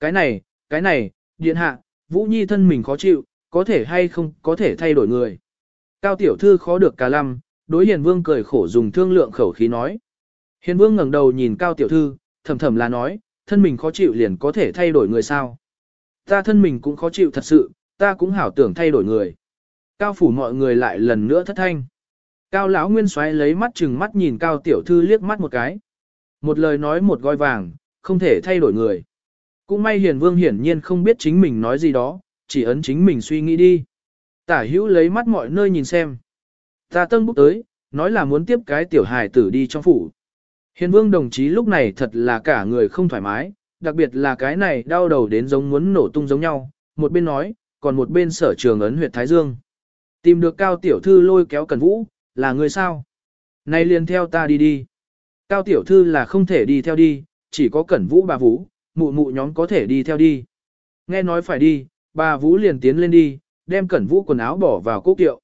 Cái này, cái này, điện hạ, Vũ Nhi thân mình khó chịu, có thể hay không có thể thay đổi người. Cao tiểu thư khó được cả lăm, đối hiền vương cười khổ dùng thương lượng khẩu khí nói. Hiền vương ngẩng đầu nhìn cao tiểu thư, thầm thầm là nói, thân mình khó chịu liền có thể thay đổi người sao. Ta thân mình cũng khó chịu thật sự, ta cũng hảo tưởng thay đổi người. Cao phủ mọi người lại lần nữa thất thanh. Cao lão nguyên xoáy lấy mắt chừng mắt nhìn cao tiểu thư liếc mắt một cái. Một lời nói một gói vàng, không thể thay đổi người. Cũng may hiền vương hiển nhiên không biết chính mình nói gì đó, chỉ ấn chính mình suy nghĩ đi. Tả hữu lấy mắt mọi nơi nhìn xem. Ta tân bút tới, nói là muốn tiếp cái tiểu hài tử đi trong phủ. Hiền vương đồng chí lúc này thật là cả người không thoải mái, đặc biệt là cái này đau đầu đến giống muốn nổ tung giống nhau, một bên nói, còn một bên sở trường ấn huyệt Thái Dương. Tìm được cao tiểu thư lôi kéo cần vũ, là người sao? Này liền theo ta đi đi. Cao tiểu thư là không thể đi theo đi, chỉ có cẩn vũ bà vũ, mụ mụ nhóm có thể đi theo đi. Nghe nói phải đi, bà vũ liền tiến lên đi, đem cẩn vũ quần áo bỏ vào cố kiệu.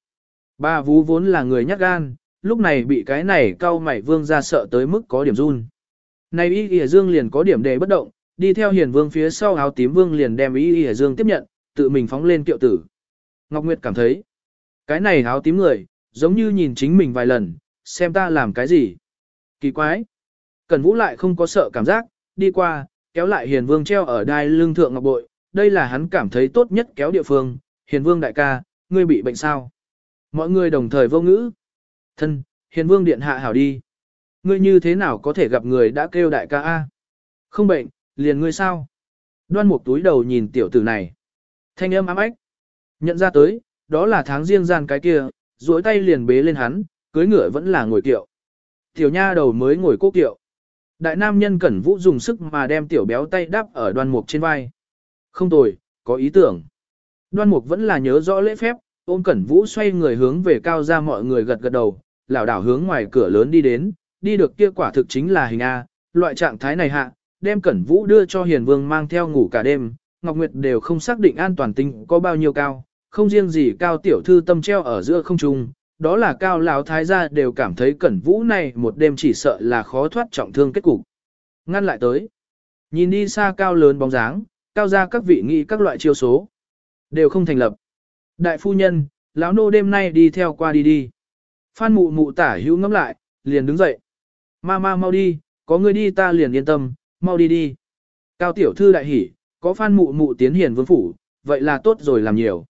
Bà vũ vốn là người nhát gan, lúc này bị cái này cao mảy vương ra sợ tới mức có điểm run. Này y y dương liền có điểm đề bất động, đi theo hiền vương phía sau áo tím vương liền đem y y dương tiếp nhận, tự mình phóng lên kiệu tử. Ngọc Nguyệt cảm thấy, cái này áo tím người, giống như nhìn chính mình vài lần, xem ta làm cái gì. Kỳ quái. Cẩn Vũ lại không có sợ cảm giác, đi qua, kéo lại Hiền Vương treo ở đai lưng thượng ngọc bội, đây là hắn cảm thấy tốt nhất kéo địa phương. Hiền Vương đại ca, ngươi bị bệnh sao? Mọi người đồng thời vô ngữ. Thân, Hiền Vương điện hạ hảo đi. Ngươi như thế nào có thể gặp người đã kêu đại ca A? Không bệnh, liền ngươi sao? Đoan một túi đầu nhìn tiểu tử này. Thanh âm ám ách. Nhận ra tới, đó là tháng riêng gian cái kia, duỗi tay liền bế lên hắn, cưới ngựa vẫn là ngồi kiệu. Tiểu nha đầu mới ngồi cố kiệu. Đại nam nhân cẩn vũ dùng sức mà đem tiểu béo tay đắp ở đoan mục trên vai. Không tồi, có ý tưởng. Đoan mục vẫn là nhớ rõ lễ phép, ôm cẩn vũ xoay người hướng về cao ra mọi người gật gật đầu, lảo đảo hướng ngoài cửa lớn đi đến, đi được kia quả thực chính là hình A, loại trạng thái này hạ, đem cẩn vũ đưa cho hiền vương mang theo ngủ cả đêm, Ngọc Nguyệt đều không xác định an toàn tính có bao nhiêu cao, không riêng gì cao tiểu thư tâm treo ở giữa không trung, đó là cao lão thái gia đều cảm thấy cẩn vũ này một đêm chỉ sợ là khó thoát trọng thương kết cục. Ngăn lại tới. Nhìn đi xa cao lớn bóng dáng, cao ra các vị nghĩ các loại chiêu số. Đều không thành lập. Đại phu nhân, lão nô đêm nay đi theo qua đi đi. Phan mụ mụ tả hữu ngắm lại, liền đứng dậy. Ma ma mau đi, có người đi ta liền yên tâm, mau đi đi. Cao tiểu thư đại hỉ, có phan mụ mụ tiến hiền vương phủ, vậy là tốt rồi làm nhiều.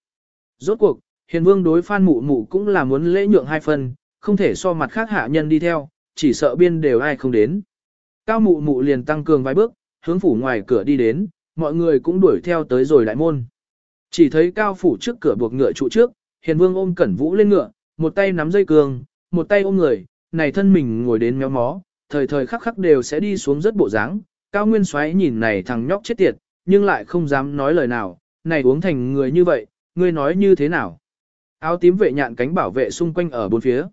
Rốt cuộc, hiền vương đối phan mụ mụ cũng là muốn lễ nhượng hai phần, không thể so mặt khác hạ nhân đi theo, chỉ sợ biên đều ai không đến. Cao mụ mụ liền tăng cường vài bước, hướng phủ ngoài cửa đi đến, mọi người cũng đuổi theo tới rồi đại môn. Chỉ thấy cao phủ trước cửa buộc ngựa trụ trước, hiền vương ôm cẩn vũ lên ngựa, một tay nắm dây cương, một tay ôm người, này thân mình ngồi đến méo mó, thời thời khắc khắc đều sẽ đi xuống rất bộ dáng. Cao Nguyên Xoáy nhìn này thằng nhóc chết tiệt, nhưng lại không dám nói lời nào, này uống thành người như vậy, ngươi nói như thế nào? Áo tím vệ nhạn cánh bảo vệ xung quanh ở bốn phía.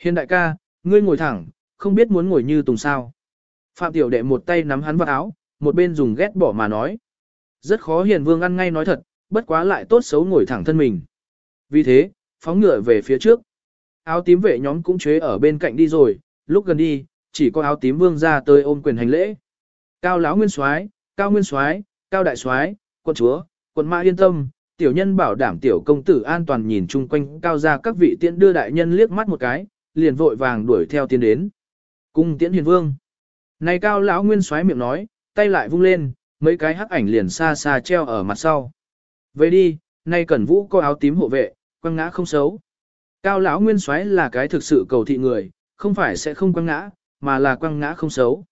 Hiền đại ca, ngươi ngồi thẳng, không biết muốn ngồi như tùng sao. Phạm tiểu đệ một tay nắm hắn vào áo, một bên dùng ghét bỏ mà nói. Rất khó hiền vương ăn ngay nói thật, bất quá lại tốt xấu ngồi thẳng thân mình. Vì thế, phóng ngựa về phía trước. Áo tím vệ nhóm cũng chế ở bên cạnh đi rồi, lúc gần đi, chỉ có áo tím vương ra tới ôm quyền hành lễ. Cao lão nguyên soái, cao nguyên soái, cao đại soái, quân chúa, quân mã yên tâm, tiểu nhân bảo đảm tiểu công tử an toàn nhìn chung quanh cao ra các vị tiễn đưa đại nhân liếc mắt một cái, liền vội vàng đuổi theo tiến đến. Cung tiễn hiền vương. Này cao lão nguyên xoáy miệng nói, tay lại vung lên, mấy cái hắc ảnh liền xa xa treo ở mặt sau. Về đi, nay cẩn vũ có áo tím hộ vệ, quăng ngã không xấu. Cao lão nguyên xoáy là cái thực sự cầu thị người, không phải sẽ không quăng ngã, mà là quăng ngã không xấu.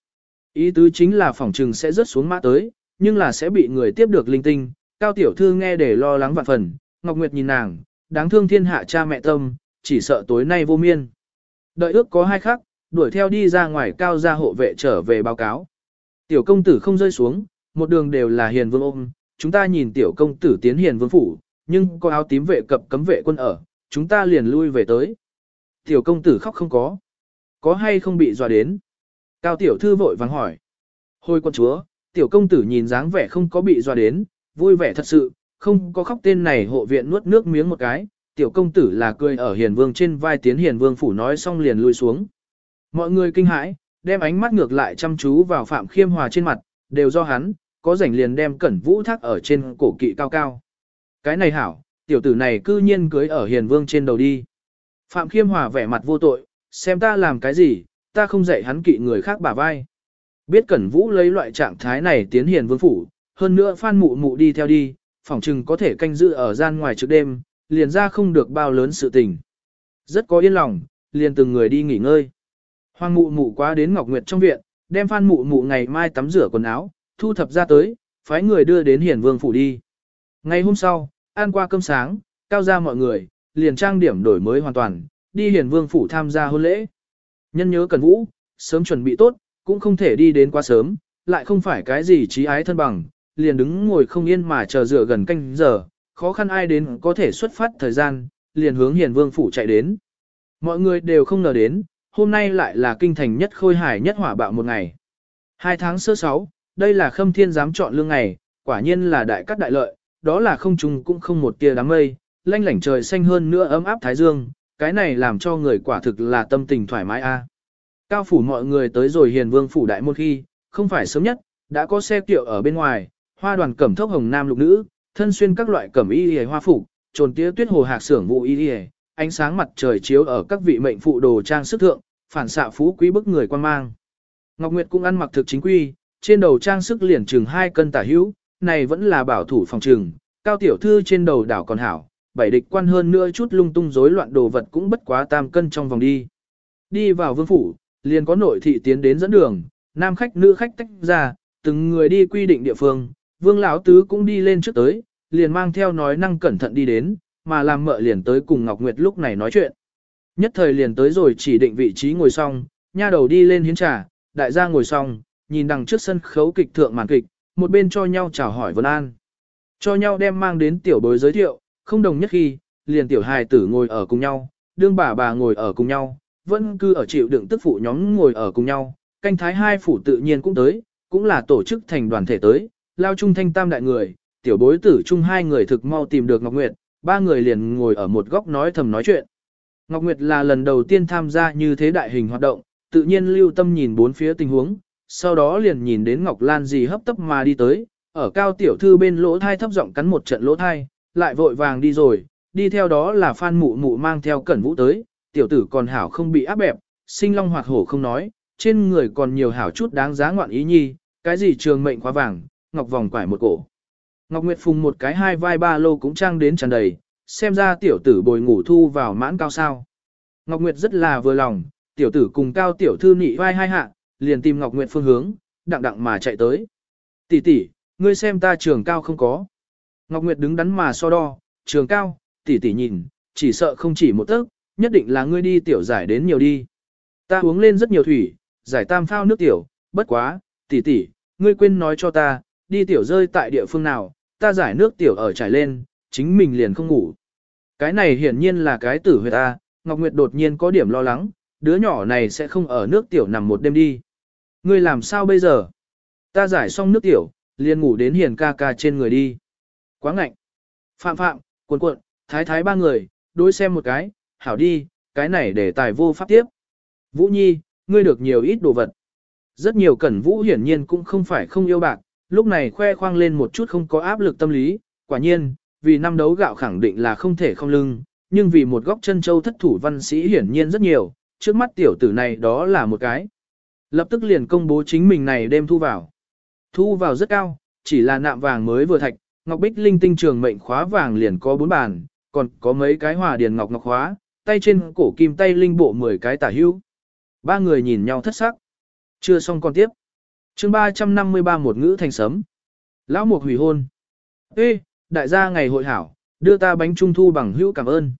Ý tứ chính là phỏng trừng sẽ rớt xuống mã tới, nhưng là sẽ bị người tiếp được linh tinh, Cao tiểu thư nghe để lo lắng vạn phần, Ngọc Nguyệt nhìn nàng, đáng thương thiên hạ cha mẹ tâm, chỉ sợ tối nay vô miên. Đợi ước có hai khắc, đuổi theo đi ra ngoài cao gia hộ vệ trở về báo cáo. Tiểu công tử không rơi xuống, một đường đều là hiền vương ôm, chúng ta nhìn tiểu công tử tiến hiền vương phủ, nhưng có áo tím vệ cập cấm vệ quân ở, chúng ta liền lui về tới. Tiểu công tử khóc không có. Có hay không bị dọa đến? Cao tiểu thư vội vàng hỏi. Hồi quân chúa, tiểu công tử nhìn dáng vẻ không có bị dọa đến, vui vẻ thật sự, không có khóc tên này hộ viện nuốt nước miếng một cái, tiểu công tử là cười ở hiền vương trên vai tiến hiền vương phủ nói xong liền lui xuống. Mọi người kinh hãi, đem ánh mắt ngược lại chăm chú vào Phạm Khiêm Hòa trên mặt, đều do hắn, có rảnh liền đem cẩn vũ thác ở trên cổ kỵ cao cao. Cái này hảo, tiểu tử này cư nhiên cưới ở hiền vương trên đầu đi. Phạm Khiêm Hòa vẻ mặt vô tội, xem ta làm cái gì, ta không dạy hắn kỵ người khác bả vai. Biết Cẩn Vũ lấy loại trạng thái này tiến hiền vương phủ, hơn nữa Phan Mụ Mụ đi theo đi, phỏng chừng có thể canh giữ ở gian ngoài trước đêm, liền ra không được bao lớn sự tình. Rất có yên lòng, liền từng người đi nghỉ ngơi. Hoàng Mụ Mụ quá đến Ngọc Nguyệt trong viện, đem Phan Mụ Mụ ngày mai tắm rửa quần áo, thu thập ra tới, phái người đưa đến hiển vương phủ đi. Ngày hôm sau, ăn qua cơm sáng, cao ra mọi người, liền trang điểm đổi mới hoàn toàn, đi hiển vương phủ tham gia hôn lễ. Nhân nhớ cần vũ, sớm chuẩn bị tốt, cũng không thể đi đến quá sớm, lại không phải cái gì trí ái thân bằng, liền đứng ngồi không yên mà chờ dựa gần canh giờ, khó khăn ai đến có thể xuất phát thời gian, liền hướng hiền vương phủ chạy đến. Mọi người đều không ngờ đến, hôm nay lại là kinh thành nhất khôi hài nhất hỏa bạo một ngày. Hai tháng sơ sáu, đây là khâm thiên dám chọn lương ngày, quả nhiên là đại cắt đại lợi, đó là không trùng cũng không một tia đám mây, lanh lảnh trời xanh hơn nữa ấm áp thái dương, cái này làm cho người quả thực là tâm tình thoải mái a. Cao phủ mọi người tới rồi hiền vương phủ đại môn khi, không phải sớm nhất, đã có xe kiệu ở bên ngoài, hoa đoàn cẩm thốc hồng nam lục nữ, thân xuyên các loại cẩm y y hoa phục, trồn tía tuyết hồ hạc xưởng vụ y y, ánh sáng mặt trời chiếu ở các vị mệnh phụ đồ trang sức thượng, phản xạ phú quý bức người quan mang. Ngọc Nguyệt cũng ăn mặc thực chính quy, trên đầu trang sức liền chừng hai cân tả hữu, này vẫn là bảo thủ phòng trừng, cao tiểu thư trên đầu đảo còn hảo, bảy địch quan hơn nữa chút lung tung rối loạn đồ vật cũng bất quá tam cân trong vòng đi. Đi vào vương phủ, liền có nội thị tiến đến dẫn đường, nam khách nữ khách tách ra, từng người đi quy định địa phương, vương lão tứ cũng đi lên trước tới, liền mang theo nói năng cẩn thận đi đến, mà làm mợ liền tới cùng Ngọc Nguyệt lúc này nói chuyện. Nhất thời liền tới rồi chỉ định vị trí ngồi xong, nha đầu đi lên hiến trà, đại gia ngồi xong, nhìn đằng trước sân khấu kịch thượng màn kịch, một bên cho nhau chào hỏi vân an. Cho nhau đem mang đến tiểu bối giới thiệu, không đồng nhất khi, liền tiểu hài tử ngồi ở cùng nhau, đương bà bà ngồi ở cùng nhau, vẫn cứ ở chịu đựng tức phụ nhóm ngồi ở cùng nhau, canh thái hai phủ tự nhiên cũng tới, cũng là tổ chức thành đoàn thể tới, lao trung thanh tam đại người, tiểu bối tử chung hai người thực mau tìm được Ngọc Nguyệt, ba người liền ngồi ở một góc nói thầm nói chuyện. Ngọc Nguyệt là lần đầu tiên tham gia như thế đại hình hoạt động, tự nhiên lưu tâm nhìn bốn phía tình huống, sau đó liền nhìn đến Ngọc Lan gì hấp tấp mà đi tới, ở cao tiểu thư bên lỗ thai thấp giọng cắn một trận lỗ thai, lại vội vàng đi rồi, đi theo đó là Phan Mụ Mụ mang theo Cẩn Vũ tới, tiểu tử còn hảo không bị áp bẹp, sinh long hoạt hổ không nói, trên người còn nhiều hảo chút đáng giá ngoạn ý nhi, cái gì trường mệnh quá vàng, ngọc vòng quải một cổ. Ngọc Nguyệt Phùng một cái hai vai ba lô cũng trang đến tràn đầy, xem ra tiểu tử bồi ngủ thu vào mãn cao sao. Ngọc Nguyệt rất là vừa lòng, tiểu tử cùng cao tiểu thư nị vai hai hạ, liền tìm Ngọc Nguyệt phương hướng, đặng đặng mà chạy tới. Tỷ tỷ, ngươi xem ta trường cao không có. Ngọc Nguyệt đứng đắn mà so đo, trường cao, tỷ tỷ nhìn, chỉ sợ không chỉ một tấc, nhất định là ngươi đi tiểu giải đến nhiều đi. Ta uống lên rất nhiều thủy, giải tam phao nước tiểu, bất quá, tỷ tỷ, ngươi quên nói cho ta, đi tiểu rơi tại địa phương nào, ta giải nước tiểu ở trải lên, chính mình liền không ngủ. Cái này hiển nhiên là cái tử huyệt ta, Ngọc Nguyệt đột nhiên có điểm lo lắng, đứa nhỏ này sẽ không ở nước tiểu nằm một đêm đi. Ngươi làm sao bây giờ? Ta giải xong nước tiểu, liền ngủ đến hiền ca ca trên người đi. Quá ngạnh. Phạm phạm, cuộn cuộn, thái thái ba người, đối xem một cái, hảo đi, cái này để tài vô pháp tiếp. Vũ Nhi, ngươi được nhiều ít đồ vật. Rất nhiều cẩn vũ hiển nhiên cũng không phải không yêu bạc, lúc này khoe khoang lên một chút không có áp lực tâm lý, quả nhiên, vì năm đấu gạo khẳng định là không thể không lưng, nhưng vì một góc chân châu thất thủ văn sĩ hiển nhiên rất nhiều, trước mắt tiểu tử này đó là một cái. Lập tức liền công bố chính mình này đem thu vào. Thu vào rất cao, chỉ là nạm vàng mới vừa thạch, ngọc bích linh tinh trường mệnh khóa vàng liền có bốn bàn, còn có mấy cái hòa điền ngọc ngọc khóa, tay trên cổ kim tay linh bộ 10 cái tả hữu. Ba người nhìn nhau thất sắc. Chưa xong còn tiếp chương 353 một ngữ thành sấm. Lão Mục hủy hôn. Ê, đại gia ngày hội hảo, đưa ta bánh trung thu bằng hữu cảm ơn.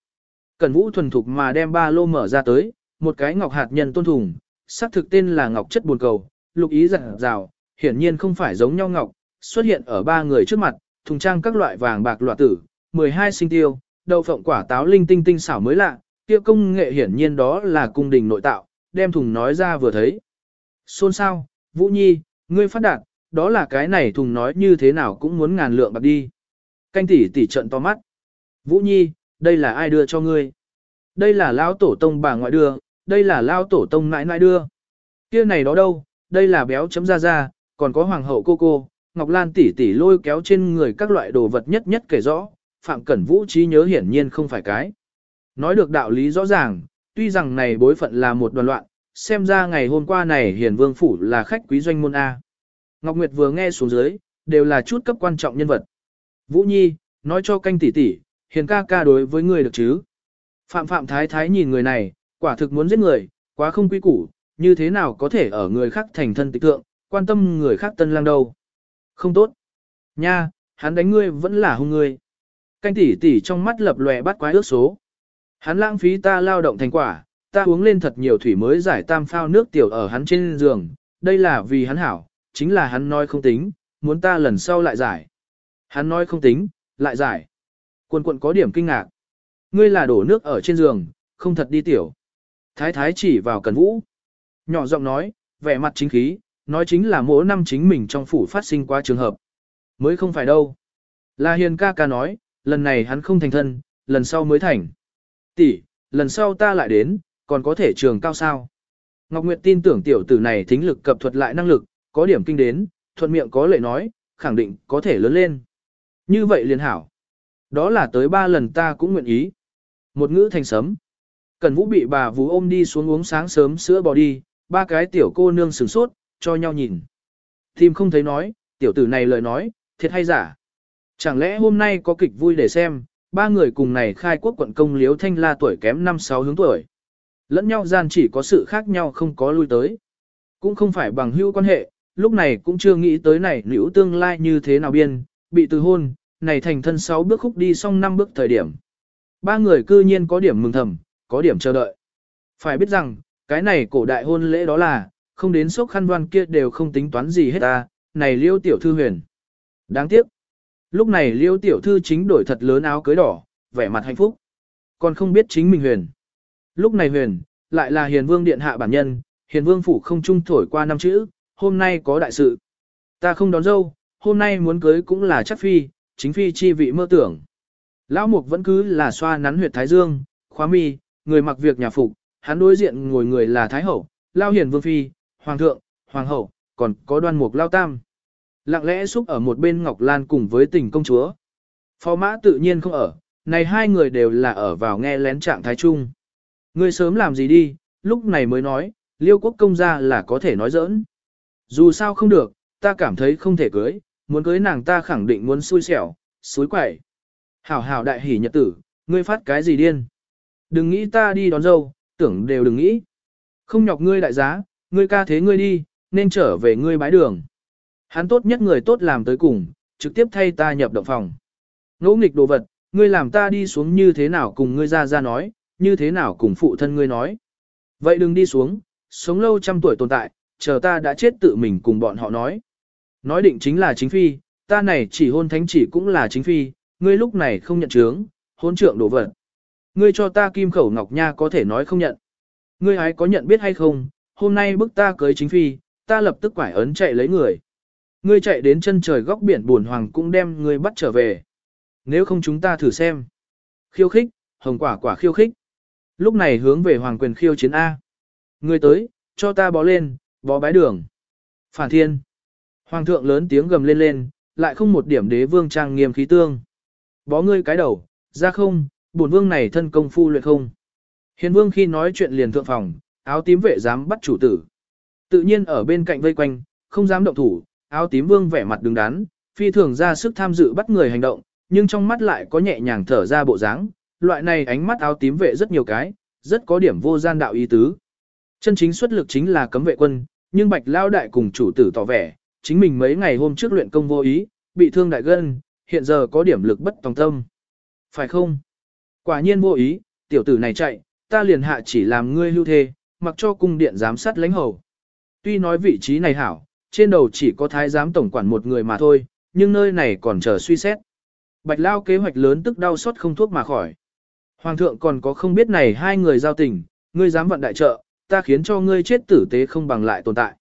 Cẩn Vũ thuần thục mà đem ba lô mở ra tới, một cái ngọc hạt nhân tôn thùng, xác thực tên là ngọc chất buồn cầu, lục ý dặn rào, hiển nhiên không phải giống nhau ngọc, xuất hiện ở ba người trước mặt, thùng trang các loại vàng bạc loạt tử, 12 sinh tiêu, đậu phộng quả táo linh tinh tinh xảo mới lạ, kia công nghệ hiển nhiên đó là cung đình nội tạo, đem thùng nói ra vừa thấy. Xôn sao, Vũ Nhi, ngươi phát đạt, đó là cái này thùng nói như thế nào cũng muốn ngàn lượng bạc đi. Canh tỷ tỷ trận to mắt. Vũ Nhi, đây là ai đưa cho ngươi? Đây là lão tổ tông bà ngoại đưa, đây là lão tổ tông nãi nãi đưa. Kia này đó đâu, đây là béo chấm ra ra, còn có hoàng hậu cô cô, Ngọc Lan tỷ tỷ lôi kéo trên người các loại đồ vật nhất nhất kể rõ, Phạm Cẩn Vũ trí nhớ hiển nhiên không phải cái. Nói được đạo lý rõ ràng, tuy rằng này bối phận là một đoàn loạn, xem ra ngày hôm qua này hiền vương phủ là khách quý doanh môn A. Ngọc Nguyệt vừa nghe xuống dưới, đều là chút cấp quan trọng nhân vật. Vũ Nhi, nói cho canh tỷ tỷ, hiền ca ca đối với người được chứ. Phạm Phạm Thái Thái nhìn người này, quả thực muốn giết người, quá không quý củ, như thế nào có thể ở người khác thành thân tịch tượng quan tâm người khác tân lang đâu. Không tốt. Nha, hắn đánh ngươi vẫn là hung ngươi. Canh tỷ tỷ trong mắt lập lòe bắt quái ước số. Hắn lãng phí ta lao động thành quả, ta uống lên thật nhiều thủy mới giải tam phao nước tiểu ở hắn trên giường, đây là vì hắn hảo, chính là hắn nói không tính, muốn ta lần sau lại giải. Hắn nói không tính, lại giải. Quân quận có điểm kinh ngạc. Ngươi là đổ nước ở trên giường, không thật đi tiểu. Thái thái chỉ vào cần vũ. Nhỏ giọng nói, vẻ mặt chính khí, nói chính là mỗi năm chính mình trong phủ phát sinh qua trường hợp. Mới không phải đâu. Là hiền ca ca nói, lần này hắn không thành thân, lần sau mới thành. Tỷ, lần sau ta lại đến, còn có thể trường cao sao. Ngọc Nguyệt tin tưởng tiểu tử này thính lực cập thuật lại năng lực, có điểm kinh đến, thuận miệng có lệ nói, khẳng định có thể lớn lên. Như vậy liền hảo. Đó là tới ba lần ta cũng nguyện ý. Một ngữ thành sấm. Cần vũ bị bà vú ôm đi xuống uống sáng sớm sữa bò đi, ba cái tiểu cô nương sửng sốt, cho nhau nhìn. Tìm không thấy nói, tiểu tử này lời nói, thiệt hay giả. Chẳng lẽ hôm nay có kịch vui để xem, ba người cùng này khai quốc quận công liếu thanh la tuổi kém 5-6 hướng tuổi. Lẫn nhau gian chỉ có sự khác nhau không có lui tới. Cũng không phải bằng hữu quan hệ, lúc này cũng chưa nghĩ tới này nữ tương lai như thế nào biên, bị từ hôn, này thành thân 6 bước khúc đi xong 5 bước thời điểm. Ba người cư nhiên có điểm mừng thầm, có điểm chờ đợi. Phải biết rằng, cái này cổ đại hôn lễ đó là, không đến sốc khăn đoan kia đều không tính toán gì hết ta, này liêu tiểu thư huyền. Đáng tiếc. Lúc này liêu tiểu thư chính đổi thật lớn áo cưới đỏ, vẻ mặt hạnh phúc. Còn không biết chính mình huyền. Lúc này huyền, lại là hiền vương điện hạ bản nhân, hiền vương phủ không trung thổi qua năm chữ, hôm nay có đại sự. Ta không đón dâu, hôm nay muốn cưới cũng là chắc phi, chính phi chi vị mơ tưởng. Lão mục vẫn cứ là xoa nắn huyệt thái dương, khóa mi, người mặc việc nhà phục, hắn đối diện ngồi người là thái hậu, lao hiền vương phi, hoàng thượng, hoàng hậu, còn có đoan mục lao tam. Lặng lẽ xúc ở một bên Ngọc Lan cùng với tình công chúa. Phó mã tự nhiên không ở, này hai người đều là ở vào nghe lén trạng thái chung. Ngươi sớm làm gì đi, lúc này mới nói, liêu quốc công gia là có thể nói giỡn. Dù sao không được, ta cảm thấy không thể cưới, muốn cưới nàng ta khẳng định muốn xui xẻo, suối quẩy. Hảo hảo đại hỉ nhật tử, ngươi phát cái gì điên. Đừng nghĩ ta đi đón dâu, tưởng đều đừng nghĩ. Không nhọc ngươi đại giá, ngươi ca thế ngươi đi, nên trở về ngươi bái đường. Hắn tốt nhất người tốt làm tới cùng, trực tiếp thay ta nhập động phòng. Ngỗ nghịch đồ vật, ngươi làm ta đi xuống như thế nào cùng ngươi ra ra nói, như thế nào cùng phụ thân ngươi nói. Vậy đừng đi xuống, sống lâu trăm tuổi tồn tại, chờ ta đã chết tự mình cùng bọn họ nói. Nói định chính là chính phi, ta này chỉ hôn thánh chỉ cũng là chính phi, ngươi lúc này không nhận chướng, hôn trượng đổ vật. Ngươi cho ta kim khẩu ngọc nha có thể nói không nhận. Ngươi ấy có nhận biết hay không, hôm nay bức ta cưới chính phi, ta lập tức quải ấn chạy lấy người. Ngươi chạy đến chân trời góc biển buồn hoàng cũng đem ngươi bắt trở về. Nếu không chúng ta thử xem. Khiêu khích, hồng quả quả khiêu khích. Lúc này hướng về hoàng quyền khiêu chiến A. người tới, cho ta bó lên, bó bái đường. Phản thiên. Hoàng thượng lớn tiếng gầm lên lên, lại không một điểm đế vương trang nghiêm khí tương. Bó ngươi cái đầu, ra không, bổn vương này thân công phu luyện không. Hiền vương khi nói chuyện liền thượng phòng, áo tím vệ dám bắt chủ tử. Tự nhiên ở bên cạnh vây quanh, không dám động thủ, áo tím vương vẻ mặt đứng đắn, phi thường ra sức tham dự bắt người hành động, nhưng trong mắt lại có nhẹ nhàng thở ra bộ dáng. Loại này ánh mắt áo tím vệ rất nhiều cái, rất có điểm vô gian đạo ý tứ. Chân chính xuất lực chính là cấm vệ quân, nhưng bạch lao đại cùng chủ tử tỏ vẻ, chính mình mấy ngày hôm trước luyện công vô ý, bị thương đại gân, hiện giờ có điểm lực bất tòng tâm. Phải không? Quả nhiên vô ý, tiểu tử này chạy, ta liền hạ chỉ làm ngươi lưu thê, mặc cho cung điện giám sát lãnh hầu. Tuy nói vị trí này hảo, trên đầu chỉ có thái giám tổng quản một người mà thôi, nhưng nơi này còn chờ suy xét. Bạch Lao kế hoạch lớn tức đau xót không thuốc mà khỏi. Hoàng thượng còn có không biết này hai người giao tình, ngươi dám vận đại trợ, ta khiến cho ngươi chết tử tế không bằng lại tồn tại.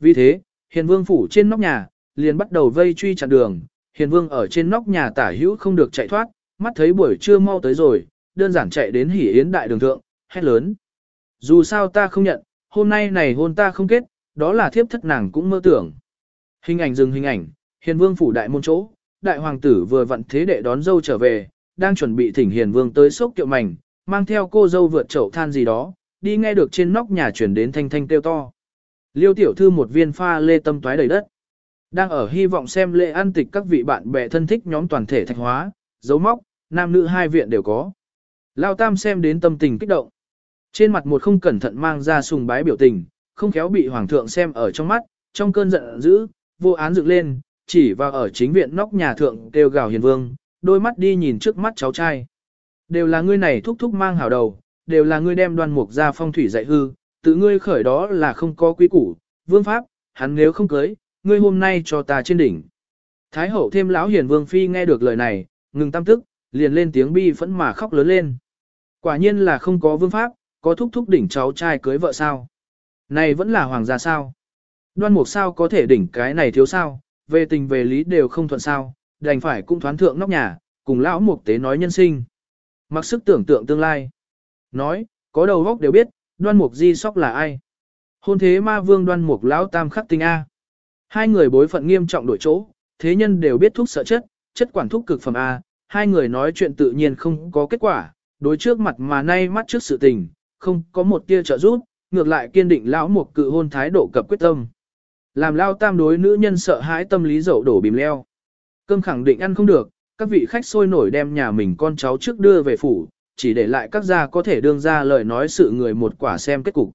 Vì thế, hiền vương phủ trên nóc nhà, liền bắt đầu vây truy chặn đường, hiền vương ở trên nóc nhà tả hữu không được chạy thoát, mắt thấy buổi trưa mau tới rồi, đơn giản chạy đến hỉ yến đại đường thượng, hét lớn. Dù sao ta không nhận, hôm nay này hôn ta không kết, đó là thiếp thất nàng cũng mơ tưởng. Hình ảnh dừng hình ảnh, Hiền vương phủ đại môn chỗ, đại hoàng tử vừa vặn thế đệ đón dâu trở về, đang chuẩn bị thỉnh hiền vương tới sốc kiệu mảnh, mang theo cô dâu vượt chậu than gì đó, đi nghe được trên nóc nhà chuyển đến thanh thanh kêu to. Liêu tiểu thư một viên pha lê tâm toái đầy đất. Đang ở hy vọng xem lễ an tịch các vị bạn bè thân thích nhóm toàn thể thạch hóa, dấu móc, nam nữ hai viện đều có. Lao tam xem đến tâm tình kích động. Trên mặt một không cẩn thận mang ra sùng bái biểu tình, không khéo bị hoàng thượng xem ở trong mắt, trong cơn giận dữ, vô án dựng lên, chỉ vào ở chính viện nóc nhà thượng kêu gào hiền vương, đôi mắt đi nhìn trước mắt cháu trai. Đều là ngươi này thúc thúc mang hảo đầu, đều là ngươi đem đoan mục ra phong thủy dạy hư, tự ngươi khởi đó là không có quý củ, vương pháp, hắn nếu không cưới, ngươi hôm nay cho ta trên đỉnh. Thái hậu thêm lão hiền vương phi nghe được lời này, ngừng tam tức, liền lên tiếng bi phẫn mà khóc lớn lên. Quả nhiên là không có vương pháp, có thúc thúc đỉnh cháu trai cưới vợ sao. Này vẫn là hoàng gia sao. Đoan mục sao có thể đỉnh cái này thiếu sao, về tình về lý đều không thuận sao, đành phải cũng thoán thượng nóc nhà, cùng lão mục tế nói nhân sinh. Mặc sức tưởng tượng tương lai. Nói, có đầu góc đều biết, đoan mục di sóc là ai. Hôn thế ma vương đoan mục lão tam khắc tinh A. Hai người bối phận nghiêm trọng đổi chỗ, thế nhân đều biết thuốc sợ chất, chất quản thuốc cực phẩm A. Hai người nói chuyện tự nhiên không có kết quả, đối trước mặt mà nay mắt trước sự tình, không có một tia trợ giúp, ngược lại kiên định lão mục cự hôn thái độ cập quyết tâm. Làm lao tam đối nữ nhân sợ hãi tâm lý dậu đổ bìm leo. Cơm khẳng định ăn không được, các vị khách sôi nổi đem nhà mình con cháu trước đưa về phủ, chỉ để lại các gia có thể đương ra lời nói sự người một quả xem kết cục.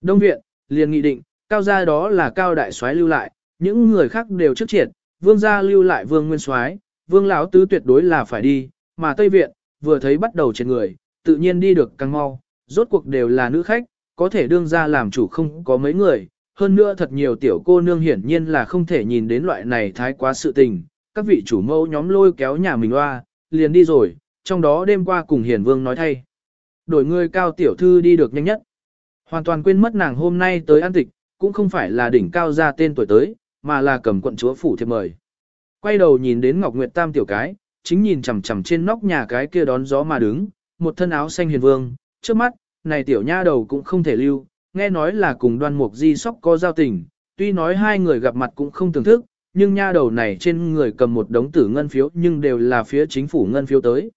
Đông viện, liền nghị định, cao gia đó là cao đại soái lưu lại, những người khác đều trước triệt, vương gia lưu lại vương nguyên soái, vương lão tứ tuyệt đối là phải đi, mà Tây viện, vừa thấy bắt đầu trên người, tự nhiên đi được càng mau, rốt cuộc đều là nữ khách, có thể đương ra làm chủ không có mấy người, hơn nữa thật nhiều tiểu cô nương hiển nhiên là không thể nhìn đến loại này thái quá sự tình, các vị chủ mẫu nhóm lôi kéo nhà mình loa, liền đi rồi, trong đó đêm qua cùng hiền vương nói thay. Đổi người cao tiểu thư đi được nhanh nhất. Hoàn toàn quên mất nàng hôm nay tới an tịch, cũng không phải là đỉnh cao ra tên tuổi tới, mà là cầm quận chúa phủ thiệp mời. Quay đầu nhìn đến Ngọc Nguyệt Tam tiểu cái, chính nhìn chằm chằm trên nóc nhà cái kia đón gió mà đứng, một thân áo xanh hiền vương, trước mắt, này tiểu nha đầu cũng không thể lưu, nghe nói là cùng đoan mục di sóc có giao tình, tuy nói hai người gặp mặt cũng không tưởng thức, nhưng nha đầu này trên người cầm một đống tử ngân phiếu nhưng đều là phía chính phủ ngân phiếu tới.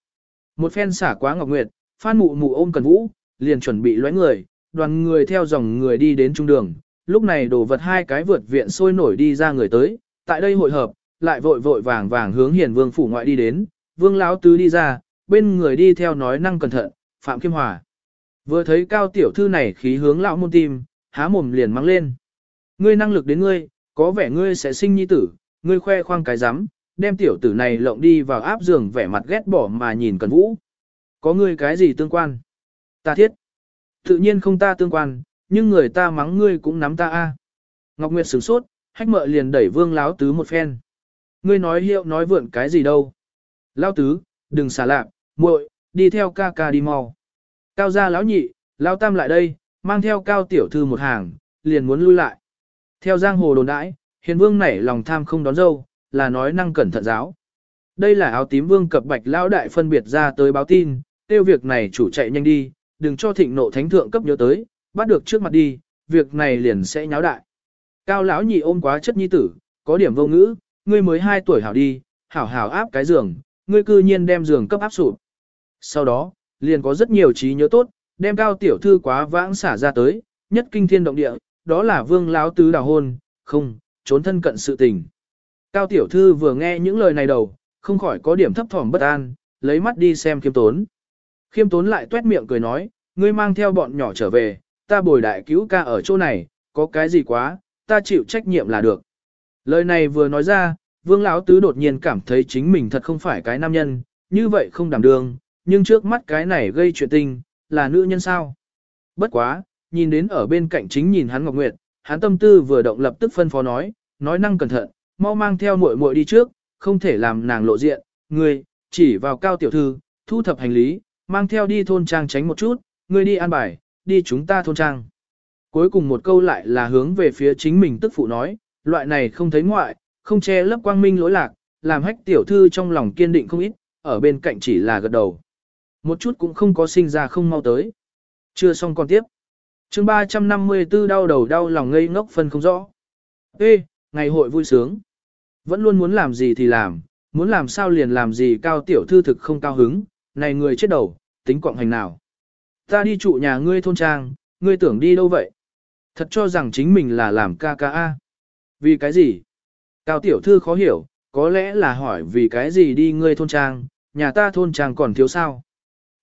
Một phen xả quá ngọc nguyệt, phan mụ mụ ôm cần vũ, liền chuẩn bị lóe người, đoàn người theo dòng người đi đến trung đường, lúc này đổ vật hai cái vượt viện sôi nổi đi ra người tới, tại đây hội hợp, lại vội vội vàng vàng hướng hiền vương phủ ngoại đi đến, vương lão tứ đi ra, bên người đi theo nói năng cẩn thận, phạm kim hòa. Vừa thấy cao tiểu thư này khí hướng lão môn tim, há mồm liền mắng lên. Ngươi năng lực đến ngươi, có vẻ ngươi sẽ sinh nhi tử, ngươi khoe khoang cái rắm đem tiểu tử này lộng đi vào áp giường vẻ mặt ghét bỏ mà nhìn Cần Vũ. Có ngươi cái gì tương quan? Ta thiết. Tự nhiên không ta tương quan, nhưng người ta mắng ngươi cũng nắm ta a. Ngọc Nguyệt sửng sốt, hách mợ liền đẩy vương láo tứ một phen. Ngươi nói hiệu nói vượn cái gì đâu. Lao tứ, đừng xả lạc, muội, đi theo ca ca đi mau. Cao gia lão nhị, lão tam lại đây, mang theo cao tiểu thư một hàng, liền muốn lui lại. Theo giang hồ đồn đãi, hiền vương nảy lòng tham không đón dâu, là nói năng cẩn thận giáo. Đây là áo tím vương cập bạch lão đại phân biệt ra tới báo tin, tiêu việc này chủ chạy nhanh đi, đừng cho thịnh nộ thánh thượng cấp nhớ tới, bắt được trước mặt đi, việc này liền sẽ nháo đại. Cao lão nhị ôm quá chất nhi tử, có điểm vô ngữ, ngươi mới 2 tuổi hảo đi, hảo hảo áp cái giường, ngươi cư nhiên đem giường cấp áp sụp. Sau đó, liền có rất nhiều trí nhớ tốt, đem cao tiểu thư quá vãng xả ra tới, nhất kinh thiên động địa, đó là vương lão tứ đào hôn, không, trốn thân cận sự tình. Cao tiểu thư vừa nghe những lời này đầu, không khỏi có điểm thấp thỏm bất an, lấy mắt đi xem khiêm tốn. Khiêm tốn lại tuét miệng cười nói, ngươi mang theo bọn nhỏ trở về, ta bồi đại cứu ca ở chỗ này, có cái gì quá, ta chịu trách nhiệm là được. Lời này vừa nói ra, vương lão tứ đột nhiên cảm thấy chính mình thật không phải cái nam nhân, như vậy không đảm đương, nhưng trước mắt cái này gây chuyện tình, là nữ nhân sao. Bất quá, nhìn đến ở bên cạnh chính nhìn hắn Ngọc Nguyệt, hắn tâm tư vừa động lập tức phân phó nói, nói năng cẩn thận, mau mang theo muội muội đi trước, không thể làm nàng lộ diện, ngươi, chỉ vào cao tiểu thư, thu thập hành lý, mang theo đi thôn trang tránh một chút, ngươi đi an bài, đi chúng ta thôn trang. Cuối cùng một câu lại là hướng về phía chính mình tức phụ nói, loại này không thấy ngoại, không che lấp quang minh lỗi lạc, làm hách tiểu thư trong lòng kiên định không ít, ở bên cạnh chỉ là gật đầu. Một chút cũng không có sinh ra không mau tới. Chưa xong còn tiếp chương 354 đau đầu đau lòng ngây ngốc phân không rõ. Ê, ngày hội vui sướng. Vẫn luôn muốn làm gì thì làm, muốn làm sao liền làm gì cao tiểu thư thực không cao hứng, này người chết đầu, tính quọng hành nào. Ta đi trụ nhà ngươi thôn trang, ngươi tưởng đi đâu vậy? Thật cho rằng chính mình là làm ca ca a. Vì cái gì? Cao tiểu thư khó hiểu, có lẽ là hỏi vì cái gì đi ngươi thôn trang, nhà ta thôn trang còn thiếu sao?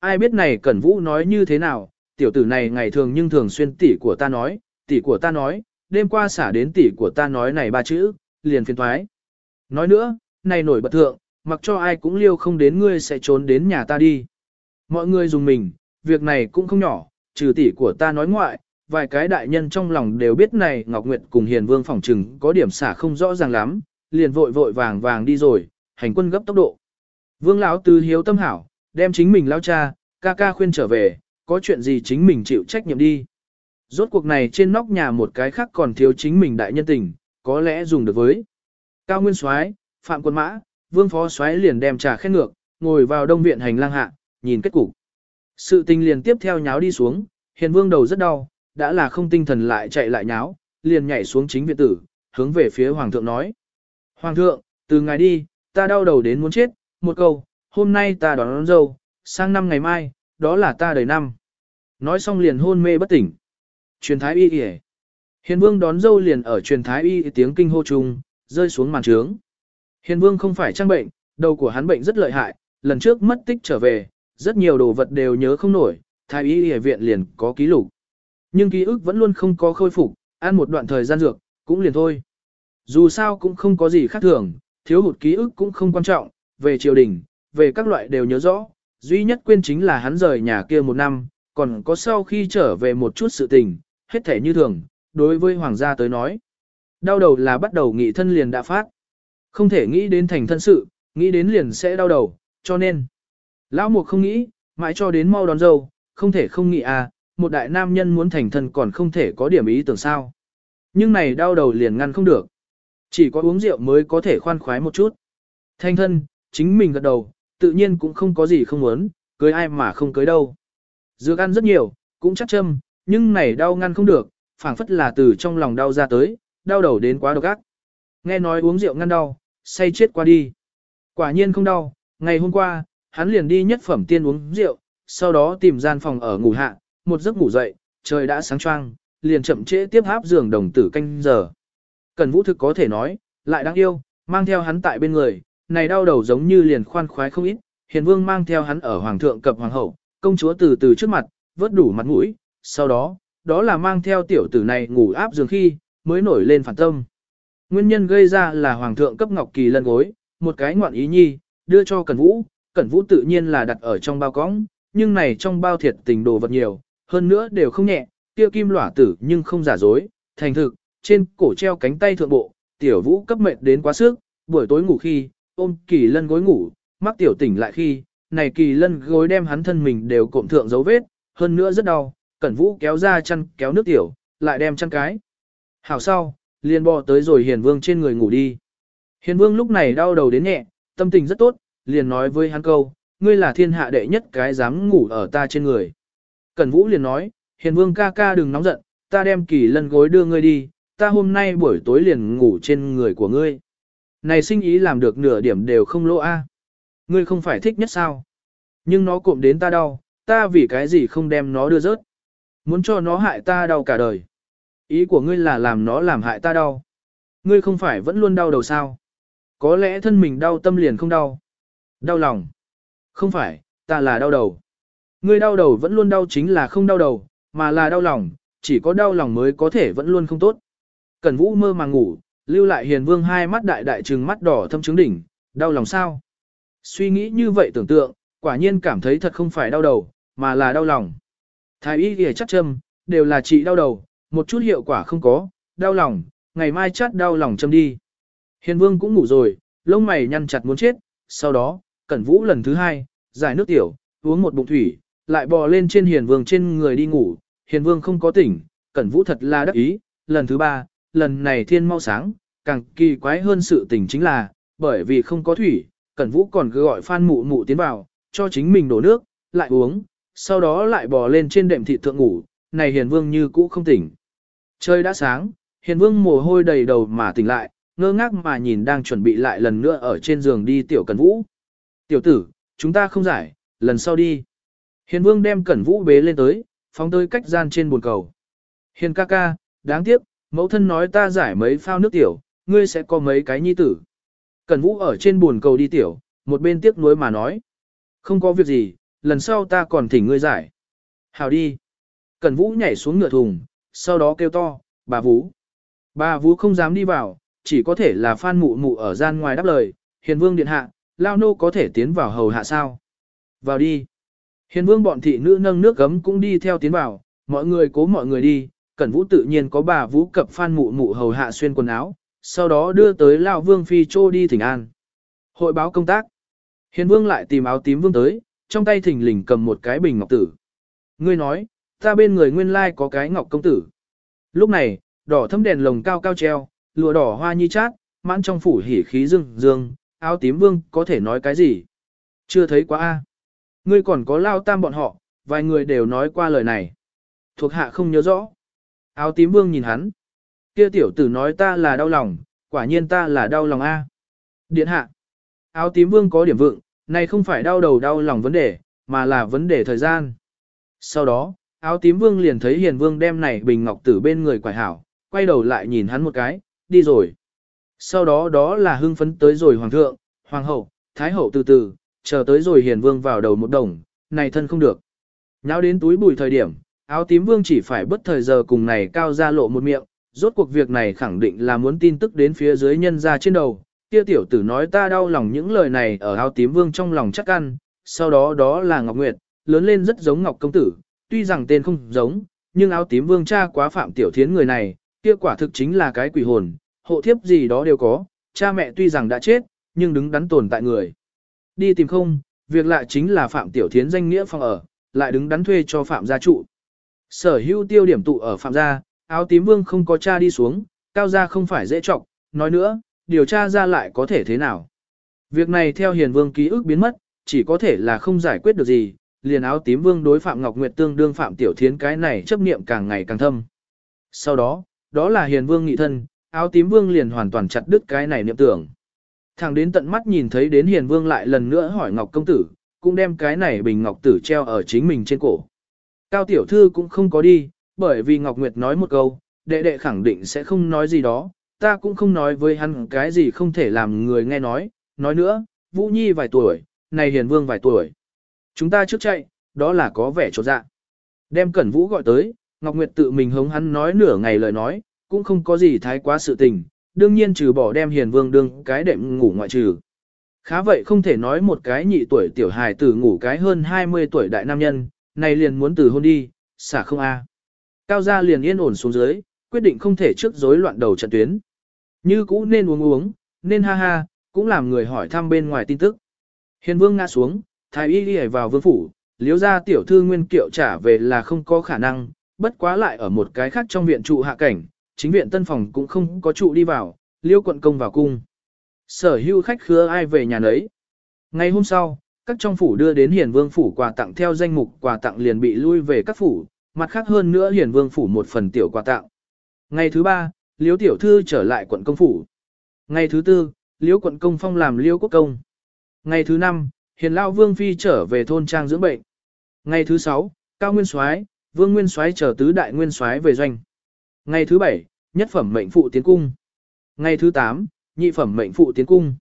Ai biết này Cẩn Vũ nói như thế nào, tiểu tử này ngày thường nhưng thường xuyên tỷ của ta nói, tỷ của ta nói, đêm qua xả đến tỷ của ta nói này ba chữ, liền phiền thoái. Nói nữa, này nổi bật thượng, mặc cho ai cũng liêu không đến ngươi sẽ trốn đến nhà ta đi. Mọi người dùng mình, việc này cũng không nhỏ, trừ tỷ của ta nói ngoại, vài cái đại nhân trong lòng đều biết này Ngọc Nguyệt cùng Hiền Vương phòng trừng có điểm xả không rõ ràng lắm, liền vội vội vàng vàng đi rồi, hành quân gấp tốc độ. Vương lão tứ hiếu tâm hảo, đem chính mình lao cha, ca ca khuyên trở về, có chuyện gì chính mình chịu trách nhiệm đi. Rốt cuộc này trên nóc nhà một cái khác còn thiếu chính mình đại nhân tình, có lẽ dùng được với. Cao Nguyên Soái, Phạm Quân Mã, Vương Phó Soái liền đem trà khen ngược, ngồi vào đông viện hành lang hạ, nhìn kết cục. Sự tình liền tiếp theo nháo đi xuống, Hiền Vương đầu rất đau, đã là không tinh thần lại chạy lại nháo, liền nhảy xuống chính viện tử, hướng về phía Hoàng thượng nói. Hoàng thượng, từ ngày đi, ta đau đầu đến muốn chết, một câu, hôm nay ta đón, đón dâu, sang năm ngày mai, đó là ta đầy năm. Nói xong liền hôn mê bất tỉnh. Truyền thái y kìa. Hiền vương đón dâu liền ở truyền thái y tiếng kinh hô chung, rơi xuống màn trướng. Hiền vương không phải trang bệnh, đầu của hắn bệnh rất lợi hại, lần trước mất tích trở về, rất nhiều đồ vật đều nhớ không nổi, thái y y viện liền có ký lục. Nhưng ký ức vẫn luôn không có khôi phục, ăn một đoạn thời gian dược, cũng liền thôi. Dù sao cũng không có gì khác thường, thiếu hụt ký ức cũng không quan trọng, về triều đình, về các loại đều nhớ rõ, duy nhất quên chính là hắn rời nhà kia một năm, còn có sau khi trở về một chút sự tình, hết thể như thường, đối với hoàng gia tới nói. Đau đầu là bắt đầu nghị thân liền đã phát. Không thể nghĩ đến thành thân sự, nghĩ đến liền sẽ đau đầu, cho nên. Lão mục không nghĩ, mãi cho đến mau đón dâu, không thể không nghĩ à, một đại nam nhân muốn thành thân còn không thể có điểm ý tưởng sao. Nhưng này đau đầu liền ngăn không được. Chỉ có uống rượu mới có thể khoan khoái một chút. Thành thân, chính mình gật đầu, tự nhiên cũng không có gì không muốn, cưới ai mà không cưới đâu. Dược ăn rất nhiều, cũng chắc châm, nhưng này đau ngăn không được, phảng phất là từ trong lòng đau ra tới, đau đầu đến quá độc ác. Nghe nói uống rượu ngăn đau, say chết qua đi. Quả nhiên không đau, ngày hôm qua, hắn liền đi nhất phẩm tiên uống rượu, sau đó tìm gian phòng ở ngủ hạ, một giấc ngủ dậy, trời đã sáng choang, liền chậm trễ tiếp háp giường đồng tử canh giờ. Cần vũ thực có thể nói, lại đáng yêu, mang theo hắn tại bên người, này đau đầu giống như liền khoan khoái không ít, hiền vương mang theo hắn ở hoàng thượng cập hoàng hậu, công chúa từ từ trước mặt, vớt đủ mặt mũi, sau đó, đó là mang theo tiểu tử này ngủ áp giường khi, mới nổi lên phản tâm. Nguyên nhân gây ra là hoàng thượng cấp ngọc kỳ lân gối, một cái ngoạn ý nhi, đưa cho Cẩn Vũ, Cẩn Vũ tự nhiên là đặt ở trong bao cõng, nhưng này trong bao thiệt tình đồ vật nhiều, hơn nữa đều không nhẹ, kia kim lỏa tử nhưng không giả dối, thành thực, trên cổ treo cánh tay thượng bộ, tiểu vũ cấp mệt đến quá sức, buổi tối ngủ khi, ôm kỳ lân gối ngủ, mắc tiểu tỉnh lại khi, này kỳ lân gối đem hắn thân mình đều cộm thượng dấu vết, hơn nữa rất đau, cẩn vũ kéo ra chăn kéo nước tiểu, lại đem chăn cái. Hảo sau, liền bò tới rồi hiền vương trên người ngủ đi. Hiền vương lúc này đau đầu đến nhẹ, tâm tình rất tốt, liền nói với hắn câu, ngươi là thiên hạ đệ nhất cái dám ngủ ở ta trên người. Cẩn vũ liền nói, hiền vương ca ca đừng nóng giận, ta đem kỳ lân gối đưa ngươi đi, ta hôm nay buổi tối liền ngủ trên người của ngươi. Này sinh ý làm được nửa điểm đều không lỗ a. Ngươi không phải thích nhất sao? Nhưng nó cụm đến ta đau, ta vì cái gì không đem nó đưa rớt? Muốn cho nó hại ta đau cả đời. Ý của ngươi là làm nó làm hại ta đau. Ngươi không phải vẫn luôn đau đầu sao? Có lẽ thân mình đau tâm liền không đau. Đau lòng. Không phải, ta là đau đầu. Ngươi đau đầu vẫn luôn đau chính là không đau đầu, mà là đau lòng, chỉ có đau lòng mới có thể vẫn luôn không tốt. Cẩn Vũ mơ màng ngủ, lưu lại hiền vương hai mắt đại đại trừng mắt đỏ thâm trứng đỉnh, đau lòng sao? Suy nghĩ như vậy tưởng tượng, quả nhiên cảm thấy thật không phải đau đầu, mà là đau lòng. Thái y kìa chắc châm, đều là trị đau đầu, một chút hiệu quả không có, đau lòng, ngày mai chát đau lòng châm đi. Hiền vương cũng ngủ rồi, lông mày nhăn chặt muốn chết, sau đó, cẩn vũ lần thứ hai, giải nước tiểu, uống một bụng thủy, lại bò lên trên hiền vương trên người đi ngủ, hiền vương không có tỉnh, cẩn vũ thật là đắc ý, lần thứ ba, lần này thiên mau sáng, càng kỳ quái hơn sự tình chính là, bởi vì không có thủy, Cẩn Vũ còn cứ gọi Phan Mụ Mụ tiến vào, cho chính mình đổ nước, lại uống, sau đó lại bò lên trên đệm thị thượng ngủ, này Hiền Vương như cũ không tỉnh. Trời đã sáng, Hiền Vương mồ hôi đầy đầu mà tỉnh lại, ngơ ngác mà nhìn đang chuẩn bị lại lần nữa ở trên giường đi tiểu Cẩn Vũ. Tiểu tử, chúng ta không giải, lần sau đi. Hiền vương đem Cẩn Vũ bế lên tới, phóng tới cách gian trên buồn cầu. Hiền ca ca, đáng tiếc, mẫu thân nói ta giải mấy phao nước tiểu, ngươi sẽ có mấy cái nhi tử. Cẩn Vũ ở trên buồn cầu đi tiểu, một bên tiếc nuối mà nói. Không có việc gì, lần sau ta còn thỉnh ngươi giải. Hào đi. Cẩn Vũ nhảy xuống ngựa thùng, sau đó kêu to, bà Vũ. Bà Vũ không dám đi vào, chỉ có thể là phan mụ mụ ở gian ngoài đáp lời, hiền vương điện hạ, lao nô có thể tiến vào hầu hạ sao. Vào đi. Hiền vương bọn thị nữ nâng nước gấm cũng đi theo tiến vào, mọi người cố mọi người đi, Cẩn Vũ tự nhiên có bà Vũ cập phan mụ mụ hầu hạ xuyên quần áo, sau đó đưa tới lão Vương Phi Chô đi thỉnh an. Hội báo công tác. Hiền Vương lại tìm áo tím vương tới, trong tay thỉnh lình cầm một cái bình ngọc tử. Ngươi nói, ta bên người nguyên lai có cái ngọc công tử. Lúc này, đỏ thâm đèn lồng cao cao treo, lụa đỏ hoa nhi chát, mãn trong phủ hỉ khí dương dương, áo tím vương có thể nói cái gì? Chưa thấy quá a. Ngươi còn có lao tam bọn họ, vài người đều nói qua lời này. Thuộc hạ không nhớ rõ. Áo tím vương nhìn hắn. Kia tiểu tử nói ta là đau lòng, quả nhiên ta là đau lòng a. Điện hạ. Áo tím vương có điểm vượng, này không phải đau đầu đau lòng vấn đề, mà là vấn đề thời gian. Sau đó, áo tím vương liền thấy hiền vương đem này bình ngọc tử bên người quải hảo, quay đầu lại nhìn hắn một cái, đi rồi. Sau đó đó là hưng phấn tới rồi hoàng thượng, hoàng hậu, thái hậu từ từ, chờ tới rồi hiền vương vào đầu một đồng, này thân không được. Nháo đến túi bùi thời điểm, áo tím vương chỉ phải bất thời giờ cùng này cao ra lộ một miệng, rốt cuộc việc này khẳng định là muốn tin tức đến phía dưới nhân ra trên đầu. Kia tiểu tử nói ta đau lòng những lời này ở áo tím vương trong lòng chắc ăn, sau đó đó là Ngọc Nguyệt, lớn lên rất giống Ngọc Công Tử, tuy rằng tên không giống, nhưng áo tím vương cha quá phạm tiểu thiến người này, kia quả thực chính là cái quỷ hồn, hộ thiếp gì đó đều có, cha mẹ tuy rằng đã chết, nhưng đứng đắn tồn tại người. Đi tìm không, việc lạ chính là phạm tiểu thiến danh nghĩa phòng ở, lại đứng đắn thuê cho phạm gia trụ. Sở hữu tiêu điểm tụ ở phạm gia, áo tím vương không có cha đi xuống, cao gia không phải dễ trọng, nói nữa, điều tra ra lại có thể thế nào. Việc này theo hiền vương ký ức biến mất, chỉ có thể là không giải quyết được gì, liền áo tím vương đối Phạm Ngọc Nguyệt tương đương Phạm Tiểu Thiến cái này chấp niệm càng ngày càng thâm. Sau đó, đó là hiền vương nghị thân, áo tím vương liền hoàn toàn chặt đứt cái này niệm tưởng. thằng đến tận mắt nhìn thấy đến hiền vương lại lần nữa hỏi Ngọc Công Tử, cũng đem cái này bình Ngọc Tử treo ở chính mình trên cổ. Cao Tiểu Thư cũng không có đi, bởi vì Ngọc Nguyệt nói một câu, đệ đệ khẳng định sẽ không nói gì đó, ta cũng không nói với hắn cái gì không thể làm người nghe nói, nói nữa, Vũ Nhi vài tuổi, này hiền vương vài tuổi. Chúng ta trước chạy, đó là có vẻ trột dạ. Đem Cẩn Vũ gọi tới, Ngọc Nguyệt tự mình hống hắn nói nửa ngày lời nói, cũng không có gì thái quá sự tình, đương nhiên trừ bỏ đem hiền vương đương cái đệm ngủ ngoại trừ. Khá vậy không thể nói một cái nhị tuổi tiểu hài tử ngủ cái hơn 20 tuổi đại nam nhân, này liền muốn từ hôn đi, xả không a. Cao gia liền yên ổn xuống dưới, quyết định không thể trước rối loạn đầu trận tuyến. Như cũ nên uống uống, nên ha ha, cũng làm người hỏi thăm bên ngoài tin tức. Hiền vương ngã xuống, thái y đi vào vương phủ, liếu ra tiểu thư nguyên kiệu trả về là không có khả năng, bất quá lại ở một cái khác trong viện trụ hạ cảnh, chính viện tân phòng cũng không có trụ đi vào, liêu quận công vào cung. Sở hữu khách khứa ai về nhà nấy. Ngày hôm sau, các trong phủ đưa đến hiền vương phủ quà tặng theo danh mục quà tặng liền bị lui về các phủ, mặt khác hơn nữa hiền vương phủ một phần tiểu quà tặng. Ngày thứ ba, liếu tiểu thư trở lại quận công phủ. Ngày thứ tư, liếu quận công phong làm liêu quốc công. Ngày thứ năm, hiền lao vương phi trở về thôn trang dưỡng bệnh. Ngày thứ sáu, cao nguyên soái, vương nguyên soái trở tứ đại nguyên soái về doanh. Ngày thứ bảy, nhất phẩm mệnh phụ tiến cung. Ngày thứ tám, nhị phẩm mệnh phụ tiến cung.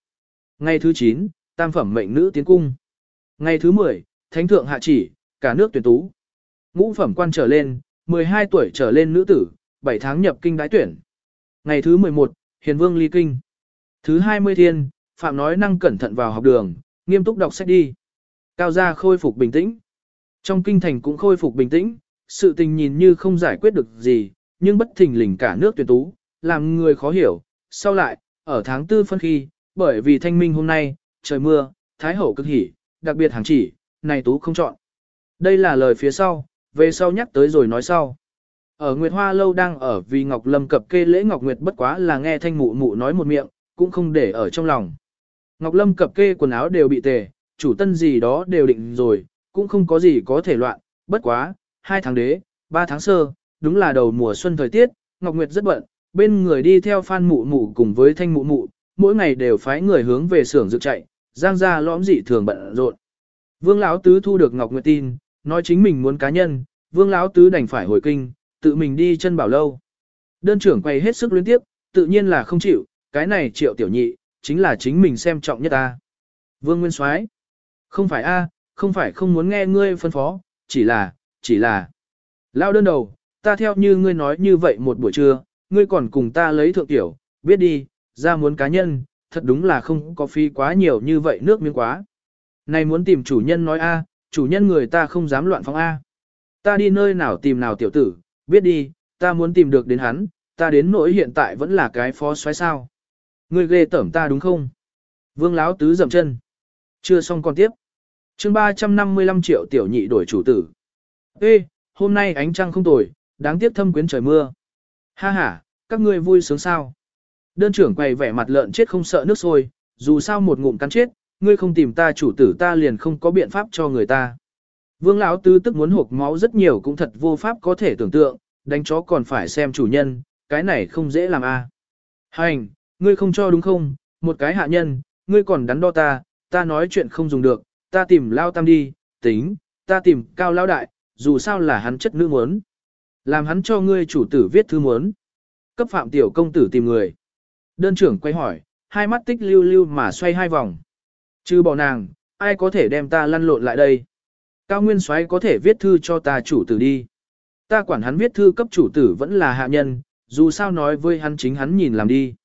Ngày thứ chín, tam phẩm mệnh nữ tiến cung. Ngày thứ mười, thánh thượng hạ chỉ, cả nước tuyển tú. Ngũ phẩm quan trở lên, 12 tuổi trở lên nữ tử, 7 tháng nhập kinh đái tuyển. Ngày thứ 11, hiền vương ly kinh. Thứ 20 thiên, Phạm nói năng cẩn thận vào học đường, nghiêm túc đọc sách đi. Cao gia khôi phục bình tĩnh. Trong kinh thành cũng khôi phục bình tĩnh, sự tình nhìn như không giải quyết được gì, nhưng bất thình lình cả nước tuyển tú, làm người khó hiểu. Sau lại, ở tháng tư phân khi, bởi vì thanh minh hôm nay, trời mưa, thái hậu cực hỉ, đặc biệt hàng chỉ, này tú không chọn. Đây là lời phía sau, về sau nhắc tới rồi nói sau. Ở Nguyệt Hoa Lâu đang ở vì Ngọc Lâm cập kê lễ Ngọc Nguyệt bất quá là nghe thanh mụ mụ nói một miệng, cũng không để ở trong lòng. Ngọc Lâm cập kê quần áo đều bị tề, chủ tân gì đó đều định rồi, cũng không có gì có thể loạn, bất quá, hai tháng đế, ba tháng sơ, đúng là đầu mùa xuân thời tiết, Ngọc Nguyệt rất bận, bên người đi theo Phan Mụ Mụ cùng với Thanh Mụ Mụ, mỗi ngày đều phái người hướng về xưởng dược chạy, giang gia lõm dị thường bận rộn. Vương Lão Tứ thu được Ngọc Nguyệt tin, nói chính mình muốn cá nhân, Vương Lão Tứ đành phải hồi kinh, tự mình đi chân bảo lâu. Đơn trưởng quay hết sức liên tiếp, tự nhiên là không chịu, cái này triệu tiểu nhị, chính là chính mình xem trọng nhất ta. Vương Nguyên Soái, không phải a, không phải không muốn nghe ngươi phân phó, chỉ là, chỉ là. Lao đơn đầu, ta theo như ngươi nói như vậy một buổi trưa, ngươi còn cùng ta lấy thượng tiểu, biết đi, ra muốn cá nhân, thật đúng là không có phi quá nhiều như vậy nước miếng quá. Này muốn tìm chủ nhân nói a, chủ nhân người ta không dám loạn phóng a. Ta đi nơi nào tìm nào tiểu tử, biết đi, ta muốn tìm được đến hắn, ta đến nỗi hiện tại vẫn là cái phó xoáy sao. Ngươi ghê tởm ta đúng không? Vương Láo tứ dậm chân. Chưa xong còn tiếp. chương 355 triệu tiểu nhị đổi chủ tử. Ê, hôm nay ánh trăng không tồi, đáng tiếc thâm quyến trời mưa. Ha ha, các ngươi vui sướng sao? Đơn trưởng quay vẻ mặt lợn chết không sợ nước sôi, dù sao một ngụm cắn chết, ngươi không tìm ta chủ tử ta liền không có biện pháp cho người ta. Vương lão tứ tức muốn hộp máu rất nhiều cũng thật vô pháp có thể tưởng tượng, đánh chó còn phải xem chủ nhân, cái này không dễ làm a. À. Hành, ngươi không cho đúng không, một cái hạ nhân, ngươi còn đắn đo ta, ta nói chuyện không dùng được, ta tìm lao tam đi, tính, ta tìm cao lao đại, dù sao là hắn chất nữ muốn. Làm hắn cho ngươi chủ tử viết thư muốn. Cấp phạm tiểu công tử tìm người. Đơn trưởng quay hỏi, hai mắt tích lưu lưu mà xoay hai vòng. Chứ bỏ nàng, ai có thể đem ta lăn lộn lại đây? Cao Nguyên Soái có thể viết thư cho ta chủ tử đi. Ta quản hắn viết thư cấp chủ tử vẫn là hạ nhân, dù sao nói với hắn chính hắn nhìn làm đi.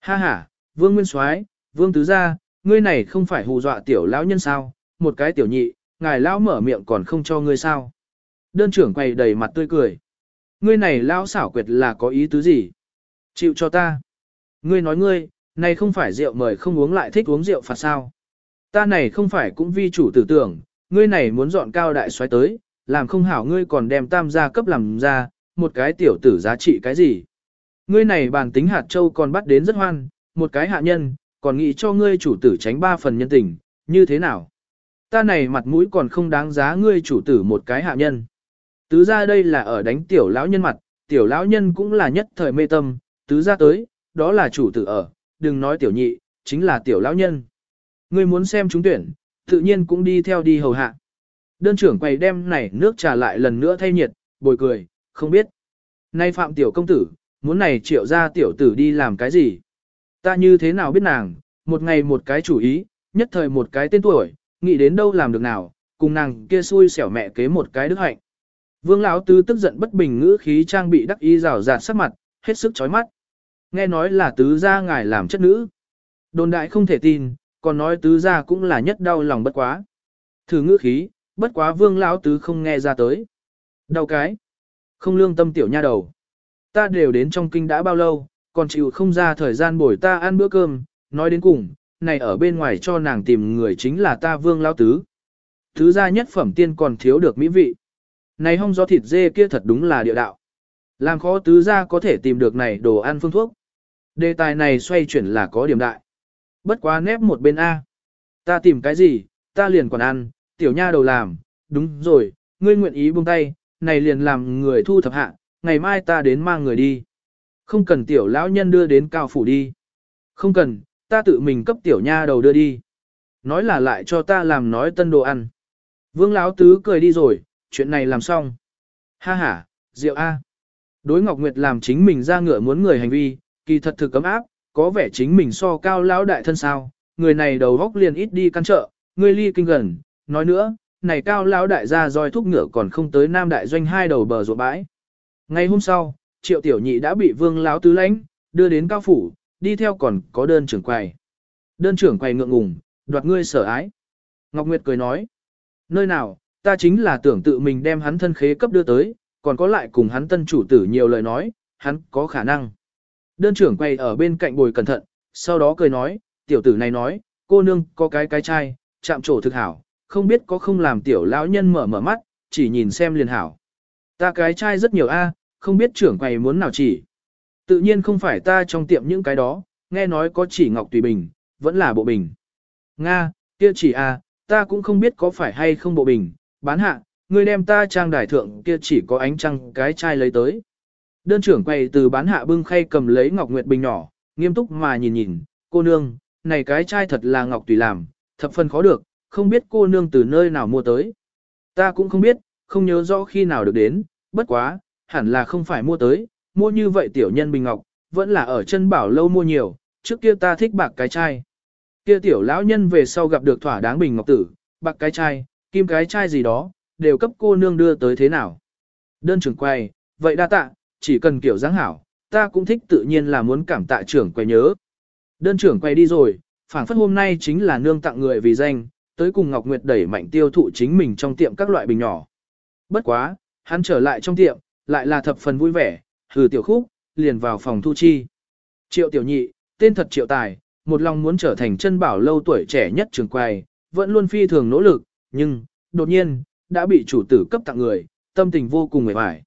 Ha ha, Vương Nguyên Soái, Vương Tứ Gia, ngươi này không phải hù dọa tiểu lão nhân sao, một cái tiểu nhị, ngài lão mở miệng còn không cho ngươi sao. Đơn trưởng quay đầy mặt tươi cười. Ngươi này lão xảo quyệt là có ý tứ gì? Chịu cho ta. Ngươi nói ngươi, này không phải rượu mời không uống lại thích uống rượu phạt sao. Ta này không phải cũng vi chủ tử tưởng, ngươi này muốn dọn cao đại xoáy tới, làm không hảo ngươi còn đem tam gia cấp làm ra, một cái tiểu tử giá trị cái gì. Ngươi này bản tính hạt châu còn bắt đến rất hoan, một cái hạ nhân, còn nghĩ cho ngươi chủ tử tránh ba phần nhân tình, như thế nào? Ta này mặt mũi còn không đáng giá ngươi chủ tử một cái hạ nhân. Tứ ra đây là ở đánh tiểu lão nhân mặt, tiểu lão nhân cũng là nhất thời mê tâm, tứ ra tới, đó là chủ tử ở, đừng nói tiểu nhị, chính là tiểu lão nhân. Ngươi muốn xem chúng tuyển, tự nhiên cũng đi theo đi hầu hạ. Đơn trưởng quầy đem này nước trà lại lần nữa thay nhiệt, bồi cười, không biết. Nay phạm tiểu công tử, muốn này triệu ra tiểu tử đi làm cái gì? Ta như thế nào biết nàng, một ngày một cái chủ ý, nhất thời một cái tên tuổi, nghĩ đến đâu làm được nào, cùng nàng kia xui xẻo mẹ kế một cái đức hạnh. Vương lão tứ tức giận bất bình ngữ khí trang bị đắc ý rào rạt sắc mặt, hết sức chói mắt. Nghe nói là tứ gia ngài làm chất nữ. Đồn đại không thể tin, còn nói tứ gia cũng là nhất đau lòng bất quá. Thử ngữ khí, bất quá vương lão tứ không nghe ra tới. Đau cái. Không lương tâm tiểu nha đầu. Ta đều đến trong kinh đã bao lâu, còn chịu không ra thời gian bồi ta ăn bữa cơm, nói đến cùng, này ở bên ngoài cho nàng tìm người chính là ta vương lão tứ. Thứ gia nhất phẩm tiên còn thiếu được mỹ vị. Này hong gió thịt dê kia thật đúng là địa đạo. Làm khó tứ gia có thể tìm được này đồ ăn phương thuốc. Đề tài này xoay chuyển là có điểm đại. Bất quá nép một bên A. Ta tìm cái gì, ta liền còn ăn, tiểu nha đầu làm, đúng rồi, ngươi nguyện ý buông tay, này liền làm người thu thập hạ, ngày mai ta đến mang người đi. Không cần tiểu lão nhân đưa đến cao phủ đi. Không cần, ta tự mình cấp tiểu nha đầu đưa đi. Nói là lại cho ta làm nói tân đồ ăn. Vương lão tứ cười đi rồi, chuyện này làm xong. Ha ha, rượu A. Đối Ngọc Nguyệt làm chính mình ra ngựa muốn người hành vi, kỳ thật thực cấm áp, có vẻ chính mình so cao lão đại thân sao, người này đầu góc liền ít đi căn trợ, người ly kinh gần, nói nữa, này cao lão đại ra roi thúc ngựa còn không tới nam đại doanh hai đầu bờ ruộng bãi. Ngày hôm sau, triệu tiểu nhị đã bị vương lão tứ lãnh, đưa đến cao phủ, đi theo còn có đơn trưởng quầy. Đơn trưởng quầy ngượng ngùng, đoạt ngươi sở ái. Ngọc Nguyệt cười nói, nơi nào, ta chính là tưởng tự mình đem hắn thân khế cấp đưa tới, còn có lại cùng hắn tân chủ tử nhiều lời nói, hắn có khả năng. Đơn trưởng quay ở bên cạnh bồi cẩn thận, sau đó cười nói, tiểu tử này nói, cô nương có cái cái chai, chạm trổ thực hảo, không biết có không làm tiểu lão nhân mở mở mắt, chỉ nhìn xem liền hảo. Ta cái chai rất nhiều a, không biết trưởng quầy muốn nào chỉ. Tự nhiên không phải ta trong tiệm những cái đó, nghe nói có chỉ ngọc tùy bình, vẫn là bộ bình. Nga, kia chỉ a, ta cũng không biết có phải hay không bộ bình, bán hạ, người đem ta trang đài thượng kia chỉ có ánh trăng cái chai lấy tới. Đơn trưởng quay từ bán hạ bưng khay cầm lấy Ngọc Nguyệt bình nhỏ, nghiêm túc mà nhìn nhìn, cô nương, này cái chai thật là Ngọc Tùy làm, thập phần khó được, không biết cô nương từ nơi nào mua tới. Ta cũng không biết, không nhớ rõ khi nào được đến, bất quá, hẳn là không phải mua tới, mua như vậy tiểu nhân bình ngọc, vẫn là ở chân bảo lâu mua nhiều, trước kia ta thích bạc cái chai. Kia tiểu lão nhân về sau gặp được thỏa đáng bình ngọc tử, bạc cái chai, kim cái chai gì đó, đều cấp cô nương đưa tới thế nào. Đơn trưởng quay, vậy đa tạ, chỉ cần kiểu dáng hảo, ta cũng thích tự nhiên là muốn cảm tạ trưởng quay nhớ. Đơn trưởng quay đi rồi, phảng phất hôm nay chính là nương tặng người vì danh, tới cùng Ngọc Nguyệt đẩy mạnh tiêu thụ chính mình trong tiệm các loại bình nhỏ. Bất quá, hắn trở lại trong tiệm, lại là thập phần vui vẻ, hừ tiểu khúc, liền vào phòng thu chi. Triệu tiểu nhị, tên thật triệu tài, một lòng muốn trở thành chân bảo lâu tuổi trẻ nhất trường quay, vẫn luôn phi thường nỗ lực, nhưng, đột nhiên, đã bị chủ tử cấp tặng người, tâm tình vô cùng mệt mỏi.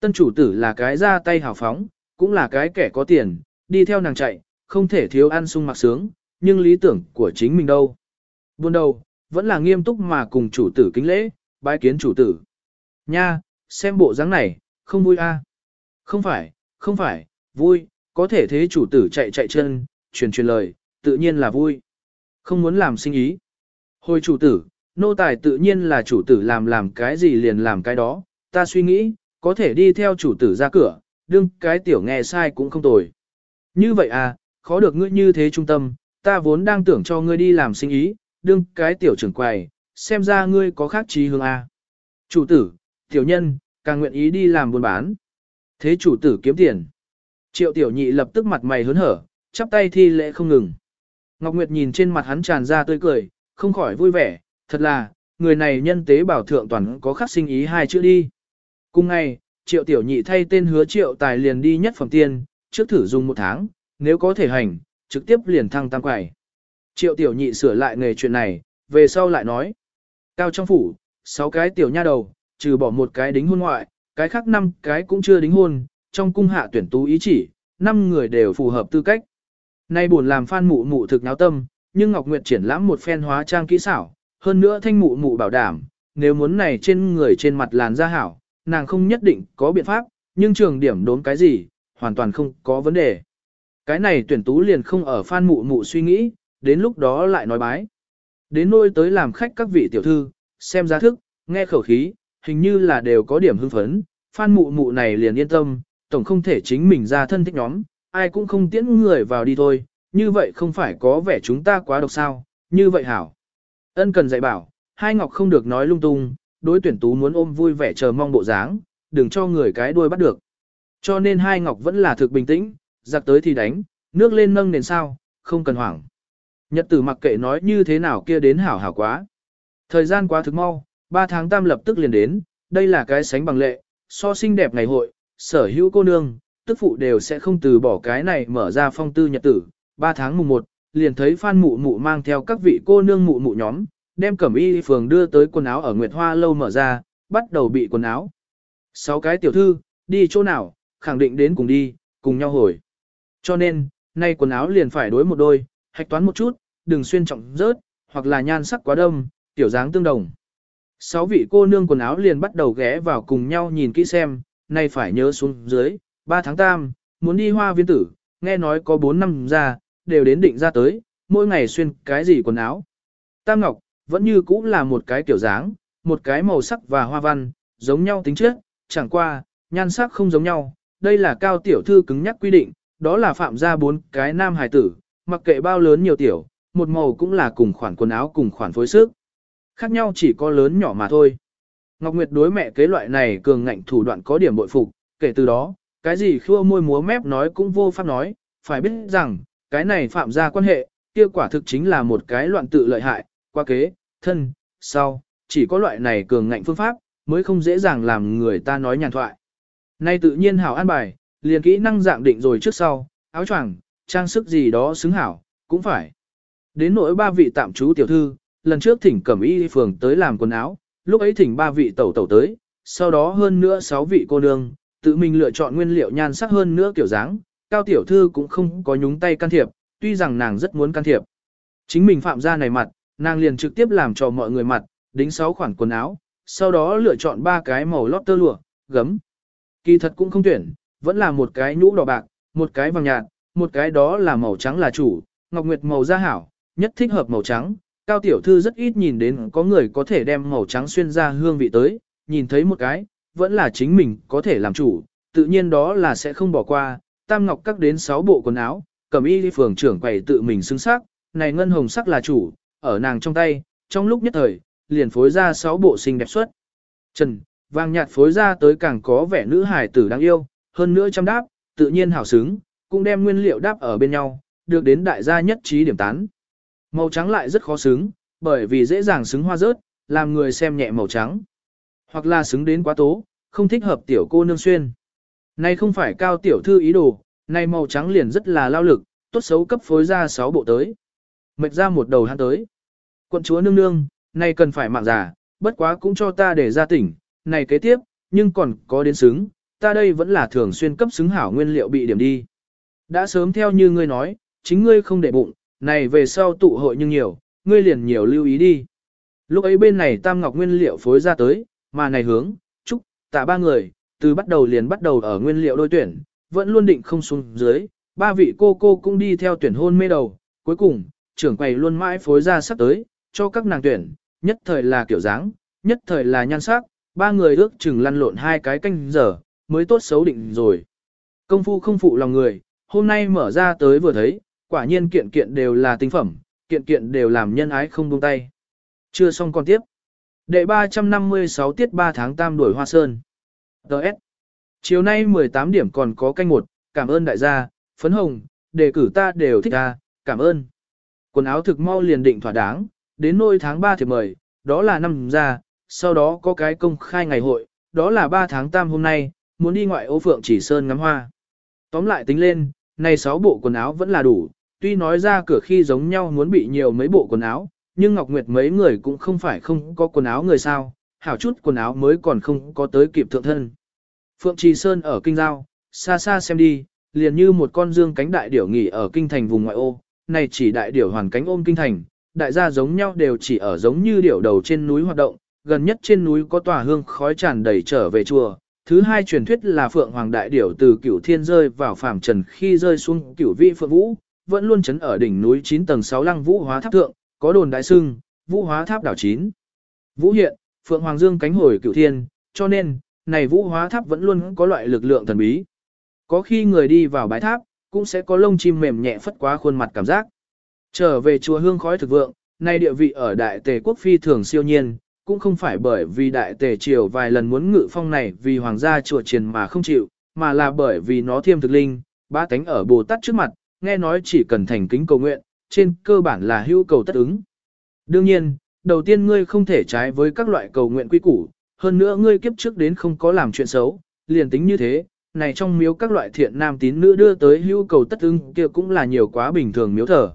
Tân chủ tử là cái ra tay hào phóng, cũng là cái kẻ có tiền, đi theo nàng chạy, không thể thiếu ăn sung mặc sướng, nhưng lý tưởng của chính mình đâu. Buôn đầu, vẫn là nghiêm túc mà cùng chủ tử kính lễ, bái kiến chủ tử. Nha, xem bộ dáng này, không vui a? À? Không phải, không phải, vui, có thể thế chủ tử chạy chạy chân, truyền truyền lời, tự nhiên là vui. Không muốn làm sinh ý. Hồi chủ tử, nô tài tự nhiên là chủ tử làm làm cái gì liền làm cái đó, ta suy nghĩ, có thể đi theo chủ tử ra cửa, đương cái tiểu nghe sai cũng không tồi. Như vậy à, khó được ngươi như thế trung tâm, ta vốn đang tưởng cho ngươi đi làm sinh ý, đương cái tiểu trưởng quầy, xem ra ngươi có khác trí hướng à. Chủ tử, tiểu nhân, càng nguyện ý đi làm buôn bán. Thế chủ tử kiếm tiền. Triệu tiểu nhị lập tức mặt mày hớn hở, chắp tay thi lễ không ngừng. Ngọc Nguyệt nhìn trên mặt hắn tràn ra tươi cười, không khỏi vui vẻ, thật là, người này nhân tế bảo thượng toàn có khắc sinh ý hai chữ đi. Cùng ngày, triệu tiểu nhị thay tên hứa triệu tài liền đi nhất phẩm tiên, trước thử dùng một tháng, nếu có thể hành, trực tiếp liền thăng tam quầy Triệu tiểu nhị sửa lại nghề chuyện này, về sau lại nói. Cao trong phủ, sáu cái tiểu nha đầu, trừ bỏ một cái đính hôn ngoại, cái khác năm cái cũng chưa đính hôn, trong cung hạ tuyển tú ý chỉ, năm người đều phù hợp tư cách. Nay buồn làm phan mụ mụ thực náo tâm, nhưng Ngọc Nguyệt triển lãm một phen hóa trang kỹ xảo, hơn nữa thanh mụ mụ bảo đảm, nếu muốn này trên người trên mặt làn da hảo, nàng không nhất định có biện pháp, nhưng trường điểm đốn cái gì, hoàn toàn không có vấn đề. Cái này tuyển tú liền không ở phan mụ mụ suy nghĩ, đến lúc đó lại nói bái. Đến nôi tới làm khách các vị tiểu thư, xem giá thức, nghe khẩu khí, hình như là đều có điểm hưng phấn, phan mụ mụ này liền yên tâm, tổng không thể chính mình ra thân thích nhóm, ai cũng không tiễn người vào đi thôi, như vậy không phải có vẻ chúng ta quá độc sao, như vậy hảo. Ân cần dạy bảo, hai ngọc không được nói lung tung, đối tuyển tú muốn ôm vui vẻ chờ mong bộ dáng, đừng cho người cái đuôi bắt được. Cho nên hai ngọc vẫn là thực bình tĩnh, giặc tới thì đánh, nước lên nâng nền sao, không cần hoảng. Nhật tử mặc kệ nói như thế nào kia đến hảo hảo quá. Thời gian quá thực mau, 3 tháng tam lập tức liền đến, đây là cái sánh bằng lệ, so xinh đẹp ngày hội, sở hữu cô nương, tức phụ đều sẽ không từ bỏ cái này mở ra phong tư nhật tử. 3 tháng mùng 1, liền thấy Phan Mụ Mụ mang theo các vị cô nương mụ mụ nhóm, đem cẩm y phường đưa tới quần áo ở Nguyệt Hoa lâu mở ra, bắt đầu bị quần áo. Sáu cái tiểu thư, đi chỗ nào, khẳng định đến cùng đi, cùng nhau hồi. Cho nên, nay quần áo liền phải đối một đôi, hạch toán một chút, đừng xuyên trọng rớt, hoặc là nhan sắc quá đông, tiểu dáng tương đồng. Sáu vị cô nương quần áo liền bắt đầu ghé vào cùng nhau nhìn kỹ xem, nay phải nhớ xuống dưới, 3 tháng tam, muốn đi hoa viên tử, nghe nói có 4 năm ra, đều đến định ra tới, mỗi ngày xuyên cái gì quần áo. Tam Ngọc, vẫn như cũ là một cái kiểu dáng, một cái màu sắc và hoa văn, giống nhau tính chất, chẳng qua, nhan sắc không giống nhau, đây là cao tiểu thư cứng nhắc quy định, đó là phạm ra bốn cái nam hài tử, mặc kệ bao lớn nhiều tiểu, một màu cũng là cùng khoản quần áo cùng khoản phối sức. Khác nhau chỉ có lớn nhỏ mà thôi. Ngọc Nguyệt đối mẹ kế loại này cường ngạnh thủ đoạn có điểm bội phục, kể từ đó, cái gì khua môi múa mép nói cũng vô pháp nói, phải biết rằng, cái này phạm ra quan hệ, kia quả thực chính là một cái loạn tự lợi hại, qua kế, thân, sau, chỉ có loại này cường ngạnh phương pháp, mới không dễ dàng làm người ta nói nhàn thoại. Nay tự nhiên hảo an bài, liền kỹ năng dạng định rồi trước sau, áo choàng, trang sức gì đó xứng hảo, cũng phải. Đến nỗi ba vị tạm trú tiểu thư, lần trước thỉnh cẩm y phường tới làm quần áo, lúc ấy thỉnh ba vị tẩu tẩu tới, sau đó hơn nữa sáu vị cô nương, tự mình lựa chọn nguyên liệu nhan sắc hơn nữa kiểu dáng, cao tiểu thư cũng không có nhúng tay can thiệp, tuy rằng nàng rất muốn can thiệp. Chính mình phạm ra này mặt, nàng liền trực tiếp làm cho mọi người mặt, đính sáu khoản quần áo, sau đó lựa chọn ba cái màu lót tơ lụa, gấm. Kỳ thật cũng không tuyển, vẫn là một cái nhũ đỏ bạc, một cái vàng nhạt, một cái đó là màu trắng là chủ, Ngọc Nguyệt màu da hảo, nhất thích hợp màu trắng. Cao tiểu thư rất ít nhìn đến có người có thể đem màu trắng xuyên ra hương vị tới, nhìn thấy một cái, vẫn là chính mình có thể làm chủ, tự nhiên đó là sẽ không bỏ qua, tam ngọc các đến 6 bộ quần áo, cầm y phường trưởng quầy tự mình xứng sắc, này ngân hồng sắc là chủ, ở nàng trong tay, trong lúc nhất thời, liền phối ra 6 bộ xinh đẹp xuất. Trần, vàng nhạt phối ra tới càng có vẻ nữ hài tử đáng yêu, hơn nữa chăm đáp, tự nhiên hảo xứng, cũng đem nguyên liệu đáp ở bên nhau, được đến đại gia nhất trí điểm tán. Màu trắng lại rất khó xứng, bởi vì dễ dàng xứng hoa rớt, làm người xem nhẹ màu trắng. Hoặc là xứng đến quá tố, không thích hợp tiểu cô nương xuyên. Này không phải cao tiểu thư ý đồ, này màu trắng liền rất là lao lực, tốt xấu cấp phối ra 6 bộ tới. Mệt ra một đầu hắn tới. Quận chúa nương nương, này cần phải mạng giả, bất quá cũng cho ta để ra tỉnh, này kế tiếp, nhưng còn có đến xứng, ta đây vẫn là thường xuyên cấp xứng hảo nguyên liệu bị điểm đi. Đã sớm theo như ngươi nói, chính ngươi không để bụng, này về sau tụ hội nhưng nhiều, ngươi liền nhiều lưu ý đi. Lúc ấy bên này tam ngọc nguyên liệu phối ra tới, mà này hướng, chúc, tạ ba người, từ bắt đầu liền bắt đầu ở nguyên liệu đôi tuyển, vẫn luôn định không xuống dưới, ba vị cô cô cũng đi theo tuyển hôn mê đầu, cuối cùng, trưởng quầy luôn mãi phối ra sắp tới, cho các nàng tuyển, nhất thời là kiểu dáng, nhất thời là nhan sắc, ba người ước chừng lăn lộn hai cái canh giờ, mới tốt xấu định rồi. Công phu không phụ lòng người, hôm nay mở ra tới vừa thấy, quả nhiên kiện kiện đều là tinh phẩm, kiện kiện đều làm nhân ái không buông tay. Chưa xong còn tiếp. Đệ 356 tiết 3 tháng tam đuổi hoa sơn. Đợt. Chiều nay 18 điểm còn có canh một, cảm ơn đại gia, phấn hồng, đề cử ta đều thích ta, cảm ơn. Quần áo thực mau liền định thỏa đáng, đến nôi tháng 3 thì mời, đó là năm ra, sau đó có cái công khai ngày hội, đó là 3 tháng tam hôm nay, muốn đi ngoại ô phượng chỉ sơn ngắm hoa. Tóm lại tính lên, này 6 bộ quần áo vẫn là đủ, tuy nói ra cửa khi giống nhau muốn bị nhiều mấy bộ quần áo, nhưng Ngọc Nguyệt mấy người cũng không phải không có quần áo người sao, hảo chút quần áo mới còn không có tới kịp thượng thân. Phượng Trì Sơn ở kinh giao, xa xa xem đi, liền như một con dương cánh đại điểu nghỉ ở kinh thành vùng ngoại ô, này chỉ đại điểu hoàn cánh ôm kinh thành, đại gia giống nhau đều chỉ ở giống như điểu đầu trên núi hoạt động, gần nhất trên núi có tòa hương khói tràn đầy trở về chùa. Thứ hai truyền thuyết là Phượng Hoàng Đại Điểu từ cửu thiên rơi vào phàm trần khi rơi xuống cửu vị Phượng Vũ, vẫn luôn chấn ở đỉnh núi 9 tầng 6 lăng vũ hóa tháp thượng, có đồn đại sưng, vũ hóa tháp đảo 9. Vũ hiện, Phượng Hoàng Dương cánh hồi cửu thiên, cho nên, này vũ hóa tháp vẫn luôn có loại lực lượng thần bí. Có khi người đi vào bái tháp, cũng sẽ có lông chim mềm nhẹ phất quá khuôn mặt cảm giác. Trở về chùa hương khói thực vượng, nay địa vị ở đại tề quốc phi thường siêu nhiên, cũng không phải bởi vì đại tề triều vài lần muốn ngự phong này vì hoàng gia chùa triền mà không chịu, mà là bởi vì nó thiêm thực linh, ba tánh ở Bồ Tát trước mặt, nghe nói chỉ cần thành kính cầu nguyện, trên cơ bản là hữu cầu tất ứng. Đương nhiên, đầu tiên ngươi không thể trái với các loại cầu nguyện quy củ, hơn nữa ngươi kiếp trước đến không có làm chuyện xấu, liền tính như thế, này trong miếu các loại thiện nam tín nữ đưa tới hữu cầu tất ưng kia cũng là nhiều quá bình thường miếu thờ.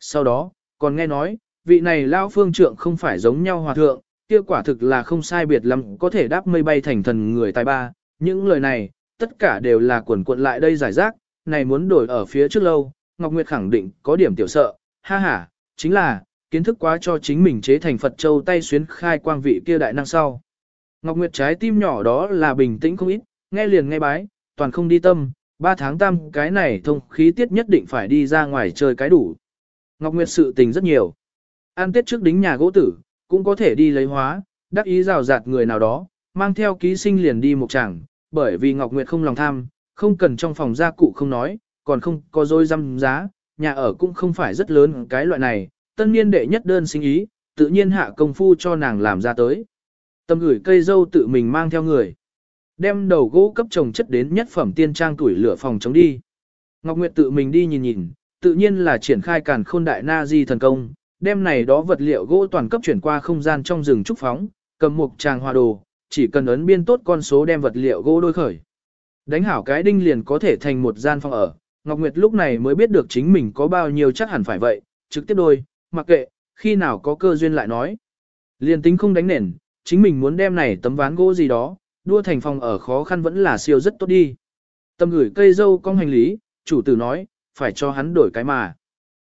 Sau đó, còn nghe nói, vị này lao phương trượng không phải giống nhau hòa thượng, kia quả thực là không sai biệt lắm có thể đáp mây bay thành thần người tài ba. Những lời này, tất cả đều là quần cuộn lại đây giải rác, này muốn đổi ở phía trước lâu, Ngọc Nguyệt khẳng định có điểm tiểu sợ, ha ha, chính là, kiến thức quá cho chính mình chế thành Phật Châu tay xuyến khai quang vị kia đại năng sau. Ngọc Nguyệt trái tim nhỏ đó là bình tĩnh không ít, nghe liền nghe bái, toàn không đi tâm, ba tháng tam cái này thông khí tiết nhất định phải đi ra ngoài chơi cái đủ. Ngọc Nguyệt sự tình rất nhiều. An tết trước đính nhà gỗ tử, cũng có thể đi lấy hóa, đắc ý rào rạt người nào đó, mang theo ký sinh liền đi một chẳng, bởi vì Ngọc Nguyệt không lòng tham, không cần trong phòng gia cụ không nói, còn không có dôi răm giá, nhà ở cũng không phải rất lớn cái loại này, tân niên đệ nhất đơn sinh ý, tự nhiên hạ công phu cho nàng làm ra tới. Tâm gửi cây dâu tự mình mang theo người. Đem đầu gỗ cấp trồng chất đến nhất phẩm tiên trang tuổi lửa phòng chống đi. Ngọc Nguyệt tự mình đi nhìn nhìn, tự nhiên là triển khai càn khôn đại na di thần công, đem này đó vật liệu gỗ toàn cấp chuyển qua không gian trong rừng trúc phóng, cầm một tràng hòa đồ, chỉ cần ấn biên tốt con số đem vật liệu gỗ đôi khởi. Đánh hảo cái đinh liền có thể thành một gian phòng ở, Ngọc Nguyệt lúc này mới biết được chính mình có bao nhiêu chắc hẳn phải vậy, trực tiếp đôi, mặc kệ, khi nào có cơ duyên lại nói. Liền tính không đánh nền, chính mình muốn đem này tấm ván gỗ gì đó, đua thành phòng ở khó khăn vẫn là siêu rất tốt đi. Tâm gửi cây dâu con hành lý, chủ tử nói, phải cho hắn đổi cái mà.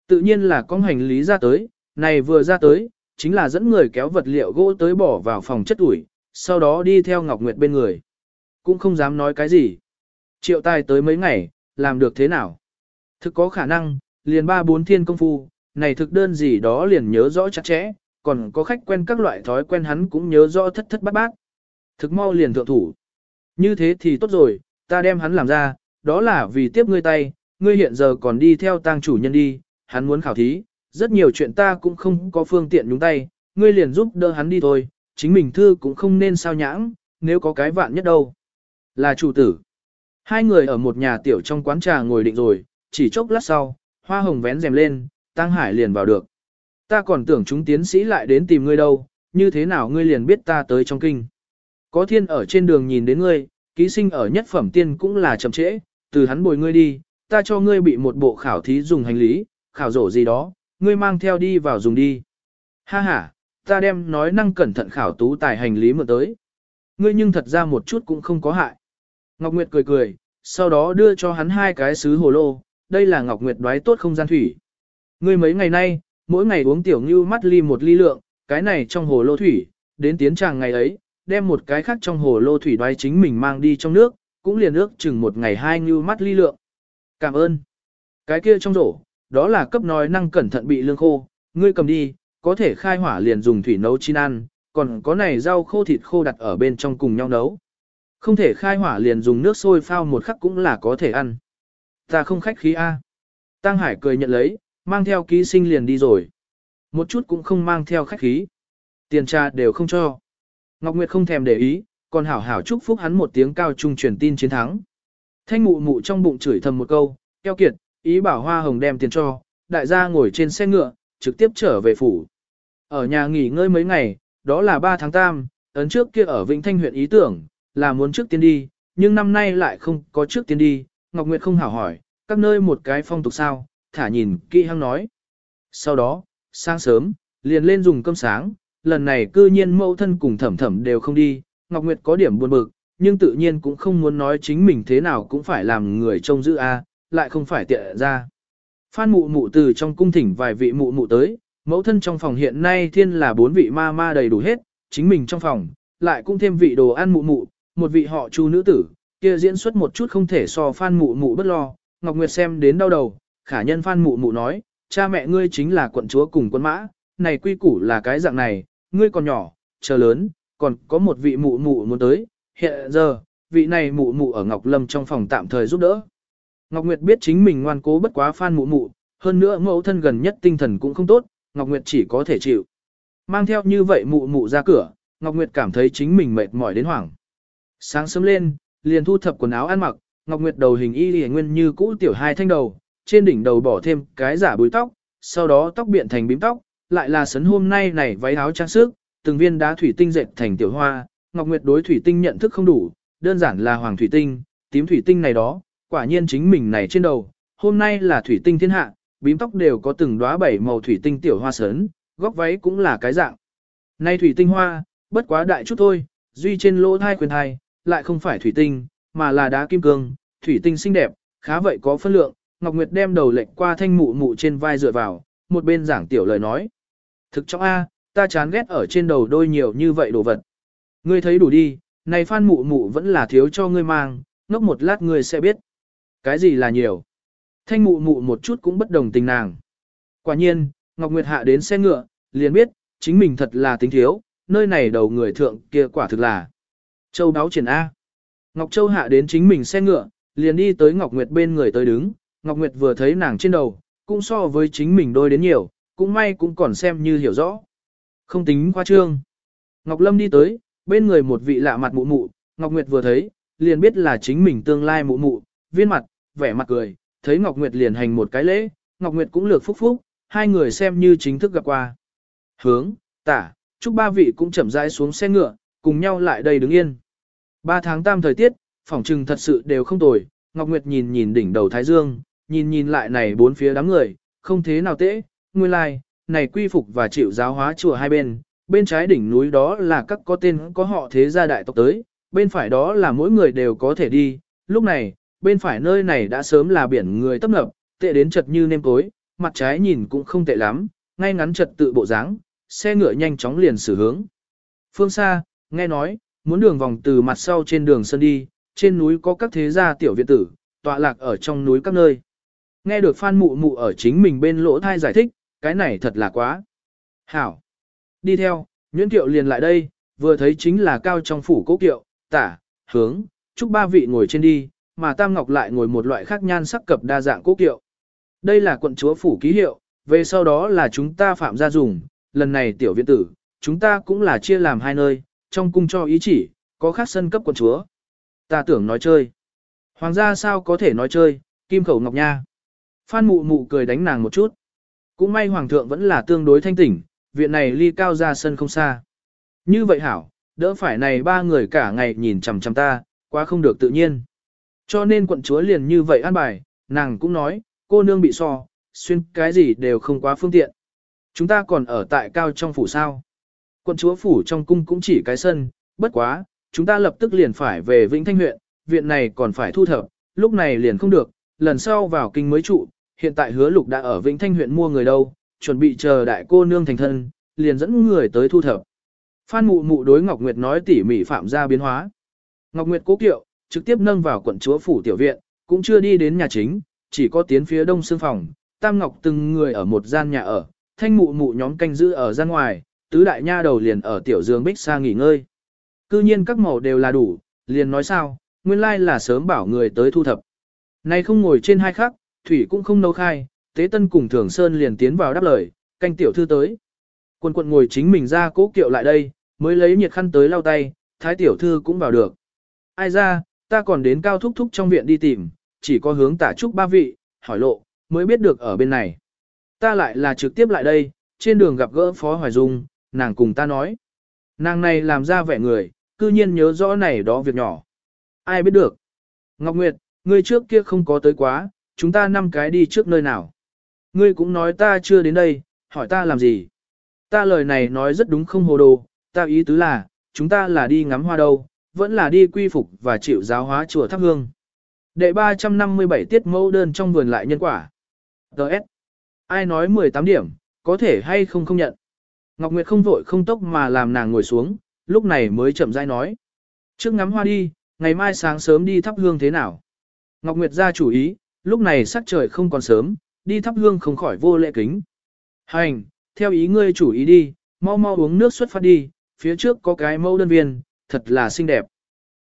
Tự nhiên là con hành lý ra tới, này vừa ra tới, chính là dẫn người kéo vật liệu gỗ tới bỏ vào phòng chất ủi, sau đó đi theo Ngọc Nguyệt bên người. Cũng không dám nói cái gì. Triệu tài tới mấy ngày, làm được thế nào? Thực có khả năng, liền ba bốn thiên công phu, này thực đơn gì đó liền nhớ rõ chặt chẽ, còn có khách quen các loại thói quen hắn cũng nhớ rõ thất thất bát bát. Thực mau liền thượng thủ. Như thế thì tốt rồi, ta đem hắn làm ra, đó là vì tiếp ngươi tay, ngươi hiện giờ còn đi theo tang chủ nhân đi, hắn muốn khảo thí, rất nhiều chuyện ta cũng không có phương tiện nhúng tay, ngươi liền giúp đỡ hắn đi thôi, chính mình thư cũng không nên sao nhãng, nếu có cái vạn nhất đâu. Là chủ tử. Hai người ở một nhà tiểu trong quán trà ngồi định rồi, chỉ chốc lát sau, hoa hồng vén rèm lên, Tăng Hải liền vào được. Ta còn tưởng chúng tiến sĩ lại đến tìm ngươi đâu, như thế nào ngươi liền biết ta tới trong kinh. Có thiên ở trên đường nhìn đến ngươi, ký sinh ở nhất phẩm tiên cũng là chậm trễ, từ hắn bồi ngươi đi, ta cho ngươi bị một bộ khảo thí dùng hành lý, khảo rổ gì đó, ngươi mang theo đi vào dùng đi. Ha ha, ta đem nói năng cẩn thận khảo tú tài hành lý mượn tới. Ngươi nhưng thật ra một chút cũng không có hại. Ngọc Nguyệt cười cười, sau đó đưa cho hắn hai cái sứ hồ lô, đây là Ngọc Nguyệt đoái tốt không gian thủy. Ngươi mấy ngày nay, mỗi ngày uống tiểu ngưu mắt ly một ly lượng, cái này trong hồ lô thủy, đến tiến tràng ngày ấy, đem một cái khác trong hồ lô thủy đoái chính mình mang đi trong nước, cũng liền ước chừng một ngày hai như mắt ly lượng. Cảm ơn. Cái kia trong rổ, đó là cấp nói năng cẩn thận bị lương khô, ngươi cầm đi, có thể khai hỏa liền dùng thủy nấu chín ăn, còn có này rau khô thịt khô đặt ở bên trong cùng nhau nấu. Không thể khai hỏa liền dùng nước sôi phao một khắc cũng là có thể ăn. Ta không khách khí A. Tăng Hải cười nhận lấy, mang theo ký sinh liền đi rồi. Một chút cũng không mang theo khách khí. Tiền trà đều không cho. Ngọc Nguyệt không thèm để ý, còn hảo hảo chúc phúc hắn một tiếng cao trung truyền tin chiến thắng. Thanh mụ mụ trong bụng chửi thầm một câu, keo kiệt, ý bảo hoa hồng đem tiền cho, đại gia ngồi trên xe ngựa, trực tiếp trở về phủ. Ở nhà nghỉ ngơi mấy ngày, đó là 3 tháng tam, ấn trước kia ở Vĩnh Thanh huyện ý tưởng, là muốn trước tiên đi, nhưng năm nay lại không có trước tiên đi, Ngọc Nguyệt không hảo hỏi, các nơi một cái phong tục sao, thả nhìn kỹ hăng nói. Sau đó, sáng sớm, liền lên dùng cơm sáng, lần này cư nhiên mẫu thân cùng thẩm thẩm đều không đi, Ngọc Nguyệt có điểm buồn bực, nhưng tự nhiên cũng không muốn nói chính mình thế nào cũng phải làm người trông giữ a, lại không phải tiện ra. Phan mụ mụ từ trong cung thỉnh vài vị mụ mụ tới, mẫu thân trong phòng hiện nay thiên là bốn vị ma ma đầy đủ hết, chính mình trong phòng, lại cũng thêm vị đồ ăn mụ mụ, một vị họ chu nữ tử, kia diễn xuất một chút không thể so Phan mụ mụ bất lo, Ngọc Nguyệt xem đến đau đầu, khả nhân Phan mụ mụ nói, cha mẹ ngươi chính là quận chúa cùng quân mã, này quy củ là cái dạng này, ngươi còn nhỏ, chờ lớn, còn có một vị mụ mụ muốn tới, hiện giờ, vị này mụ mụ ở Ngọc Lâm trong phòng tạm thời giúp đỡ. Ngọc Nguyệt biết chính mình ngoan cố bất quá Phan mụ mụ, hơn nữa mẫu thân gần nhất tinh thần cũng không tốt, Ngọc Nguyệt chỉ có thể chịu. Mang theo như vậy mụ mụ ra cửa, Ngọc Nguyệt cảm thấy chính mình mệt mỏi đến hoảng. Sáng sớm lên, liền thu thập quần áo ăn mặc, Ngọc Nguyệt đầu hình y lìa nguyên như cũ tiểu hai thanh đầu, trên đỉnh đầu bỏ thêm cái giả búi tóc, sau đó tóc biện thành bím tóc, lại là sấn hôm nay này váy áo trang sức, từng viên đá thủy tinh dệt thành tiểu hoa, Ngọc Nguyệt đối thủy tinh nhận thức không đủ, đơn giản là hoàng thủy tinh, tím thủy tinh này đó, quả nhiên chính mình này trên đầu, hôm nay là thủy tinh thiên hạ, bím tóc đều có từng đóa bảy màu thủy tinh tiểu hoa sấn, góc váy cũng là cái dạng. Nay thủy tinh hoa, bất quá đại chút thôi, duy trên lỗ thai quyền thai, lại không phải thủy tinh, mà là đá kim cương, thủy tinh xinh đẹp, khá vậy có phân lượng, Ngọc Nguyệt đem đầu lệnh qua thanh mụ mụ trên vai dựa vào, một bên giảng tiểu lời nói. Thực trong A, ta chán ghét ở trên đầu đôi nhiều như vậy đồ vật. Ngươi thấy đủ đi, này phan mụ mụ vẫn là thiếu cho ngươi mang, ngốc một lát ngươi sẽ biết. Cái gì là nhiều? Thanh mụ mụ một chút cũng bất đồng tình nàng. Quả nhiên, Ngọc Nguyệt hạ đến xe ngựa, liền biết, chính mình thật là tính thiếu, nơi này đầu người thượng kia quả thực là. Châu báo triển A. Ngọc Châu hạ đến chính mình xe ngựa, liền đi tới Ngọc Nguyệt bên người tới đứng, Ngọc Nguyệt vừa thấy nàng trên đầu, cũng so với chính mình đôi đến nhiều, cũng may cũng còn xem như hiểu rõ. Không tính khoa trương. Ngọc Lâm đi tới, bên người một vị lạ mặt mụ mụ, Ngọc Nguyệt vừa thấy, liền biết là chính mình tương lai mụ mụ, viên mặt, vẻ mặt cười, thấy Ngọc Nguyệt liền hành một cái lễ, Ngọc Nguyệt cũng lược phúc phúc, hai người xem như chính thức gặp qua. Hướng, tả, chúc ba vị cũng chậm rãi xuống xe ngựa, cùng nhau lại đây đứng yên. Ba tháng tam thời tiết, phỏng trừng thật sự đều không tồi, Ngọc Nguyệt nhìn nhìn đỉnh đầu Thái Dương, nhìn nhìn lại này bốn phía đám người, không thế nào tệ, nguyên lai, like, này quy phục và chịu giáo hóa chùa hai bên, bên trái đỉnh núi đó là các có tên có họ thế gia đại tộc tới, bên phải đó là mỗi người đều có thể đi, lúc này, bên phải nơi này đã sớm là biển người tấp nập, tệ đến chật như nêm tối, mặt trái nhìn cũng không tệ lắm, ngay ngắn trật tự bộ dáng, xe ngựa nhanh chóng liền xử hướng. Phương xa, nghe nói, muốn đường vòng từ mặt sau trên đường sân đi, trên núi có các thế gia tiểu viện tử, tọa lạc ở trong núi các nơi. Nghe được Phan Mụ Mụ ở chính mình bên lỗ thai giải thích, cái này thật là quá. Hảo. Đi theo, Nguyễn Kiệu liền lại đây, vừa thấy chính là cao trong phủ cố kiệu, tả, hướng, chúc ba vị ngồi trên đi, mà Tam Ngọc lại ngồi một loại khác nhan sắc cập đa dạng cố kiệu. Đây là quận chúa phủ ký hiệu, về sau đó là chúng ta phạm gia dùng, lần này tiểu viện tử, chúng ta cũng là chia làm hai nơi, trong cung cho ý chỉ, có khác sân cấp quận chúa. Ta tưởng nói chơi. Hoàng gia sao có thể nói chơi, kim khẩu ngọc nha. Phan mụ mụ cười đánh nàng một chút. Cũng may hoàng thượng vẫn là tương đối thanh tỉnh, viện này ly cao ra sân không xa. Như vậy hảo, đỡ phải này ba người cả ngày nhìn chằm chằm ta, quá không được tự nhiên. Cho nên quận chúa liền như vậy an bài, nàng cũng nói, cô nương bị so, xuyên cái gì đều không quá phương tiện. Chúng ta còn ở tại cao trong phủ sao. Quận chúa phủ trong cung cũng chỉ cái sân, bất quá, chúng ta lập tức liền phải về Vĩnh Thanh huyện, viện này còn phải thu thập, lúc này liền không được, lần sau vào kinh mới trụ, hiện tại hứa lục đã ở Vĩnh Thanh huyện mua người đâu, chuẩn bị chờ đại cô nương thành thân, liền dẫn người tới thu thập. Phan mụ mụ đối Ngọc Nguyệt nói tỉ mỉ phạm ra biến hóa. Ngọc Nguyệt cố kiệu, trực tiếp nâng vào quận chúa phủ tiểu viện, cũng chưa đi đến nhà chính, chỉ có tiến phía đông xương phòng, Tam Ngọc từng người ở một gian nhà ở, thanh mụ mụ nhóm canh giữ ở gian ngoài, tứ đại nha đầu liền ở tiểu giường bích xa nghỉ ngơi. Cư nhiên các màu đều là đủ, liền nói sao, nguyên lai là sớm bảo người tới thu thập. Nay không ngồi trên hai khắc, thủy cũng không nấu khai, tế tân cùng thường sơn liền tiến vào đáp lời, canh tiểu thư tới. Quân quận ngồi chính mình ra cố kiệu lại đây, mới lấy nhiệt khăn tới lau tay, thái tiểu thư cũng vào được. Ai ra, ta còn đến cao thúc thúc trong viện đi tìm, chỉ có hướng tả trúc ba vị, hỏi lộ, mới biết được ở bên này. Ta lại là trực tiếp lại đây, trên đường gặp gỡ Phó Hoài Dung, nàng cùng ta nói. Nàng này làm ra vẻ người, cư nhiên nhớ rõ này đó việc nhỏ. Ai biết được. Ngọc Nguyệt, ngươi trước kia không có tới quá, chúng ta năm cái đi trước nơi nào. Ngươi cũng nói ta chưa đến đây, hỏi ta làm gì. Ta lời này nói rất đúng không hồ đồ, ta ý tứ là, chúng ta là đi ngắm hoa đâu, vẫn là đi quy phục và chịu giáo hóa chùa thắp hương. Đệ 357 tiết mẫu đơn trong vườn lại nhân quả. Đợt. Ai nói 18 điểm, có thể hay không không nhận. Ngọc Nguyệt không vội không tốc mà làm nàng ngồi xuống, lúc này mới chậm rãi nói. Trước ngắm hoa đi, ngày mai sáng sớm đi thắp hương thế nào? Ngọc Nguyệt ra chủ ý, lúc này sắc trời không còn sớm, đi thắp hương không khỏi vô lễ kính. Hành, theo ý ngươi chủ ý đi, mau mau uống nước xuất phát đi, phía trước có cái mẫu đơn viên, thật là xinh đẹp.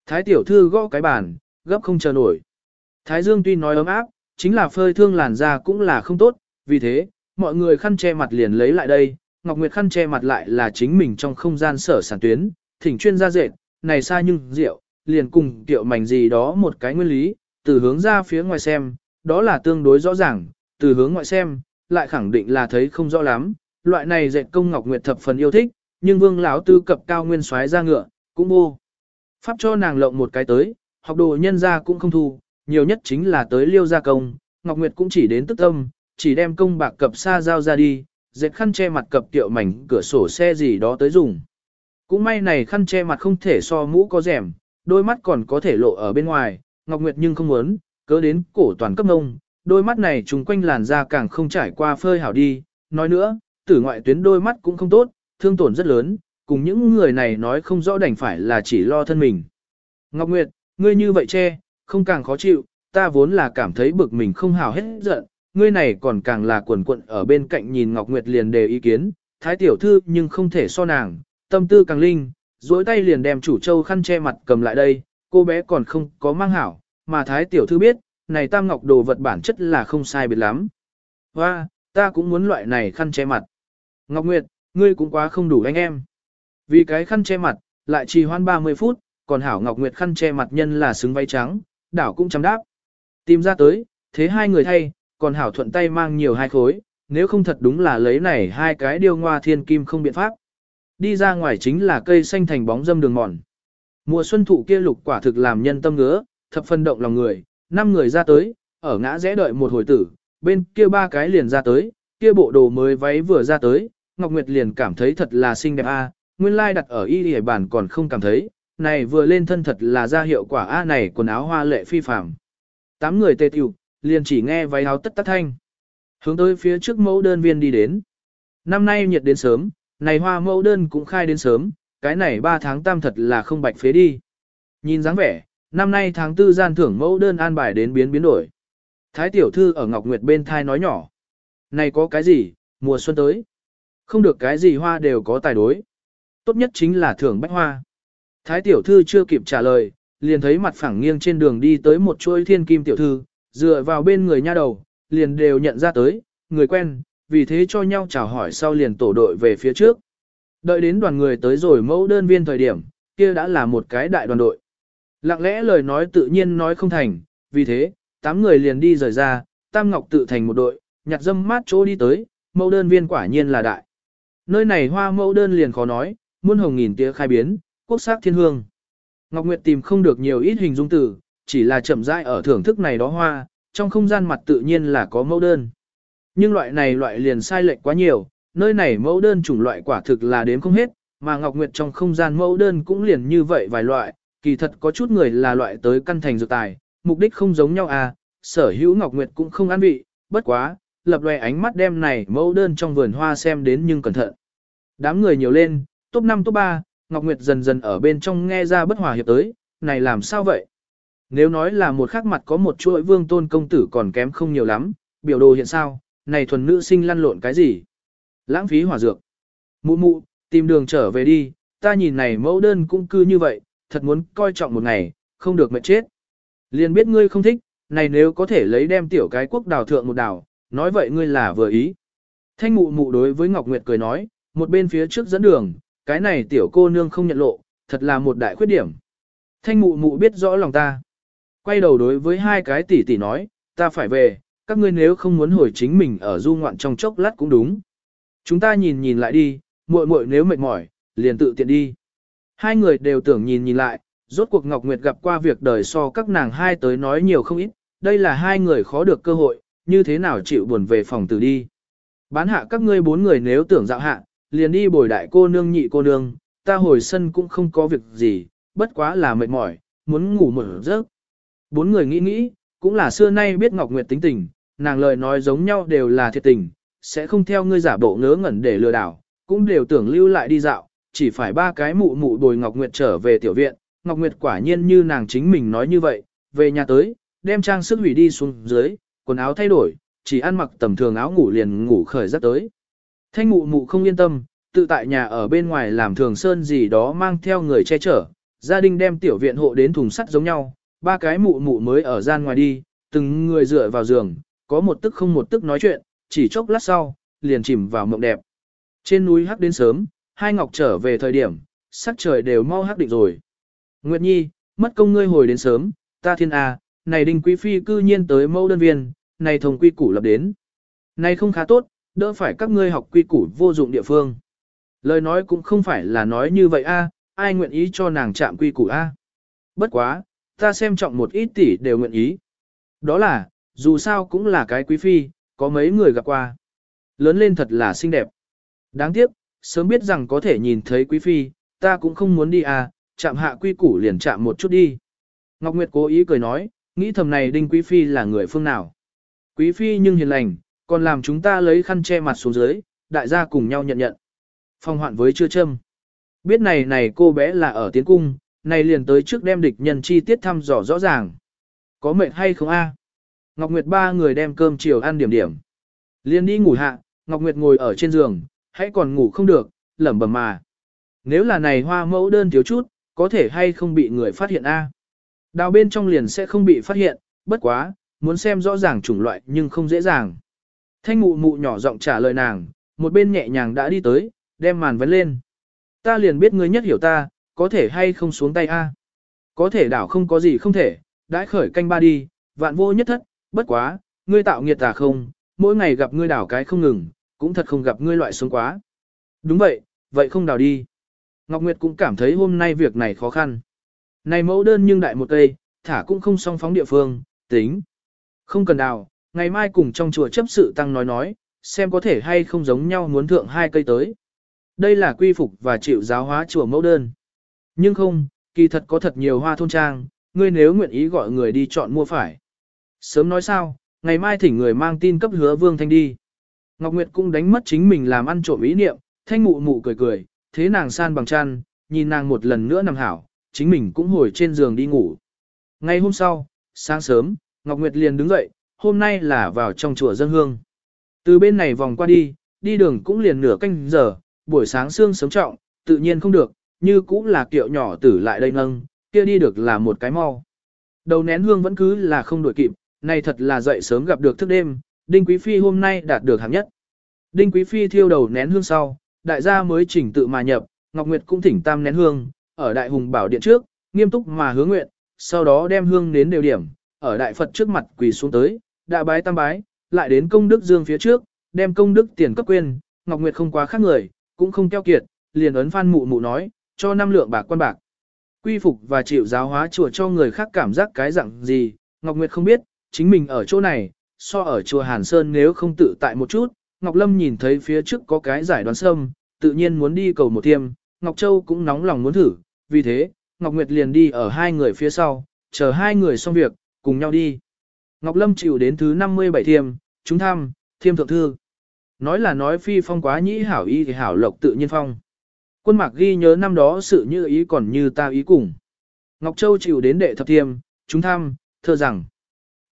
Thái tiểu thư gõ cái bàn, gấp không chờ nổi. Thái dương tuy nói ấm áp, chính là phơi thương làn da cũng là không tốt, vì thế, mọi người khăn che mặt liền lấy lại đây, Ngọc Nguyệt khăn che mặt lại là chính mình trong không gian sở sản tuyến, thỉnh chuyên gia dệt, này xa nhưng rượu, liền cùng tiểu mảnh gì đó một cái nguyên lý, từ hướng ra phía ngoài xem, đó là tương đối rõ ràng, từ hướng ngoại xem, lại khẳng định là thấy không rõ lắm, loại này dệt công Ngọc Nguyệt thập phần yêu thích, nhưng Vương lão tư cập cao nguyên xoáy ra ngựa, cũng vô. Pháp cho nàng lộng một cái tới, học đồ nhân ra cũng không thu, nhiều nhất chính là tới liêu gia công, Ngọc Nguyệt cũng chỉ đến tức tâm, chỉ đem công bạc cập xa giao ra đi, dệt khăn che mặt cập tiệu mảnh cửa sổ xe gì đó tới dùng. Cũng may này khăn che mặt không thể so mũ có rèm, đôi mắt còn có thể lộ ở bên ngoài, Ngọc Nguyệt nhưng không muốn, cớ đến cổ toàn cấp ngông, đôi mắt này trùng quanh làn da càng không trải qua phơi hảo đi, nói nữa, tử ngoại tuyến đôi mắt cũng không tốt, thương tổn rất lớn, cùng những người này nói không rõ đành phải là chỉ lo thân mình. Ngọc Nguyệt, ngươi như vậy che, không càng khó chịu, ta vốn là cảm thấy bực mình không hào hết giận, ngươi này còn càng là quần quận ở bên cạnh nhìn Ngọc Nguyệt liền đề ý kiến, thái tiểu thư nhưng không thể so nàng, tâm tư càng linh, duỗi tay liền đem chủ châu khăn che mặt cầm lại đây, cô bé còn không có mang hảo, mà thái tiểu thư biết, này tam ngọc đồ vật bản chất là không sai biệt lắm. Và, ta cũng muốn loại này khăn che mặt. Ngọc Nguyệt, ngươi cũng quá không đủ anh em. Vì cái khăn che mặt, lại trì hoãn 30 phút, còn hảo Ngọc Nguyệt khăn che mặt nhân là xứng váy trắng, đảo cũng chấm đáp. Tìm ra tới, thế hai người thay, còn hảo thuận tay mang nhiều hai khối, nếu không thật đúng là lấy này hai cái điêu ngoa thiên kim không biện pháp. Đi ra ngoài chính là cây xanh thành bóng dâm đường mòn. Mùa xuân thụ kia lục quả thực làm nhân tâm ngứa, thập phân động lòng người, năm người ra tới, ở ngã rẽ đợi một hồi tử, bên kia ba cái liền ra tới, kia bộ đồ mới váy vừa ra tới, Ngọc Nguyệt liền cảm thấy thật là xinh đẹp a, à, nguyên lai đặt ở y y bản còn không cảm thấy, này vừa lên thân thật là ra hiệu quả a này quần áo hoa lệ phi phàm. Tám người tê tiểu, liền chỉ nghe váy áo tất tắt thanh. Hướng tới phía trước mẫu đơn viên đi đến. Năm nay nhiệt đến sớm, này hoa mẫu đơn cũng khai đến sớm, cái này ba tháng tam thật là không bạch phế đi. Nhìn dáng vẻ, năm nay tháng tư gian thưởng mẫu đơn an bài đến biến biến đổi. Thái tiểu thư ở Ngọc Nguyệt bên thai nói nhỏ. Này có cái gì, mùa xuân tới. Không được cái gì hoa đều có tài đối. Tốt nhất chính là thưởng bách hoa. Thái tiểu thư chưa kịp trả lời, liền thấy mặt phẳng nghiêng trên đường đi tới một chuỗi thiên kim tiểu thư, dựa vào bên người nha đầu, liền đều nhận ra tới, người quen, vì thế cho nhau chào hỏi sau liền tổ đội về phía trước. Đợi đến đoàn người tới rồi mẫu đơn viên thời điểm, kia đã là một cái đại đoàn đội. Lặng lẽ lời nói tự nhiên nói không thành, vì thế, tám người liền đi rời ra, Tam Ngọc tự thành một đội, nhặt dâm mát chỗ đi tới, mẫu đơn viên quả nhiên là đại. Nơi này hoa mẫu đơn liền khó nói, muôn hồng nghìn tía khai biến, quốc sắc thiên hương. Ngọc Nguyệt tìm không được nhiều ít hình dung từ, chỉ là chậm rãi ở thưởng thức này đó hoa, trong không gian mặt tự nhiên là có mẫu đơn. Nhưng loại này loại liền sai lệch quá nhiều, nơi này mẫu đơn chủng loại quả thực là đếm không hết, mà Ngọc Nguyệt trong không gian mẫu đơn cũng liền như vậy vài loại, kỳ thật có chút người là loại tới căn thành dược tài, mục đích không giống nhau à, sở hữu Ngọc Nguyệt cũng không ăn vị, bất quá, lập loè ánh mắt đem này mẫu đơn trong vườn hoa xem đến nhưng cẩn thận. Đám người nhiều lên, top 5 top 3, Ngọc Nguyệt dần dần ở bên trong nghe ra bất hòa hiệp tới, này làm sao vậy? Nếu nói là một khắc mặt có một chuỗi vương tôn công tử còn kém không nhiều lắm, biểu đồ hiện sao, này thuần nữ sinh lăn lộn cái gì? Lãng phí hỏa dược. Mụ mụ, tìm đường trở về đi, ta nhìn này mẫu đơn cũng cư như vậy, thật muốn coi trọng một ngày, không được mệt chết. Liền biết ngươi không thích, này nếu có thể lấy đem tiểu cái quốc đào thượng một đào, nói vậy ngươi là vừa ý. Thanh mụ mụ đối với Ngọc Nguyệt cười nói, một bên phía trước dẫn đường, cái này tiểu cô nương không nhận lộ, thật là một đại khuyết điểm. Thanh mụ mụ biết rõ lòng ta. Quay đầu đối với hai cái tỷ tỷ nói, ta phải về, các ngươi nếu không muốn hồi chính mình ở du ngoạn trong chốc lát cũng đúng. Chúng ta nhìn nhìn lại đi, muội muội nếu mệt mỏi, liền tự tiện đi. Hai người đều tưởng nhìn nhìn lại, rốt cuộc Ngọc Nguyệt gặp qua việc đời so các nàng hai tới nói nhiều không ít, đây là hai người khó được cơ hội, như thế nào chịu buồn về phòng tử đi. Bán hạ các ngươi bốn người nếu tưởng dạo hạ, liền đi bồi đại cô nương nhị cô nương, ta hồi sân cũng không có việc gì, bất quá là mệt mỏi, muốn ngủ một giấc. Bốn người nghĩ nghĩ, cũng là xưa nay biết Ngọc Nguyệt tính tình, nàng lời nói giống nhau đều là thiệt tình, sẽ không theo ngươi giả bộ ngớ ngẩn để lừa đảo, cũng đều tưởng lưu lại đi dạo, chỉ phải ba cái mụ mụ bồi Ngọc Nguyệt trở về tiểu viện, Ngọc Nguyệt quả nhiên như nàng chính mình nói như vậy, về nhà tới, đem trang sức hủy đi xuống dưới, quần áo thay đổi, chỉ ăn mặc tầm thường áo ngủ liền ngủ khởi rất tới. Thanh mụ mụ không yên tâm, tự tại nhà ở bên ngoài làm thường sơn gì đó mang theo người che chở, gia đình đem tiểu viện hộ đến thùng sắt giống nhau, ba cái mụ mụ mới ở gian ngoài đi, từng người dựa vào giường, có một tức không một tức nói chuyện, chỉ chốc lát sau, liền chìm vào mộng đẹp. Trên núi hắc đến sớm, hai ngọc trở về thời điểm, sắc trời đều mau hắc định rồi. Nguyệt Nhi, mất công ngươi hồi đến sớm, ta thiên a, này đinh quý phi cư nhiên tới mẫu đơn viên, này thông quy củ lập đến. Này không khá tốt, đỡ phải các ngươi học quy củ vô dụng địa phương. Lời nói cũng không phải là nói như vậy a, ai nguyện ý cho nàng chạm quy củ a. Bất quá, ta xem trọng một ít tỷ đều nguyện ý. Đó là, dù sao cũng là cái quý phi, có mấy người gặp qua. Lớn lên thật là xinh đẹp. Đáng tiếc, sớm biết rằng có thể nhìn thấy quý phi, ta cũng không muốn đi à, chạm hạ quy củ liền chạm một chút đi. Ngọc Nguyệt cố ý cười nói, nghĩ thầm này đinh quý phi là người phương nào. Quý phi nhưng hiền lành, còn làm chúng ta lấy khăn che mặt xuống dưới, đại gia cùng nhau nhận nhận. Phong hoạn với chưa châm. Biết này này cô bé là ở tiến cung, này liền tới trước đem địch nhân chi tiết thăm dò rõ ràng. Có mệt hay không a? Ngọc Nguyệt ba người đem cơm chiều ăn điểm điểm. Liền đi ngủ hạ, Ngọc Nguyệt ngồi ở trên giường, hãy còn ngủ không được, lẩm bẩm mà. Nếu là này hoa mẫu đơn thiếu chút, có thể hay không bị người phát hiện a? Đào bên trong liền sẽ không bị phát hiện, bất quá, muốn xem rõ ràng chủng loại nhưng không dễ dàng. Thanh mụ mụ nhỏ giọng trả lời nàng, một bên nhẹ nhàng đã đi tới, đem màn vấn lên. Ta liền biết ngươi nhất hiểu ta, có thể hay không xuống tay a? Có thể đảo không có gì không thể, đãi khởi canh ba đi, vạn vô nhất thất, bất quá, ngươi tạo nghiệt tà không, mỗi ngày gặp ngươi đảo cái không ngừng, cũng thật không gặp ngươi loại sống quá. Đúng vậy, vậy không đào đi. Ngọc Nguyệt cũng cảm thấy hôm nay việc này khó khăn. Này mẫu đơn nhưng đại một cây, thả cũng không song phóng địa phương, tính. Không cần đào, ngày mai cùng trong chùa chấp sự tăng nói nói, xem có thể hay không giống nhau muốn thượng hai cây tới. Đây là quy phục và chịu giáo hóa chùa mẫu đơn. Nhưng không, kỳ thật có thật nhiều hoa thôn trang, ngươi nếu nguyện ý gọi người đi chọn mua phải. Sớm nói sao, ngày mai thỉnh người mang tin cấp hứa Vương Thanh đi. Ngọc Nguyệt cũng đánh mất chính mình làm ăn trộm ý niệm, thanh mụ mụ cười cười, thế nàng san bằng chăn, nhìn nàng một lần nữa nằm hảo, chính mình cũng hồi trên giường đi ngủ. Ngay hôm sau, sáng sớm, Ngọc Nguyệt liền đứng dậy, hôm nay là vào trong chùa dân hương. Từ bên này vòng qua đi, đi đường cũng liền nửa canh giờ, buổi sáng sương sớm trọng, tự nhiên không được, như cũng là kiệu nhỏ tử lại đây nâng, kia đi được là một cái mau. Đầu nén hương vẫn cứ là không đổi kịp, này thật là dậy sớm gặp được thức đêm, Đinh Quý Phi hôm nay đạt được hạng nhất. Đinh Quý Phi thiêu đầu nén hương sau, đại gia mới chỉnh tự mà nhập, Ngọc Nguyệt cũng thỉnh tam nén hương, ở đại hùng bảo điện trước, nghiêm túc mà hứa nguyện, sau đó đem hương đến đều điểm, ở đại Phật trước mặt quỳ xuống tới, đại bái tam bái, lại đến công đức dương phía trước, đem công đức tiền cấp quên, Ngọc Nguyệt không quá khác người, cũng không keo kiệt, liền ấn phan mụ mụ nói, cho năm lượng bạc quan bạc. Quy phục và chịu giáo hóa chùa cho người khác cảm giác cái dạng gì, Ngọc Nguyệt không biết, chính mình ở chỗ này, so ở chùa Hàn Sơn nếu không tự tại một chút, Ngọc Lâm nhìn thấy phía trước có cái giải đoán sâm, tự nhiên muốn đi cầu một tiêm, Ngọc Châu cũng nóng lòng muốn thử, vì thế, Ngọc Nguyệt liền đi ở hai người phía sau, chờ hai người xong việc, cùng nhau đi. Ngọc Lâm chịu đến thứ 57 thiêm, chúng thăm, thiêm thượng thư. Nói là nói phi phong quá nhĩ hảo y thì hảo lộc tự nhiên phong. Quân mạc ghi nhớ năm đó sự như ý còn như ta ý cùng. Ngọc Châu chịu đến đệ thập thiêm, chúng thăm, thơ rằng.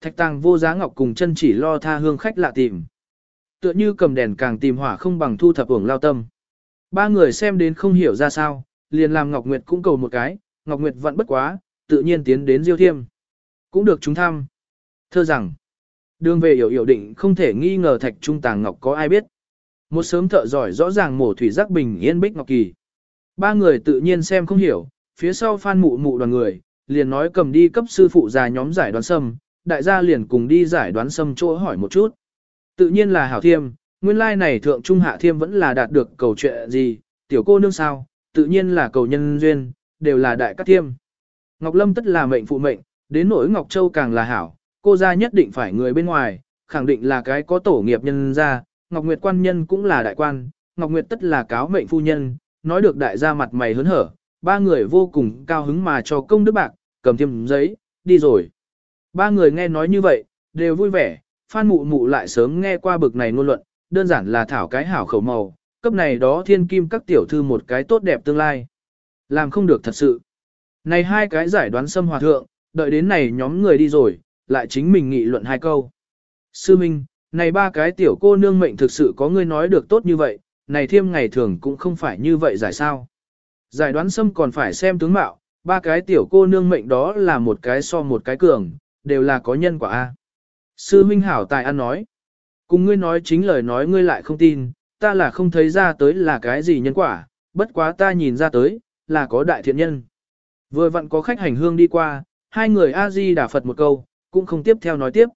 Thạch tàng vô giá ngọc cùng chân chỉ lo tha hương khách lạ tìm. Tựa như cầm đèn càng tìm hỏa không bằng thu thập uổng lao tâm. Ba người xem đến không hiểu ra sao, liền làm Ngọc Nguyệt cũng cầu một cái, Ngọc Nguyệt vẫn bất quá, tự nhiên tiến đến Diêu Thiêm. Cũng được chúng thăm. Thơ rằng, đường về hiểu hiểu định không thể nghi ngờ thạch trung tàng Ngọc có ai biết. Một sớm thợ giỏi rõ ràng mổ thủy giác bình yên bích Ngọc Kỳ. Ba người tự nhiên xem không hiểu, phía sau phan mụ mụ đoàn người, liền nói cầm đi cấp sư phụ già nhóm giải đoán sâm, đại gia liền cùng đi giải đoán xâm chỗ hỏi một chút. Tự nhiên là hảo thiêm, nguyên lai này thượng trung hạ thiêm vẫn là đạt được cầu chuyện gì, tiểu cô nương sao, tự nhiên là cầu nhân duyên, đều là đại cát thiêm. Ngọc Lâm tất là mệnh phụ mệnh, đến nỗi Ngọc Châu càng là hảo, cô gia nhất định phải người bên ngoài, khẳng định là cái có tổ nghiệp nhân gia, Ngọc Nguyệt quan nhân cũng là đại quan, Ngọc Nguyệt tất là cáo mệnh phu nhân, nói được đại gia mặt mày hớn hở, ba người vô cùng cao hứng mà cho công đức bạc, cầm thiêm giấy, đi rồi. Ba người nghe nói như vậy, đều vui vẻ, Phan Mụ Mụ lại sớm nghe qua bực này ngôn luận, đơn giản là thảo cái hảo khẩu màu, cấp này đó thiên kim các tiểu thư một cái tốt đẹp tương lai. Làm không được thật sự. Này hai cái giải đoán xâm hòa thượng, đợi đến này nhóm người đi rồi, lại chính mình nghị luận hai câu. Sư Minh, này ba cái tiểu cô nương mệnh thực sự có người nói được tốt như vậy, này thiêm ngày thường cũng không phải như vậy giải sao. Giải đoán xâm còn phải xem tướng mạo, ba cái tiểu cô nương mệnh đó là một cái so một cái cường, đều là có nhân quả A. Sư huynh Hảo Tài An nói, cùng ngươi nói chính lời nói ngươi lại không tin, ta là không thấy ra tới là cái gì nhân quả, bất quá ta nhìn ra tới, là có đại thiện nhân. Vừa vặn có khách hành hương đi qua, hai người A-di đả Phật một câu, cũng không tiếp theo nói tiếp.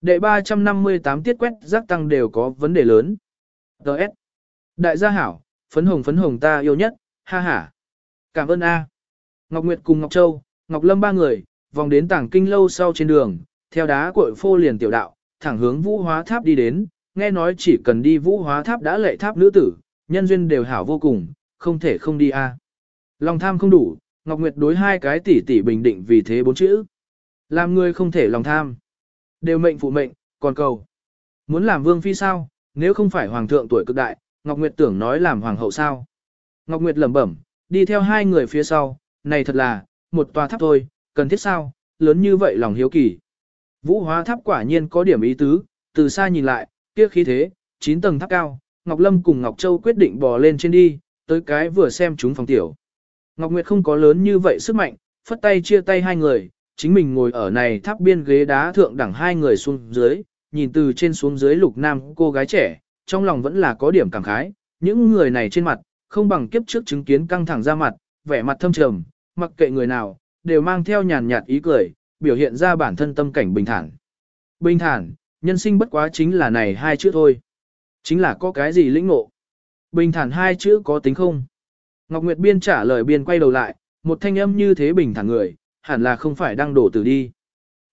Đệ 358 tiết quét giác tăng đều có vấn đề lớn. Đợt. Đại gia hảo, phấn hồng phấn hồng ta yêu nhất, ha ha. Cảm ơn A. Ngọc Nguyệt cùng Ngọc Châu, Ngọc Lâm ba người, vòng đến tảng kinh lâu sau trên đường, theo đá cội phô liền tiểu đạo, thẳng hướng vũ hóa tháp đi đến, nghe nói chỉ cần đi vũ hóa tháp đã lệ tháp nữ tử, nhân duyên đều hảo vô cùng, không thể không đi a. Lòng tham không đủ, Ngọc Nguyệt đối hai cái tỷ tỷ bình định vì thế bốn chữ. Làm người không thể lòng tham. Đều mệnh phụ mệnh, còn cầu. Muốn làm vương phi sao, nếu không phải hoàng thượng tuổi cực đại, Ngọc Nguyệt tưởng nói làm hoàng hậu sao. Ngọc Nguyệt lẩm bẩm, đi theo hai người phía sau, này thật là, một tòa tháp thôi, cần thiết sao, lớn như vậy lòng hiếu kỳ. Vũ hóa tháp quả nhiên có điểm ý tứ, từ xa nhìn lại, kia khí thế, 9 tầng tháp cao, Ngọc Lâm cùng Ngọc Châu quyết định bò lên trên đi, tới cái vừa xem chúng phòng tiểu. Ngọc Nguyệt không có lớn như vậy sức mạnh, phất tay chia tay hai người, chính mình ngồi ở này tháp biên ghế đá thượng đẳng hai người xuống dưới, nhìn từ trên xuống dưới lục nam cô gái trẻ, trong lòng vẫn là có điểm cảm khái, những người này trên mặt, không bằng kiếp trước chứng kiến căng thẳng ra mặt, vẻ mặt thâm trầm, mặc kệ người nào, đều mang theo nhàn nhạt ý cười, biểu hiện ra bản thân tâm cảnh bình thản. Bình thản, nhân sinh bất quá chính là này hai chữ thôi. Chính là có cái gì lĩnh ngộ. Bình thản hai chữ có tính không? Ngọc Nguyệt Biên trả lời biên quay đầu lại, một thanh âm như thế bình thản người, hẳn là không phải đang đổ tử đi.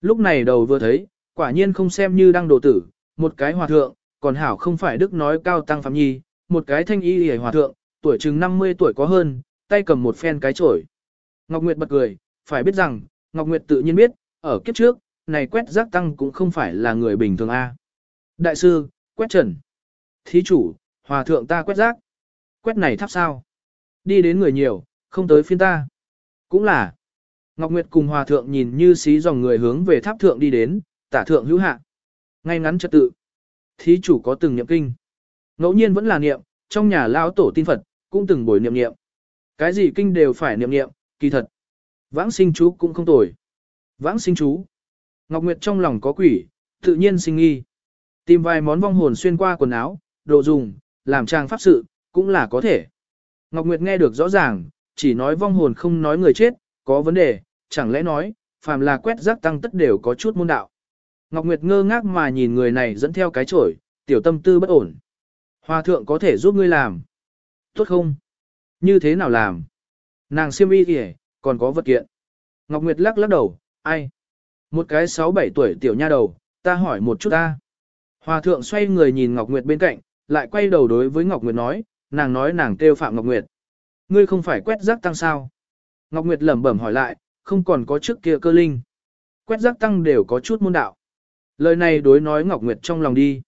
Lúc này đầu vừa thấy, quả nhiên không xem như đang đổ tử, một cái hòa thượng, còn hảo không phải đức nói cao tăng phạm nhi, một cái thanh y hề hòa thượng, tuổi chừng 50 tuổi có hơn, tay cầm một phen cái chổi. Ngọc Nguyệt bật cười, phải biết rằng, Ngọc Nguyệt tự nhiên biết, ở kiếp trước, này quét rác tăng cũng không phải là người bình thường A. Đại sư, quét trần. Thí chủ, hòa thượng ta quét rác. Quét này thắp sao? Đi đến người nhiều, không tới phiên ta. Cũng là. Ngọc Nguyệt cùng hòa thượng nhìn như xí dòng người hướng về tháp thượng đi đến, tả thượng hữu hạ. Ngay ngắn trật tự. Thí chủ có từng niệm kinh. Ngẫu nhiên vẫn là niệm, trong nhà lao tổ tin Phật, cũng từng buổi niệm niệm. Cái gì kinh đều phải niệm niệm, kỳ thật. Vãng sinh chú cũng không tồi. Vãng sinh chú. Ngọc Nguyệt trong lòng có quỷ, tự nhiên sinh nghi. Tìm vài món vong hồn xuyên qua quần áo, đồ dùng, làm trang pháp sự, cũng là có thể. Ngọc Nguyệt nghe được rõ ràng, chỉ nói vong hồn không nói người chết, có vấn đề, chẳng lẽ nói, phàm là quét rác tăng tất đều có chút môn đạo. Ngọc Nguyệt ngơ ngác mà nhìn người này dẫn theo cái chổi, tiểu tâm tư bất ổn. Hòa thượng có thể giúp ngươi làm. Tốt không? Như thế nào làm? Nàng siêm y kìa, còn có vật kiện. Ngọc Nguyệt lắc lắc đầu, ai? Một cái 6-7 tuổi tiểu nha đầu, ta hỏi một chút ta. Hòa thượng xoay người nhìn Ngọc Nguyệt bên cạnh, lại quay đầu đối với Ngọc Nguyệt nói, nàng nói nàng kêu Phạm Ngọc Nguyệt. Ngươi không phải quét rác tăng sao? Ngọc Nguyệt lẩm bẩm hỏi lại, không còn có trước kia cơ linh. Quét rác tăng đều có chút môn đạo. Lời này đối nói Ngọc Nguyệt trong lòng đi.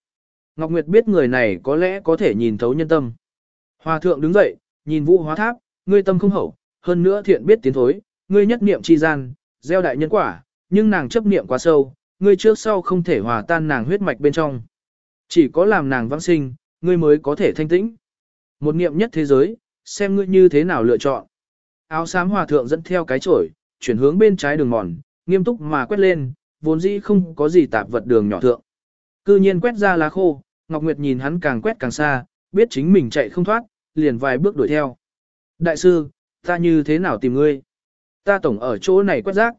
Ngọc Nguyệt biết người này có lẽ có thể nhìn thấu nhân tâm. Hòa thượng đứng dậy, nhìn vũ hóa tháp, ngươi tâm không hậu, hơn nữa thiện biết tiến thối, ngươi nhất niệm chi gian, gieo đại nhân quả, nhưng nàng chấp niệm quá sâu, ngươi trước sau không thể hòa tan nàng huyết mạch bên trong. Chỉ có làm nàng vãng sinh, ngươi mới có thể thanh tĩnh. Một niệm nhất thế giới, xem ngươi như thế nào lựa chọn. Áo xám hòa thượng dẫn theo cái chổi, chuyển hướng bên trái đường mòn, nghiêm túc mà quét lên, vốn dĩ không có gì tạp vật đường nhỏ thượng. Cư nhiên quét ra lá khô, Ngọc Nguyệt nhìn hắn càng quét càng xa, biết chính mình chạy không thoát, liền vài bước đuổi theo. Đại sư, ta như thế nào tìm ngươi? Ta tổng ở chỗ này quét rác.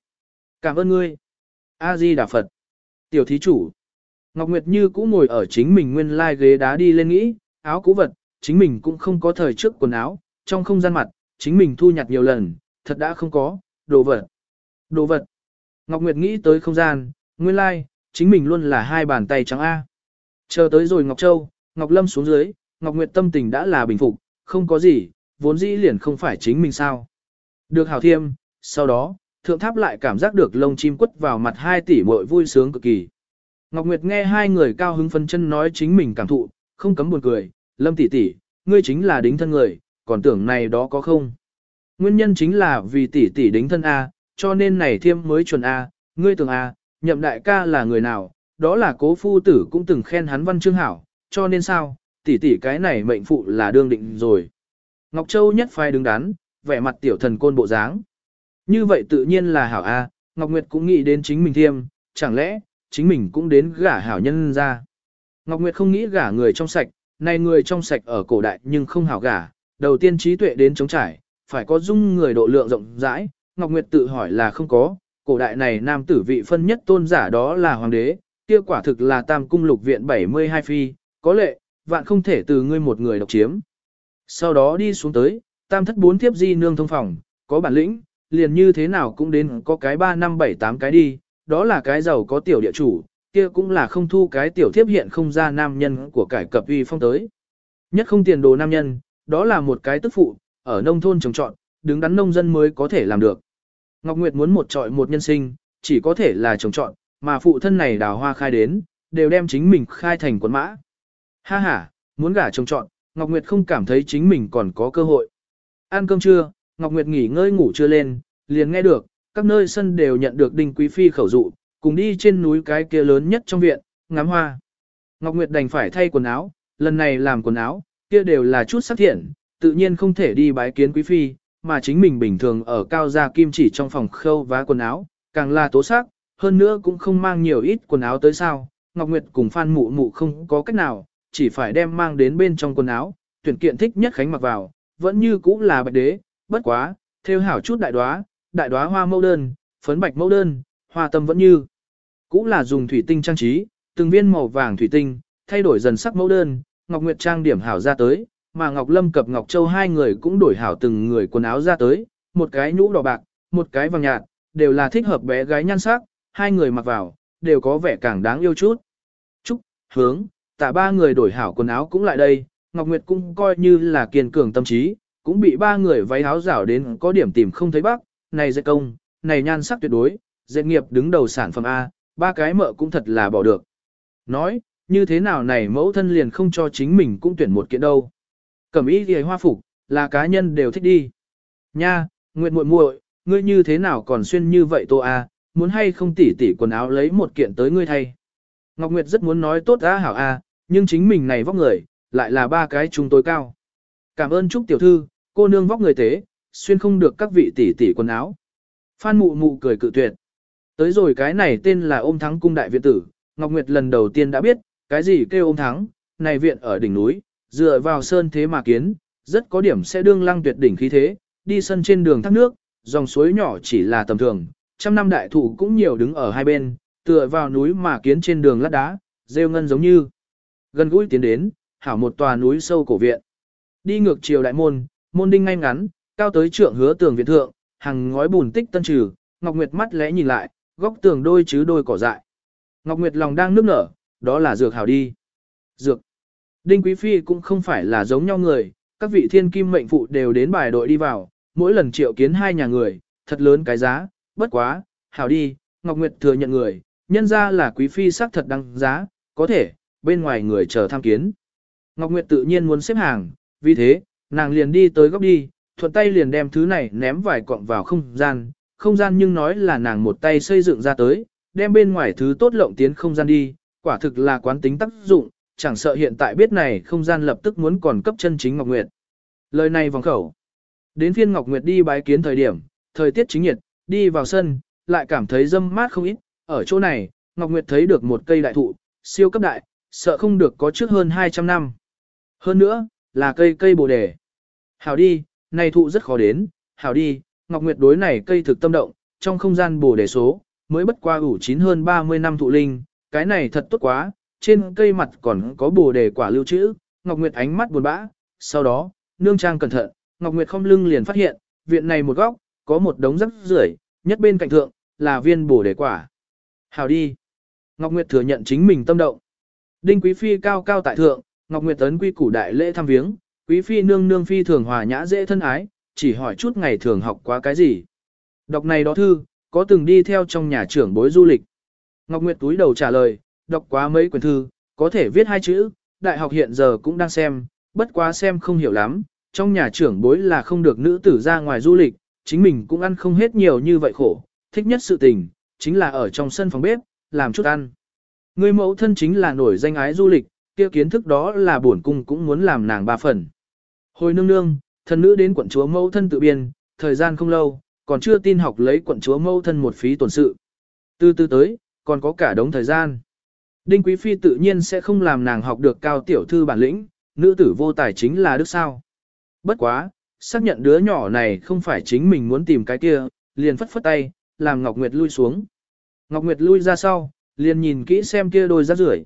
Cảm ơn ngươi. A-di Đà Phật. Tiểu thí chủ. Ngọc Nguyệt Như cũng ngồi ở chính mình nguyên lai ghế đá đi lên nghĩ, áo cũ vật, chính mình cũng không có thời trước quần áo, trong không gian mặt, chính mình thu nhặt nhiều lần, thật đã không có, đồ vật. Đồ vật. Ngọc Nguyệt nghĩ tới không gian, nguyên lai, chính mình luôn là hai bàn tay trắng A. Chờ tới rồi Ngọc Châu, Ngọc Lâm xuống dưới, Ngọc Nguyệt tâm tình đã là bình phục, không có gì, vốn dĩ liền không phải chính mình sao. Được hào thiêm, sau đó, thượng tháp lại cảm giác được lông chim quất vào mặt hai tỷ muội vui sướng cực kỳ. Ngọc Nguyệt nghe hai người cao hứng phân chân nói chính mình cảm thụ, không cấm buồn cười, Lâm tỷ tỷ, ngươi chính là đính thân người, còn tưởng này đó có không? Nguyên nhân chính là vì tỷ tỷ đính thân A, cho nên này thiêm mới chuẩn A, ngươi tưởng A, nhậm đại ca là người nào, đó là cố phu tử cũng từng khen hắn văn chương hảo, cho nên sao, tỷ tỷ cái này mệnh phụ là đương định rồi. Ngọc Châu nhất phai đứng đắn, vẻ mặt tiểu thần côn bộ dáng. Như vậy tự nhiên là hảo A, Ngọc Nguyệt cũng nghĩ đến chính mình thiêm, chẳng lẽ, chính mình cũng đến gả hảo nhân ra. Ngọc Nguyệt không nghĩ gả người trong sạch, này người trong sạch ở cổ đại nhưng không hảo gả, đầu tiên trí tuệ đến chống trải, phải có dung người độ lượng rộng rãi, Ngọc Nguyệt tự hỏi là không có, cổ đại này nam tử vị phân nhất tôn giả đó là hoàng đế, kia quả thực là tam cung lục viện 72 phi, có lệ, vạn không thể từ ngươi một người độc chiếm. Sau đó đi xuống tới, tam thất bốn thiếp di nương thông phòng, có bản lĩnh, liền như thế nào cũng đến có cái 3 năm 7 8 cái đi, đó là cái giàu có tiểu địa chủ, kia cũng là không thu cái tiểu thiếp hiện không ra nam nhân của cải cập uy phong tới. Nhất không tiền đồ nam nhân, đó là một cái tức phụ, ở nông thôn trồng trọn, đứng đắn nông dân mới có thể làm được. Ngọc Nguyệt muốn một trọi một nhân sinh, chỉ có thể là trồng trọn, mà phụ thân này đào hoa khai đến, đều đem chính mình khai thành quần mã. Ha ha, muốn gả trồng trọn, Ngọc Nguyệt không cảm thấy chính mình còn có cơ hội. Ăn cơm trưa, Ngọc Nguyệt nghỉ ngơi ngủ chưa lên, liền nghe được, các nơi sân đều nhận được Đinh Quý Phi khẩu dụ, cùng đi trên núi cái kia lớn nhất trong viện, ngắm hoa. Ngọc Nguyệt đành phải thay quần áo, lần này làm quần áo, kia đều là chút sắc thiện, tự nhiên không thể đi bái kiến Quý Phi, mà chính mình bình thường ở cao gia kim chỉ trong phòng khâu vá quần áo, càng là tố sắc, hơn nữa cũng không mang nhiều ít quần áo tới sao. Ngọc Nguyệt cùng Phan Mụ Mụ không có cách nào, chỉ phải đem mang đến bên trong quần áo, tuyển kiện thích nhất khánh mặc vào, vẫn như cũ là bạch đế, bất quá, theo hảo chút đại đoá, đại đoá hoa mẫu đơn, phấn bạch mẫu đơn, hoa tâm vẫn như. Cũng là dùng thủy tinh trang trí, từng viên màu vàng thủy tinh, thay đổi dần sắc mẫu đơn, Ngọc Nguyệt trang điểm hảo ra tới, mà Ngọc Lâm cập Ngọc Châu hai người cũng đổi hảo từng người quần áo ra tới, một cái nhũ đỏ bạc, một cái vàng nhạt, đều là thích hợp bé gái nhan sắc, hai người mặc vào, đều có vẻ càng đáng yêu chút. Trúc, hướng, tạ ba người đổi hảo quần áo cũng lại đây, Ngọc Nguyệt cũng coi như là kiên cường tâm trí, cũng bị ba người váy áo rảo đến có điểm tìm không thấy bác, này dạy công, này nhan sắc tuyệt đối, dạy nghiệp đứng đầu sản phẩm A, ba cái mợ cũng thật là bỏ được. Nói, như thế nào này mẫu thân liền không cho chính mình cũng tuyển một kiện đâu. Cẩm ý thì hoa phục, là cá nhân đều thích đi. Nha, Nguyệt muội muội, ngươi như thế nào còn xuyên như vậy tô a, muốn hay không tỉ tỉ quần áo lấy một kiện tới ngươi thay. Ngọc Nguyệt rất muốn nói tốt a hảo a, nhưng chính mình này vóc người, lại là ba cái chúng tối cao. Cảm ơn Trúc tiểu thư, cô nương vóc người tế, xuyên không được các vị tỷ tỷ quần áo. Phan mụ mụ cười cự tuyệt. Tới rồi cái này tên là ôm thắng cung đại viện tử, Ngọc Nguyệt lần đầu tiên đã biết, cái gì kêu ôm thắng, này viện ở đỉnh núi, dựa vào sơn thế mà kiến, rất có điểm sẽ đương lăng tuyệt đỉnh khí thế, đi sân trên đường thác nước, dòng suối nhỏ chỉ là tầm thường, trăm năm đại thụ cũng nhiều đứng ở hai bên, tựa vào núi mà kiến trên đường lát đá, rêu ngân giống như. Gần gũi tiến đến, hảo một tòa núi sâu cổ viện. Đi ngược chiều đại môn, môn đinh ngay ngắn, cao tới trượng hứa tường viện thượng, hàng ngói bùn tích tân trừ, Ngọc Nguyệt mắt lẽ nhìn lại, góc tường đôi chứ đôi cỏ dại. Ngọc Nguyệt lòng đang nức nở, đó là dược hảo đi. Dược. Đinh Quý Phi cũng không phải là giống nhau người, các vị thiên kim mệnh phụ đều đến bài đội đi vào, mỗi lần triệu kiến hai nhà người, thật lớn cái giá, bất quá, hảo đi, Ngọc Nguyệt thừa nhận người, nhân ra là Quý Phi xác thật đăng giá, có thể, bên ngoài người chờ tham kiến. Ngọc Nguyệt tự nhiên muốn xếp hàng, vì thế, nàng liền đi tới góc đi, thuận tay liền đem thứ này ném vài cọng vào không gian, không gian nhưng nói là nàng một tay xây dựng ra tới, đem bên ngoài thứ tốt lộng tiến không gian đi, quả thực là quán tính tác dụng, chẳng sợ hiện tại biết này không gian lập tức muốn còn cấp chân chính Ngọc Nguyệt. Lời này vòng khẩu. Đến phiên Ngọc Nguyệt đi bái kiến thời điểm, thời tiết chính nhiệt, đi vào sân, lại cảm thấy dâm mát không ít, ở chỗ này, Ngọc Nguyệt thấy được một cây đại thụ, siêu cấp đại, sợ không được có trước hơn 200 năm. Hơn nữa, là cây cây bồ đề. Hảo đi, này thụ rất khó đến, hảo đi, Ngọc Nguyệt đối này cây thực tâm động, trong không gian bồ đề số, mới bất qua ủ chín hơn 30 năm thụ linh, cái này thật tốt quá, trên cây mặt còn có bồ đề quả lưu trữ, Ngọc Nguyệt ánh mắt buồn bã, sau đó, nương trang cẩn thận, Ngọc Nguyệt không lưng liền phát hiện, viện này một góc, có một đống rắc rưởi, nhất bên cạnh thượng, là viên bồ đề quả. Hảo đi. Ngọc Nguyệt thừa nhận chính mình tâm động. Đinh Quý Phi cao cao tại thượng, Ngọc Nguyệt tấn quy củ đại lễ thăm viếng, Quý Phi nương nương phi thường hòa nhã dễ thân ái, chỉ hỏi chút ngày thường học quá cái gì. Đọc này đó thư, có từng đi theo trong nhà trưởng bối du lịch. Ngọc Nguyệt túi đầu trả lời, đọc quá mấy quyển thư, có thể viết hai chữ, đại học hiện giờ cũng đang xem, bất quá xem không hiểu lắm, trong nhà trưởng bối là không được nữ tử ra ngoài du lịch, chính mình cũng ăn không hết nhiều như vậy khổ, thích nhất sự tình, chính là ở trong sân phòng bếp, làm chút ăn. Người mẫu thân chính là nổi danh ái du lịch, kia kiến thức đó là bổn cung cũng muốn làm nàng ba phần. Hồi nương nương, thần nữ đến quận chúa mẫu thân tự biên, thời gian không lâu, còn chưa tin học lấy quận chúa mẫu thân một phí tổn sự. Từ từ tới, còn có cả đống thời gian. Đinh Quý Phi tự nhiên sẽ không làm nàng học được cao tiểu thư bản lĩnh, nữ tử vô tài chính là đức sao. Bất quá, xác nhận đứa nhỏ này không phải chính mình muốn tìm cái kia, liền phất phất tay, làm Ngọc Nguyệt lui xuống. Ngọc Nguyệt lui ra sau, liền nhìn kỹ xem kia đôi rác rưởi.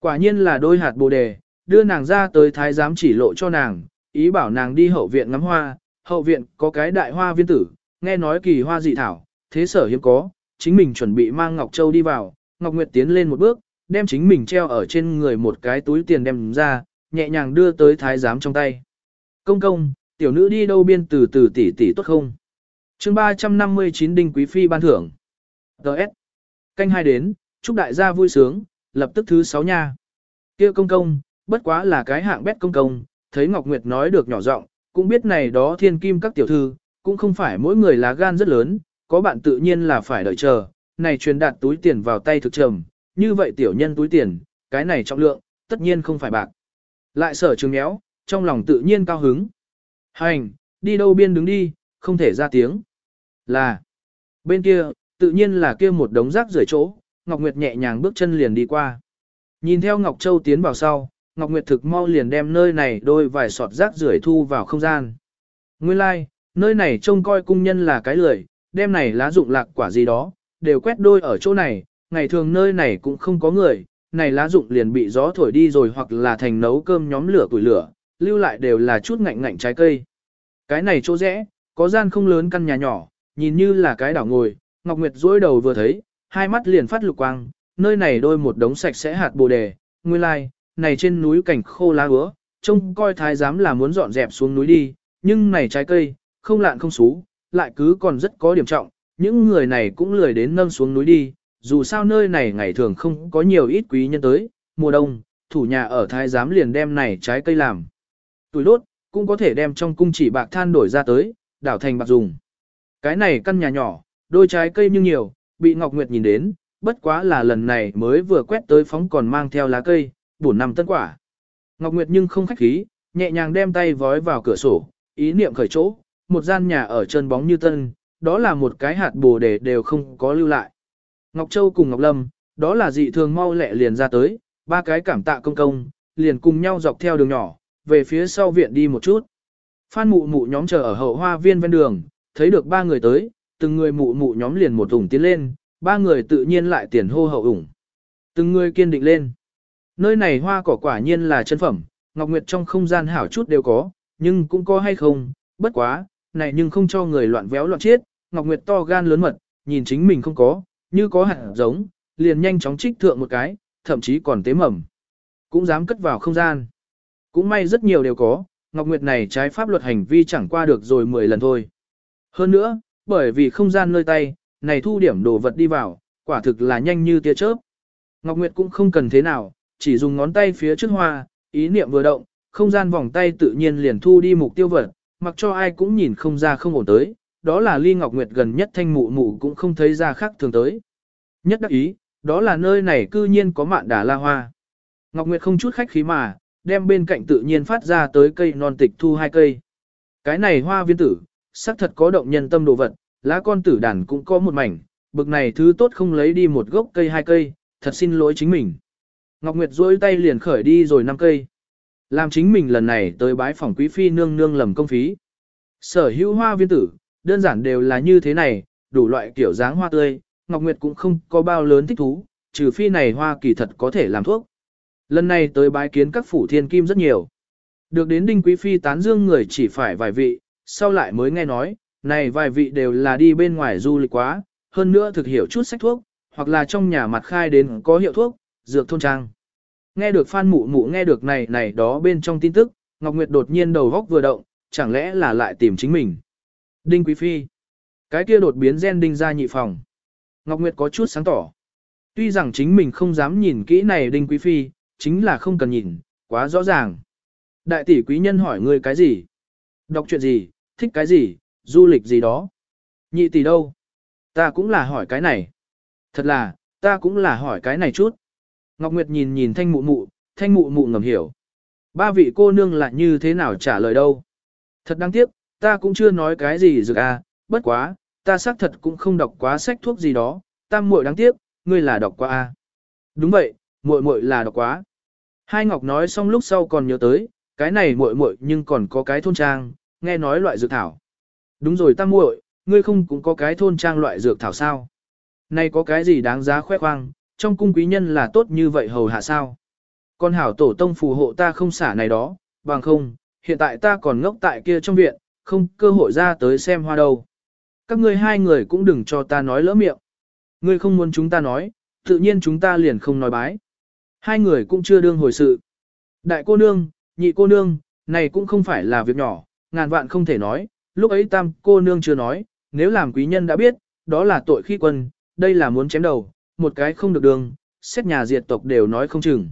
Quả nhiên là đôi hạt bồ đề, đưa nàng ra tới thái giám chỉ lộ cho nàng, ý bảo nàng đi hậu viện ngắm hoa, hậu viện có cái đại hoa viên tử, nghe nói kỳ hoa dị thảo, thế sở hiếm có, chính mình chuẩn bị mang Ngọc Châu đi vào, Ngọc Nguyệt tiến lên một bước, đem chính mình treo ở trên người một cái túi tiền đem ra, nhẹ nhàng đưa tới thái giám trong tay. Công công, tiểu nữ đi đâu biên từ từ tỷ tỷ tốt không? chương 359 Đinh Quý Phi ban thưởng. Đợt. Canh hai đến, chúc đại gia vui sướng, lập tức thứ sáu nha. kia công công, bất quá là cái hạng bét công công, thấy Ngọc Nguyệt nói được nhỏ giọng, cũng biết này đó thiên kim các tiểu thư, cũng không phải mỗi người lá gan rất lớn, có bạn tự nhiên là phải đợi chờ, này truyền đạt túi tiền vào tay thực trầm, như vậy tiểu nhân túi tiền, cái này trọng lượng, tất nhiên không phải bạc. Lại sở trường méo, trong lòng tự nhiên cao hứng. Hành, đi đâu biên đứng đi, không thể ra tiếng. Là, bên kia, tự nhiên là kia một đống rác rưởi chỗ, Ngọc Nguyệt nhẹ nhàng bước chân liền đi qua. Nhìn theo Ngọc Châu tiến vào sau, Ngọc Nguyệt thực mau liền đem nơi này đôi vài sọt rác rưởi thu vào không gian. Nguyên lai, like, nơi này trông coi cung nhân là cái lười, đem này lá dụng lạc quả gì đó, đều quét đôi ở chỗ này, ngày thường nơi này cũng không có người, này lá dụng liền bị gió thổi đi rồi hoặc là thành nấu cơm nhóm lửa tuổi lửa, lưu lại đều là chút ngạnh ngạnh trái cây. Cái này chỗ rẽ, có gian không lớn căn nhà nhỏ, nhìn như là cái đảo ngồi, Ngọc Nguyệt dối đầu vừa thấy, hai mắt liền phát lục quang, nơi này đôi một đống sạch sẽ hạt bồ đề, nguyên lai, like, này trên núi cảnh khô lá úa, trông coi thái giám là muốn dọn dẹp xuống núi đi, nhưng này trái cây, không lạn không xú, lại cứ còn rất có điểm trọng, những người này cũng lười đến nâng xuống núi đi, dù sao nơi này ngày thường không có nhiều ít quý nhân tới, mùa đông, thủ nhà ở thái giám liền đem này trái cây làm. Tuổi đốt, cũng có thể đem trong cung chỉ bạc than đổi ra tới, đảo thành bạc dùng. Cái này căn nhà nhỏ, đôi trái cây nhưng nhiều, bị Ngọc Nguyệt nhìn đến, bất quá là lần này mới vừa quét tới phóng còn mang theo lá cây, bổn năm tân quả. Ngọc Nguyệt nhưng không khách khí, nhẹ nhàng đem tay vói vào cửa sổ, ý niệm khởi chỗ, một gian nhà ở chân bóng như tân, đó là một cái hạt bồ đề đều không có lưu lại. Ngọc Châu cùng Ngọc Lâm, đó là dị thường mau lẹ liền ra tới, ba cái cảm tạ công công, liền cùng nhau dọc theo đường nhỏ, về phía sau viện đi một chút. Phan mụ mụ nhóm chờ ở hậu hoa viên ven đường, thấy được ba người tới, từng người mụ mụ nhóm liền một ủng tiến lên, ba người tự nhiên lại tiền hô hậu ủng. Từng người kiên định lên. Nơi này hoa cỏ quả nhiên là chân phẩm, Ngọc Nguyệt trong không gian hảo chút đều có, nhưng cũng có hay không, bất quá, này nhưng không cho người loạn véo loạn chết, Ngọc Nguyệt to gan lớn mật, nhìn chính mình không có, như có hạt giống, liền nhanh chóng trích thượng một cái, thậm chí còn tế mầm. Cũng dám cất vào không gian. Cũng may rất nhiều đều có, Ngọc Nguyệt này trái pháp luật hành vi chẳng qua được rồi 10 lần thôi. Hơn nữa, bởi vì không gian nơi tay, này thu điểm đồ vật đi vào, quả thực là nhanh như tia chớp. Ngọc Nguyệt cũng không cần thế nào, chỉ dùng ngón tay phía trước hoa, ý niệm vừa động, không gian vòng tay tự nhiên liền thu đi mục tiêu vật, mặc cho ai cũng nhìn không ra không ổn tới, đó là ly Ngọc Nguyệt gần nhất thanh mụ mụ cũng không thấy ra khác thường tới. Nhất đắc ý, đó là nơi này cư nhiên có mạn đà la hoa. Ngọc Nguyệt không chút khách khí mà, đem bên cạnh tự nhiên phát ra tới cây non tịch thu hai cây. Cái này hoa viên tử, xác thật có động nhân tâm đồ vật, lá con tử đàn cũng có một mảnh, bực này thứ tốt không lấy đi một gốc cây hai cây, thật xin lỗi chính mình. Ngọc Nguyệt duỗi tay liền khởi đi rồi năm cây. Làm chính mình lần này tới bái phòng quý phi nương nương lầm công phí. Sở hữu hoa viên tử, đơn giản đều là như thế này, đủ loại kiểu dáng hoa tươi, Ngọc Nguyệt cũng không có bao lớn thích thú, trừ phi này hoa kỳ thật có thể làm thuốc. Lần này tới bái kiến các phủ thiên kim rất nhiều. Được đến đinh quý phi tán dương người chỉ phải vài vị, sau lại mới nghe nói, này vài vị đều là đi bên ngoài du lịch quá, hơn nữa thực hiểu chút sách thuốc, hoặc là trong nhà mặt khai đến có hiệu thuốc, dược thôn trang. Nghe được Phan Mụ Mụ nghe được này này đó bên trong tin tức, Ngọc Nguyệt đột nhiên đầu góc vừa động, chẳng lẽ là lại tìm chính mình. Đinh Quý Phi. Cái kia đột biến gen đinh ra nhị phòng. Ngọc Nguyệt có chút sáng tỏ. Tuy rằng chính mình không dám nhìn kỹ này Đinh Quý Phi, chính là không cần nhìn, quá rõ ràng. Đại tỷ quý nhân hỏi ngươi cái gì? Đọc chuyện gì, thích cái gì, du lịch gì đó. Nhị tỷ đâu? Ta cũng là hỏi cái này. Thật là, ta cũng là hỏi cái này chút. Ngọc Nguyệt nhìn nhìn thanh mụ mụ, thanh mụ mụ ngầm hiểu. Ba vị cô nương lại như thế nào trả lời đâu? Thật đáng tiếc, ta cũng chưa nói cái gì dược à, bất quá, ta xác thật cũng không đọc quá sách thuốc gì đó, tam muội đáng tiếc, ngươi là đọc quá. À. Đúng vậy, muội muội là đọc quá. Hai Ngọc nói xong lúc sau còn nhớ tới, cái này muội muội nhưng còn có cái thôn trang, nghe nói loại dược thảo. Đúng rồi tam muội, ngươi không cũng có cái thôn trang loại dược thảo sao? Nay có cái gì đáng giá khoe khoang, trong cung quý nhân là tốt như vậy hầu hạ sao? Con hảo tổ tông phù hộ ta không xả này đó, bằng không, hiện tại ta còn ngốc tại kia trong viện, không cơ hội ra tới xem hoa đâu. Các ngươi hai người cũng đừng cho ta nói lỡ miệng. Ngươi không muốn chúng ta nói, tự nhiên chúng ta liền không nói bái. Hai người cũng chưa đương hồi sự. Đại cô nương, nhị cô nương, này cũng không phải là việc nhỏ, ngàn vạn không thể nói, lúc ấy tam cô nương chưa nói, nếu làm quý nhân đã biết, đó là tội khi quân, đây là muốn chém đầu, một cái không được đường, xét nhà diệt tộc đều nói không chừng.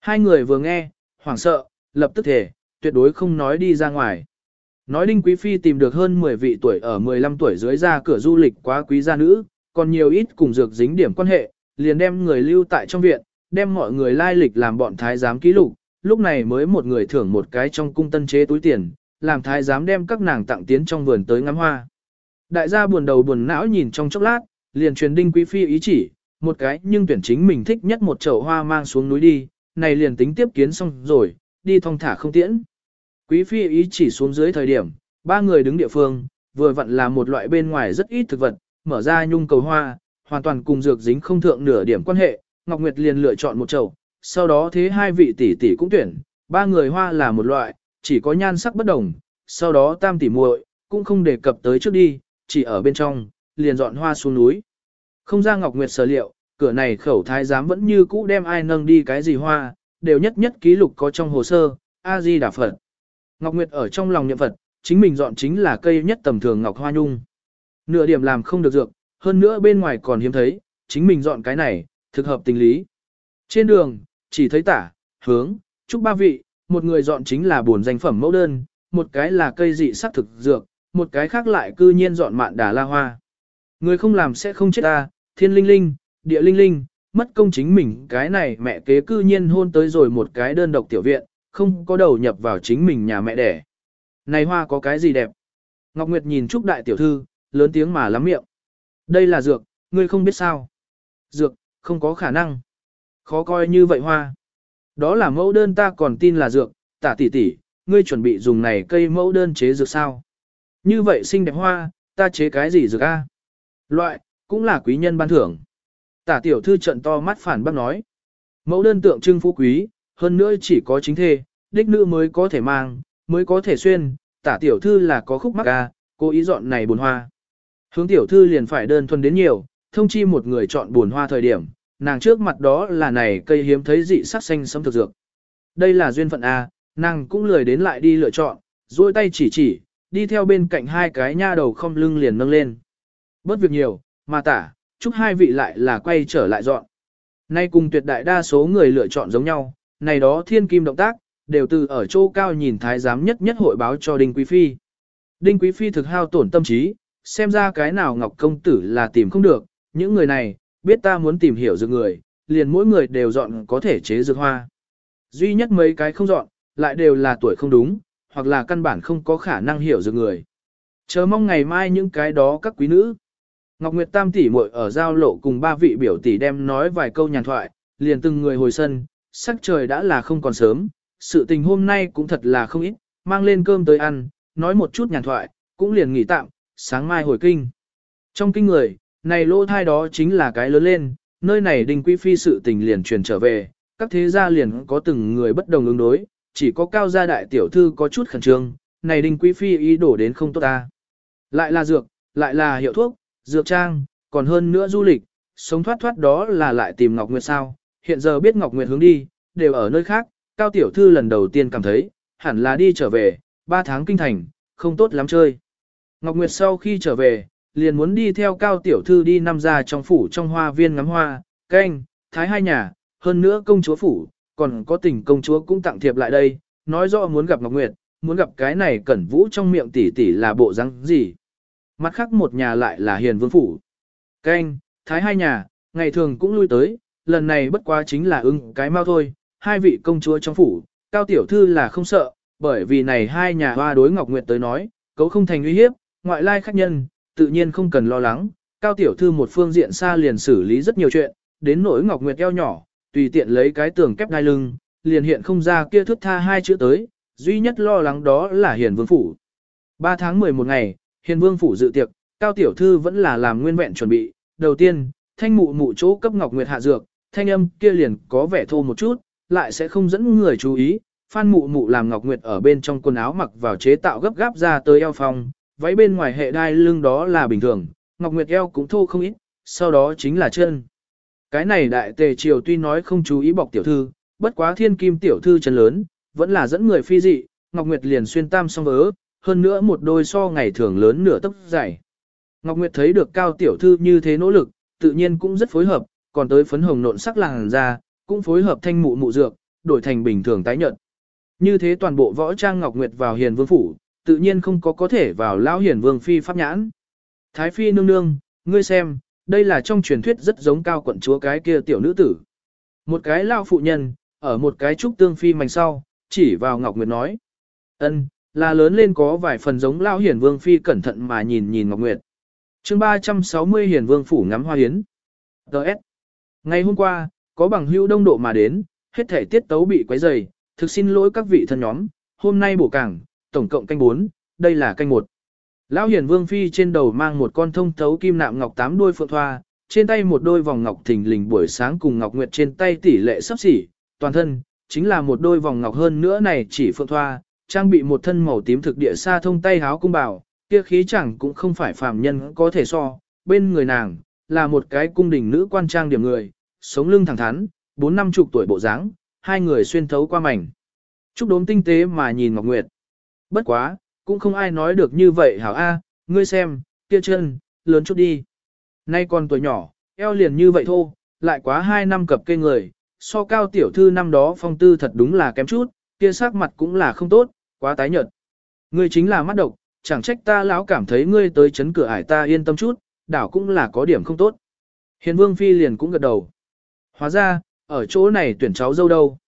Hai người vừa nghe, hoảng sợ, lập tức thể, tuyệt đối không nói đi ra ngoài. Nói Đinh Quý Phi tìm được hơn 10 vị tuổi ở 15 tuổi dưới ra cửa du lịch quá quý gia nữ, còn nhiều ít cùng dược dính điểm quan hệ, liền đem người lưu tại trong viện, đem mọi người lai lịch làm bọn thái giám ký lục, lúc này mới một người thưởng một cái trong cung tân chế túi tiền, làm thái giám đem các nàng tặng tiến trong vườn tới ngắm hoa. Đại gia buồn đầu buồn não nhìn trong chốc lát, liền truyền đinh quý phi ý chỉ, một cái nhưng tuyển chính mình thích nhất một chậu hoa mang xuống núi đi, này liền tính tiếp kiến xong rồi, đi thong thả không tiễn. Quý phi ý chỉ xuống dưới thời điểm, ba người đứng địa phương, vừa vặn là một loại bên ngoài rất ít thực vật, mở ra nhung cầu hoa, hoàn toàn cùng dược dính không thượng nửa điểm quan hệ, Ngọc Nguyệt liền lựa chọn một chậu, sau đó thế hai vị tỷ tỷ cũng tuyển, ba người hoa là một loại, chỉ có nhan sắc bất đồng, sau đó tam tỷ muội cũng không đề cập tới trước đi, chỉ ở bên trong, liền dọn hoa xuống núi. Không ra Ngọc Nguyệt sở liệu, cửa này khẩu thái giám vẫn như cũ đem ai nâng đi cái gì hoa, đều nhất nhất ký lục có trong hồ sơ, A-di Đà Phật. Ngọc Nguyệt ở trong lòng niệm Phật, chính mình dọn chính là cây nhất tầm thường Ngọc Hoa Nhung. Nửa điểm làm không được dược, hơn nữa bên ngoài còn hiếm thấy, chính mình dọn cái này, thực hợp tình lý. Trên đường, chỉ thấy tả, hướng, chúc ba vị, một người dọn chính là buồn danh phẩm mẫu đơn, một cái là cây dị sắc thực dược, một cái khác lại cư nhiên dọn mạn đà la hoa. Người không làm sẽ không chết ta, thiên linh linh, địa linh linh, mất công chính mình cái này mẹ kế cư nhiên hôn tới rồi một cái đơn độc tiểu viện, không có đầu nhập vào chính mình nhà mẹ đẻ. Này hoa có cái gì đẹp? Ngọc Nguyệt nhìn Trúc Đại Tiểu Thư, lớn tiếng mà lắm miệng. Đây là dược, ngươi không biết sao. Dược, không có khả năng. Khó coi như vậy hoa. Đó là mẫu đơn ta còn tin là dược, tả tỷ tỷ, ngươi chuẩn bị dùng này cây mẫu đơn chế dược sao. Như vậy xinh đẹp hoa, ta chế cái gì dược a? Loại, cũng là quý nhân ban thưởng. Tả tiểu thư trận to mắt phản bác nói. Mẫu đơn tượng trưng phú quý, hơn nữa chỉ có chính thê, đích nữ mới có thể mang, mới có thể xuyên, tả tiểu thư là có khúc mắc a, cố ý dọn này buồn hoa. Hướng tiểu thư liền phải đơn thuần đến nhiều, thông chi một người chọn buồn hoa thời điểm, nàng trước mặt đó là này cây hiếm thấy dị sắc xanh sẫm thực dược. Đây là duyên phận A, nàng cũng lười đến lại đi lựa chọn, duỗi tay chỉ chỉ, đi theo bên cạnh hai cái nha đầu không lưng liền nâng lên. Bớt việc nhiều, mà tả, chúc hai vị lại là quay trở lại dọn. Nay cùng tuyệt đại đa số người lựa chọn giống nhau, này đó thiên kim động tác, đều từ ở chỗ cao nhìn thái giám nhất nhất hội báo cho Đinh Quý Phi. Đinh Quý Phi thực hao tổn tâm trí, xem ra cái nào Ngọc Công Tử là tìm không được, những người này, biết ta muốn tìm hiểu dược người, liền mỗi người đều dọn có thể chế dược hoa. Duy nhất mấy cái không dọn, lại đều là tuổi không đúng, hoặc là căn bản không có khả năng hiểu dược người. Chờ mong ngày mai những cái đó các quý nữ. Ngọc Nguyệt Tam tỷ muội ở giao lộ cùng ba vị biểu tỷ đem nói vài câu nhàn thoại, liền từng người hồi sân, sắc trời đã là không còn sớm, sự tình hôm nay cũng thật là không ít, mang lên cơm tới ăn, nói một chút nhàn thoại, cũng liền nghỉ tạm, sáng mai hồi kinh. Trong kinh người, này lỗ thai đó chính là cái lớn lên, nơi này đình quý phi sự tình liền truyền trở về, các thế gia liền có từng người bất đồng ứng đối, chỉ có cao gia đại tiểu thư có chút khẩn trương, này đình quý phi ý đổ đến không tốt ta. Lại là dược, lại là hiệu thuốc, dược trang, còn hơn nữa du lịch, sống thoát thoát đó là lại tìm Ngọc Nguyệt sao, hiện giờ biết Ngọc Nguyệt hướng đi, đều ở nơi khác, cao tiểu thư lần đầu tiên cảm thấy, hẳn là đi trở về, ba tháng kinh thành, không tốt lắm chơi. Ngọc Nguyệt sau khi trở về, liền muốn đi theo cao tiểu thư đi năm ra trong phủ trong hoa viên ngắm hoa, canh, thái hai nhà, hơn nữa công chúa phủ, còn có tình công chúa cũng tặng thiệp lại đây, nói rõ muốn gặp Ngọc Nguyệt, muốn gặp cái này cẩn vũ trong miệng tỷ tỷ là bộ răng gì. Mặt khác một nhà lại là hiền vương phủ. Canh, thái hai nhà, ngày thường cũng lui tới, lần này bất quá chính là ưng cái mau thôi, hai vị công chúa trong phủ, cao tiểu thư là không sợ, bởi vì này hai nhà hoa đối Ngọc Nguyệt tới nói, cấu không thành uy hiếp, ngoại lai khách nhân, tự nhiên không cần lo lắng, cao tiểu thư một phương diện xa liền xử lý rất nhiều chuyện, đến nỗi Ngọc Nguyệt eo nhỏ, tùy tiện lấy cái tường kép đai lưng, liền hiện không ra kia thước tha hai chữ tới, duy nhất lo lắng đó là hiền vương phủ. 3 tháng 11 ngày, hiền vương phủ dự tiệc, cao tiểu thư vẫn là làm nguyên vẹn chuẩn bị, đầu tiên, thanh mụ mụ chỗ cấp Ngọc Nguyệt hạ dược, thanh âm kia liền có vẻ thô một chút, lại sẽ không dẫn người chú ý, Phan mụ mụ làm Ngọc Nguyệt ở bên trong quần áo mặc vào chế tạo gấp gáp ra tới eo phòng váy bên ngoài hệ đai lưng đó là bình thường, Ngọc Nguyệt eo cũng thô không ít, sau đó chính là chân. Cái này đại tề triều tuy nói không chú ý bọc tiểu thư, bất quá thiên kim tiểu thư chân lớn, vẫn là dẫn người phi dị, Ngọc Nguyệt liền xuyên tam song vớ, hơn nữa một đôi so ngày thường lớn nửa tấc dài. Ngọc Nguyệt thấy được cao tiểu thư như thế nỗ lực, tự nhiên cũng rất phối hợp, còn tới phấn hồng nộn sắc làng ra, cũng phối hợp thanh mụ mụ dược, đổi thành bình thường tái nhợt. Như thế toàn bộ võ trang Ngọc Nguyệt vào hiền vương phủ, tự nhiên không có có thể vào lão hiền vương phi pháp nhãn. Thái phi nương nương, ngươi xem, đây là trong truyền thuyết rất giống cao quận chúa cái kia tiểu nữ tử. Một cái lao phụ nhân, ở một cái trúc tương phi mảnh sau, chỉ vào Ngọc Nguyệt nói. ân là lớn lên có vài phần giống lao hiền vương phi cẩn thận mà nhìn nhìn Ngọc Nguyệt. chương 360 hiền vương phủ ngắm hoa hiến. Đợt. Ngày hôm qua, có bằng hữu đông độ mà đến, hết thể tiết tấu bị quấy rầy, thực xin lỗi các vị thân nhóm, hôm nay bổ cảng, tổng cộng canh 4, đây là canh 1. Lão Hiền Vương Phi trên đầu mang một con thông thấu kim nạm ngọc tám đuôi phượng thoa, trên tay một đôi vòng ngọc thình lình buổi sáng cùng ngọc nguyệt trên tay tỷ lệ sắp xỉ, toàn thân, chính là một đôi vòng ngọc hơn nữa này chỉ phượng thoa, trang bị một thân màu tím thực địa sa thông tay háo cung bảo, kia khí chẳng cũng không phải phàm nhân có thể so, bên người nàng, là một cái cung đình nữ quan trang điểm người, sống lưng thẳng thắn, bốn năm chục tuổi bộ dáng, hai người xuyên thấu qua mảnh. Trúc đốm tinh tế mà nhìn Ngọc Nguyệt. Bất quá, cũng không ai nói được như vậy hảo A, ngươi xem, kia chân, lớn chút đi. Nay còn tuổi nhỏ, eo liền như vậy thô, lại quá hai năm cập cây người, so cao tiểu thư năm đó phong tư thật đúng là kém chút, kia sắc mặt cũng là không tốt, quá tái nhợt. Ngươi chính là mắt độc, chẳng trách ta lão cảm thấy ngươi tới chấn cửa ải ta yên tâm chút, đảo cũng là có điểm không tốt. Hiền vương phi liền cũng gật đầu. Hóa ra, ở chỗ này tuyển cháu dâu đâu.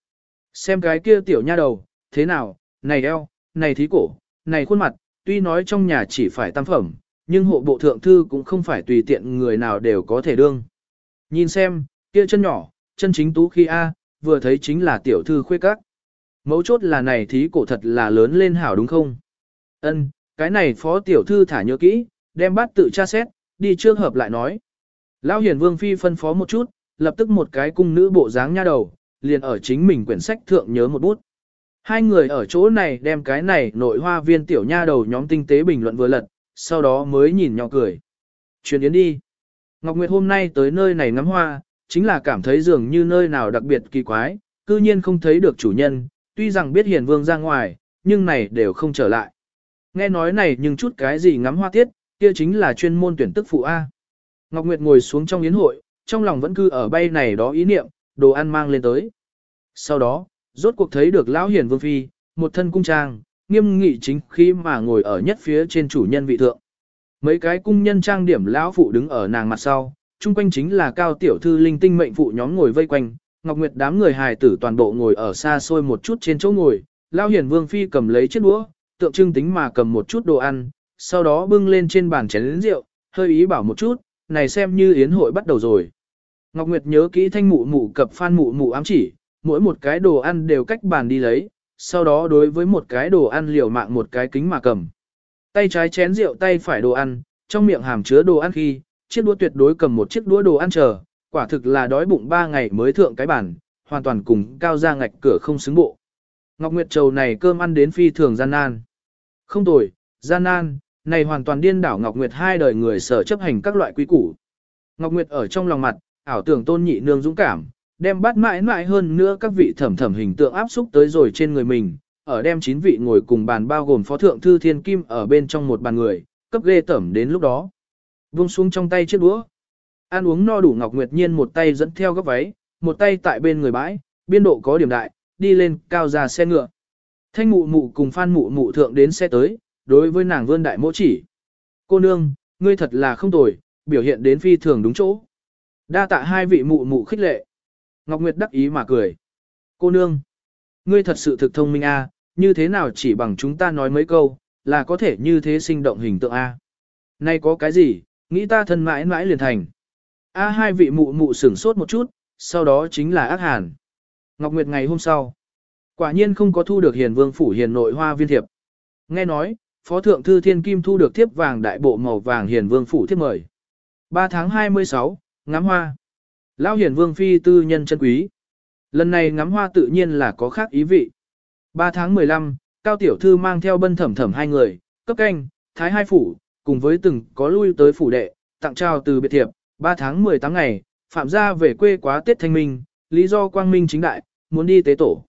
Xem cái kia tiểu nha đầu, thế nào, này eo, này thí cổ, này khuôn mặt, tuy nói trong nhà chỉ phải tam phẩm, nhưng hộ bộ thượng thư cũng không phải tùy tiện người nào đều có thể đương. Nhìn xem, kia chân nhỏ, chân chính tú khi A, vừa thấy chính là tiểu thư khuê các. Mấu chốt là này thí cổ thật là lớn lên hảo đúng không? Ân, cái này phó tiểu thư thả nhớ kỹ, đem bát tự tra xét, đi trước hợp lại nói. Lão hiển vương phi phân phó một chút, lập tức một cái cung nữ bộ dáng nha đầu, liền ở chính mình quyển sách thượng nhớ một bút. Hai người ở chỗ này đem cái này nội hoa viên tiểu nha đầu nhóm tinh tế bình luận vừa lật, sau đó mới nhìn nhau cười. Chuyển yến đi. Ngọc Nguyệt hôm nay tới nơi này ngắm hoa, chính là cảm thấy dường như nơi nào đặc biệt kỳ quái, cư nhiên không thấy được chủ nhân, tuy rằng biết hiền vương ra ngoài, nhưng này đều không trở lại. Nghe nói này nhưng chút cái gì ngắm hoa tiết, kia chính là chuyên môn tuyển tức phụ A. Ngọc Nguyệt ngồi xuống trong yến hội, trong lòng vẫn cứ ở bay này đó ý niệm, đồ ăn mang lên tới. Sau đó, rốt cuộc thấy được lão hiền vương phi, một thân cung trang, nghiêm nghị chính khi mà ngồi ở nhất phía trên chủ nhân vị thượng. Mấy cái cung nhân trang điểm lão phụ đứng ở nàng mặt sau, chung quanh chính là cao tiểu thư linh tinh mệnh phụ nhóm ngồi vây quanh, Ngọc Nguyệt đám người hài tử toàn bộ ngồi ở xa xôi một chút trên chỗ ngồi, lão hiền vương phi cầm lấy chiếc đũa, tượng trưng tính mà cầm một chút đồ ăn, sau đó bưng lên trên bàn chén lớn rượu, hơi ý bảo một chút, này xem như yến hội bắt đầu rồi. Ngọc Nguyệt nhớ kỹ thanh mụ mụ cập phan mụ mụ ám chỉ, mỗi một cái đồ ăn đều cách bàn đi lấy, sau đó đối với một cái đồ ăn liều mạng một cái kính mà cầm. Tay trái chén rượu tay phải đồ ăn, trong miệng hàm chứa đồ ăn khi, chiếc đũa tuyệt đối cầm một chiếc đũa đồ ăn chờ, quả thực là đói bụng ba ngày mới thượng cái bàn, hoàn toàn cùng cao ra ngạch cửa không xứng bộ. Ngọc Nguyệt Trầu này cơm ăn đến phi thường gian nan. Không tồi, gian nan, này hoàn toàn điên đảo Ngọc Nguyệt hai đời người sở chấp hành các loại quý củ. Ngọc Nguyệt ở trong lòng mặt, ảo tưởng tôn nhị nương dũng cảm, đem bắt mãi mãi hơn nữa các vị thẩm thẩm hình tượng áp xúc tới rồi trên người mình, ở đem chín vị ngồi cùng bàn bao gồm phó thượng thư thiên kim ở bên trong một bàn người, cấp ghê tẩm đến lúc đó. Vung xuống trong tay chiếc đũa. Ăn uống no đủ Ngọc Nguyệt Nhiên một tay dẫn theo góc váy, một tay tại bên người bãi, biên độ có điểm đại, đi lên cao ra xe ngựa. Thanh mụ mụ cùng phan mụ mụ thượng đến xe tới, đối với nàng vươn đại mỗ chỉ. Cô nương, ngươi thật là không tồi, biểu hiện đến phi thường đúng chỗ. Đa tạ hai vị mụ mụ khích lệ. Ngọc Nguyệt đắc ý mà cười. Cô nương, ngươi thật sự thực thông minh a, như thế nào chỉ bằng chúng ta nói mấy câu, là có thể như thế sinh động hình tượng a. Nay có cái gì, nghĩ ta thân mãi mãi liền thành. A hai vị mụ mụ sửng sốt một chút, sau đó chính là ác hàn. Ngọc Nguyệt ngày hôm sau, quả nhiên không có thu được hiền vương phủ hiền nội hoa viên thiệp. Nghe nói, Phó Thượng Thư Thiên Kim thu được thiếp vàng đại bộ màu vàng hiền vương phủ thiếp mời. 3 tháng 26, ngắm hoa. Lão hiền vương phi tư nhân chân quý. Lần này ngắm hoa tự nhiên là có khác ý vị. 3 tháng 15, Cao Tiểu Thư mang theo bân thẩm thẩm hai người, cấp canh, thái hai phủ, cùng với từng có lui tới phủ đệ, tặng trao từ biệt thiệp, 3 tháng 18 ngày, phạm gia về quê quá Tết Thanh Minh, lý do quang minh chính đại, muốn đi tế tổ.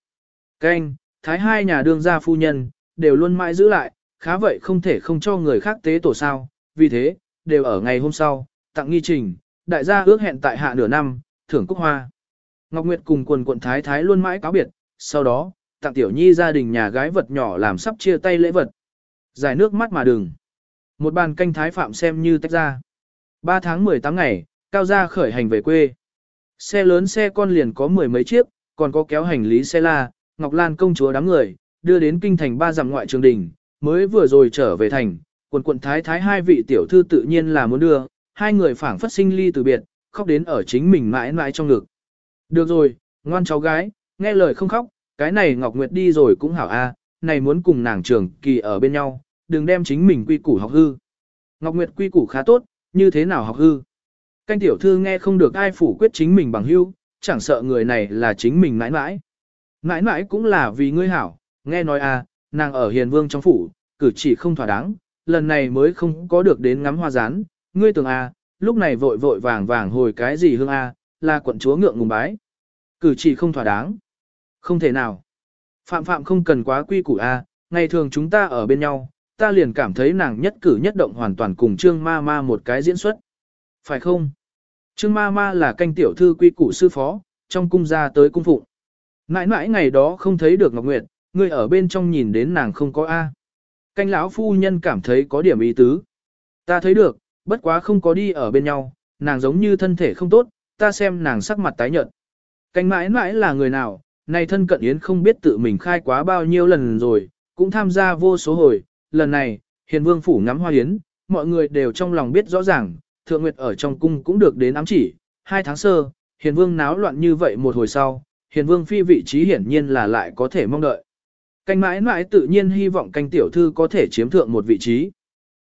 Canh, thái hai nhà đương gia phu nhân, đều luôn mãi giữ lại, khá vậy không thể không cho người khác tế tổ sao, vì thế, đều ở ngày hôm sau, tặng nghi trình, đại gia ước hẹn tại hạ nửa năm, thưởng cúc hoa. Ngọc Nguyệt cùng quần quận thái thái luôn mãi cáo biệt, sau đó, tặng tiểu nhi gia đình nhà gái vật nhỏ làm sắp chia tay lễ vật. Giải nước mắt mà đừng. Một bàn canh thái phạm xem như tách ra. 3 tháng 18 ngày, cao gia khởi hành về quê. Xe lớn xe con liền có mười mấy chiếc, còn có kéo hành lý xe la, Ngọc Lan công chúa đám người, đưa đến kinh thành ba dặm ngoại trường đình, mới vừa rồi trở về thành, quần quận thái thái hai vị tiểu thư tự nhiên là muốn đưa, hai người phảng phất sinh ly từ biệt, khóc đến ở chính mình mãi mãi trong ngực. Được rồi, ngoan cháu gái, nghe lời không khóc, cái này Ngọc Nguyệt đi rồi cũng hảo a, này muốn cùng nàng trường kỳ ở bên nhau, đừng đem chính mình quy củ học hư. Ngọc Nguyệt quy củ khá tốt, như thế nào học hư? Canh tiểu thư nghe không được ai phủ quyết chính mình bằng hưu, chẳng sợ người này là chính mình mãi mãi. Mãi mãi cũng là vì ngươi hảo, nghe nói a, nàng ở hiền vương trong phủ, cử chỉ không thỏa đáng, lần này mới không có được đến ngắm hoa rán, ngươi tưởng a, lúc này vội vội vàng vàng hồi cái gì hương a, là quận chúa ngượng ngùng bái. Cử chỉ không thỏa đáng. Không thể nào. Phạm phạm không cần quá quy củ a, ngày thường chúng ta ở bên nhau, ta liền cảm thấy nàng nhất cử nhất động hoàn toàn cùng Trương Ma Ma một cái diễn xuất. Phải không? Trương Ma Ma là canh tiểu thư quy củ sư phó, trong cung gia tới cung phụng. Mãi mãi ngày đó không thấy được Ngọc Nguyệt, ngươi ở bên trong nhìn đến nàng không có A. Canh lão phu nhân cảm thấy có điểm ý tứ. Ta thấy được, bất quá không có đi ở bên nhau, nàng giống như thân thể không tốt, ta xem nàng sắc mặt tái nhợt. Canh mãi mãi là người nào, này thân cận yến không biết tự mình khai quá bao nhiêu lần rồi, cũng tham gia vô số hồi, lần này, hiền vương phủ ngắm hoa yến, mọi người đều trong lòng biết rõ ràng, thượng nguyệt ở trong cung cũng được đến ám chỉ, hai tháng sơ, hiền vương náo loạn như vậy một hồi sau, hiền vương phi vị trí hiển nhiên là lại có thể mong đợi. Canh mãi mãi tự nhiên hy vọng canh tiểu thư có thể chiếm thượng một vị trí.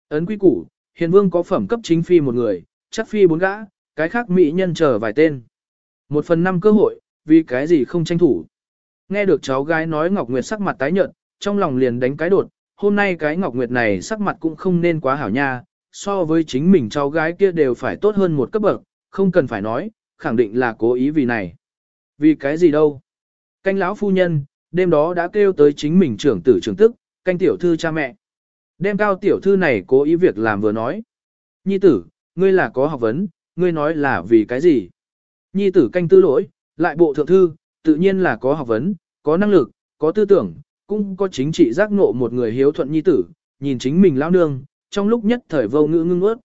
Ấn quy củ, hiền vương có phẩm cấp chính phi một người, chắc phi bốn gã, cái khác mỹ nhân chờ vài tên. Một phần năm cơ hội, vì cái gì không tranh thủ. Nghe được cháu gái nói Ngọc Nguyệt sắc mặt tái nhợt, trong lòng liền đánh cái đột, hôm nay cái Ngọc Nguyệt này sắc mặt cũng không nên quá hảo nha, so với chính mình cháu gái kia đều phải tốt hơn một cấp bậc, không cần phải nói, khẳng định là cố ý vì này. Vì cái gì đâu? Canh lão phu nhân, đêm đó đã kêu tới chính mình trưởng tử trưởng tức, canh tiểu thư cha mẹ. Đem cao tiểu thư này cố ý việc làm vừa nói. Nhi tử, ngươi là có học vấn, ngươi nói là vì cái gì? Nhi tử canh tư lỗi, lại bộ thượng thư, tự nhiên là có học vấn, có năng lực, có tư tưởng, cũng có chính trị giác ngộ một người hiếu thuận nhi tử, nhìn chính mình lão nương, trong lúc nhất thời vô ngữ ngưng ướt.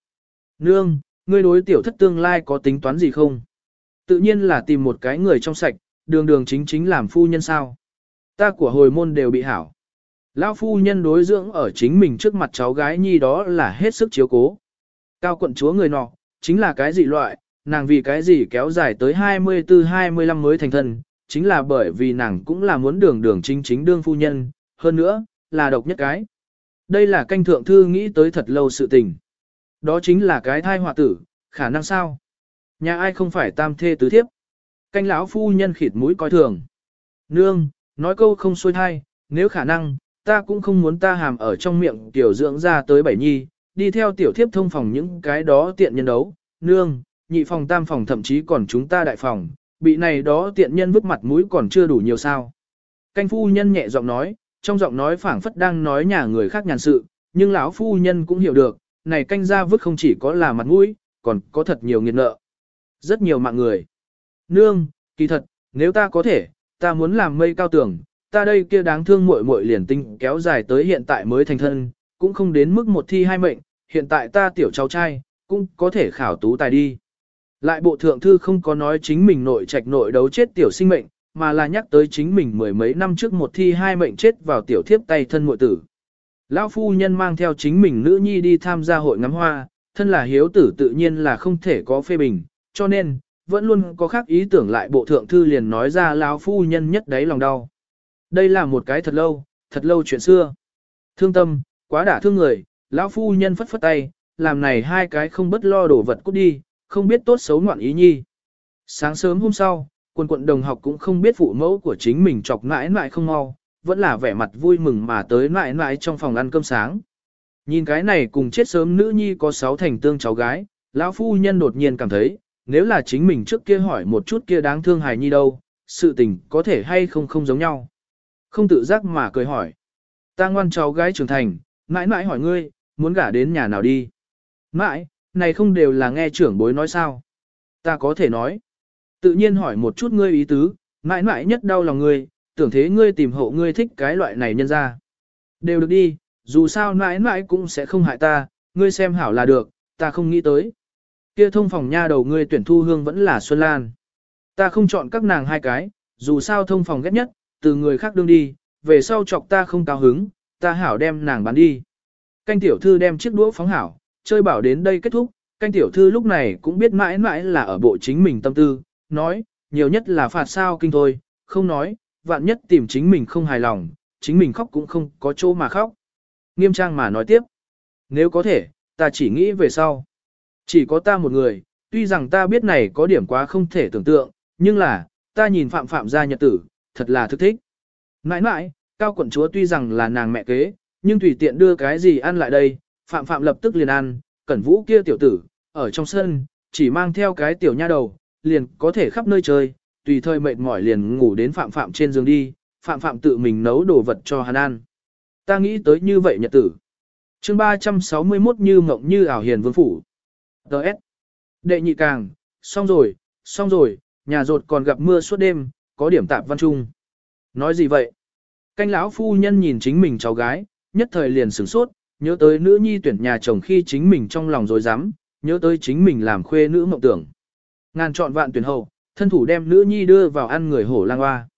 Nương, ngươi đối tiểu thất tương lai có tính toán gì không? Tự nhiên là tìm một cái người trong sạch, đường đường chính chính làm phu nhân sao. Ta của hồi môn đều bị hảo. Lão phu nhân đối dưỡng ở chính mình trước mặt cháu gái nhi đó là hết sức chiếu cố. Cao quận chúa người nọ, chính là cái gì loại, nàng vì cái gì kéo dài tới 24-25 mới thành thân, chính là bởi vì nàng cũng là muốn đường đường chính chính đương phu nhân, hơn nữa, là độc nhất cái. Đây là canh thượng thư nghĩ tới thật lâu sự tình. Đó chính là cái thai họa tử, khả năng sao? Nhà ai không phải tam thê tứ thiếp? Canh lão phu nhân khịt mũi coi thường. Nương, nói câu không xuôi thai, nếu khả năng, ta cũng không muốn ta hàm ở trong miệng tiểu dưỡng ra tới bảy nhi, đi theo tiểu thiếp thông phòng những cái đó tiện nhân đấu. Nương, nhị phòng tam phòng thậm chí còn chúng ta đại phòng, bị này đó tiện nhân vứt mặt mũi còn chưa đủ nhiều sao. Canh phu nhân nhẹ giọng nói, trong giọng nói phảng phất đang nói nhà người khác nhàn sự, nhưng lão phu nhân cũng hiểu được, này canh ra vứt không chỉ có là mặt mũi, còn có thật nhiều nghiệt nợ. Rất nhiều mạng người. Nương, kỳ thật, nếu ta có thể, ta muốn làm mây cao tường, ta đây kia đáng thương muội muội liền tinh kéo dài tới hiện tại mới thành thân, cũng không đến mức một thi hai mệnh, hiện tại ta tiểu cháu trai, cũng có thể khảo tú tài đi. Lại bộ thượng thư không có nói chính mình nội trạch nội đấu chết tiểu sinh mệnh, mà là nhắc tới chính mình mười mấy năm trước một thi hai mệnh chết vào tiểu thiếp tay thân muội tử. Lão phu nhân mang theo chính mình nữ nhi đi tham gia hội ngắm hoa, thân là hiếu tử tự nhiên là không thể có phê bình, cho nên, vẫn luôn có khác ý tưởng lại bộ thượng thư liền nói ra lão phu nhân nhất đấy lòng đau. Đây là một cái thật lâu, thật lâu chuyện xưa. Thương tâm, quá đả thương người, lão phu nhân phất phất tay, làm này hai cái không bất lo đổ vật cút đi, không biết tốt xấu ngoạn ý nhi. Sáng sớm hôm sau, quần quận đồng học cũng không biết phụ mẫu của chính mình chọc mãi mãi không mau, vẫn là vẻ mặt vui mừng mà tới mãi mãi trong phòng ăn cơm sáng. Nhìn cái này cùng chết sớm nữ nhi có sáu thành tương cháu gái, lão phu nhân đột nhiên cảm thấy, nếu là chính mình trước kia hỏi một chút kia đáng thương hài nhi đâu, sự tình có thể hay không không giống nhau. Không tự giác mà cười hỏi. Ta ngoan cháu gái trưởng thành, mãi mãi hỏi ngươi, muốn gả đến nhà nào đi. Mãi, này không đều là nghe trưởng bối nói sao. Ta có thể nói. Tự nhiên hỏi một chút ngươi ý tứ, mãi mãi nhất đau lòng ngươi, tưởng thế ngươi tìm hộ ngươi thích cái loại này nhân ra. Đều được đi, dù sao mãi mãi cũng sẽ không hại ta, ngươi xem hảo là được, ta không nghĩ tới. Kia thông phòng nha đầu ngươi tuyển thu hương vẫn là Xuân Lan. Ta không chọn các nàng hai cái, dù sao thông phòng ghét nhất, từ người khác đương đi, về sau chọc ta không cao hứng, ta hảo đem nàng bán đi. Canh tiểu thư đem chiếc đũa phóng hảo, chơi bảo đến đây kết thúc, canh tiểu thư lúc này cũng biết mãi mãi là ở bộ chính mình tâm tư, nói, nhiều nhất là phạt sao kinh thôi, không nói, vạn nhất tìm chính mình không hài lòng, chính mình khóc cũng không có chỗ mà khóc. Nghiêm trang mà nói tiếp, nếu có thể, ta chỉ nghĩ về sau. Chỉ có ta một người, tuy rằng ta biết này có điểm quá không thể tưởng tượng, nhưng là, ta nhìn phạm phạm ra nhật tử, thật là thức thích. Nãi nãi, cao quận chúa tuy rằng là nàng mẹ kế, nhưng tùy tiện đưa cái gì ăn lại đây, phạm phạm lập tức liền ăn, cẩn vũ kia tiểu tử, ở trong sân, chỉ mang theo cái tiểu nha đầu, liền có thể khắp nơi chơi, tùy thời mệt mỏi liền ngủ đến phạm phạm trên giường đi, phạm phạm tự mình nấu đồ vật cho hắn ăn. Ta nghĩ tới như vậy nhật tử. chương 361 như mộng như ảo hiền vương phủ. Đợt. Đệ nhị càng, xong rồi, xong rồi, nhà rột còn gặp mưa suốt đêm, có điểm tạp văn trung. Nói gì vậy? Canh lão phu nhân nhìn chính mình cháu gái, nhất thời liền sửng sốt, nhớ tới nữ nhi tuyển nhà chồng khi chính mình trong lòng rồi dám, nhớ tới chính mình làm khuê nữ mộng tưởng. Ngàn chọn vạn tuyển hậu, thân thủ đem nữ nhi đưa vào ăn người hổ lang hoa.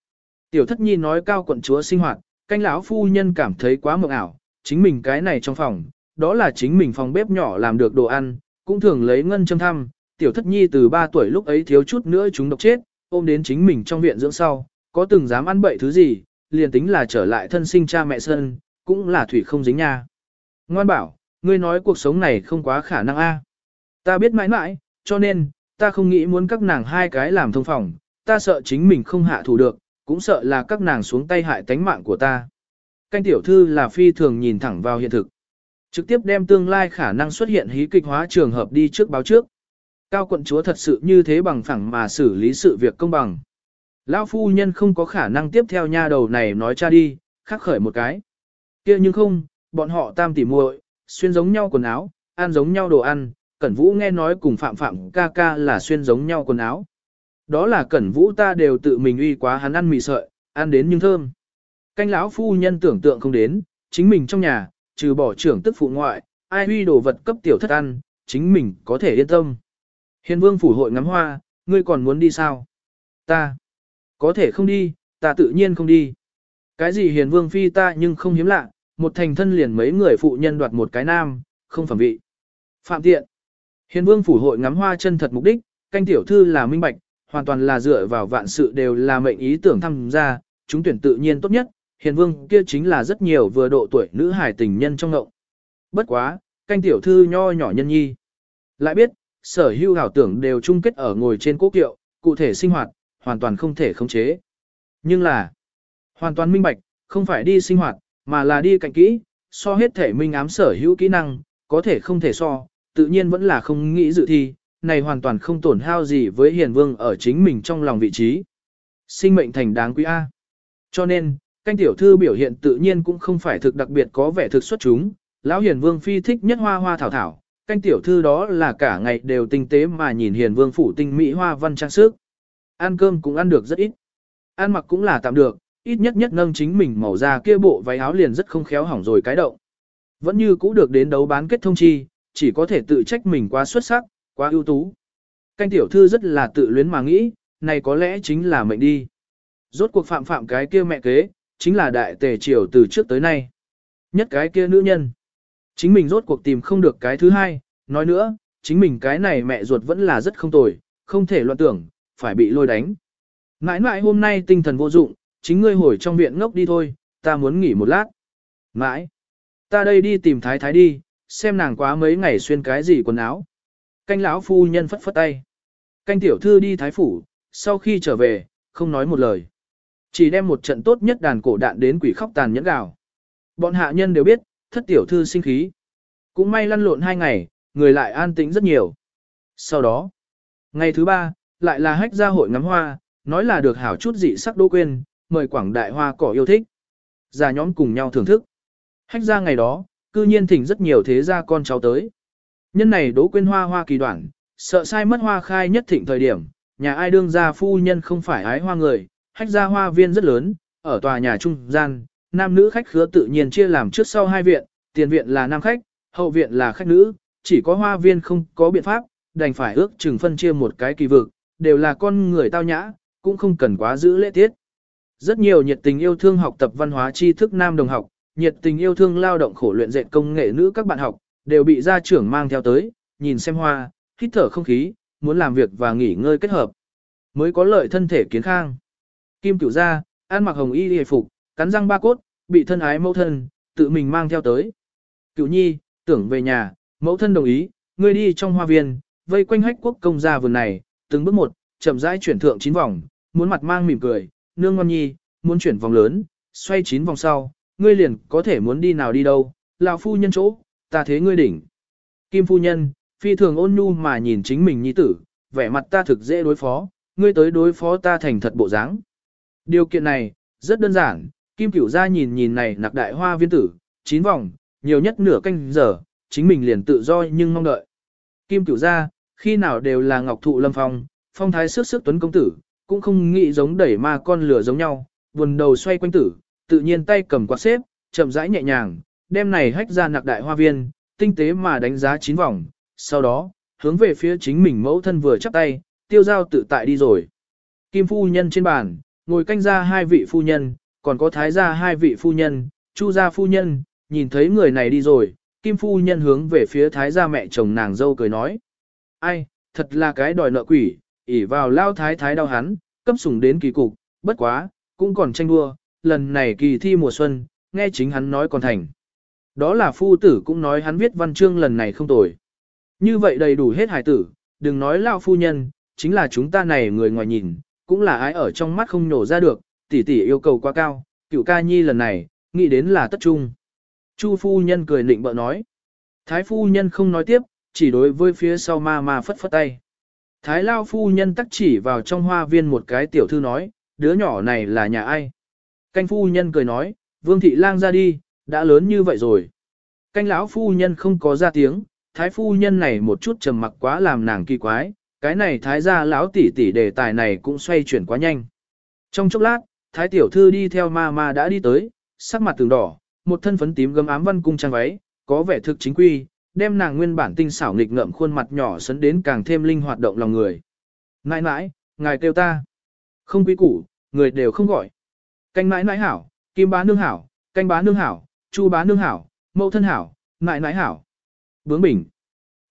Tiểu thất nhi nói cao quận chúa sinh hoạt, canh lão phu nhân cảm thấy quá mộng ảo, chính mình cái này trong phòng, đó là chính mình phòng bếp nhỏ làm được đồ ăn, cũng thường lấy ngân châm thăm, tiểu thất nhi từ 3 tuổi lúc ấy thiếu chút nữa chúng độc chết, ôm đến chính mình trong viện dưỡng sau, có từng dám ăn bậy thứ gì, liền tính là trở lại thân sinh cha mẹ sân, cũng là thủy không dính nha. Ngoan bảo, ngươi nói cuộc sống này không quá khả năng a. Ta biết mãi mãi, cho nên, ta không nghĩ muốn các nàng hai cái làm thông phòng, ta sợ chính mình không hạ thủ được, cũng sợ là các nàng xuống tay hại tánh mạng của ta. Canh tiểu thư là phi thường nhìn thẳng vào hiện thực. Trực tiếp đem tương lai khả năng xuất hiện hí kịch hóa trường hợp đi trước báo trước. Cao quận chúa thật sự như thế bằng phẳng mà xử lý sự việc công bằng. Lão phu nhân không có khả năng tiếp theo nha đầu này nói cha đi, khắc khởi một cái. kia nhưng không, bọn họ tam tỉ muội, xuyên giống nhau quần áo, ăn giống nhau đồ ăn, Cẩn Vũ nghe nói cùng Phạm Phạm ca ca là xuyên giống nhau quần áo. Đó là Cẩn Vũ ta đều tự mình uy quá hắn ăn mì sợi, ăn đến nhưng thơm. Canh lão phu nhân tưởng tượng không đến, chính mình trong nhà, trừ bỏ trưởng tức phụ ngoại, ai huy đồ vật cấp tiểu thất ăn, chính mình có thể yên tâm. Hiền vương phủ hội ngắm hoa, ngươi còn muốn đi sao? Ta. Có thể không đi, ta tự nhiên không đi. Cái gì hiền vương phi ta nhưng không hiếm lạ, một thành thân liền mấy người phụ nhân đoạt một cái nam, không phẩm vị. Phạm tiện. Hiền vương phủ hội ngắm hoa chân thật mục đích, canh tiểu thư là minh bạch, hoàn toàn là dựa vào vạn sự đều là mệnh ý tưởng tham gia, chúng tuyển tự nhiên tốt nhất, hiền vương kia chính là rất nhiều vừa độ tuổi nữ hải tình nhân trong ngộng. Bất quá, canh tiểu thư nho nhỏ nhân nhi. Lại biết, sở hữu ảo tưởng đều chung kết ở ngồi trên cố kiệu, cụ thể sinh hoạt, hoàn toàn không thể khống chế. Nhưng là, hoàn toàn minh bạch, không phải đi sinh hoạt, mà là đi cạnh kỹ, so hết thể minh ám sở hữu kỹ năng, có thể không thể so, tự nhiên vẫn là không nghĩ dự thi, này hoàn toàn không tổn hao gì với hiền vương ở chính mình trong lòng vị trí. Sinh mệnh thành đáng quý A. Cho nên, canh tiểu thư biểu hiện tự nhiên cũng không phải thực đặc biệt có vẻ thực xuất chúng, lão hiền vương phi thích nhất hoa hoa thảo thảo, canh tiểu thư đó là cả ngày đều tinh tế mà nhìn hiền vương phủ tinh mỹ hoa văn trang sức. Ăn cơm cũng ăn được rất ít. Ăn mặc cũng là tạm được, ít nhất nhất nâng chính mình màu da kia bộ váy áo liền rất không khéo hỏng rồi cái động. Vẫn như cũ được đến đấu bán kết thông chi, chỉ có thể tự trách mình quá xuất sắc, quá ưu tú. Canh tiểu thư rất là tự luyến mà nghĩ, này có lẽ chính là mệnh đi. Rốt cuộc phạm phạm cái kia mẹ kế, chính là đại tề triều từ trước tới nay. Nhất cái kia nữ nhân. Chính mình rốt cuộc tìm không được cái thứ hai, nói nữa, chính mình cái này mẹ ruột vẫn là rất không tồi, không thể loạn tưởng, phải bị lôi đánh. Mãi mãi hôm nay tinh thần vô dụng, chính ngươi hồi trong viện ngốc đi thôi, ta muốn nghỉ một lát. Mãi, ta đây đi tìm thái thái đi, xem nàng quá mấy ngày xuyên cái gì quần áo. Canh lão phu nhân phất phất tay. Canh tiểu thư đi thái phủ, sau khi trở về, không nói một lời. Chỉ đem một trận tốt nhất đàn cổ đạn đến quỷ khóc tàn nhẫn gào. Bọn hạ nhân đều biết, thất tiểu thư sinh khí. Cũng may lăn lộn hai ngày, người lại an tĩnh rất nhiều. Sau đó, ngày thứ ba, lại là hách gia hội ngắm hoa, nói là được hảo chút dị sắc đô quên, mời quảng đại hoa cỏ yêu thích. Già nhóm cùng nhau thưởng thức. Hách gia ngày đó, cư nhiên thỉnh rất nhiều thế gia con cháu tới. Nhân này đố quên hoa hoa kỳ đoạn, sợ sai mất hoa khai nhất thịnh thời điểm, nhà ai đương gia phu nhân không phải ái hoa người, hách gia hoa viên rất lớn, ở tòa nhà trung gian, nam nữ khách khứa tự nhiên chia làm trước sau hai viện, tiền viện là nam khách, hậu viện là khách nữ, chỉ có hoa viên không có biện pháp, đành phải ước chừng phân chia một cái kỳ vực, đều là con người tao nhã, cũng không cần quá giữ lễ tiết. Rất nhiều nhiệt tình yêu thương học tập văn hóa tri thức nam đồng học, nhiệt tình yêu thương lao động khổ luyện dệt công nghệ nữ các bạn học, đều bị gia trưởng mang theo tới, nhìn xem hoa, hít thở không khí, muốn làm việc và nghỉ ngơi kết hợp. Mới có lợi thân thể kiến khang. Kim cửu gia, ăn mặc hồng y hề phục, cắn răng ba cốt, bị thân ái mẫu thân, tự mình mang theo tới. cựu nhi, tưởng về nhà, mẫu thân đồng ý, ngươi đi trong hoa viên, vây quanh hách quốc công gia vườn này, từng bước một, chậm rãi chuyển thượng chín vòng, muốn mặt mang mỉm cười, nương ngon nhi, muốn chuyển vòng lớn, xoay chín vòng sau, ngươi liền có thể muốn đi nào đi đâu, lão phu nhân chỗ, ta thế ngươi đỉnh. Kim phu nhân, phi thường ôn nhu mà nhìn chính mình nhi tử, vẻ mặt ta thực dễ đối phó, ngươi tới đối phó ta thành thật bộ dáng. Điều kiện này, rất đơn giản, Kim cửu ra nhìn nhìn này nặc đại hoa viên tử, chín vòng, nhiều nhất nửa canh giờ, chính mình liền tự do nhưng mong đợi. Kim cửu ra, khi nào đều là ngọc thụ lâm phong, phong thái sức sức tuấn công tử, cũng không nghĩ giống đẩy ma con lửa giống nhau, buồn đầu xoay quanh tử, tự nhiên tay cầm quạt xếp, chậm rãi nhẹ nhàng, đem này hách ra nặc đại hoa viên, tinh tế mà đánh giá chín vòng, sau đó, hướng về phía chính mình mẫu thân vừa chắp tay, tiêu giao tự tại đi rồi. Kim phu nhân trên bàn, ngồi canh ra hai vị phu nhân, còn có thái gia hai vị phu nhân, chu gia phu nhân, nhìn thấy người này đi rồi, kim phu nhân hướng về phía thái gia mẹ chồng nàng dâu cười nói. Ai, thật là cái đòi nợ quỷ, ỉ vào lao thái thái đau hắn, cấp sủng đến kỳ cục, bất quá, cũng còn tranh đua, lần này kỳ thi mùa xuân, nghe chính hắn nói còn thành. Đó là phu tử cũng nói hắn viết văn chương lần này không tồi. Như vậy đầy đủ hết hài tử, đừng nói lao phu nhân, chính là chúng ta này người ngoài nhìn, cũng là ai ở trong mắt không nổ ra được, tỷ tỷ yêu cầu quá cao, cựu ca nhi lần này, nghĩ đến là tất trung. Chu phu nhân cười nịnh bợ nói. Thái phu nhân không nói tiếp, chỉ đối với phía sau ma ma phất phất tay. Thái lao phu nhân tắc chỉ vào trong hoa viên một cái tiểu thư nói, đứa nhỏ này là nhà ai? Canh phu nhân cười nói, vương thị lang ra đi, đã lớn như vậy rồi. Canh lão phu nhân không có ra tiếng, thái phu nhân này một chút trầm mặc quá làm nàng kỳ quái, cái này thái gia lão tỷ tỷ đề tài này cũng xoay chuyển quá nhanh. Trong chốc lát, thái tiểu thư đi theo ma ma đã đi tới, sắc mặt từng đỏ, một thân phấn tím gấm ám văn cung trang váy, có vẻ thực chính quy, đem nàng nguyên bản tinh xảo nghịch ngợm khuôn mặt nhỏ sấn đến càng thêm linh hoạt động lòng người. Nãi nãi, ngài kêu ta. Không quý củ, người đều không gọi. Canh nãi nãi hảo, kim bá nương hảo, canh bá nương hảo, chu bá nương hảo, mẫu thân hảo, nãi nãi hảo. Bướng bình.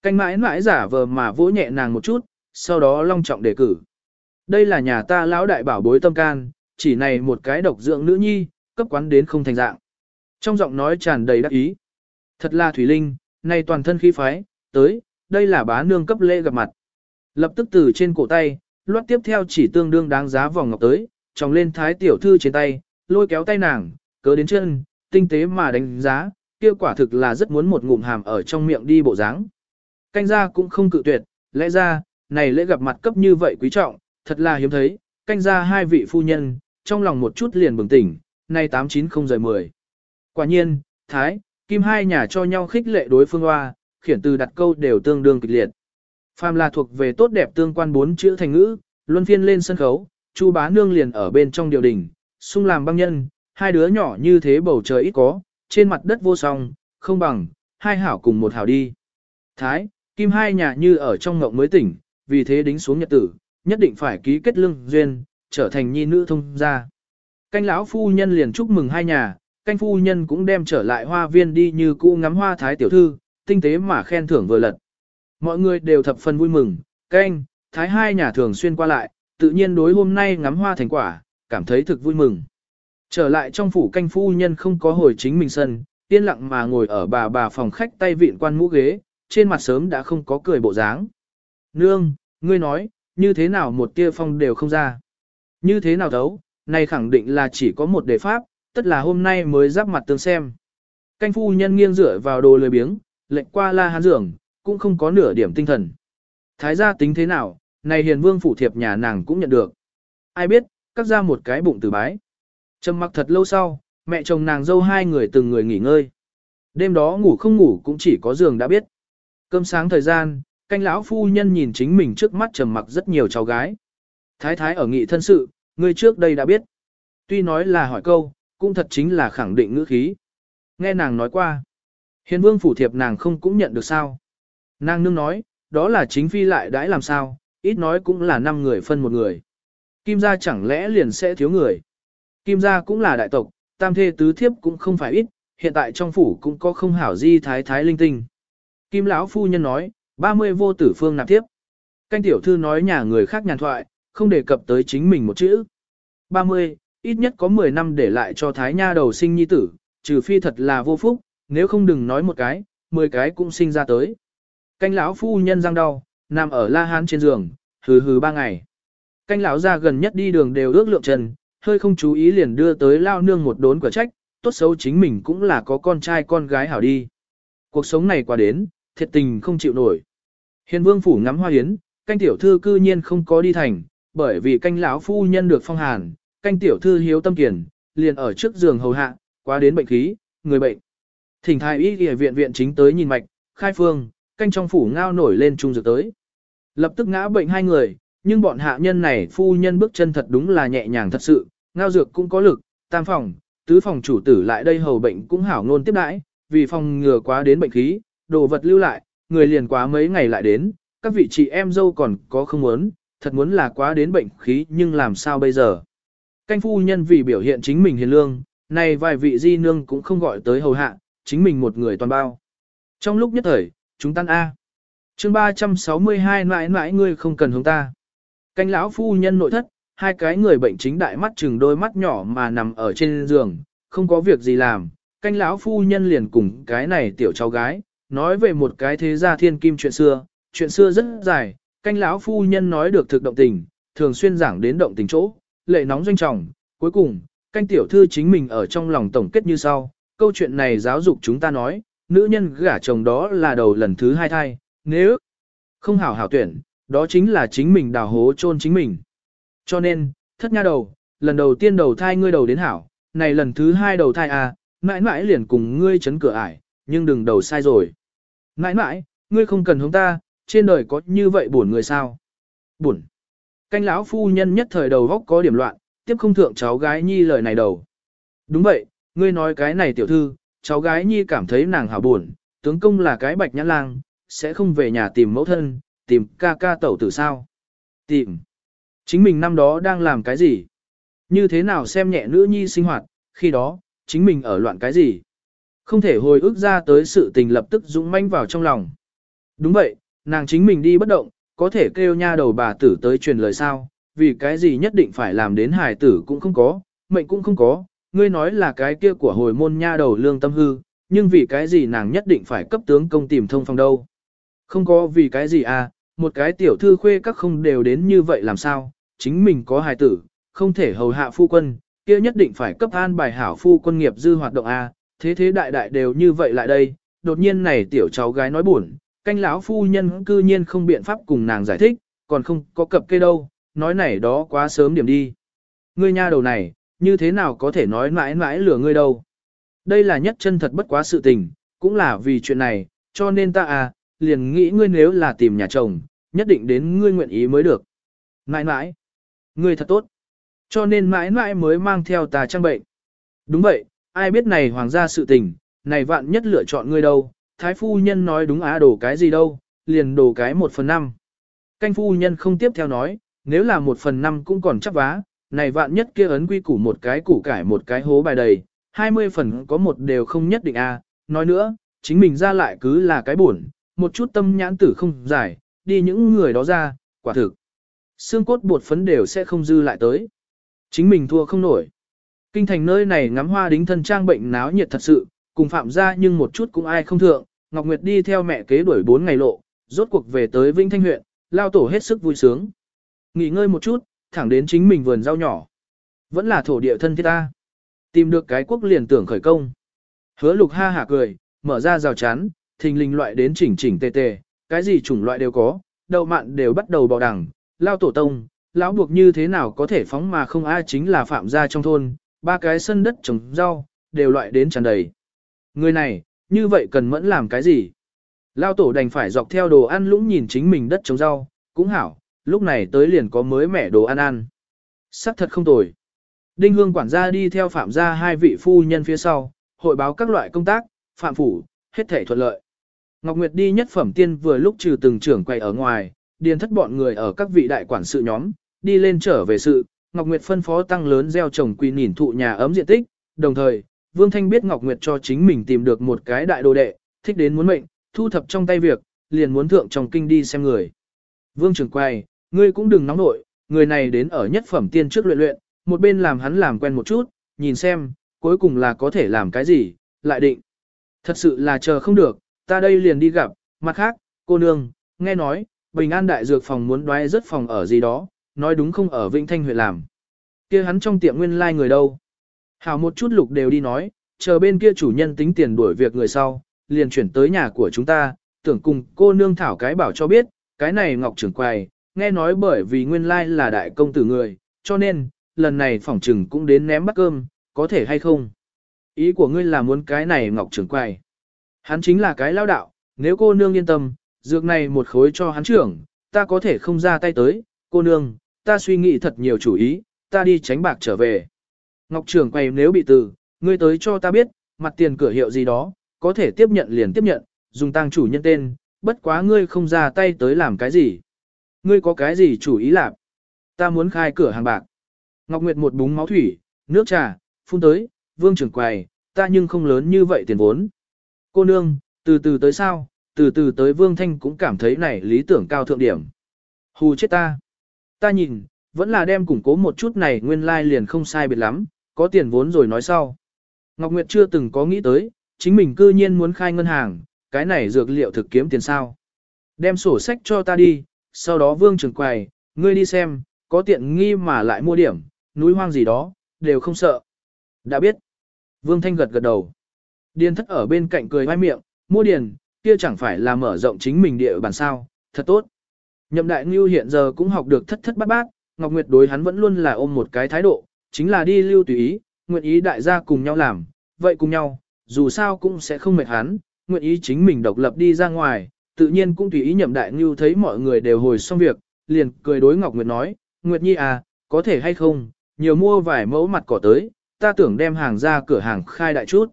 Canh mãi mãi giả vờ mà vỗ nhẹ nàng một chút, sau đó long trọng đề cử. Đây là nhà ta lão đại bảo bối tâm can, chỉ này một cái độc dưỡng nữ nhi, cấp quán đến không thành dạng. Trong giọng nói tràn đầy đắc ý. Thật là Thủy Linh, này toàn thân khí phái, tới, đây là bá nương cấp lễ gặp mặt. Lập tức từ trên cổ tay, loát tiếp theo chỉ tương đương đáng giá vòng ngọc tới, tròng lên thái tiểu thư trên tay, lôi kéo tay nàng, cớ đến chân, tinh tế mà đánh giá, kia quả thực là rất muốn một ngụm hàm ở trong miệng đi bộ dáng. Canh ra cũng không cự tuyệt, lẽ ra, này lễ gặp mặt cấp như vậy quý trọng, thật là hiếm thấy, canh ra hai vị phu nhân, trong lòng một chút liền bừng tỉnh, nay 890 rời 10. Quả nhiên, Thái, Kim hai nhà cho nhau khích lệ đối phương hoa, khiển từ đặt câu đều tương đương kịch liệt. Phàm là thuộc về tốt đẹp tương quan bốn chữ thành ngữ, luân phiên lên sân khấu, Chu bá nương liền ở bên trong điều đình, sung làm băng nhân, hai đứa nhỏ như thế bầu trời ít có, trên mặt đất vô song, không bằng, hai hảo cùng một hảo đi. Thái, Kim hai nhà như ở trong ngộng mới tỉnh, vì thế đính xuống nhật tử, nhất định phải ký kết lương duyên, trở thành nhi nữ thông gia. Canh lão phu nhân liền chúc mừng hai nhà, canh phu nhân cũng đem trở lại hoa viên đi như cũ ngắm hoa thái tiểu thư, tinh tế mà khen thưởng vừa lật. Mọi người đều thập phần vui mừng, canh, thái hai nhà thường xuyên qua lại, tự nhiên đối hôm nay ngắm hoa thành quả, cảm thấy thực vui mừng. Trở lại trong phủ canh phu nhân không có hồi chính mình sân, yên lặng mà ngồi ở bà bà phòng khách tay vịn quan mũ ghế, trên mặt sớm đã không có cười bộ dáng. Nương, ngươi nói, như thế nào một tia phong đều không ra. Như thế nào thấu, này khẳng định là chỉ có một đề pháp, tất là hôm nay mới giáp mặt tương xem. Canh phu nhân nghiêng dựa vào đồ lười biếng, lệnh qua la hán dưỡng, cũng không có nửa điểm tinh thần. Thái gia tính thế nào, này hiền vương phủ thiệp nhà nàng cũng nhận được. Ai biết, cắt ra một cái bụng từ bái. Trầm mặc thật lâu sau, mẹ chồng nàng dâu hai người từng người nghỉ ngơi. Đêm đó ngủ không ngủ cũng chỉ có giường đã biết. Cơm sáng thời gian, canh lão phu nhân nhìn chính mình trước mắt trầm mặc rất nhiều cháu gái. Thái thái ở nghị thân sự, người trước đây đã biết. Tuy nói là hỏi câu, cũng thật chính là khẳng định ngữ khí. Nghe nàng nói qua. Hiền vương phủ thiệp nàng không cũng nhận được sao. Nàng nương nói, đó là chính phi lại đãi làm sao, ít nói cũng là 5 người phân một người. Kim gia chẳng lẽ liền sẽ thiếu người. Kim gia cũng là đại tộc, tam thê tứ thiếp cũng không phải ít, hiện tại trong phủ cũng có không hảo di thái thái linh tinh. Kim lão phu nhân nói, 30 vô tử phương nạp tiếp. Canh tiểu thư nói nhà người khác nhàn thoại, không đề cập tới chính mình một chữ. 30, ít nhất có 10 năm để lại cho thái nha đầu sinh nhi tử, trừ phi thật là vô phúc, nếu không đừng nói một cái, 10 cái cũng sinh ra tới. Canh lão phu nhân răng đau, nằm ở la hán trên giường, hừ hừ ba ngày. Canh lão ra gần nhất đi đường đều ước lượng trần, hơi không chú ý liền đưa tới lao nương một đốn quả trách, tốt xấu chính mình cũng là có con trai con gái hảo đi. Cuộc sống này qua đến, thiệt tình không chịu nổi. Hiền vương phủ ngắm hoa hiến, canh tiểu thư cư nhiên không có đi thành, bởi vì canh lão phu nhân được phong hàn, canh tiểu thư hiếu tâm kiền, liền ở trước giường hầu hạ, quá đến bệnh khí, người bệnh. Thỉnh thái y y viện viện chính tới nhìn mạch, khai phương, canh trong phủ ngao nổi lên trung dược tới. Lập tức ngã bệnh hai người, nhưng bọn hạ nhân này phu nhân bước chân thật đúng là nhẹ nhàng thật sự, ngao dược cũng có lực, tam phòng, tứ phòng chủ tử lại đây hầu bệnh cũng hảo ngôn tiếp đãi, vì phòng ngừa quá đến bệnh khí, đồ vật lưu lại, người liền quá mấy ngày lại đến, các vị chị em dâu còn có không muốn, thật muốn là quá đến bệnh khí nhưng làm sao bây giờ. Canh phu nhân vì biểu hiện chính mình hiền lương, này vài vị di nương cũng không gọi tới hầu hạ, chính mình một người toàn bao. Trong lúc nhất thời, chúng tan A. chương 362 mãi mãi ngươi không cần hướng ta. Canh lão phu nhân nội thất, hai cái người bệnh chính đại mắt chừng đôi mắt nhỏ mà nằm ở trên giường, không có việc gì làm. Canh lão phu nhân liền cùng cái này tiểu cháu gái, nói về một cái thế gia thiên kim chuyện xưa, chuyện xưa rất dài, canh lão phu nhân nói được thực động tình, thường xuyên giảng đến động tình chỗ, lệ nóng doanh trọng, cuối cùng, canh tiểu thư chính mình ở trong lòng tổng kết như sau, câu chuyện này giáo dục chúng ta nói, nữ nhân gả chồng đó là đầu lần thứ hai thai, nếu không hảo hảo tuyển, đó chính là chính mình đào hố chôn chính mình. Cho nên, thất nha đầu, lần đầu tiên đầu thai ngươi đầu đến hảo, này lần thứ hai đầu thai à, mãi mãi liền cùng ngươi chấn cửa ải, nhưng đừng đầu sai rồi nãi nãi, ngươi không cần hướng ta, trên đời có như vậy buồn người sao? Buồn. Canh lão phu nhân nhất thời đầu góc có điểm loạn, tiếp không thượng cháu gái nhi lời này đầu. Đúng vậy, ngươi nói cái này tiểu thư, cháu gái nhi cảm thấy nàng hảo buồn, tướng công là cái bạch nhãn lang, sẽ không về nhà tìm mẫu thân, tìm ca ca tẩu tử sao? Tìm. Chính mình năm đó đang làm cái gì? Như thế nào xem nhẹ nữ nhi sinh hoạt, khi đó, chính mình ở loạn cái gì? Không thể hồi ức ra tới sự tình lập tức dũng manh vào trong lòng. Đúng vậy, nàng chính mình đi bất động, có thể kêu nha đầu bà tử tới truyền lời sao, vì cái gì nhất định phải làm đến hài tử cũng không có, mệnh cũng không có, ngươi nói là cái kia của hồi môn nha đầu lương tâm hư, nhưng vì cái gì nàng nhất định phải cấp tướng công tìm thông phòng đâu. Không có vì cái gì à, một cái tiểu thư khuê các không đều đến như vậy làm sao, chính mình có hài tử, không thể hầu hạ phu quân, kia nhất định phải cấp an bài hảo phu quân nghiệp dư hoạt động à, thế thế đại đại đều như vậy lại đây, đột nhiên này tiểu cháu gái nói buồn, canh lão phu nhân cư nhiên không biện pháp cùng nàng giải thích, còn không có cập kê đâu, nói này đó quá sớm điểm đi. Ngươi nha đầu này, như thế nào có thể nói mãi mãi lừa ngươi đâu. Đây là nhất chân thật bất quá sự tình, cũng là vì chuyện này, cho nên ta à, liền nghĩ ngươi nếu là tìm nhà chồng, nhất định đến ngươi nguyện ý mới được. Mãi mãi, ngươi thật tốt, cho nên mãi mãi mới mang theo ta trang bệnh. Đúng vậy, ai biết này hoàng gia sự tình, này vạn nhất lựa chọn ngươi đâu, thái phu nhân nói đúng á đổ cái gì đâu, liền đổ cái một phần năm. Canh phu nhân không tiếp theo nói, nếu là một phần năm cũng còn chắc vá, này vạn nhất kia ấn quy củ một cái củ cải một cái hố bài đầy, 20 phần có một đều không nhất định a. nói nữa, chính mình ra lại cứ là cái buồn, một chút tâm nhãn tử không giải, đi những người đó ra, quả thực. Xương cốt bột phấn đều sẽ không dư lại tới. Chính mình thua không nổi. Kinh thành nơi này ngắm hoa đính thân trang bệnh náo nhiệt thật sự, cùng phạm ra nhưng một chút cũng ai không thượng, Ngọc Nguyệt đi theo mẹ kế đuổi 4 ngày lộ, rốt cuộc về tới Vinh Thanh huyện, lao tổ hết sức vui sướng. Nghỉ ngơi một chút, thẳng đến chính mình vườn rau nhỏ. Vẫn là thổ địa thân thiết ta. Tìm được cái quốc liền tưởng khởi công. Hứa lục ha hả cười, mở ra rào chắn, thình lình loại đến chỉnh chỉnh tề tề, cái gì chủng loại đều có, đậu mạn đều bắt đầu bò đẳng. lao tổ tông, lão buộc như thế nào có thể phóng mà không ai chính là phạm gia trong thôn, ba cái sân đất trồng rau, đều loại đến tràn đầy. Người này, như vậy cần mẫn làm cái gì? Lao tổ đành phải dọc theo đồ ăn lũng nhìn chính mình đất trồng rau, cũng hảo, lúc này tới liền có mới mẻ đồ ăn ăn. Sắc thật không tồi. Đinh hương quản gia đi theo phạm gia hai vị phu nhân phía sau, hội báo các loại công tác, phạm phủ, hết thể thuận lợi. Ngọc Nguyệt đi nhất phẩm tiên vừa lúc trừ từng trưởng quay ở ngoài, điền thất bọn người ở các vị đại quản sự nhóm, đi lên trở về sự, Ngọc Nguyệt phân phó tăng lớn gieo trồng quy nỉn thụ nhà ấm diện tích, đồng thời, Vương Thanh biết Ngọc Nguyệt cho chính mình tìm được một cái đại đồ đệ, thích đến muốn mệnh, thu thập trong tay việc, liền muốn thượng trong kinh đi xem người. Vương trưởng quay, ngươi cũng đừng nóng nội, người này đến ở nhất phẩm tiên trước luyện luyện, một bên làm hắn làm quen một chút, nhìn xem, cuối cùng là có thể làm cái gì, lại định. Thật sự là chờ không được, ta đây liền đi gặp, mặt khác, cô nương, nghe nói, Bình An Đại Dược Phòng muốn đoái rất phòng ở gì đó, nói đúng không ở Vĩnh Thanh huyện làm. kia hắn trong tiệm nguyên lai like người đâu. Hảo một chút lục đều đi nói, chờ bên kia chủ nhân tính tiền đuổi việc người sau, liền chuyển tới nhà của chúng ta, tưởng cùng cô nương thảo cái bảo cho biết, cái này Ngọc trưởng quầy, nghe nói bởi vì nguyên lai là đại công tử người, cho nên, lần này phỏng trừng cũng đến ném bát cơm, có thể hay không? Ý của ngươi là muốn cái này Ngọc trưởng quầy. Hắn chính là cái lao đạo, nếu cô nương yên tâm, dược này một khối cho hắn trưởng, ta có thể không ra tay tới, cô nương, ta suy nghĩ thật nhiều chủ ý, ta đi tránh bạc trở về. Ngọc trưởng quầy nếu bị từ, ngươi tới cho ta biết, mặt tiền cửa hiệu gì đó, có thể tiếp nhận liền tiếp nhận, dùng tăng chủ nhân tên, bất quá ngươi không ra tay tới làm cái gì. Ngươi có cái gì chủ ý làm? Ta muốn khai cửa hàng bạc. Ngọc Nguyệt một búng máu thủy, nước trà, phun tới, vương trưởng quầy, ta nhưng không lớn như vậy tiền vốn. Cô nương, từ từ tới sao, từ từ tới vương thanh cũng cảm thấy này lý tưởng cao thượng điểm. Hù chết ta. Ta nhìn, vẫn là đem củng cố một chút này nguyên lai liền không sai biệt lắm, có tiền vốn rồi nói sau. Ngọc Nguyệt chưa từng có nghĩ tới, chính mình cư nhiên muốn khai ngân hàng, cái này dược liệu thực kiếm tiền sao. Đem sổ sách cho ta đi, sau đó vương trường quầy, ngươi đi xem, có tiện nghi mà lại mua điểm, núi hoang gì đó, đều không sợ. Đã biết. Vương Thanh gật gật đầu. Điền thất ở bên cạnh cười vai miệng, mua điền, kia chẳng phải là mở rộng chính mình địa bàn sao, thật tốt. Nhậm đại ngưu hiện giờ cũng học được thất thất bát bát, Ngọc Nguyệt đối hắn vẫn luôn là ôm một cái thái độ, chính là đi lưu tùy ý, nguyện ý đại gia cùng nhau làm, vậy cùng nhau, dù sao cũng sẽ không mệt hắn, nguyện ý chính mình độc lập đi ra ngoài, tự nhiên cũng tùy ý nhậm đại ngưu thấy mọi người đều hồi xong việc, liền cười đối Ngọc Nguyệt nói, Nguyệt Nhi à, có thể hay không, nhiều mua vài mẫu mặt cỏ tới, ta tưởng đem hàng ra cửa hàng khai đại chút.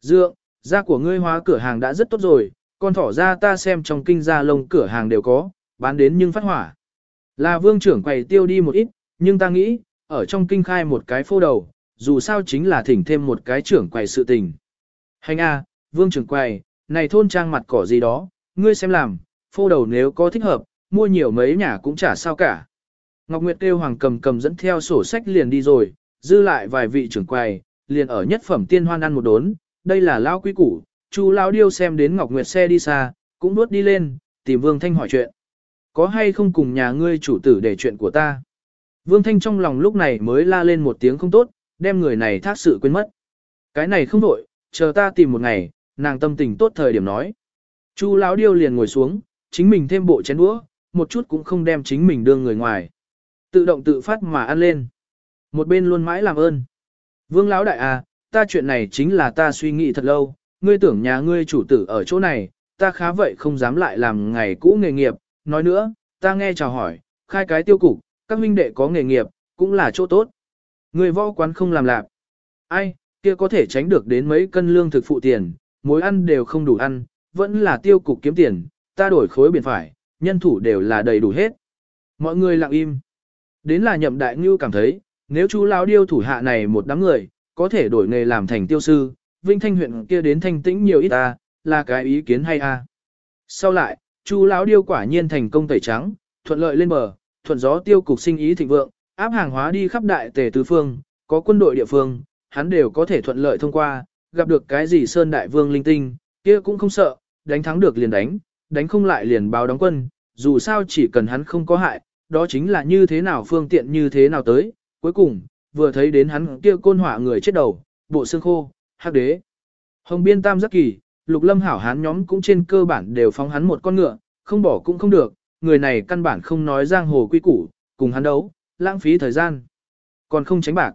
Dượng, da của ngươi hóa cửa hàng đã rất tốt rồi, con thỏ ra ta xem trong kinh gia lông cửa hàng đều có, bán đến nhưng phát hỏa. Là vương trưởng quầy tiêu đi một ít, nhưng ta nghĩ, ở trong kinh khai một cái phô đầu, dù sao chính là thỉnh thêm một cái trưởng quầy sự tình. Hành a, vương trưởng quầy, này thôn trang mặt cỏ gì đó, ngươi xem làm, phô đầu nếu có thích hợp, mua nhiều mấy nhà cũng chả sao cả. Ngọc Nguyệt kêu hoàng cầm cầm dẫn theo sổ sách liền đi rồi, dư lại vài vị trưởng quầy, liền ở nhất phẩm tiên hoan ăn một đốn, đây là lao quý củ, Chu lão điêu xem đến Ngọc Nguyệt xe đi xa, cũng đuốt đi lên, tìm Vương Thanh hỏi chuyện. Có hay không cùng nhà ngươi chủ tử để chuyện của ta? Vương Thanh trong lòng lúc này mới la lên một tiếng không tốt, đem người này thác sự quên mất. Cái này không đổi, chờ ta tìm một ngày, nàng tâm tình tốt thời điểm nói. Chu lão điêu liền ngồi xuống, chính mình thêm bộ chén đũa, một chút cũng không đem chính mình đưa người ngoài. Tự động tự phát mà ăn lên. Một bên luôn mãi làm ơn. Vương lão đại à, ta chuyện này chính là ta suy nghĩ thật lâu, ngươi tưởng nhà ngươi chủ tử ở chỗ này, ta khá vậy không dám lại làm ngày cũ nghề nghiệp, nói nữa, ta nghe chào hỏi, khai cái tiêu cục, các huynh đệ có nghề nghiệp, cũng là chỗ tốt. Người võ quán không làm lạc. Ai, kia có thể tránh được đến mấy cân lương thực phụ tiền, mối ăn đều không đủ ăn, vẫn là tiêu cục kiếm tiền, ta đổi khối biển phải, nhân thủ đều là đầy đủ hết. Mọi người lặng im. Đến là nhậm đại ngưu cảm thấy, nếu chú lão điêu thủ hạ này một đám người, có thể đổi nghề làm thành tiêu sư, Vinh Thanh huyện kia đến thanh tĩnh nhiều ít ta, là cái ý kiến hay a. Sau lại, Chu lão điêu quả nhiên thành công tẩy trắng, thuận lợi lên bờ, thuận gió tiêu cục sinh ý thịnh vượng, áp hàng hóa đi khắp đại tề tứ phương, có quân đội địa phương, hắn đều có thể thuận lợi thông qua, gặp được cái gì sơn đại vương linh tinh, kia cũng không sợ, đánh thắng được liền đánh, đánh không lại liền báo đóng quân, dù sao chỉ cần hắn không có hại, đó chính là như thế nào phương tiện như thế nào tới, cuối cùng, vừa thấy đến hắn kia côn hỏa người chết đầu, bộ xương khô, hắc đế. Hồng biên tam giác kỳ, lục lâm hảo hán nhóm cũng trên cơ bản đều phóng hắn một con ngựa, không bỏ cũng không được, người này căn bản không nói giang hồ quy củ, cùng hắn đấu, lãng phí thời gian. Còn không tránh bạc.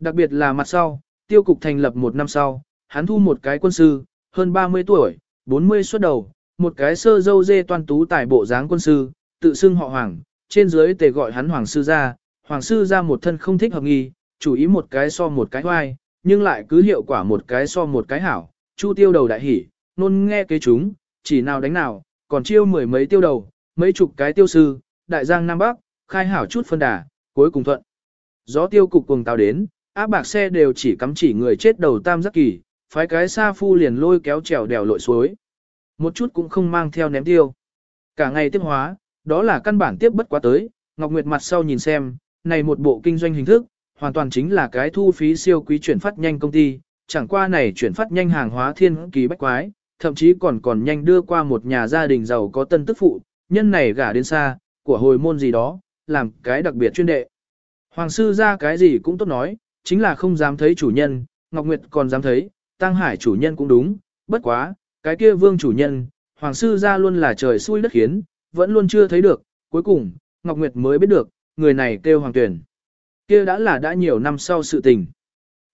Đặc biệt là mặt sau, tiêu cục thành lập một năm sau, hắn thu một cái quân sư, hơn 30 tuổi, 40 xuất đầu, một cái sơ dâu dê toan tú tài bộ dáng quân sư, tự xưng họ hoàng, trên dưới tề gọi hắn hoàng sư ra, hoàng sư ra một thân không thích hợp nghi, chủ ý một cái so một cái hoai, nhưng lại cứ hiệu quả một cái so một cái hảo, chu tiêu đầu đại hỉ, nôn nghe kế chúng, chỉ nào đánh nào, còn chiêu mười mấy tiêu đầu, mấy chục cái tiêu sư, đại giang Nam Bắc, khai hảo chút phân đà, cuối cùng thuận. Gió tiêu cục cùng tàu đến, áp bạc xe đều chỉ cắm chỉ người chết đầu tam giác kỳ, phái cái xa phu liền lôi kéo trèo đèo lội suối. Một chút cũng không mang theo ném tiêu. Cả ngày tiếp hóa, đó là căn bản tiếp bất quá tới, Ngọc Nguyệt mặt sau nhìn xem, này một bộ kinh doanh hình thức, hoàn toàn chính là cái thu phí siêu quý chuyển phát nhanh công ty, chẳng qua này chuyển phát nhanh hàng hóa thiên kỳ bách quái, thậm chí còn còn nhanh đưa qua một nhà gia đình giàu có tân tức phụ, nhân này gả đến xa, của hồi môn gì đó, làm cái đặc biệt chuyên đệ. Hoàng sư ra cái gì cũng tốt nói, chính là không dám thấy chủ nhân, Ngọc Nguyệt còn dám thấy, Tăng Hải chủ nhân cũng đúng, bất quá, cái kia vương chủ nhân, Hoàng sư ra luôn là trời xui đất khiến, vẫn luôn chưa thấy được, cuối cùng, Ngọc Nguyệt mới biết được, người này kêu Hoàng Tuyển. Kia đã là đã nhiều năm sau sự tình.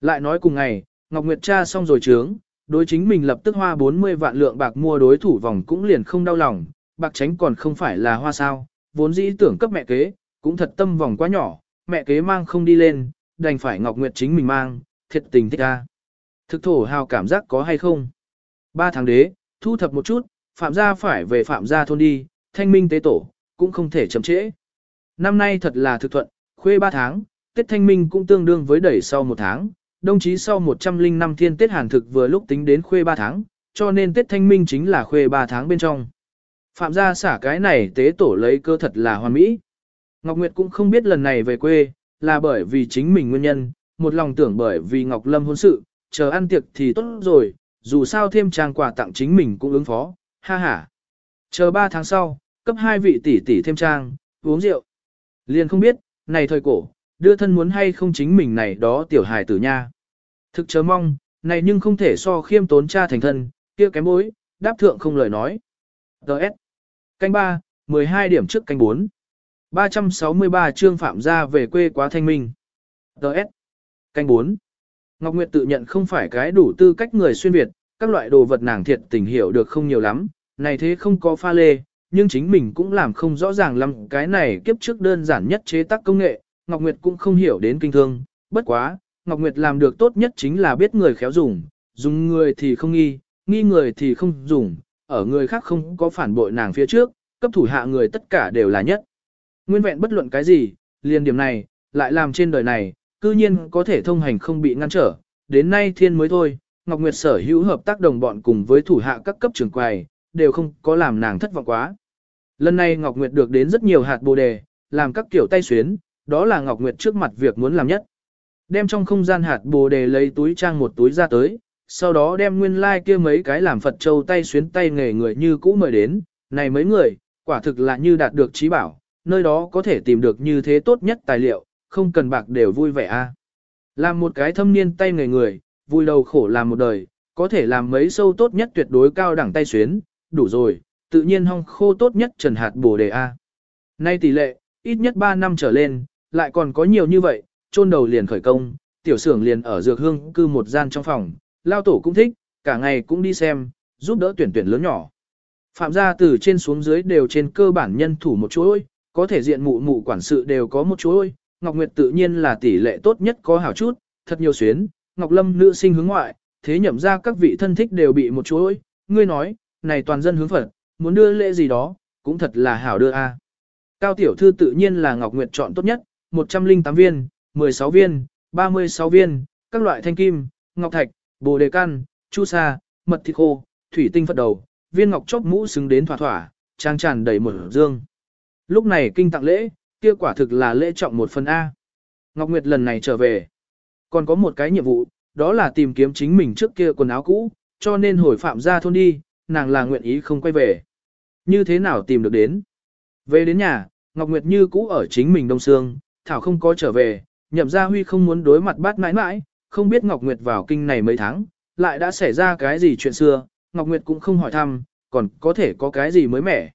Lại nói cùng ngày, Ngọc Nguyệt tra xong rồi trướng, đối chính mình lập tức hoa 40 vạn lượng bạc mua đối thủ vòng cũng liền không đau lòng, bạc tránh còn không phải là hoa sao, vốn dĩ tưởng cấp mẹ kế, cũng thật tâm vòng quá nhỏ, mẹ kế mang không đi lên, đành phải Ngọc Nguyệt chính mình mang, thiệt tình thích ra. Thực thổ hào cảm giác có hay không? Ba tháng đế, thu thập một chút, phạm gia phải về phạm gia thôn đi, thanh minh tế tổ, cũng không thể chậm trễ. Năm nay thật là thực thuận, khuê ba tháng, Tết thanh minh cũng tương đương với đẩy sau một tháng, đồng chí sau 105 thiên Tết hàn thực vừa lúc tính đến khuê 3 tháng, cho nên Tết thanh minh chính là khuê 3 tháng bên trong. Phạm gia xả cái này tế tổ lấy cơ thật là hoàn mỹ. Ngọc Nguyệt cũng không biết lần này về quê, là bởi vì chính mình nguyên nhân, một lòng tưởng bởi vì Ngọc Lâm hôn sự, chờ ăn tiệc thì tốt rồi, dù sao thêm trang quà tặng chính mình cũng ứng phó, ha ha. Chờ 3 tháng sau, cấp hai vị tỷ tỷ thêm trang, uống rượu. Liền không biết, này thời cổ, đưa thân muốn hay không chính mình này đó tiểu hài tử nha. Thực chớ mong, này nhưng không thể so khiêm tốn cha thành thân, kia kém bối, đáp thượng không lời nói. Đợt. Canh 3, 12 điểm trước canh 4. 363 chương phạm gia về quê quá thanh minh. Đợt. Canh 4. Ngọc Nguyệt tự nhận không phải cái đủ tư cách người xuyên Việt, các loại đồ vật nàng thiệt tình hiểu được không nhiều lắm, này thế không có pha lê, nhưng chính mình cũng làm không rõ ràng lắm cái này kiếp trước đơn giản nhất chế tác công nghệ, Ngọc Nguyệt cũng không hiểu đến kinh thương, bất quá, Ngọc Nguyệt làm được tốt nhất chính là biết người khéo dùng, dùng người thì không nghi, nghi người thì không dùng, ở người khác không có phản bội nàng phía trước, cấp thủ hạ người tất cả đều là nhất. Nguyên vẹn bất luận cái gì, liền điểm này, lại làm trên đời này, cư nhiên có thể thông hành không bị ngăn trở, đến nay thiên mới thôi, Ngọc Nguyệt sở hữu hợp tác đồng bọn cùng với thủ hạ các cấp trưởng quầy, đều không có làm nàng thất vọng quá. Lần này Ngọc Nguyệt được đến rất nhiều hạt bồ đề, làm các kiểu tay xuyến, đó là Ngọc Nguyệt trước mặt việc muốn làm nhất. Đem trong không gian hạt bồ đề lấy túi trang một túi ra tới, sau đó đem nguyên lai like kia mấy cái làm Phật châu tay xuyến tay nghề người như cũ mời đến, này mấy người, quả thực là như đạt được trí bảo, nơi đó có thể tìm được như thế tốt nhất tài liệu, không cần bạc đều vui vẻ a. Làm một cái thâm niên tay nghề người, vui đầu khổ làm một đời, có thể làm mấy sâu tốt nhất tuyệt đối cao đẳng tay xuyến, đủ rồi, tự nhiên hong khô tốt nhất trần hạt bồ đề A. Nay tỷ lệ, ít nhất 3 năm trở lên, lại còn có nhiều như vậy, chôn đầu liền khởi công, tiểu xưởng liền ở dược hương cư một gian trong phòng, lao tổ cũng thích, cả ngày cũng đi xem, giúp đỡ tuyển tuyển lớn nhỏ. Phạm gia từ trên xuống dưới đều trên cơ bản nhân thủ một chuỗi, có thể diện mụ mụ quản sự đều có một chuỗi, Ngọc Nguyệt tự nhiên là tỷ lệ tốt nhất có hảo chút, thật nhiều xuyến, Ngọc Lâm nữ sinh hướng ngoại, thế nhậm ra các vị thân thích đều bị một chuỗi, ngươi nói, này toàn dân hướng Phật, muốn đưa lễ gì đó, cũng thật là hảo đưa a. Cao tiểu thư tự nhiên là Ngọc Nguyệt chọn tốt nhất, 108 viên, 16 viên, 36 viên, các loại thanh kim, ngọc thạch, bồ đề căn, chu sa, mật thịt khô, thủy tinh phật đầu, viên ngọc chóp mũ xứng đến thỏa thỏa, trang tràn đầy một dương. Lúc này kinh tặng lễ, kia quả thực là lễ trọng một phần A. Ngọc Nguyệt lần này trở về. Còn có một cái nhiệm vụ, đó là tìm kiếm chính mình trước kia quần áo cũ, cho nên hồi phạm ra thôn đi, nàng là nguyện ý không quay về. Như thế nào tìm được đến? Về đến nhà, Ngọc Nguyệt như cũ ở chính mình đông sương, Thảo không có trở về, nhậm gia huy không muốn đối mặt bát mãi mãi, không biết Ngọc Nguyệt vào kinh này mấy tháng, lại đã xảy ra cái gì chuyện xưa, Ngọc Nguyệt cũng không hỏi thăm, còn có thể có cái gì mới mẻ.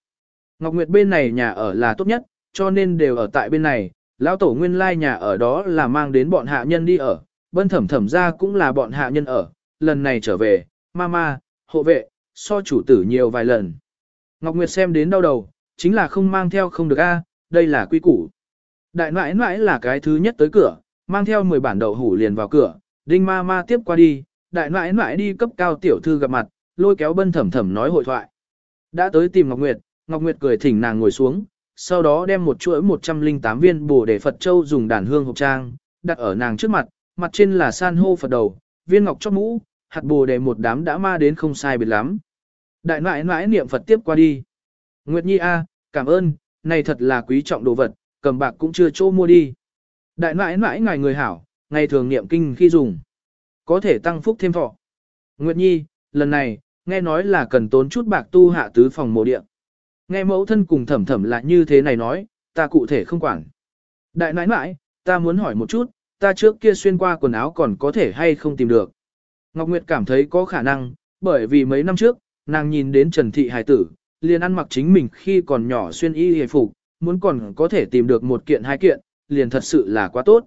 Ngọc Nguyệt bên này nhà ở là tốt nhất, cho nên đều ở tại bên này, lão tổ nguyên lai nhà ở đó là mang đến bọn hạ nhân đi ở, bân thẩm thẩm ra cũng là bọn hạ nhân ở, lần này trở về, mama, hộ vệ, so chủ tử nhiều vài lần. Ngọc Nguyệt xem đến đau đầu, chính là không mang theo không được a, đây là quy củ. Đại nãi nãi là cái thứ nhất tới cửa, mang theo 10 bản đậu hủ liền vào cửa, đinh ma ma tiếp qua đi, đại nãi nãi đi cấp cao tiểu thư gặp mặt, lôi kéo bân thẩm thẩm nói hội thoại. Đã tới tìm Ngọc Nguyệt, Ngọc Nguyệt cười thỉnh nàng ngồi xuống, sau đó đem một chuỗi 108 viên bổ để Phật Châu dùng đàn hương hộp trang, đặt ở nàng trước mặt, mặt trên là san hô Phật đầu, viên ngọc chóp mũ, hạt bồ đề một đám đã ma đến không sai biệt lắm. Đại nãi nãi niệm Phật tiếp qua đi. Nguyệt Nhi A, cảm ơn, này thật là quý trọng đồ vật, cầm bạc cũng chưa chỗ mua đi. Đại mãi mãi ngài người hảo, ngày thường niệm kinh khi dùng. Có thể tăng phúc thêm thọ. Nguyệt Nhi, lần này, nghe nói là cần tốn chút bạc tu hạ tứ phòng mộ địa. Nghe mẫu thân cùng thẩm thẩm là như thế này nói, ta cụ thể không quản. Đại nãi nãi, ta muốn hỏi một chút, ta trước kia xuyên qua quần áo còn có thể hay không tìm được. Ngọc Nguyệt cảm thấy có khả năng, bởi vì mấy năm trước, nàng nhìn đến Trần Thị Hải tử, liền ăn mặc chính mình khi còn nhỏ xuyên y hề phục, muốn còn có thể tìm được một kiện hai kiện, liền thật sự là quá tốt.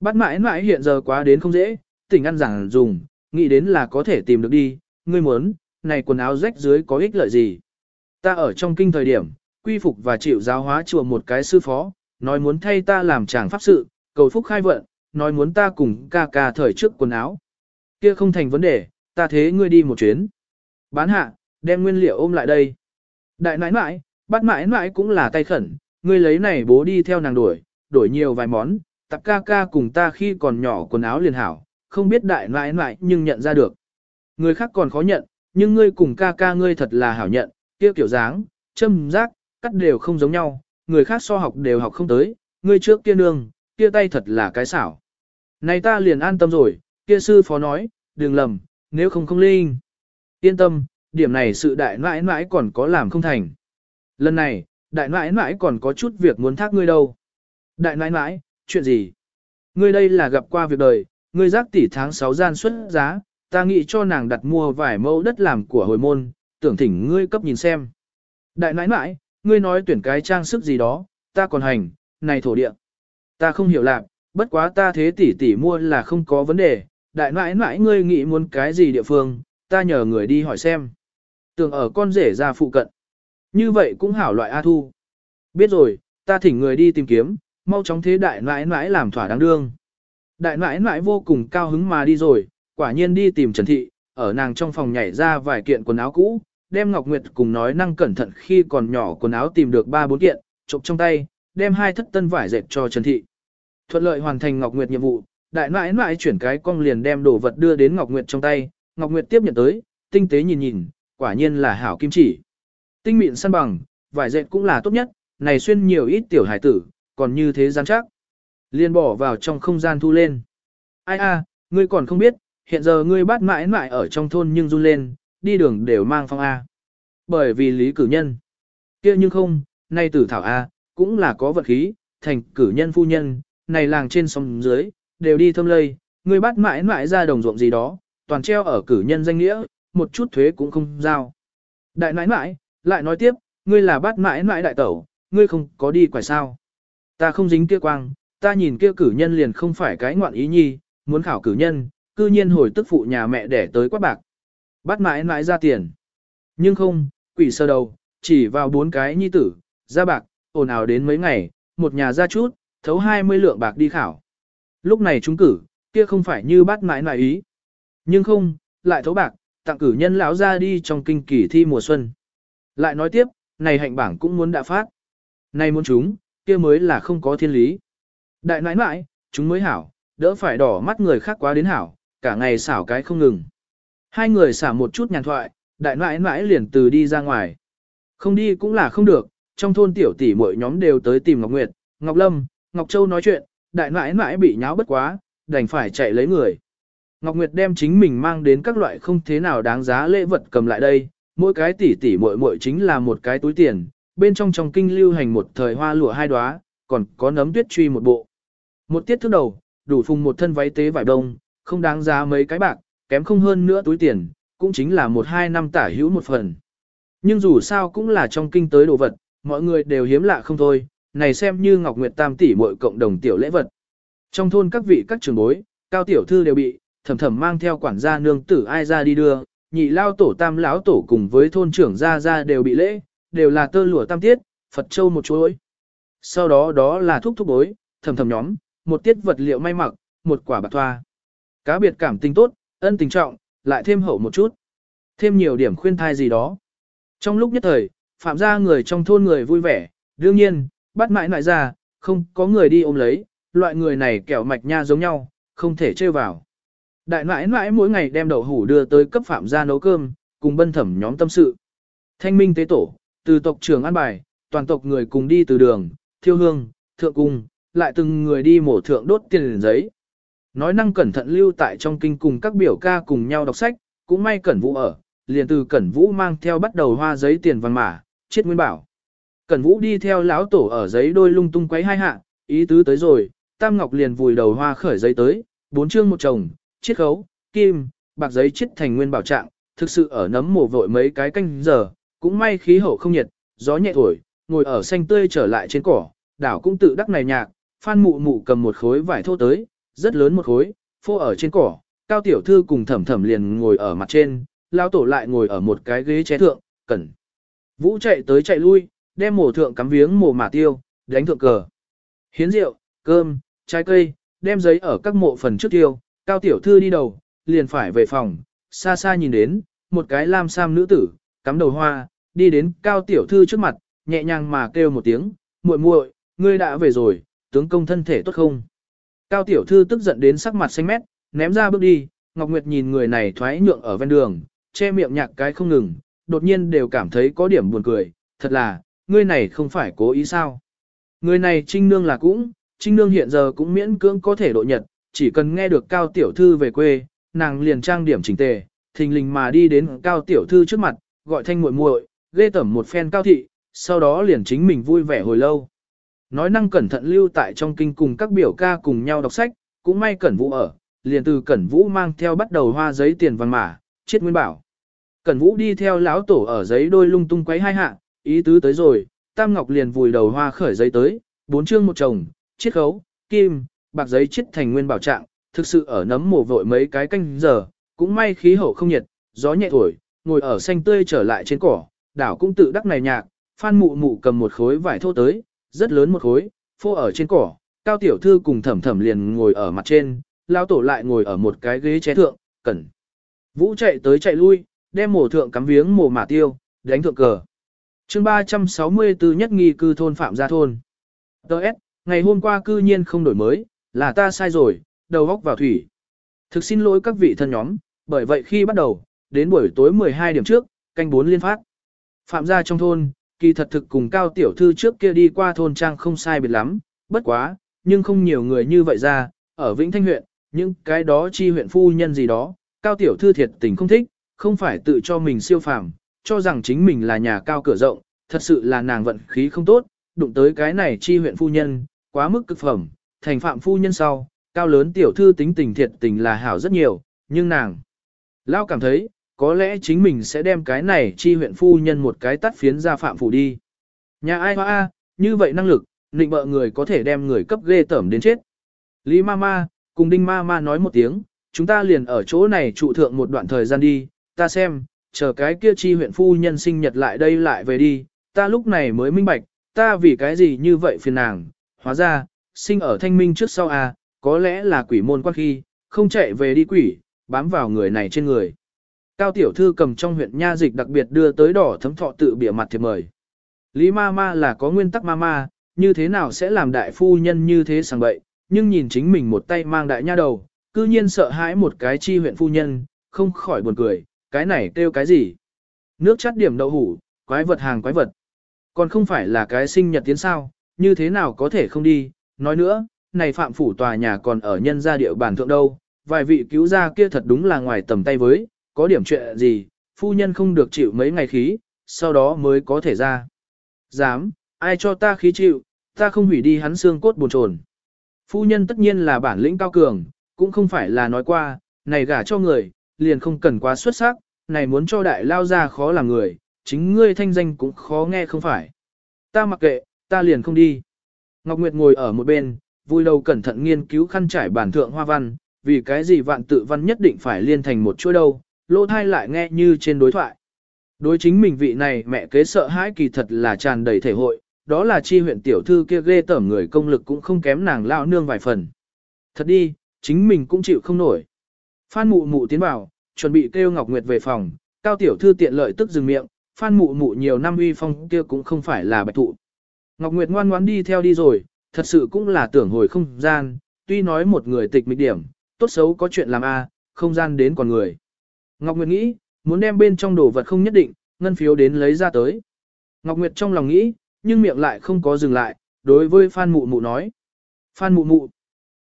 Bắt mãi mãi hiện giờ quá đến không dễ, tỉnh ăn giảng dùng, nghĩ đến là có thể tìm được đi, ngươi muốn, này quần áo rách dưới có ích lợi gì. Ta ở trong kinh thời điểm, quy phục và chịu giáo hóa chùa một cái sư phó, nói muốn thay ta làm chàng pháp sự, cầu phúc khai vận, nói muốn ta cùng ca ca thời trước quần áo. Kia không thành vấn đề, ta thế ngươi đi một chuyến. Bán hạ, đem nguyên liệu ôm lại đây. Đại nãi nãi, bắt mãi mãi cũng là tay khẩn, ngươi lấy này bố đi theo nàng đuổi, đổi nhiều vài món, tập ca ca cùng ta khi còn nhỏ quần áo liền hảo, không biết đại mãi mãi nhưng nhận ra được. Người khác còn khó nhận, nhưng ngươi cùng ca ca ngươi thật là hảo nhận, kia kiểu dáng, châm giác, cắt đều không giống nhau, người khác so học đều học không tới, ngươi trước kia nương, kia tay thật là cái xảo. Này ta liền an tâm rồi, kia sư phó nói, đừng lầm, nếu không không linh. Yên tâm, điểm này sự đại mãi mãi còn có làm không thành. Lần này, đại nãi nãi còn có chút việc muốn thác ngươi đâu. Đại nãi nãi, chuyện gì? Ngươi đây là gặp qua việc đời, ngươi giác tỷ tháng 6 gian xuất giá, ta nghĩ cho nàng đặt mua vài mẫu đất làm của hồi môn, tưởng thỉnh ngươi cấp nhìn xem. Đại nãi nãi, ngươi nói tuyển cái trang sức gì đó, ta còn hành, này thổ địa. Ta không hiểu lạc, bất quá ta thế tỷ tỷ mua là không có vấn đề, đại nãi nãi ngươi nghĩ muốn cái gì địa phương, ta nhờ người đi hỏi xem. Tưởng ở con rể ra phụ cận. Như vậy cũng hảo loại A Thu. Biết rồi, ta thỉnh người đi tìm kiếm, mau chóng thế đại nãi nãi làm thỏa đáng đương. Đại nãi nãi vô cùng cao hứng mà đi rồi, quả nhiên đi tìm Trần Thị, ở nàng trong phòng nhảy ra vài kiện quần áo cũ, đem Ngọc Nguyệt cùng nói năng cẩn thận khi còn nhỏ quần áo tìm được ba bốn kiện, chụp trong tay, đem hai thất tân vải dệt cho Trần Thị. Thuận lợi hoàn thành Ngọc Nguyệt nhiệm vụ, đại nãi nãi chuyển cái cong liền đem đồ vật đưa đến Ngọc Nguyệt trong tay, Ngọc Nguyệt tiếp nhận tới, tinh tế nhìn nhìn, quả nhiên là hảo kim chỉ. Tinh mịn săn bằng, vải dệt cũng là tốt nhất, này xuyên nhiều ít tiểu hải tử, còn như thế gian chắc. Liên bỏ vào trong không gian thu lên. Ai a, ngươi còn không biết, hiện giờ ngươi bắt mãi mãi ở trong thôn nhưng run lên, đi đường đều mang phong A. Bởi vì lý cử nhân. kia nhưng không, nay tử thảo A, cũng là có vật khí, thành cử nhân phu nhân, này làng trên sông dưới, đều đi thâm lây, ngươi bắt mãi mãi ra đồng ruộng gì đó, toàn treo ở cử nhân danh nghĩa, một chút thuế cũng không giao. Đại nãi nãi, lại nói tiếp, ngươi là bắt mãi mãi đại tẩu, ngươi không có đi quải sao. Ta không dính kia quang, ta nhìn kia cử nhân liền không phải cái ngoạn ý nhi, muốn khảo cử nhân, cư nhiên hồi tức phụ nhà mẹ để tới quát bạc. Bắt mãi mãi ra tiền. Nhưng không, quỷ sơ đầu, chỉ vào bốn cái nhi tử, ra bạc, ồn ào đến mấy ngày, một nhà ra chút, thấu 20 lượng bạc đi khảo. Lúc này chúng cử, kia không phải như bắt mãi mãi ý. Nhưng không, lại thấu bạc, tặng cử nhân lão ra đi trong kinh kỳ thi mùa xuân. Lại nói tiếp, này hạnh bảng cũng muốn đã phát. Này muốn chúng, kia mới là không có thiên lý. Đại nãi nãi, chúng mới hảo, đỡ phải đỏ mắt người khác quá đến hảo, cả ngày xảo cái không ngừng. Hai người xả một chút nhàn thoại, đại nãi nãi liền từ đi ra ngoài. Không đi cũng là không được, trong thôn tiểu tỷ mỗi nhóm đều tới tìm Ngọc Nguyệt, Ngọc Lâm, Ngọc Châu nói chuyện, đại nãi nãi bị nháo bất quá, đành phải chạy lấy người. Ngọc Nguyệt đem chính mình mang đến các loại không thế nào đáng giá lễ vật cầm lại đây, mỗi cái tỷ tỷ muội muội chính là một cái túi tiền, bên trong trong kinh lưu hành một thời hoa lụa hai đóa, còn có nấm tuyết truy một bộ. Một tiết thước đầu, đủ phùng một thân váy tế vải đông, không đáng giá mấy cái bạc, kém không hơn nữa túi tiền, cũng chính là một hai năm tả hữu một phần. Nhưng dù sao cũng là trong kinh tới đồ vật, mọi người đều hiếm lạ không thôi, này xem như Ngọc Nguyệt Tam tỷ muội cộng đồng tiểu lễ vật. Trong thôn các vị các trường bối, cao tiểu thư đều bị, thầm thầm mang theo quản gia nương tử ai ra đi đưa, nhị lao tổ tam lão tổ cùng với thôn trưởng gia gia đều bị lễ, đều là tơ lụa tam tiết, Phật châu một chuỗi. Sau đó đó là thuốc thuốc bối, thầm thầm nhóm, một tiết vật liệu may mặc, một quả bạc thoa. Cá biệt cảm tình tốt, ân tình trọng, lại thêm hậu một chút. Thêm nhiều điểm khuyên thai gì đó. Trong lúc nhất thời, phạm gia người trong thôn người vui vẻ, đương nhiên, bắt mãi nại ra, không có người đi ôm lấy, loại người này kẻo mạch nha giống nhau, không thể chơi vào. Đại nãi nãi mỗi ngày đem đậu hủ đưa tới cấp phạm gia nấu cơm, cùng bân thẩm nhóm tâm sự. Thanh minh tế tổ, từ tộc trưởng an bài, toàn tộc người cùng đi từ đường, thiêu hương, thượng cung, lại từng người đi mổ thượng đốt tiền giấy. Nói năng cẩn thận lưu tại trong kinh cùng các biểu ca cùng nhau đọc sách, cũng may cẩn vũ ở, liền từ cẩn vũ mang theo bắt đầu hoa giấy tiền văn mã, chết nguyên bảo. Cẩn vũ đi theo lão tổ ở giấy đôi lung tung quấy hai hạ, ý tứ tới rồi, Tam Ngọc liền vùi đầu hoa khởi giấy tới, bốn chương một chồng, chiết khấu, kim, bạc giấy chiết thành nguyên bảo trạng, thực sự ở nấm mồ vội mấy cái canh giờ, cũng may khí hậu không nhiệt, gió nhẹ thổi, ngồi ở xanh tươi trở lại trên cỏ, đảo cũng tự đắc này nhạc, phan mụ mụ cầm một khối vải thô tới, rất lớn một khối, phô ở trên cỏ, cao tiểu thư cùng thẩm thẩm liền ngồi ở mặt trên, lao tổ lại ngồi ở một cái ghế ché thượng, cẩn. Vũ chạy tới chạy lui, đem mổ thượng cắm viếng mổ mà tiêu, đánh thượng cờ. Hiến rượu, cơm, trái cây, đem giấy ở các mộ phần trước tiêu, cao tiểu thư đi đầu, liền phải về phòng, xa xa nhìn đến, một cái lam sam nữ tử, cắm đầu hoa, đi đến cao tiểu thư trước mặt, nhẹ nhàng mà kêu một tiếng, muội muội, ngươi đã về rồi, tướng công thân thể tốt không? Cao tiểu thư tức giận đến sắc mặt xanh mét, ném ra bước đi, Ngọc Nguyệt nhìn người này thoái nhượng ở ven đường, che miệng nhạc cái không ngừng, đột nhiên đều cảm thấy có điểm buồn cười, thật là, ngươi này không phải cố ý sao? Người này trinh nương là cũng, trinh nương hiện giờ cũng miễn cưỡng có thể độ nhật, chỉ cần nghe được cao tiểu thư về quê, nàng liền trang điểm chỉnh tề, thình lình mà đi đến cao tiểu thư trước mặt, gọi thanh muội muội, ghê tẩm một phen cao thị, sau đó liền chính mình vui vẻ hồi lâu. Nói năng cẩn thận lưu tại trong kinh cùng các biểu ca cùng nhau đọc sách, cũng may cẩn vũ ở, liền từ cẩn vũ mang theo bắt đầu hoa giấy tiền vàng mã, chiết nguyên bảo. Cẩn vũ đi theo lão tổ ở giấy đôi lung tung quấy hai hạ, ý tứ tới rồi, Tam Ngọc liền vùi đầu hoa khởi giấy tới, bốn chương một chồng, chiết khấu, kim, bạc giấy chết thành nguyên bảo trạng, thực sự ở nấm mồ vội mấy cái canh giờ, cũng may khí hậu không nhiệt, gió nhẹ thổi, ngồi ở xanh tươi trở lại trên cỏ, đảo cũng tự đắc này nhạc, Phan Mụ Mụ cầm một khối vải thô tới, rất lớn một khối, phô ở trên cỏ, Cao Tiểu Thư cùng Thẩm Thẩm liền ngồi ở mặt trên, Lão Tổ lại ngồi ở một cái ghế ché thượng, cẩn. Vũ chạy tới chạy lui, đem mổ thượng cắm viếng mổ mả tiêu, đánh thượng cờ. chương 364 nhất nghi cư thôn Phạm Gia Thôn. Đợt, ngày hôm qua cư nhiên không đổi mới, là ta sai rồi, đầu góc vào thủy. Thực xin lỗi các vị thân nhóm, bởi vậy khi bắt đầu, đến buổi tối 12 điểm trước, canh 4 liên phát. Phạm gia trong thôn, kỳ thật thực cùng cao tiểu thư trước kia đi qua thôn trang không sai biệt lắm, bất quá, nhưng không nhiều người như vậy ra, ở Vĩnh Thanh huyện, những cái đó chi huyện phu nhân gì đó, cao tiểu thư thiệt tình không thích, không phải tự cho mình siêu phàm, cho rằng chính mình là nhà cao cửa rộng, thật sự là nàng vận khí không tốt, đụng tới cái này chi huyện phu nhân, quá mức cực phẩm, thành phạm phu nhân sau, cao lớn tiểu thư tính tình thiệt tình là hảo rất nhiều, nhưng nàng, lao cảm thấy, có lẽ chính mình sẽ đem cái này chi huyện phu nhân một cái tắt phiến ra phạm phủ đi. Nhà ai hoa như vậy năng lực, định bợ người có thể đem người cấp ghê tởm đến chết. Lý Mama, cùng Đinh Mama nói một tiếng, chúng ta liền ở chỗ này trụ thượng một đoạn thời gian đi, ta xem, chờ cái kia chi huyện phu nhân sinh nhật lại đây lại về đi, ta lúc này mới minh bạch, ta vì cái gì như vậy phiền nàng, hóa ra, sinh ở thanh minh trước sau à, có lẽ là quỷ môn quan khi, không chạy về đi quỷ, bám vào người này trên người. Cao tiểu thư cầm trong huyện nha dịch đặc biệt đưa tới đỏ thấm thọ tự bịa mặt thiệp mời. Lý ma ma là có nguyên tắc ma ma, như thế nào sẽ làm đại phu nhân như thế sàng bậy, nhưng nhìn chính mình một tay mang đại nha đầu, cư nhiên sợ hãi một cái chi huyện phu nhân, không khỏi buồn cười, cái này kêu cái gì? Nước chắt điểm đậu hủ, quái vật hàng quái vật. Còn không phải là cái sinh nhật tiến sao, như thế nào có thể không đi, nói nữa, này phạm phủ tòa nhà còn ở nhân gia địa bàn thượng đâu, vài vị cứu gia kia thật đúng là ngoài tầm tay với, có điểm chuyện gì, phu nhân không được chịu mấy ngày khí, sau đó mới có thể ra. Dám, ai cho ta khí chịu, ta không hủy đi hắn xương cốt buồn trồn. Phu nhân tất nhiên là bản lĩnh cao cường, cũng không phải là nói qua, này gả cho người, liền không cần quá xuất sắc, này muốn cho đại lao ra khó làm người, chính ngươi thanh danh cũng khó nghe không phải. Ta mặc kệ, ta liền không đi. Ngọc Nguyệt ngồi ở một bên, vui đầu cẩn thận nghiên cứu khăn trải bản thượng hoa văn, vì cái gì vạn tự văn nhất định phải liên thành một chuỗi đâu, lỗ thai lại nghe như trên đối thoại. Đối chính mình vị này mẹ kế sợ hãi kỳ thật là tràn đầy thể hội, đó là chi huyện tiểu thư kia ghê tởm người công lực cũng không kém nàng lão nương vài phần. Thật đi, chính mình cũng chịu không nổi. Phan mụ mụ tiến vào, chuẩn bị kêu Ngọc Nguyệt về phòng, cao tiểu thư tiện lợi tức dừng miệng, Phan mụ mụ nhiều năm uy phong kia cũng không phải là bạch thụ. Ngọc Nguyệt ngoan ngoãn đi theo đi rồi, thật sự cũng là tưởng hồi không gian, tuy nói một người tịch mịch điểm, tốt xấu có chuyện làm a, không gian đến còn người. Ngọc Nguyệt nghĩ, muốn đem bên trong đồ vật không nhất định, ngân phiếu đến lấy ra tới. Ngọc Nguyệt trong lòng nghĩ, nhưng miệng lại không có dừng lại, đối với Phan Mụ Mụ nói. Phan Mụ Mụ,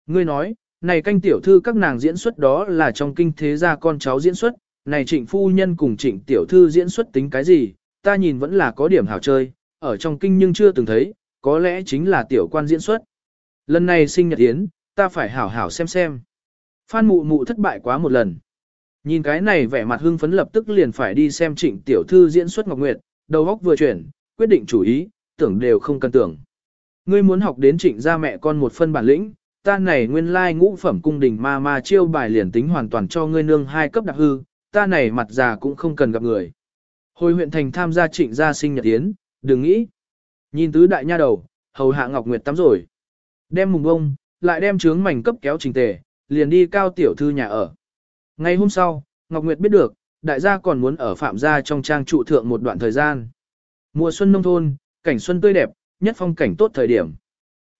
ngươi nói, này canh tiểu thư các nàng diễn xuất đó là trong kinh thế gia con cháu diễn xuất, này trịnh phu nhân cùng trịnh tiểu thư diễn xuất tính cái gì, ta nhìn vẫn là có điểm hảo chơi, ở trong kinh nhưng chưa từng thấy, có lẽ chính là tiểu quan diễn xuất. Lần này sinh nhật yến, ta phải hảo hảo xem xem. Phan mụ mụ thất bại quá một lần. Nhìn cái này vẻ mặt hưng phấn lập tức liền phải đi xem trịnh tiểu thư diễn xuất Ngọc Nguyệt, đầu óc vừa chuyển, quyết định chủ ý, tưởng đều không cần tưởng. Ngươi muốn học đến trịnh gia mẹ con một phân bản lĩnh, ta này nguyên lai ngũ phẩm cung đình ma ma chiêu bài liền tính hoàn toàn cho ngươi nương hai cấp đặc hư, ta này mặt già cũng không cần gặp người. Hồi huyện thành tham gia trịnh gia sinh nhật yến, đừng nghĩ. Nhìn tứ đại nha đầu, hầu hạ Ngọc Nguyệt tắm rồi. Đem mùng bông, lại đem trướng mảnh cấp kéo trình tề, liền đi cao tiểu thư nhà ở. Ngày hôm sau, Ngọc Nguyệt biết được, đại gia còn muốn ở phạm gia trong trang trụ thượng một đoạn thời gian. Mùa xuân nông thôn, cảnh xuân tươi đẹp, nhất phong cảnh tốt thời điểm.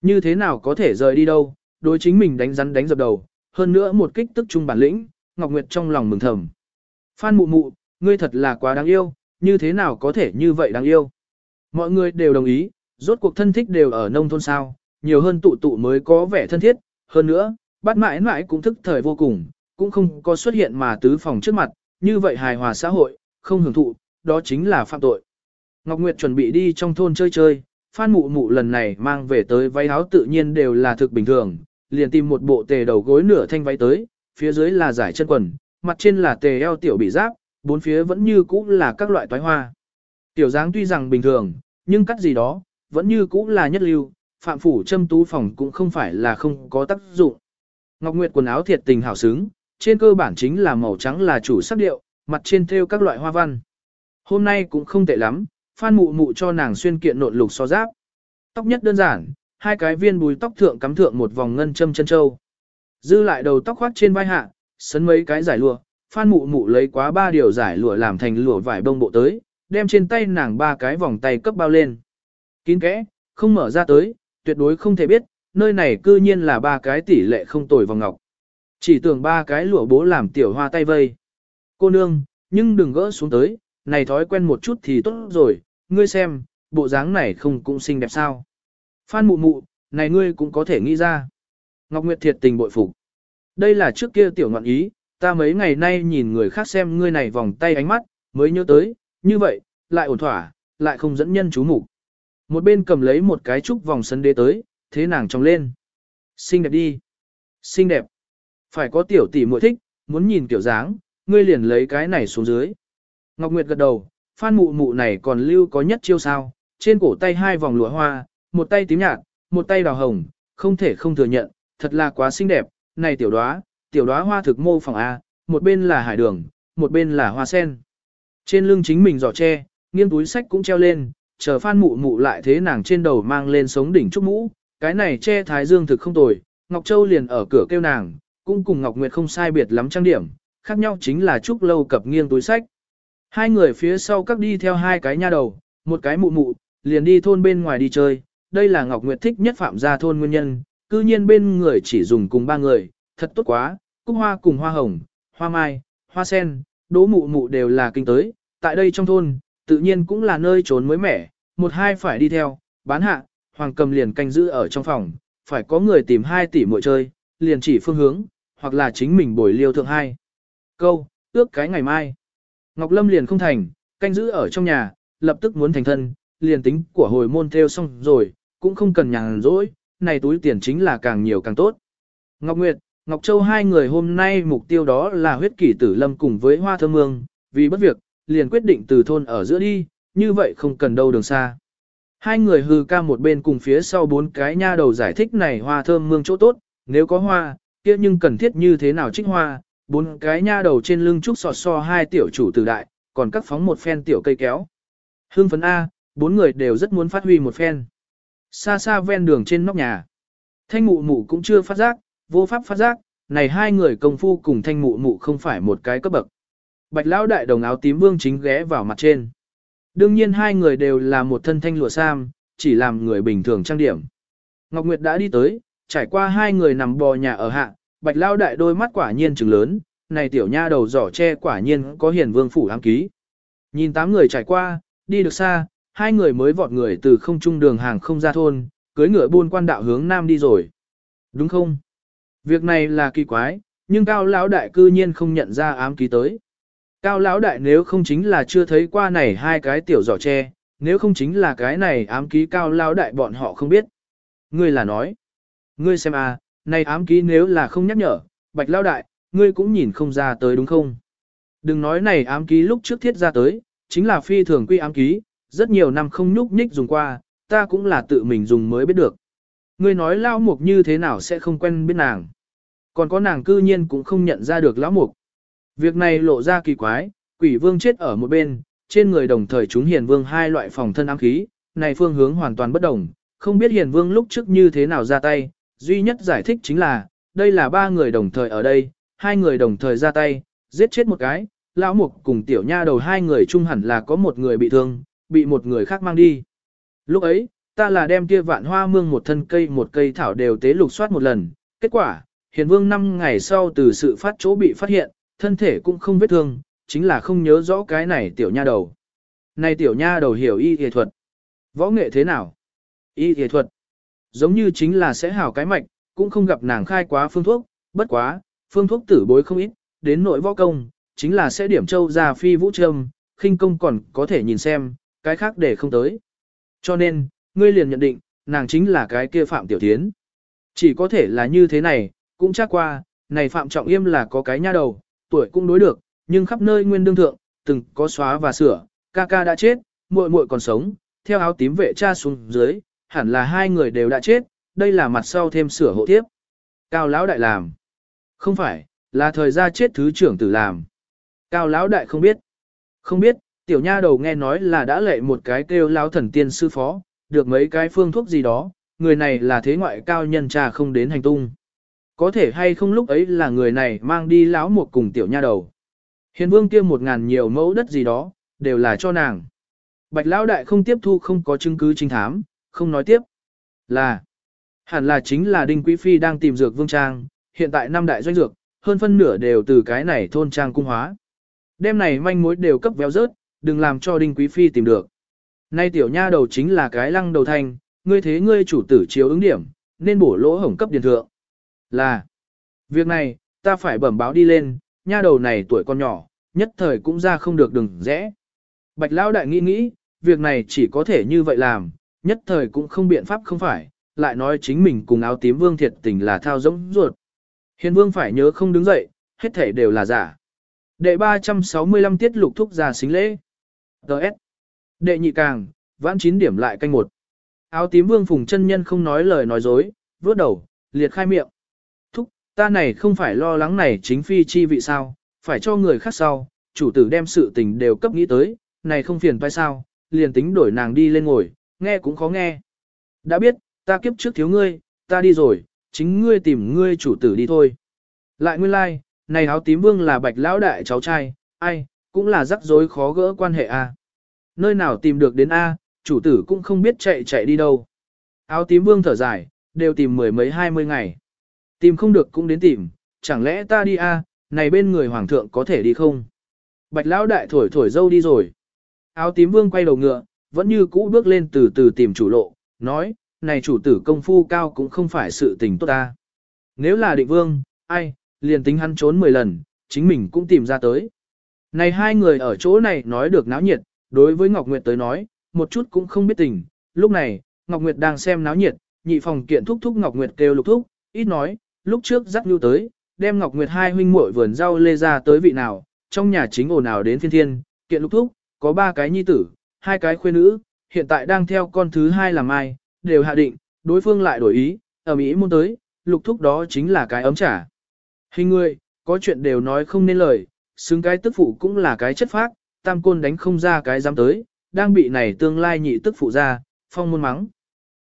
Như thế nào có thể rời đi đâu, đối chính mình đánh rắn đánh dập đầu, hơn nữa một kích tức trung bản lĩnh, Ngọc Nguyệt trong lòng mừng thầm. Phan mụ mụ, ngươi thật là quá đáng yêu, như thế nào có thể như vậy đáng yêu. Mọi người đều đồng ý, rốt cuộc thân thích đều ở nông thôn sao, nhiều hơn tụ tụ mới có vẻ thân thiết, hơn nữa, bắt mãi mãi cũng thức thời vô cùng, cũng không có xuất hiện mà tứ phòng trước mặt, như vậy hài hòa xã hội, không hưởng thụ, đó chính là phạm tội. Ngọc Nguyệt chuẩn bị đi trong thôn chơi chơi, Phan Mụ Mụ lần này mang về tới váy áo tự nhiên đều là thực bình thường, liền tìm một bộ tề đầu gối nửa thanh váy tới, phía dưới là giải chân quần, mặt trên là tề eo tiểu bị giáp, bốn phía vẫn như cũ là các loại toái hoa. Tiểu dáng tuy rằng bình thường, nhưng cắt gì đó, vẫn như cũ là nhất lưu, phạm phủ châm tú phòng cũng không phải là không có tác dụng. Ngọc Nguyệt quần áo thiệt tình hảo xứng, trên cơ bản chính là màu trắng là chủ sắc điệu, mặt trên thêu các loại hoa văn. Hôm nay cũng không tệ lắm, Phan Mụ Mụ cho nàng xuyên kiện nộn lục so giáp. Tóc nhất đơn giản, hai cái viên bùi tóc thượng cắm thượng một vòng ngân châm chân châu. Dư lại đầu tóc khoác trên vai hạ, sấn mấy cái giải lụa, Phan Mụ Mụ lấy quá ba điều giải lụa làm thành lụa vải bông bộ tới, đem trên tay nàng ba cái vòng tay cấp bao lên. Kín kẽ, không mở ra tới, tuyệt đối không thể biết, nơi này cư nhiên là ba cái tỷ lệ không tồi vòng ngọc. Chỉ tưởng ba cái lụa bố làm tiểu hoa tay vây. Cô nương, nhưng đừng gỡ xuống tới, này thói quen một chút thì tốt rồi, ngươi xem, bộ dáng này không cũng xinh đẹp sao. Phan mụ mụ, này ngươi cũng có thể nghĩ ra. Ngọc Nguyệt thiệt tình bội phục. Đây là trước kia tiểu ngọn ý, ta mấy ngày nay nhìn người khác xem ngươi này vòng tay ánh mắt, mới nhớ tới, như vậy, lại ổn thỏa, lại không dẫn nhân chú mục Một bên cầm lấy một cái trúc vòng sân đế tới, thế nàng tròng lên. Xinh đẹp đi. Xinh đẹp. Phải có tiểu tỷ muội thích, muốn nhìn tiểu dáng, ngươi liền lấy cái này xuống dưới. Ngọc Nguyệt gật đầu, phan mụ mụ này còn lưu có nhất chiêu sao, trên cổ tay hai vòng lụa hoa, một tay tím nhạt, một tay đào hồng, không thể không thừa nhận, thật là quá xinh đẹp, này tiểu đóa, tiểu đóa hoa thực mô phỏng A, một bên là hải đường, một bên là hoa sen. Trên lưng chính mình giỏ tre, nghiêng túi sách cũng treo lên, chờ phan mụ mụ lại thế nàng trên đầu mang lên sống đỉnh trúc mũ, cái này che thái dương thực không tồi, Ngọc Châu liền ở cửa kêu nàng, cũng cùng Ngọc Nguyệt không sai biệt lắm trang điểm, khác nhau chính là trúc lâu cập nghiêng túi sách. Hai người phía sau các đi theo hai cái nha đầu, một cái mụ mụ, liền đi thôn bên ngoài đi chơi, đây là Ngọc Nguyệt thích nhất phạm gia thôn nguyên nhân, cư nhiên bên người chỉ dùng cùng ba người, thật tốt quá, cúc hoa cùng hoa hồng, hoa mai, hoa sen, đỗ mụ mụ đều là kinh tới, tại đây trong thôn, tự nhiên cũng là nơi trốn mới mẻ, một hai phải đi theo, bán hạ, hoàng cầm liền canh giữ ở trong phòng, phải có người tìm hai tỷ muội chơi, liền chỉ phương hướng, hoặc là chính mình bồi liêu thượng hai. Câu, ước cái ngày mai. Ngọc Lâm liền không thành, canh giữ ở trong nhà, lập tức muốn thành thân, liền tính của hồi môn theo xong rồi, cũng không cần nhàn rỗi, này túi tiền chính là càng nhiều càng tốt. Ngọc Nguyệt, Ngọc Châu hai người hôm nay mục tiêu đó là huyết kỷ tử lâm cùng với hoa thơm mương, vì bất việc, liền quyết định từ thôn ở giữa đi, như vậy không cần đâu đường xa. Hai người hư ca một bên cùng phía sau bốn cái nha đầu giải thích này hoa thơm mương chỗ tốt, nếu có hoa, kia nhưng cần thiết như thế nào trích hoa, bốn cái nha đầu trên lưng trúc sọt so hai tiểu chủ tử đại, còn các phóng một phen tiểu cây kéo. Hương phấn A, bốn người đều rất muốn phát huy một phen. Xa xa ven đường trên nóc nhà. Thanh mụ mụ cũng chưa phát giác, vô pháp phát giác, này hai người công phu cùng thanh mụ mụ không phải một cái cấp bậc. Bạch lão đại đồng áo tím vương chính ghé vào mặt trên. Đương nhiên hai người đều là một thân thanh lụa sam, chỉ làm người bình thường trang điểm. Ngọc Nguyệt đã đi tới, trải qua hai người nằm bò nhà ở hạ, bạch lao đại đôi mắt quả nhiên trừng lớn, này tiểu nha đầu giỏ che quả nhiên có hiền vương phủ ám ký. Nhìn tám người trải qua, đi được xa, hai người mới vọt người từ không trung đường hàng không ra thôn, cưới ngựa buôn quan đạo hướng nam đi rồi. Đúng không? Việc này là kỳ quái, nhưng cao lão đại cư nhiên không nhận ra ám ký tới. Cao lão đại nếu không chính là chưa thấy qua này hai cái tiểu giỏ tre, nếu không chính là cái này ám ký cao lão đại bọn họ không biết. Ngươi là nói. Ngươi xem à, này ám ký nếu là không nhắc nhở, bạch lão đại, ngươi cũng nhìn không ra tới đúng không? Đừng nói này ám ký lúc trước thiết ra tới, chính là phi thường quy ám ký, rất nhiều năm không nhúc nhích dùng qua, ta cũng là tự mình dùng mới biết được. Ngươi nói lão mục như thế nào sẽ không quen biết nàng. Còn có nàng cư nhiên cũng không nhận ra được lão mục. Việc này lộ ra kỳ quái, quỷ vương chết ở một bên, trên người đồng thời chúng hiền vương hai loại phòng thân ám khí, này phương hướng hoàn toàn bất đồng, không biết hiền vương lúc trước như thế nào ra tay, duy nhất giải thích chính là, đây là ba người đồng thời ở đây, hai người đồng thời ra tay, giết chết một cái, lão mục cùng tiểu nha đầu hai người chung hẳn là có một người bị thương, bị một người khác mang đi. Lúc ấy, ta là đem kia vạn hoa mương một thân cây một cây thảo đều tế lục soát một lần, kết quả, hiền vương năm ngày sau từ sự phát chỗ bị phát hiện, thân thể cũng không vết thương, chính là không nhớ rõ cái này tiểu nha đầu. Này tiểu nha đầu hiểu y y thuật. Võ nghệ thế nào? Y y thuật. Giống như chính là sẽ hảo cái mạch, cũng không gặp nàng khai quá phương thuốc, bất quá, phương thuốc tử bối không ít, đến nội võ công, chính là sẽ điểm châu ra phi vũ trâm, khinh công còn có thể nhìn xem, cái khác để không tới. Cho nên, ngươi liền nhận định, nàng chính là cái kia Phạm Tiểu Thiến. Chỉ có thể là như thế này, cũng chắc qua, này Phạm Trọng Yêm là có cái nha đầu, tuổi cũng đối được, nhưng khắp nơi nguyên đương thượng, từng có xóa và sửa, ca ca đã chết, muội muội còn sống, theo áo tím vệ cha xuống dưới, hẳn là hai người đều đã chết, đây là mặt sau thêm sửa hộ tiếp. Cao lão đại làm. Không phải, là thời gian chết thứ trưởng tử làm. Cao lão đại không biết. Không biết, tiểu nha đầu nghe nói là đã lệ một cái kêu lão thần tiên sư phó, được mấy cái phương thuốc gì đó, người này là thế ngoại cao nhân trà không đến hành tung. Có thể hay không lúc ấy là người này mang đi lão một cùng tiểu nha đầu. Hiền vương kia một ngàn nhiều mẫu đất gì đó, đều là cho nàng. Bạch lão đại không tiếp thu không có chứng cứ chính thám, không nói tiếp. Là, hẳn là chính là Đinh Quý Phi đang tìm dược vương trang, hiện tại năm đại doanh dược, hơn phân nửa đều từ cái này thôn trang cung hóa. Đêm này manh mối đều cấp véo rớt, đừng làm cho Đinh Quý Phi tìm được. Nay tiểu nha đầu chính là cái lăng đầu thanh, ngươi thế ngươi chủ tử chiếu ứng điểm, nên bổ lỗ hổng cấp điền thượng. Là, việc này, ta phải bẩm báo đi lên, nha đầu này tuổi con nhỏ, nhất thời cũng ra không được đừng rẽ. Bạch Lão đại nghĩ nghĩ, việc này chỉ có thể như vậy làm, nhất thời cũng không biện pháp không phải, lại nói chính mình cùng áo tím vương thiệt tình là thao giống ruột. Hiền vương phải nhớ không đứng dậy, hết thể đều là giả. Đệ 365 tiết lục thúc ra xính lễ. Đợt. Đệ nhị càng, vãn 9 điểm lại canh một. Áo tím vương phùng chân nhân không nói lời nói dối, vớt đầu, liệt khai miệng. Thúc, ta này không phải lo lắng này chính phi chi vị sao, phải cho người khác sau, chủ tử đem sự tình đều cấp nghĩ tới, này không phiền phải sao, liền tính đổi nàng đi lên ngồi, nghe cũng khó nghe. Đã biết, ta kiếp trước thiếu ngươi, ta đi rồi, chính ngươi tìm ngươi chủ tử đi thôi. Lại nguyên lai, like, này áo tím vương là bạch lão đại cháu trai, ai, cũng là rắc rối khó gỡ quan hệ à Nơi nào tìm được đến a, chủ tử cũng không biết chạy chạy đi đâu. Áo tím vương thở dài, đều tìm mười mấy hai mươi ngày. Tìm không được cũng đến tìm, chẳng lẽ ta đi a, này bên người hoàng thượng có thể đi không? Bạch lão đại thổi thổi dâu đi rồi. Áo tím vương quay đầu ngựa, vẫn như cũ bước lên từ từ tìm chủ lộ, nói, này chủ tử công phu cao cũng không phải sự tình tốt ta. Nếu là định vương, ai, liền tính hắn trốn 10 lần, chính mình cũng tìm ra tới. Này hai người ở chỗ này nói được náo nhiệt, đối với Ngọc Nguyệt tới nói, một chút cũng không biết tình. Lúc này, Ngọc Nguyệt đang xem náo nhiệt, nhị phòng kiện thúc thúc Ngọc Nguyệt kêu lục thúc, ít nói, lúc trước dắt lưu tới, đem Ngọc Nguyệt hai huynh muội vườn rau lê ra tới vị nào, trong nhà chính ồn nào đến thiên thiên, kiện lục thúc, có ba cái nhi tử, hai cái khuê nữ, hiện tại đang theo con thứ hai làm ai, đều hạ định, đối phương lại đổi ý, ở Mỹ muốn tới, lục thúc đó chính là cái ấm trả. Hình người, có chuyện đều nói không nên lời, xứng cái tức phụ cũng là cái chất phác, tam côn đánh không ra cái dám tới, đang bị này tương lai nhị tức phụ ra, phong môn mắng.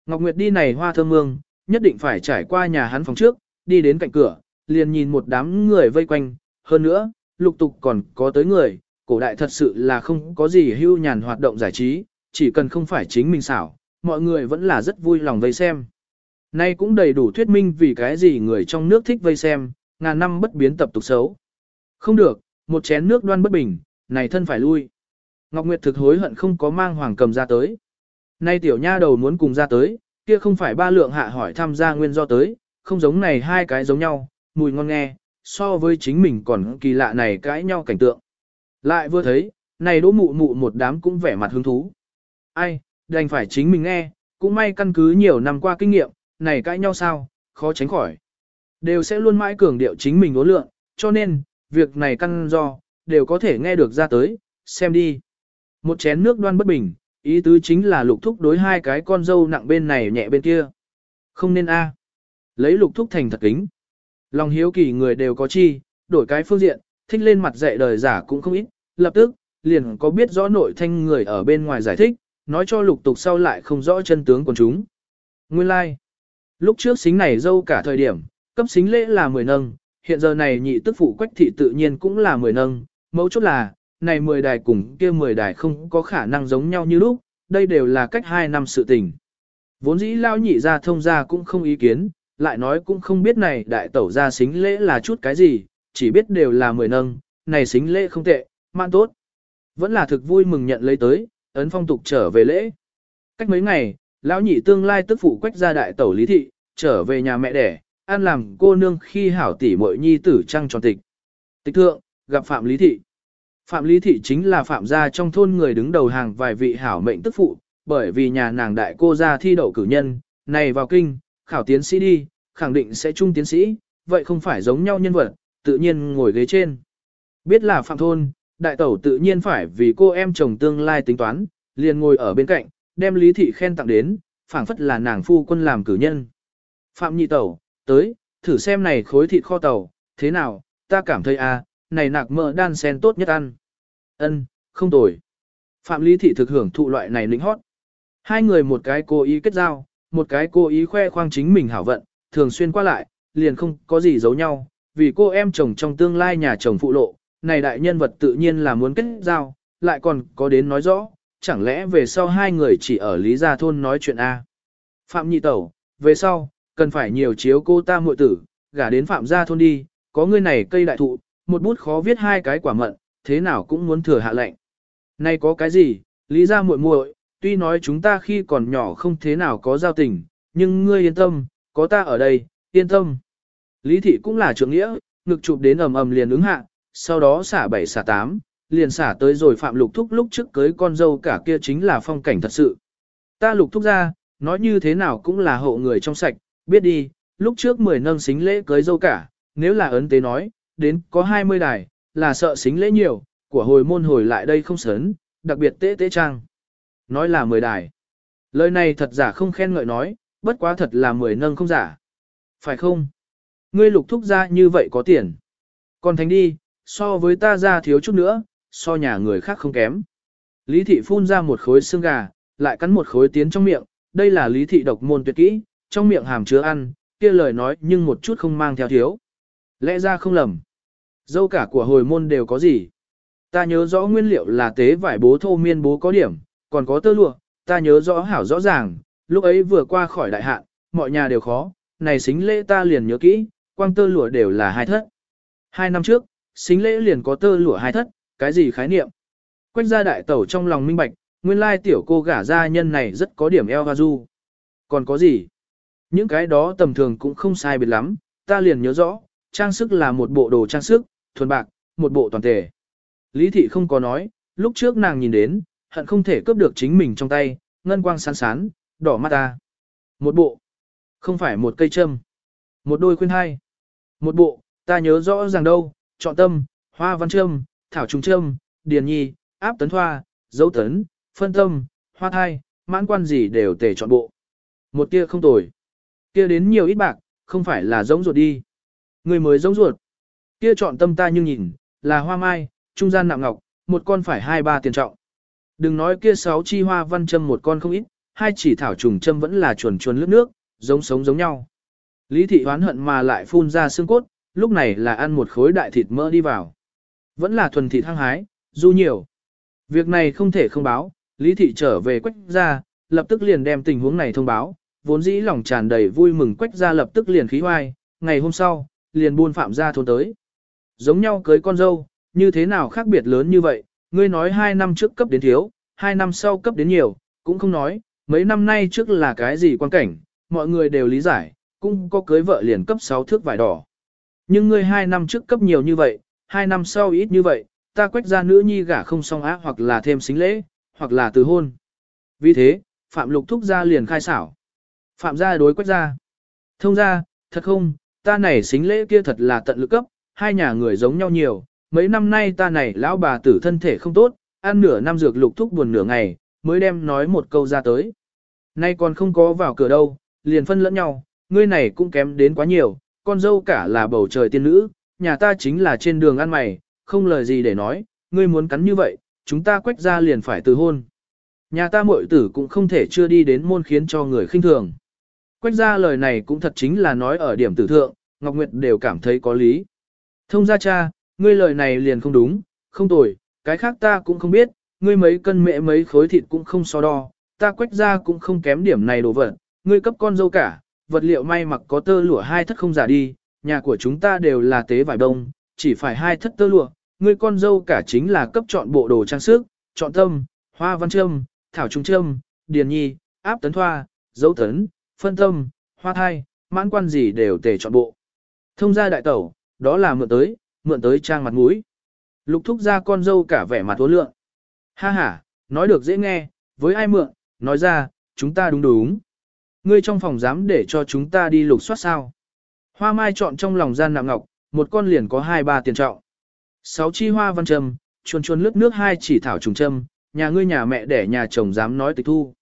Ngọc Nguyệt đi này hoa thơm mương, nhất định phải trải qua nhà hắn phòng trước, đi đến cạnh cửa, liền nhìn một đám người vây quanh, hơn nữa, lục tục còn có tới người, cổ đại thật sự là không có gì hưu nhàn hoạt động giải trí, chỉ cần không phải chính mình xảo, mọi người vẫn là rất vui lòng vây xem. Nay cũng đầy đủ thuyết minh vì cái gì người trong nước thích vây xem, ngàn năm bất biến tập tục xấu. Không được, một chén nước đoan bất bình, này thân phải lui. Ngọc Nguyệt thực hối hận không có mang hoàng cầm ra tới. Nay tiểu nha đầu muốn cùng ra tới, kia không phải ba lượng hạ hỏi tham gia nguyên do tới, không giống này hai cái giống nhau, mùi ngon nghe, so với chính mình còn kỳ lạ này cãi nhau cảnh tượng. Lại vừa thấy, này đỗ mụ mụ một đám cũng vẻ mặt hứng thú. Ai, đành phải chính mình nghe, cũng may căn cứ nhiều năm qua kinh nghiệm, này cãi nhau sao, khó tránh khỏi. Đều sẽ luôn mãi cường điệu chính mình ố lượng, cho nên, việc này căn do, đều có thể nghe được ra tới, xem đi. Một chén nước đoan bất bình, ý tứ chính là lục thúc đối hai cái con dâu nặng bên này nhẹ bên kia. Không nên a Lấy lục thúc thành thật kính. Lòng hiếu kỳ người đều có chi, đổi cái phương diện, thích lên mặt dạy đời giả cũng không ít, lập tức, liền có biết rõ nội thanh người ở bên ngoài giải thích, nói cho lục tục sau lại không rõ chân tướng của chúng. Nguyên lai, like. lúc trước xính này dâu cả thời điểm, cấp xính lễ là 10 nâng, hiện giờ này nhị tức phụ quách thị tự nhiên cũng là 10 nâng, Mẫu chốt là, này 10 đài cùng kia 10 đài không có khả năng giống nhau như lúc, đây đều là cách 2 năm sự tình. Vốn dĩ lao nhị ra thông ra cũng không ý kiến, lại nói cũng không biết này đại tẩu ra xính lễ là chút cái gì, chỉ biết đều là mười nâng, này xính lễ không tệ, man tốt. Vẫn là thực vui mừng nhận lấy tới, ấn phong tục trở về lễ. Cách mấy ngày, lão nhị tương lai tức phụ quách ra đại tẩu lý thị, trở về nhà mẹ đẻ, ăn làm cô nương khi hảo tỷ muội nhi tử trăng tròn tịch. Tịch thượng, gặp Phạm Lý Thị. Phạm Lý Thị chính là Phạm gia trong thôn người đứng đầu hàng vài vị hảo mệnh tức phụ, bởi vì nhà nàng đại cô gia thi đậu cử nhân, này vào kinh, khảo tiến sĩ đi, khẳng định sẽ trung tiến sĩ, vậy không phải giống nhau nhân vật, tự nhiên ngồi ghế trên. Biết là Phạm Thôn, đại tẩu tự nhiên phải vì cô em chồng tương lai tính toán, liền ngồi ở bên cạnh, đem Lý Thị khen tặng đến, phảng phất là nàng phu quân làm cử nhân. Phạm nhị tẩu, tới, thử xem này khối thịt kho tàu, thế nào, ta cảm thấy à, này nạc mỡ đan sen tốt nhất ăn. Ân, không tồi. Phạm Lý Thị thực hưởng thụ loại này lính hót. Hai người một cái cố ý kết giao, một cái cố ý khoe khoang chính mình hảo vận, thường xuyên qua lại, liền không có gì giấu nhau, vì cô em chồng trong tương lai nhà chồng phụ lộ, này đại nhân vật tự nhiên là muốn kết giao, lại còn có đến nói rõ, chẳng lẽ về sau hai người chỉ ở Lý Gia Thôn nói chuyện A. Phạm Nhị Tẩu, về sau, cần phải nhiều chiếu cô ta muội tử, gả đến Phạm Gia Thôn đi, có người này cây đại thụ, một bút khó viết hai cái quả mận, thế nào cũng muốn thừa hạ lệnh. Này có cái gì, Lý Gia muội muội, tuy nói chúng ta khi còn nhỏ không thế nào có giao tình, nhưng ngươi yên tâm, có ta ở đây, yên tâm. Lý thị cũng là trưởng nghĩa, ngực chụp đến ầm ầm liền ứng hạ, sau đó xả bảy xả tám, liền xả tới rồi phạm lục thúc lúc trước cưới con dâu cả kia chính là phong cảnh thật sự. Ta lục thúc ra, nói như thế nào cũng là hộ người trong sạch, biết đi, lúc trước mười nâng xính lễ cưới dâu cả, nếu là ấn tế nói, đến có 20 đài, là sợ xính lễ nhiều, của hồi môn hồi lại đây không sớn, đặc biệt tế tế trang. Nói là 10 đài. Lời này thật giả không khen ngợi nói, bất quá thật là 10 nâng không giả. Phải không? Ngươi lục thúc ra như vậy có tiền. Còn thánh đi, so với ta ra thiếu chút nữa, so nhà người khác không kém. Lý thị phun ra một khối xương gà, lại cắn một khối tiến trong miệng, đây là lý thị độc môn tuyệt kỹ, trong miệng hàm chứa ăn, kia lời nói nhưng một chút không mang theo thiếu. Lẽ ra không lầm. Dâu cả của hồi môn đều có gì? Ta nhớ rõ nguyên liệu là tế vải bố thô miên bố có điểm, còn có tơ lụa, ta nhớ rõ hảo rõ ràng, lúc ấy vừa qua khỏi đại hạn, mọi nhà đều khó, này xính lễ ta liền nhớ kỹ, quang tơ lụa đều là hai thất. Hai năm trước, xính lễ liền có tơ lụa hai thất, cái gì khái niệm? Quách gia đại tẩu trong lòng minh bạch, nguyên lai tiểu cô gả gia nhân này rất có điểm eo du. Còn có gì? Những cái đó tầm thường cũng không sai biệt lắm, ta liền nhớ rõ, trang sức là một bộ đồ trang sức, thuần bạc, một bộ toàn tề. Lý thị không có nói, lúc trước nàng nhìn đến, hận không thể cướp được chính mình trong tay, ngân quang sáng sán, đỏ mắt ta. Một bộ, không phải một cây châm. Một đôi khuyên hai. Một bộ, ta nhớ rõ ràng đâu, chọn tâm, hoa văn châm, thảo trùng châm, điền nhi, áp tấn thoa, dấu tấn, phân tâm, hoa thai, mãn quan gì đều tề chọn bộ. Một kia không tồi. Kia đến nhiều ít bạc, không phải là giống ruột đi. Người mới giống ruột. Kia chọn tâm ta nhưng nhìn, là hoa mai, trung gian nạm ngọc, một con phải hai ba tiền trọng. Đừng nói kia sáu chi hoa văn châm một con không ít, hai chỉ thảo trùng châm vẫn là chuồn chuồn lướt nước, giống sống giống nhau. Lý thị hoán hận mà lại phun ra xương cốt, lúc này là ăn một khối đại thịt mỡ đi vào. Vẫn là thuần thịt hăng hái, du nhiều. Việc này không thể không báo, Lý thị trở về quách ra, lập tức liền đem tình huống này thông báo, vốn dĩ lòng tràn đầy vui mừng quách ra lập tức liền khí hoai, ngày hôm sau, liền buôn phạm ra thôn tới. Giống nhau cưới con dâu, như thế nào khác biệt lớn như vậy, ngươi nói hai năm trước cấp đến thiếu, hai năm sau cấp đến nhiều, cũng không nói, mấy năm nay trước là cái gì quan cảnh, mọi người đều lý giải, cũng có cưới vợ liền cấp 6 thước vải đỏ. Nhưng ngươi hai năm trước cấp nhiều như vậy, hai năm sau ít như vậy, ta quách ra nữ nhi gả không xong á hoặc là thêm xính lễ, hoặc là từ hôn. Vì thế, Phạm Lục thúc ra liền khai xảo. Phạm gia đối quách ra. Thông ra, thật không, ta này xính lễ kia thật là tận lực cấp, hai nhà người giống nhau nhiều, mấy năm nay ta này lão bà tử thân thể không tốt, ăn nửa năm dược lục thúc buồn nửa ngày, mới đem nói một câu ra tới. Nay còn không có vào cửa đâu, liền phân lẫn nhau, ngươi này cũng kém đến quá nhiều, con dâu cả là bầu trời tiên nữ, nhà ta chính là trên đường ăn mày, không lời gì để nói, ngươi muốn cắn như vậy, chúng ta quách ra liền phải từ hôn. Nhà ta muội tử cũng không thể chưa đi đến môn khiến cho người khinh thường. Quách ra lời này cũng thật chính là nói ở điểm tử thượng, Ngọc Nguyệt đều cảm thấy có lý. Thông ra cha, ngươi lời này liền không đúng, không tồi, cái khác ta cũng không biết, ngươi mấy cân mẹ mấy khối thịt cũng không so đo, ta quách ra cũng không kém điểm này đồ vật, ngươi cấp con dâu cả, vật liệu may mặc có tơ lụa hai thất không giả đi, nhà của chúng ta đều là tế vải đông, chỉ phải hai thất tơ lụa, ngươi con dâu cả chính là cấp chọn bộ đồ trang sức, chọn tâm, hoa văn trâm, thảo trung trâm, điền nhi, áp tấn thoa, dấu tấn, phân tâm, hoa thai, mãn quan gì đều tề chọn bộ. Thông gia đại tẩu, đó là mượn tới, mượn tới trang mặt mũi. Lục thúc ra con dâu cả vẻ mặt tố lượng. Ha ha, nói được dễ nghe, với ai mượn, nói ra, chúng ta đúng đúng. Ngươi trong phòng dám để cho chúng ta đi lục soát sao. Hoa mai chọn trong lòng gian nạm ngọc, một con liền có hai ba tiền trọng. Sáu chi hoa văn trầm, chuồn chuồn lướt nước hai chỉ thảo trùng trâm, nhà ngươi nhà mẹ để nhà chồng dám nói tịch thu.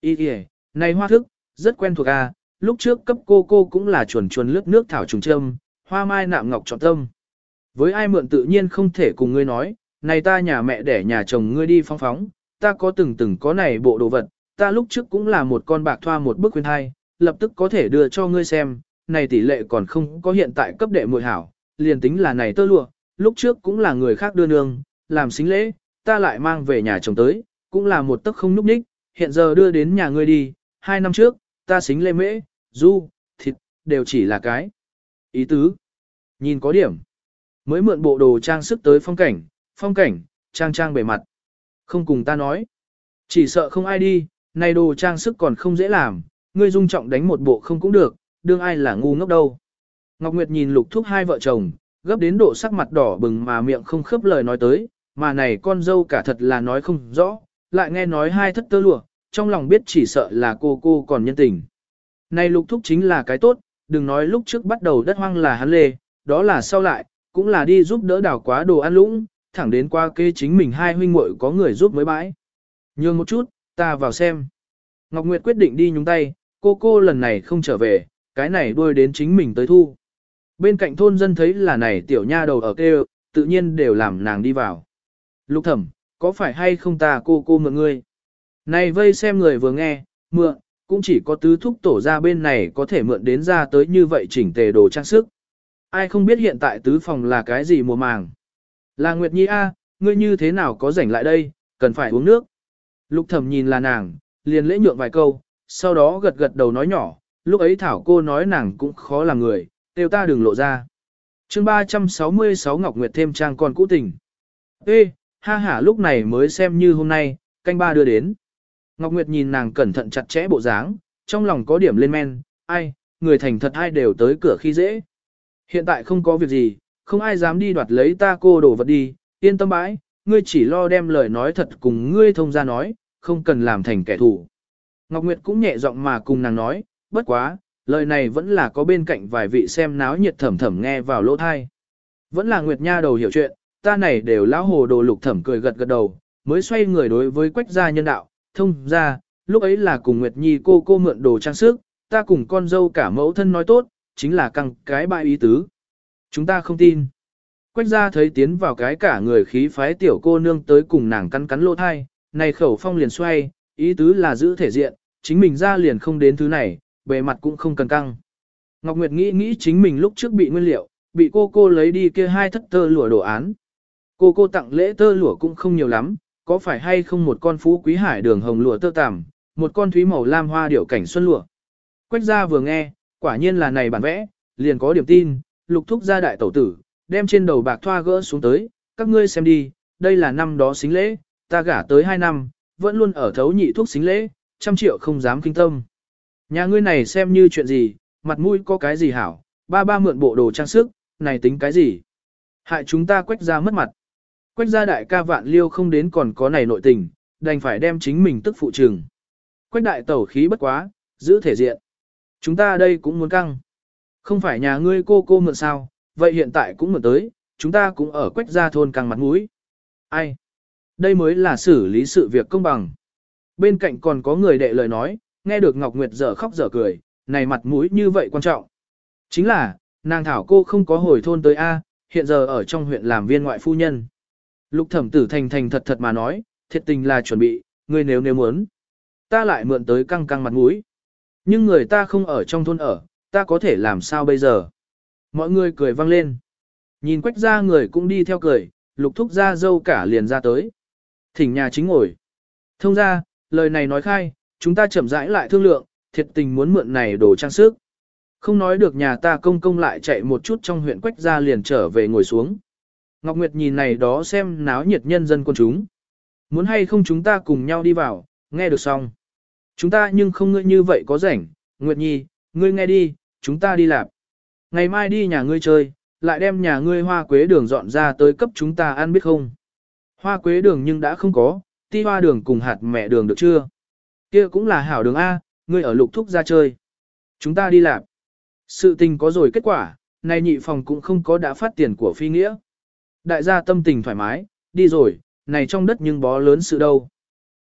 Ý kìa, này hoa thức, rất quen thuộc à, lúc trước cấp cô cô cũng là chuồn chuồn lướt nước thảo trùng trâm, hoa mai nạm ngọc chọn tâm. Với ai mượn tự nhiên không thể cùng ngươi nói, này ta nhà mẹ để nhà chồng ngươi đi phong phóng, ta có từng từng có này bộ đồ vật, ta lúc trước cũng là một con bạc thoa một bức khuyên hai, lập tức có thể đưa cho ngươi xem, này tỷ lệ còn không có hiện tại cấp đệ muội hảo, liền tính là này tơ lụa, lúc trước cũng là người khác đưa nương, làm xính lễ, ta lại mang về nhà chồng tới, cũng là một tấc không núp ních, hiện giờ đưa đến nhà ngươi đi, hai năm trước, ta xính lễ mễ, du, thịt, đều chỉ là cái. Ý tứ, nhìn có điểm, mới mượn bộ đồ trang sức tới phong cảnh, phong cảnh, trang trang bề mặt. Không cùng ta nói, chỉ sợ không ai đi, này đồ trang sức còn không dễ làm, ngươi dung trọng đánh một bộ không cũng được, đương ai là ngu ngốc đâu. Ngọc Nguyệt nhìn lục thúc hai vợ chồng, gấp đến độ sắc mặt đỏ bừng mà miệng không khớp lời nói tới, mà này con dâu cả thật là nói không rõ, lại nghe nói hai thất tơ lụa, trong lòng biết chỉ sợ là cô cô còn nhân tình. Này lục thúc chính là cái tốt, đừng nói lúc trước bắt đầu đất hoang là hắn lê, đó là sau lại, cũng là đi giúp đỡ đào quá đồ ăn lũng, thẳng đến qua kê chính mình hai huynh muội có người giúp mới bãi. Nhường một chút, ta vào xem. Ngọc Nguyệt quyết định đi nhúng tay, cô cô lần này không trở về, cái này đuôi đến chính mình tới thu. Bên cạnh thôn dân thấy là này tiểu nha đầu ở kêu, tự nhiên đều làm nàng đi vào. Lục thẩm, có phải hay không ta cô cô mượn ngươi? Này vây xem người vừa nghe, mượn, cũng chỉ có tứ thúc tổ ra bên này có thể mượn đến ra tới như vậy chỉnh tề đồ trang sức. Ai không biết hiện tại tứ phòng là cái gì mùa màng. Là Nguyệt Nhi A, ngươi như thế nào có rảnh lại đây, cần phải uống nước. Lục thẩm nhìn là nàng, liền lễ nhượng vài câu, sau đó gật gật đầu nói nhỏ, lúc ấy Thảo cô nói nàng cũng khó làm người, đều ta đừng lộ ra. chương 366 Ngọc Nguyệt thêm trang còn cũ tình. Ê, ha ha lúc này mới xem như hôm nay, canh ba đưa đến. Ngọc Nguyệt nhìn nàng cẩn thận chặt chẽ bộ dáng, trong lòng có điểm lên men, ai, người thành thật ai đều tới cửa khi dễ. Hiện tại không có việc gì, không ai dám đi đoạt lấy ta cô đồ vật đi, yên tâm bãi, ngươi chỉ lo đem lời nói thật cùng ngươi thông ra nói, không cần làm thành kẻ thù. Ngọc Nguyệt cũng nhẹ giọng mà cùng nàng nói, bất quá, lời này vẫn là có bên cạnh vài vị xem náo nhiệt thẩm thẩm nghe vào lỗ thai. Vẫn là Nguyệt Nha đầu hiểu chuyện, ta này đều lão hồ đồ lục thẩm cười gật gật đầu, mới xoay người đối với quách gia nhân đạo, thông ra, lúc ấy là cùng Nguyệt Nhi cô cô mượn đồ trang sức, ta cùng con dâu cả mẫu thân nói tốt, chính là căng cái bại ý tứ. Chúng ta không tin. Quách gia thấy tiến vào cái cả người khí phái tiểu cô nương tới cùng nàng cắn cắn lỗ thai, này khẩu phong liền xoay, ý tứ là giữ thể diện, chính mình ra liền không đến thứ này, bề mặt cũng không cần căng. Ngọc Nguyệt nghĩ nghĩ chính mình lúc trước bị nguyên liệu, bị cô cô lấy đi kia hai thất tơ lụa đồ án. Cô cô tặng lễ tơ lụa cũng không nhiều lắm, có phải hay không một con phú quý hải đường hồng lụa tơ tằm, một con thúy màu lam hoa điểu cảnh xuân lụa. Quách gia vừa nghe, quả nhiên là này bản vẽ, liền có điểm tin, lục thúc gia đại tẩu tử, đem trên đầu bạc thoa gỡ xuống tới, các ngươi xem đi, đây là năm đó xính lễ, ta gả tới hai năm, vẫn luôn ở thấu nhị thuốc xính lễ, trăm triệu không dám kinh tâm. Nhà ngươi này xem như chuyện gì, mặt mũi có cái gì hảo, ba ba mượn bộ đồ trang sức, này tính cái gì. Hại chúng ta quách ra mất mặt. Quách ra đại ca vạn liêu không đến còn có này nội tình, đành phải đem chính mình tức phụ trường, Quách đại tẩu khí bất quá, giữ thể diện. Chúng ta đây cũng muốn căng. Không phải nhà ngươi cô cô mượn sao, vậy hiện tại cũng mượn tới, chúng ta cũng ở quách gia thôn căng mặt mũi. Ai? Đây mới là xử lý sự việc công bằng. Bên cạnh còn có người đệ lời nói, nghe được Ngọc Nguyệt dở khóc dở cười, này mặt mũi như vậy quan trọng. Chính là, nàng thảo cô không có hồi thôn tới A, hiện giờ ở trong huyện làm viên ngoại phu nhân. Lục thẩm tử thành thành thật thật mà nói, thiệt tình là chuẩn bị, ngươi nếu nếu muốn. Ta lại mượn tới căng căng mặt mũi. Nhưng người ta không ở trong thôn ở, ta có thể làm sao bây giờ? Mọi người cười vang lên. Nhìn quách ra người cũng đi theo cười, lục thúc ra dâu cả liền ra tới. Thỉnh nhà chính ngồi. Thông ra, lời này nói khai, chúng ta chậm rãi lại thương lượng, thiệt tình muốn mượn này đồ trang sức. Không nói được nhà ta công công lại chạy một chút trong huyện quách ra liền trở về ngồi xuống. Ngọc Nguyệt nhìn này đó xem náo nhiệt nhân dân quân chúng. Muốn hay không chúng ta cùng nhau đi vào, nghe được xong. Chúng ta nhưng không ngươi như vậy có rảnh, Nguyệt Nhi, ngươi nghe đi, chúng ta đi làm. Ngày mai đi nhà ngươi chơi, lại đem nhà ngươi hoa quế đường dọn ra tới cấp chúng ta ăn biết không. Hoa quế đường nhưng đã không có, ti hoa đường cùng hạt mẹ đường được chưa? Kia cũng là hảo đường A, ngươi ở lục thúc ra chơi. Chúng ta đi làm. Sự tình có rồi kết quả, nay nhị phòng cũng không có đã phát tiền của phi nghĩa. Đại gia tâm tình thoải mái, đi rồi, này trong đất nhưng bó lớn sự đâu.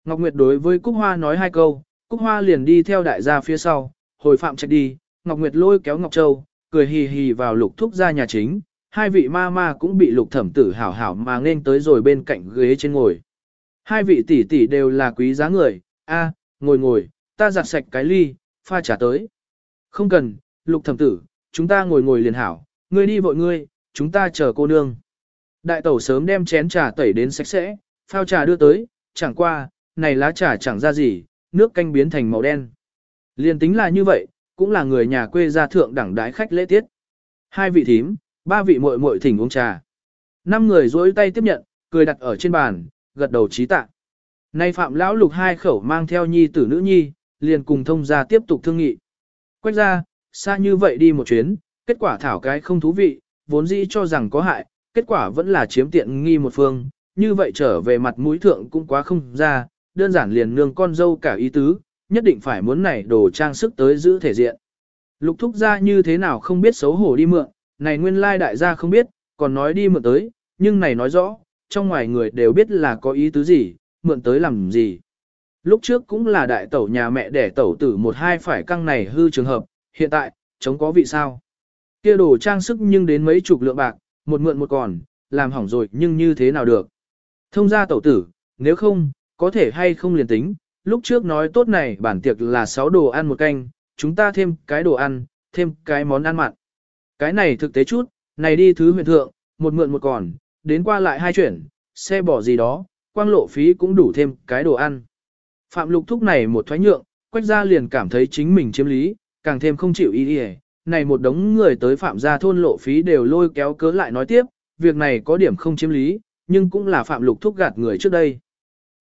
Ngọc Nguyệt đối với Cúc Hoa nói hai câu, Cúc Hoa liền đi theo đại gia phía sau, hồi phạm trạch đi, Ngọc Nguyệt lôi kéo Ngọc Châu, cười hì hì vào lục thúc ra nhà chính, hai vị ma ma cũng bị lục thẩm tử hảo hảo mà nên tới rồi bên cạnh ghế trên ngồi. Hai vị tỷ tỷ đều là quý giá người, a, ngồi ngồi, ta giặt sạch cái ly, pha trà tới. Không cần, lục thẩm tử, chúng ta ngồi ngồi liền hảo, ngươi đi vội ngươi, chúng ta chờ cô nương. Đại tẩu sớm đem chén trà tẩy đến sạch sẽ, phao trà đưa tới, chẳng qua, này lá trà chẳng ra gì, nước canh biến thành màu đen. Liên tính là như vậy, cũng là người nhà quê gia thượng đẳng đái khách lễ tiết. Hai vị thím, ba vị muội muội thỉnh uống trà. Năm người duỗi tay tiếp nhận, cười đặt ở trên bàn, gật đầu trí tạ. Nay phạm lão lục hai khẩu mang theo nhi tử nữ nhi, liền cùng thông gia tiếp tục thương nghị. Quách ra, xa như vậy đi một chuyến, kết quả thảo cái không thú vị, vốn dĩ cho rằng có hại, kết quả vẫn là chiếm tiện nghi một phương, như vậy trở về mặt mũi thượng cũng quá không ra, đơn giản liền nương con dâu cả ý tứ, nhất định phải muốn này đồ trang sức tới giữ thể diện. Lục thúc ra như thế nào không biết xấu hổ đi mượn, này nguyên lai đại gia không biết, còn nói đi mượn tới, nhưng này nói rõ, trong ngoài người đều biết là có ý tứ gì, mượn tới làm gì. Lúc trước cũng là đại tẩu nhà mẹ đẻ tẩu tử một hai phải căng này hư trường hợp, hiện tại, chống có vị sao. kia đồ trang sức nhưng đến mấy chục lượng bạc, một mượn một còn, làm hỏng rồi nhưng như thế nào được. Thông ra tẩu tử, nếu không, có thể hay không liền tính, lúc trước nói tốt này bản tiệc là 6 đồ ăn một canh, chúng ta thêm cái đồ ăn, thêm cái món ăn mặn. Cái này thực tế chút, này đi thứ huyện thượng, một mượn một còn, đến qua lại hai chuyển, xe bỏ gì đó, quang lộ phí cũng đủ thêm cái đồ ăn. Phạm lục thúc này một thoái nhượng, quách gia liền cảm thấy chính mình chiếm lý, càng thêm không chịu ý ý. Này một đống người tới phạm gia thôn lộ phí đều lôi kéo cớ lại nói tiếp, việc này có điểm không chiếm lý, nhưng cũng là phạm lục thúc gạt người trước đây.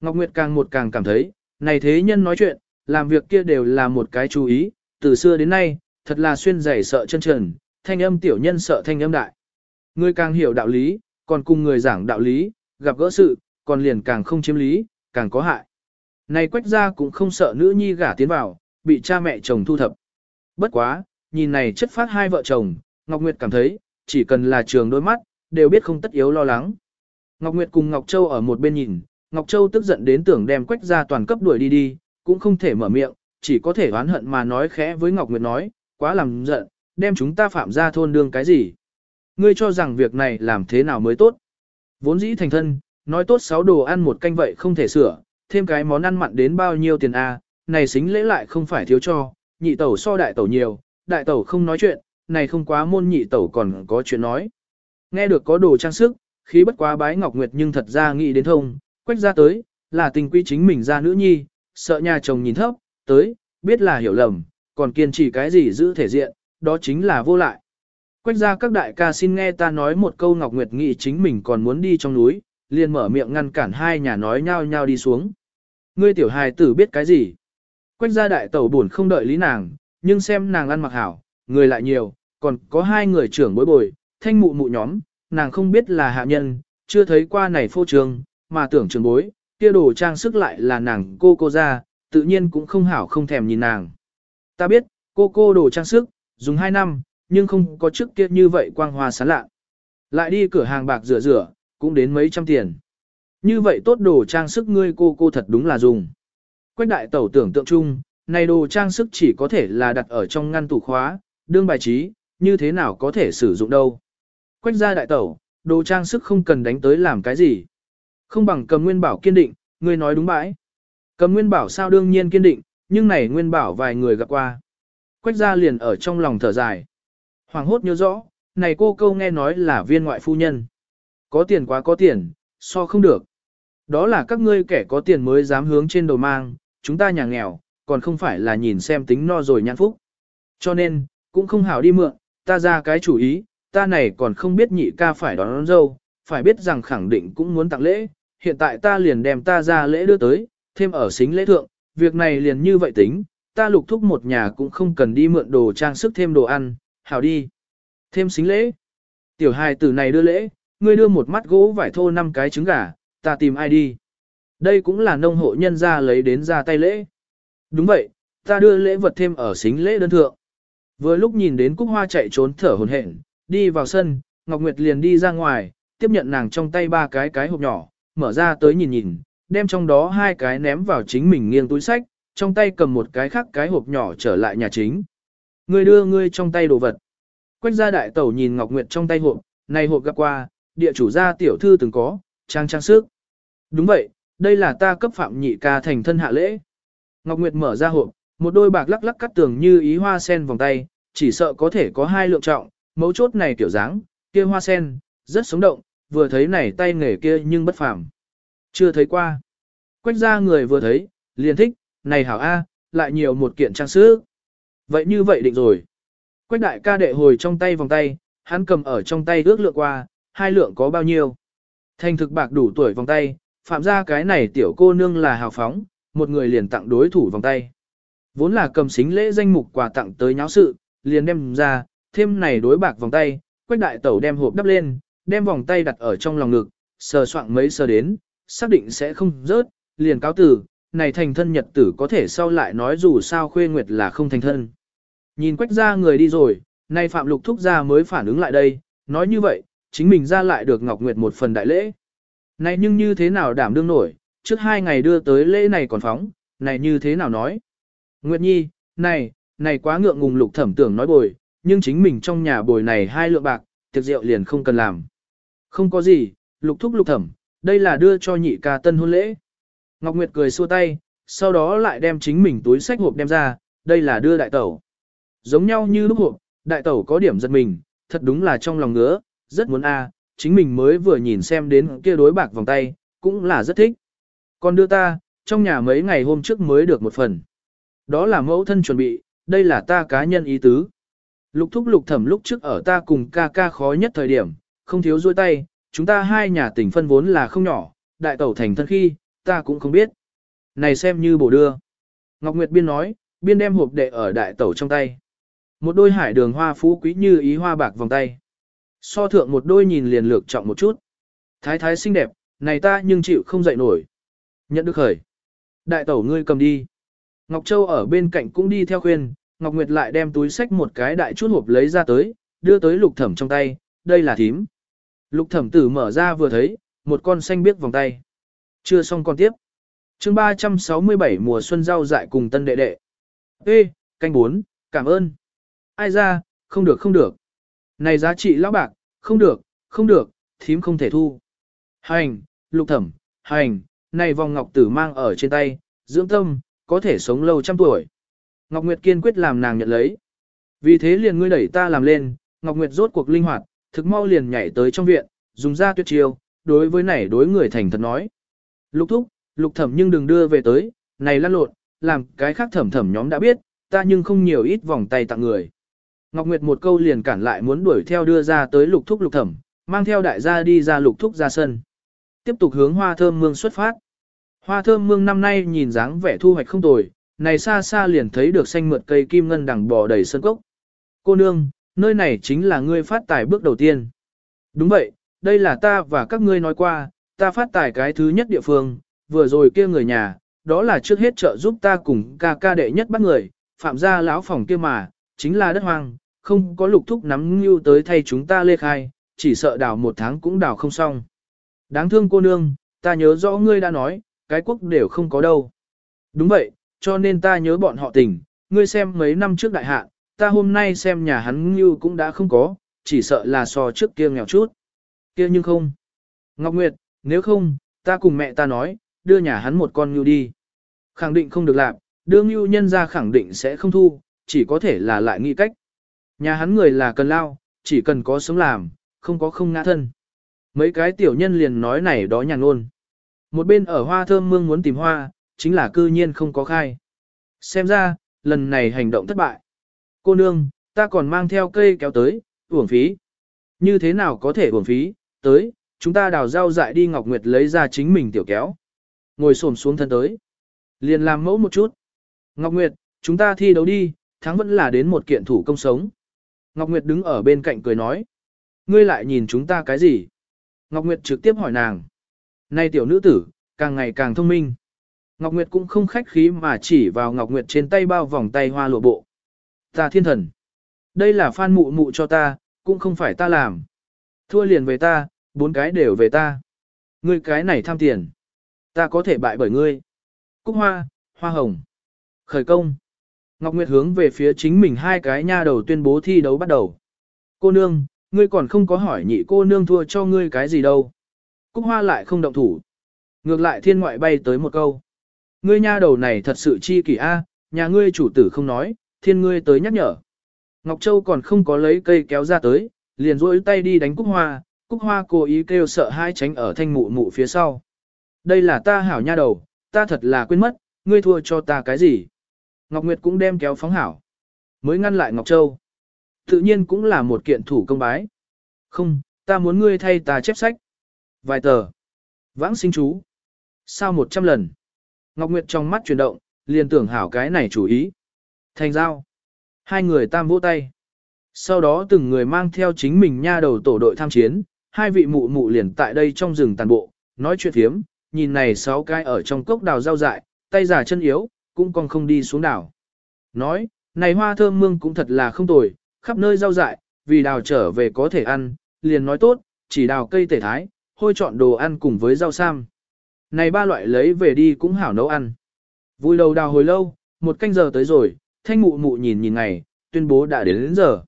Ngọc Nguyệt càng một càng cảm thấy, này thế nhân nói chuyện, làm việc kia đều là một cái chú ý, từ xưa đến nay, thật là xuyên dày sợ chân trần, thanh âm tiểu nhân sợ thanh âm đại. Người càng hiểu đạo lý, còn cùng người giảng đạo lý, gặp gỡ sự, còn liền càng không chiếm lý, càng có hại. Này quách gia cũng không sợ nữ nhi gả tiến vào, bị cha mẹ chồng thu thập. Bất quá, nhìn này chất phát hai vợ chồng, Ngọc Nguyệt cảm thấy, chỉ cần là trường đôi mắt, đều biết không tất yếu lo lắng. Ngọc Nguyệt cùng Ngọc Châu ở một bên nhìn, Ngọc Châu tức giận đến tưởng đem quách ra toàn cấp đuổi đi đi, cũng không thể mở miệng, chỉ có thể oán hận mà nói khẽ với Ngọc Nguyệt nói, quá làm giận, đem chúng ta phạm ra thôn đương cái gì. Ngươi cho rằng việc này làm thế nào mới tốt. Vốn dĩ thành thân, nói tốt sáu đồ ăn một canh vậy không thể sửa, thêm cái món ăn mặn đến bao nhiêu tiền a này xính lễ lại không phải thiếu cho, nhị tẩu so đại tẩu nhiều, đại tẩu không nói chuyện, này không quá môn nhị tẩu còn có chuyện nói. Nghe được có đồ trang sức, khí bất quá bái Ngọc Nguyệt nhưng thật ra nghĩ đến thông, quách ra tới, là tình quy chính mình ra nữ nhi, sợ nhà chồng nhìn thấp, tới, biết là hiểu lầm, còn kiên trì cái gì giữ thể diện, đó chính là vô lại. Quách ra các đại ca xin nghe ta nói một câu Ngọc Nguyệt nghĩ chính mình còn muốn đi trong núi, liền mở miệng ngăn cản hai nhà nói nhau nhau đi xuống. Ngươi tiểu hài tử biết cái gì? Quách ra đại tẩu buồn không đợi lý nàng, nhưng xem nàng ăn mặc hảo, người lại nhiều, còn có hai người trưởng bối bồi, thanh mụ mụ nhóm, nàng không biết là hạ nhân, chưa thấy qua này phô trường, mà tưởng trường bối, kia đồ trang sức lại là nàng cô cô ra, tự nhiên cũng không hảo không thèm nhìn nàng. Ta biết, cô cô đồ trang sức, dùng 2 năm, nhưng không có trước kia như vậy quang hoa sáng lạ. Lại đi cửa hàng bạc rửa rửa, cũng đến mấy trăm tiền. Như vậy tốt đồ trang sức ngươi cô cô thật đúng là dùng. Quách đại tẩu tưởng tượng chung, này đồ trang sức chỉ có thể là đặt ở trong ngăn tủ khóa, đương bài trí, như thế nào có thể sử dụng đâu. Quách gia đại tẩu, đồ trang sức không cần đánh tới làm cái gì. Không bằng cầm nguyên bảo kiên định, ngươi nói đúng bãi. Cầm nguyên bảo sao đương nhiên kiên định, nhưng này nguyên bảo vài người gặp qua. Quách gia liền ở trong lòng thở dài. Hoàng hốt nhớ rõ, này cô câu nghe nói là viên ngoại phu nhân. Có tiền quá có tiền, so không được. Đó là các ngươi kẻ có tiền mới dám hướng trên đầu mang, chúng ta nhà nghèo, còn không phải là nhìn xem tính no rồi nhãn phúc. Cho nên, cũng không hảo đi mượn, ta ra cái chủ ý, ta này còn không biết nhị ca phải đón, đón dâu, phải biết rằng khẳng định cũng muốn tặng lễ, hiện tại ta liền đem ta ra lễ đưa tới, thêm ở xính lễ thượng, việc này liền như vậy tính, ta lục thúc một nhà cũng không cần đi mượn đồ trang sức thêm đồ ăn, hảo đi. Thêm xính lễ. Tiểu hài tử này đưa lễ, ngươi đưa một mắt gỗ vải thô năm cái trứng gà, ta tìm ai đi. Đây cũng là nông hộ nhân ra lấy đến ra tay lễ. Đúng vậy, ta đưa lễ vật thêm ở xính lễ đơn thượng. Vừa lúc nhìn đến Cúc Hoa chạy trốn thở hồn hển, đi vào sân, Ngọc Nguyệt liền đi ra ngoài, tiếp nhận nàng trong tay ba cái cái hộp nhỏ, mở ra tới nhìn nhìn, đem trong đó hai cái ném vào chính mình nghiêng túi sách, trong tay cầm một cái khác cái hộp nhỏ trở lại nhà chính. Ngươi đưa ngươi trong tay đồ vật. Quách gia đại tẩu nhìn Ngọc Nguyệt trong tay hộp, này hộp gặp qua, địa chủ gia tiểu thư từng có, trang trang sức. Đúng vậy, đây là ta cấp phạm nhị ca thành thân hạ lễ. Ngọc Nguyệt mở ra hộp, một đôi bạc lắc lắc cắt tường như ý hoa sen vòng tay, chỉ sợ có thể có hai lượng trọng, mấu chốt này kiểu dáng, kia hoa sen, rất sống động, vừa thấy này tay nghề kia nhưng bất phàm. Chưa thấy qua. Quách ra người vừa thấy, liền thích, này hảo A, lại nhiều một kiện trang sức. Vậy như vậy định rồi. Quách đại ca đệ hồi trong tay vòng tay, hắn cầm ở trong tay ước lượng qua, hai lượng có bao nhiêu. Thành thực bạc đủ tuổi vòng tay, phạm ra cái này tiểu cô nương là hào phóng, một người liền tặng đối thủ vòng tay. Vốn là cầm xính lễ danh mục quà tặng tới nháo sự, liền đem ra, thêm này đối bạc vòng tay, quách đại tẩu đem hộp đắp lên, đem vòng tay đặt ở trong lòng ngực, sờ soạng mấy sờ đến, xác định sẽ không rớt, liền cáo tử, này thành thân nhật tử có thể sau lại nói dù sao khuê nguyệt là không thành thân. Nhìn quách ra người đi rồi, nay Phạm Lục Thúc ra mới phản ứng lại đây, nói như vậy, chính mình ra lại được Ngọc Nguyệt một phần đại lễ. Này nhưng như thế nào đảm đương nổi, trước hai ngày đưa tới lễ này còn phóng, này như thế nào nói. Nguyệt Nhi, này, này quá ngượng ngùng lục thẩm tưởng nói bồi, nhưng chính mình trong nhà bồi này hai lượng bạc, tiệc rượu liền không cần làm. Không có gì, lục thúc lục thẩm, đây là đưa cho nhị ca tân hôn lễ. Ngọc Nguyệt cười xua tay, sau đó lại đem chính mình túi sách hộp đem ra, đây là đưa đại tẩu. Giống nhau như lúc hộp, đại tẩu có điểm giật mình, thật đúng là trong lòng ngứa, rất muốn a, chính mình mới vừa nhìn xem đến kia đối bạc vòng tay, cũng là rất thích. Còn đưa ta, trong nhà mấy ngày hôm trước mới được một phần. Đó là mẫu thân chuẩn bị, đây là ta cá nhân ý tứ. Lục thúc lục thẩm lúc trước ở ta cùng ca ca khó nhất thời điểm, không thiếu dôi tay, chúng ta hai nhà tỉnh phân vốn là không nhỏ, đại tẩu thành thân khi, ta cũng không biết. Này xem như bổ đưa. Ngọc Nguyệt Biên nói, Biên đem hộp đệ ở đại tẩu trong tay. Một đôi hải đường hoa phú quý như ý hoa bạc vòng tay. So thượng một đôi nhìn liền lược trọng một chút. Thái thái xinh đẹp, này ta nhưng chịu không dậy nổi. Nhận được khởi. Đại tẩu ngươi cầm đi. Ngọc Châu ở bên cạnh cũng đi theo khuyên, Ngọc Nguyệt lại đem túi sách một cái đại chút hộp lấy ra tới, đưa tới lục thẩm trong tay, đây là thím. Lục thẩm tử mở ra vừa thấy, một con xanh biếc vòng tay. Chưa xong con tiếp. chương 367 mùa xuân rau dại cùng tân đệ đệ. Ê, canh bốn, cảm ơn. Ai ra, không được không được. Này giá trị lão bạc, không được, không được, thím không thể thu. Hành, lục thẩm, hành, này vòng ngọc tử mang ở trên tay, dưỡng tâm, có thể sống lâu trăm tuổi. Ngọc Nguyệt kiên quyết làm nàng nhận lấy. Vì thế liền ngươi đẩy ta làm lên, Ngọc Nguyệt rốt cuộc linh hoạt, thực mau liền nhảy tới trong viện, dùng ra tuyệt chiêu, đối với này đối người thành thật nói. Lục thúc, lục thẩm nhưng đừng đưa về tới, này lăn lộn, làm cái khác thẩm thẩm nhóm đã biết, ta nhưng không nhiều ít vòng tay tặng người. Ngọc Nguyệt một câu liền cản lại muốn đuổi theo đưa ra tới lục thúc lục thẩm, mang theo đại gia đi ra lục thúc ra sân. Tiếp tục hướng hoa thơm mương xuất phát. Hoa thơm mương năm nay nhìn dáng vẻ thu hoạch không tồi, này xa xa liền thấy được xanh mượt cây kim ngân đằng bò đầy sân cốc. Cô nương, nơi này chính là ngươi phát tài bước đầu tiên. Đúng vậy, đây là ta và các ngươi nói qua, ta phát tài cái thứ nhất địa phương, vừa rồi kia người nhà, đó là trước hết trợ giúp ta cùng ca ca đệ nhất bắt người, phạm gia lão phòng kia mà, chính là đất hoang, không có lục thúc nắm như tới thay chúng ta lê khai, chỉ sợ đào một tháng cũng đào không xong. Đáng thương cô nương, ta nhớ rõ ngươi đã nói, cái quốc đều không có đâu. Đúng vậy, cho nên ta nhớ bọn họ tình, ngươi xem mấy năm trước đại hạ, ta hôm nay xem nhà hắn như cũng đã không có, chỉ sợ là so trước kia nghèo chút. Kia nhưng không. Ngọc Nguyệt, nếu không, ta cùng mẹ ta nói, đưa nhà hắn một con như đi. Khẳng định không được làm, đưa như nhân ra khẳng định sẽ không thu, chỉ có thể là lại nghĩ cách. Nhà hắn người là cần lao, chỉ cần có sống làm, không có không ngã thân. Mấy cái tiểu nhân liền nói này đó nhàn luôn. Một bên ở hoa thơm mương muốn tìm hoa, chính là cư nhiên không có khai. Xem ra, lần này hành động thất bại. Cô nương, ta còn mang theo cây kéo tới, uổng phí. Như thế nào có thể uổng phí, tới, chúng ta đào rau dại đi Ngọc Nguyệt lấy ra chính mình tiểu kéo. Ngồi xổm xuống thân tới. Liền làm mẫu một chút. Ngọc Nguyệt, chúng ta thi đấu đi, thắng vẫn là đến một kiện thủ công sống. Ngọc Nguyệt đứng ở bên cạnh cười nói. Ngươi lại nhìn chúng ta cái gì? Ngọc Nguyệt trực tiếp hỏi nàng. Này tiểu nữ tử, càng ngày càng thông minh. Ngọc Nguyệt cũng không khách khí mà chỉ vào Ngọc Nguyệt trên tay bao vòng tay hoa lụa bộ. Ta thiên thần. Đây là phan mụ mụ cho ta, cũng không phải ta làm. Thua liền về ta, bốn cái đều về ta. Ngươi cái này tham tiền. Ta có thể bại bởi ngươi. Cúc hoa, hoa hồng. Khởi công. Ngọc Nguyệt hướng về phía chính mình hai cái nha đầu tuyên bố thi đấu bắt đầu. Cô nương, ngươi còn không có hỏi nhị cô nương thua cho ngươi cái gì đâu. Cúc hoa lại không động thủ. Ngược lại thiên ngoại bay tới một câu. Ngươi nha đầu này thật sự chi kỷ a, nhà ngươi chủ tử không nói, thiên ngươi tới nhắc nhở. Ngọc Châu còn không có lấy cây kéo ra tới, liền rỗi tay đi đánh cúc hoa, cúc hoa cố ý kêu sợ hai tránh ở thanh mụ mụ phía sau. Đây là ta hảo nha đầu, ta thật là quên mất, ngươi thua cho ta cái gì. Ngọc Nguyệt cũng đem kéo phóng hảo. Mới ngăn lại Ngọc Châu. Tự nhiên cũng là một kiện thủ công bái. Không, ta muốn ngươi thay ta chép sách. Vài tờ. Vãng sinh chú. Sao một trăm lần. Ngọc Nguyệt trong mắt chuyển động, liền tưởng hảo cái này chủ ý. Thành giao. Hai người tam vỗ tay. Sau đó từng người mang theo chính mình nha đầu tổ đội tham chiến, hai vị mụ mụ liền tại đây trong rừng tàn bộ, nói chuyện thiếm, nhìn này sáu cái ở trong cốc đào rau dại, tay giả chân yếu, cũng còn không đi xuống đảo. Nói, này hoa thơm mương cũng thật là không tồi, khắp nơi rau dại, vì đào trở về có thể ăn, liền nói tốt, chỉ đào cây tể thái, hôi chọn đồ ăn cùng với rau sam. Này ba loại lấy về đi cũng hảo nấu ăn. Vui đầu đào hồi lâu, một canh giờ tới rồi, thanh mụ mụ nhìn nhìn ngày, tuyên bố đã đến đến giờ.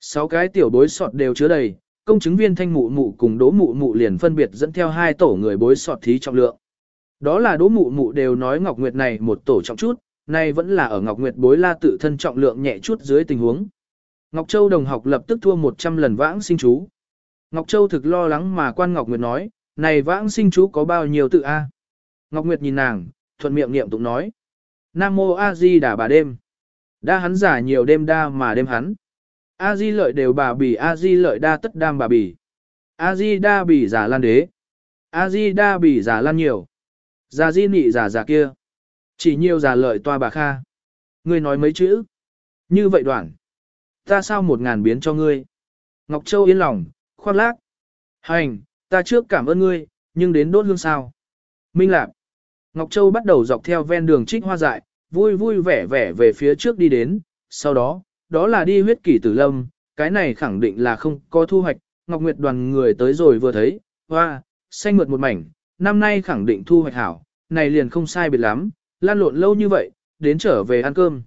Sáu cái tiểu bối sọt đều chứa đầy, công chứng viên thanh mụ mụ cùng đỗ mụ mụ liền phân biệt dẫn theo hai tổ người bối sọt thí trọng lượng. Đó là đỗ mụ mụ đều nói Ngọc Nguyệt này một tổ trọng chút, nay vẫn là ở Ngọc Nguyệt bối la tự thân trọng lượng nhẹ chút dưới tình huống. Ngọc Châu đồng học lập tức thua 100 lần vãng sinh chú. Ngọc Châu thực lo lắng mà quan Ngọc Nguyệt nói, này vãng sinh chú có bao nhiêu tự A. Ngọc Nguyệt nhìn nàng, thuận miệng niệm tụng nói. Nam mô A Di đà bà đêm. Đa hắn giả nhiều đêm đa mà đêm hắn. A Di lợi đều bà bì A Di lợi đa tất đam bà bì. A Di đa bì giả lan đế. A Di đa bì giả lan nhiều. Giả di nị giả giả kia. Chỉ nhiều giả lợi toa bà kha. Ngươi nói mấy chữ. Như vậy đoạn. Ta sao một ngàn biến cho ngươi. Ngọc Châu yên lòng, khoác lác. Hành, ta trước cảm ơn ngươi, nhưng đến đốt hương sao. Minh Lạc. Ngọc Châu bắt đầu dọc theo ven đường trích hoa dại, vui vui vẻ vẻ về phía trước đi đến, sau đó, đó là đi huyết kỷ tử lâm, cái này khẳng định là không có thu hoạch, Ngọc Nguyệt đoàn người tới rồi vừa thấy, hoa, xanh mượt một mảnh, năm nay khẳng định thu hoạch hảo, này liền không sai biệt lắm, lan lộn lâu như vậy, đến trở về ăn cơm.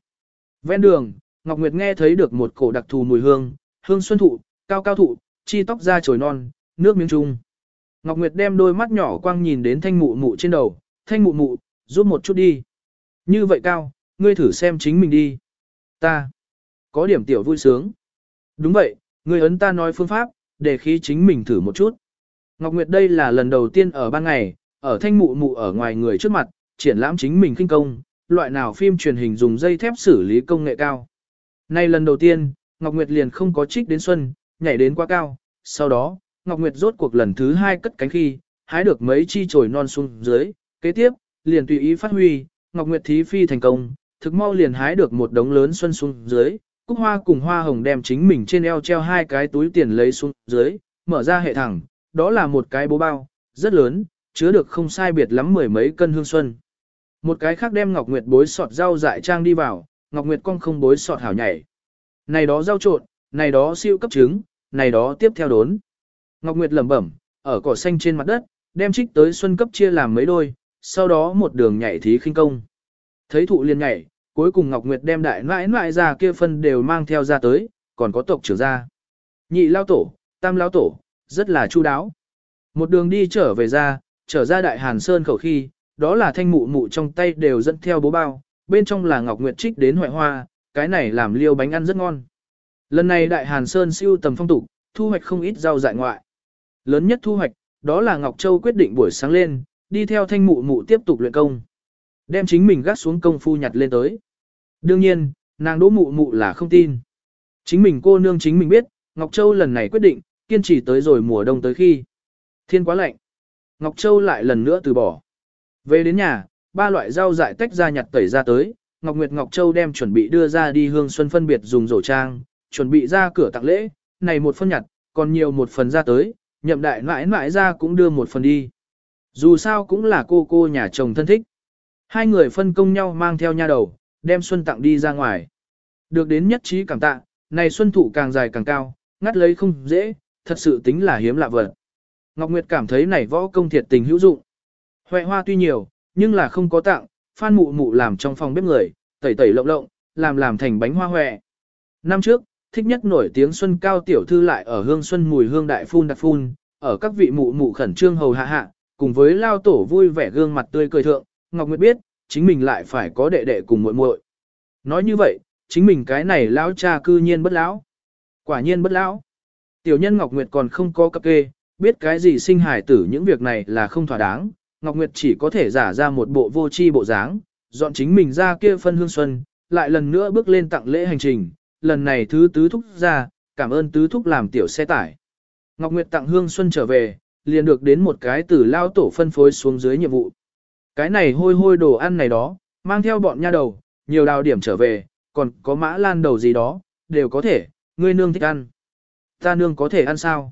Ven đường, Ngọc Nguyệt nghe thấy được một cổ đặc thù mùi hương, hương xuân thụ, cao cao thụ, chi tóc da trồi non, nước miếng trung. Ngọc Nguyệt đem đôi mắt nhỏ quang nhìn đến thanh mụ mụ trên đầu, thanh mụ mụ, giúp một chút đi. Như vậy cao, ngươi thử xem chính mình đi. Ta, có điểm tiểu vui sướng. Đúng vậy, ngươi ấn ta nói phương pháp, để khí chính mình thử một chút. Ngọc Nguyệt đây là lần đầu tiên ở ban ngày, ở thanh mụ mụ ở ngoài người trước mặt, triển lãm chính mình kinh công, loại nào phim truyền hình dùng dây thép xử lý công nghệ cao. Nay lần đầu tiên, Ngọc Nguyệt liền không có trích đến xuân, nhảy đến quá cao, sau đó, Ngọc Nguyệt rốt cuộc lần thứ hai cất cánh khi, hái được mấy chi chồi non xuống dưới, kế tiếp, liền tùy ý phát huy, Ngọc Nguyệt thí phi thành công, thực mau liền hái được một đống lớn xuân xuống dưới, cúc hoa cùng hoa hồng đem chính mình trên eo treo hai cái túi tiền lấy xuống dưới, mở ra hệ thẳng, đó là một cái bố bao, rất lớn, chứa được không sai biệt lắm mười mấy cân hương xuân. Một cái khác đem Ngọc Nguyệt bối sọt rau dại trang đi vào, Ngọc Nguyệt con không bối sọt hảo nhảy. Này đó rau trộn, này đó siêu cấp trứng, này đó tiếp theo đốn. Ngọc Nguyệt lẩm bẩm, ở cỏ xanh trên mặt đất, đem trích tới xuân cấp chia làm mấy đôi, sau đó một đường nhảy thí khinh công. Thấy thụ liền nhảy, cuối cùng Ngọc Nguyệt đem đại nãi nãi ra kia phân đều mang theo ra tới, còn có tộc trưởng ra. Nhị lao tổ, tam lao tổ, rất là chu đáo. Một đường đi trở về ra, trở ra đại hàn sơn khẩu khi, đó là thanh mụ mụ trong tay đều dẫn theo bố bao, bên trong là Ngọc Nguyệt trích đến hoại hoa, cái này làm liêu bánh ăn rất ngon. Lần này đại hàn sơn siêu tầm phong tục, thu hoạch không ít rau dại ngoại. Lớn nhất thu hoạch, đó là Ngọc Châu quyết định buổi sáng lên, đi theo thanh mụ mụ tiếp tục luyện công. Đem chính mình gác xuống công phu nhặt lên tới. Đương nhiên, nàng đỗ mụ mụ là không tin. Chính mình cô nương chính mình biết, Ngọc Châu lần này quyết định, kiên trì tới rồi mùa đông tới khi. Thiên quá lạnh. Ngọc Châu lại lần nữa từ bỏ. Về đến nhà, ba loại rau dại tách ra nhặt tẩy ra tới, Ngọc Nguyệt Ngọc Châu đem chuẩn bị đưa ra đi hương xuân phân biệt dùng rổ trang, chuẩn bị ra cửa tặng lễ, này một phân nhặt, còn nhiều một phần ra tới, nhậm đại mãi mãi ra cũng đưa một phần đi. Dù sao cũng là cô cô nhà chồng thân thích. Hai người phân công nhau mang theo nha đầu, đem xuân tặng đi ra ngoài. Được đến nhất trí cảm tạ, này xuân thụ càng dài càng cao, ngắt lấy không dễ, thật sự tính là hiếm lạ vật. Ngọc Nguyệt cảm thấy này võ công thiệt tình hữu dụng. Huệ hoa tuy nhiều, nhưng là không có tặng, phan mụ mụ làm trong phòng bếp người, tẩy tẩy lộng lộng, làm làm thành bánh hoa huệ. Năm trước, thích nhất nổi tiếng xuân cao tiểu thư lại ở hương xuân mùi hương đại phun đặc phun, ở các vị mụ mụ khẩn trương hầu hạ hạ, cùng với lao tổ vui vẻ gương mặt tươi cười thượng, Ngọc Nguyệt biết, chính mình lại phải có đệ đệ cùng muội muội. Nói như vậy, chính mình cái này lão cha cư nhiên bất lão. Quả nhiên bất lão. Tiểu nhân Ngọc Nguyệt còn không có cập kê, biết cái gì sinh hài tử những việc này là không thỏa đáng, Ngọc Nguyệt chỉ có thể giả ra một bộ vô tri bộ dáng, dọn chính mình ra kia phân hương xuân, lại lần nữa bước lên tặng lễ hành trình, lần này thứ tứ thúc ra, cảm ơn tứ thúc làm tiểu xe tải. Ngọc Nguyệt tặng hương xuân trở về, liền được đến một cái từ lao tổ phân phối xuống dưới nhiệm vụ. Cái này hôi hôi đồ ăn này đó, mang theo bọn nha đầu, nhiều đào điểm trở về, còn có mã lan đầu gì đó, đều có thể, ngươi nương thích ăn. Ta nương có thể ăn sao?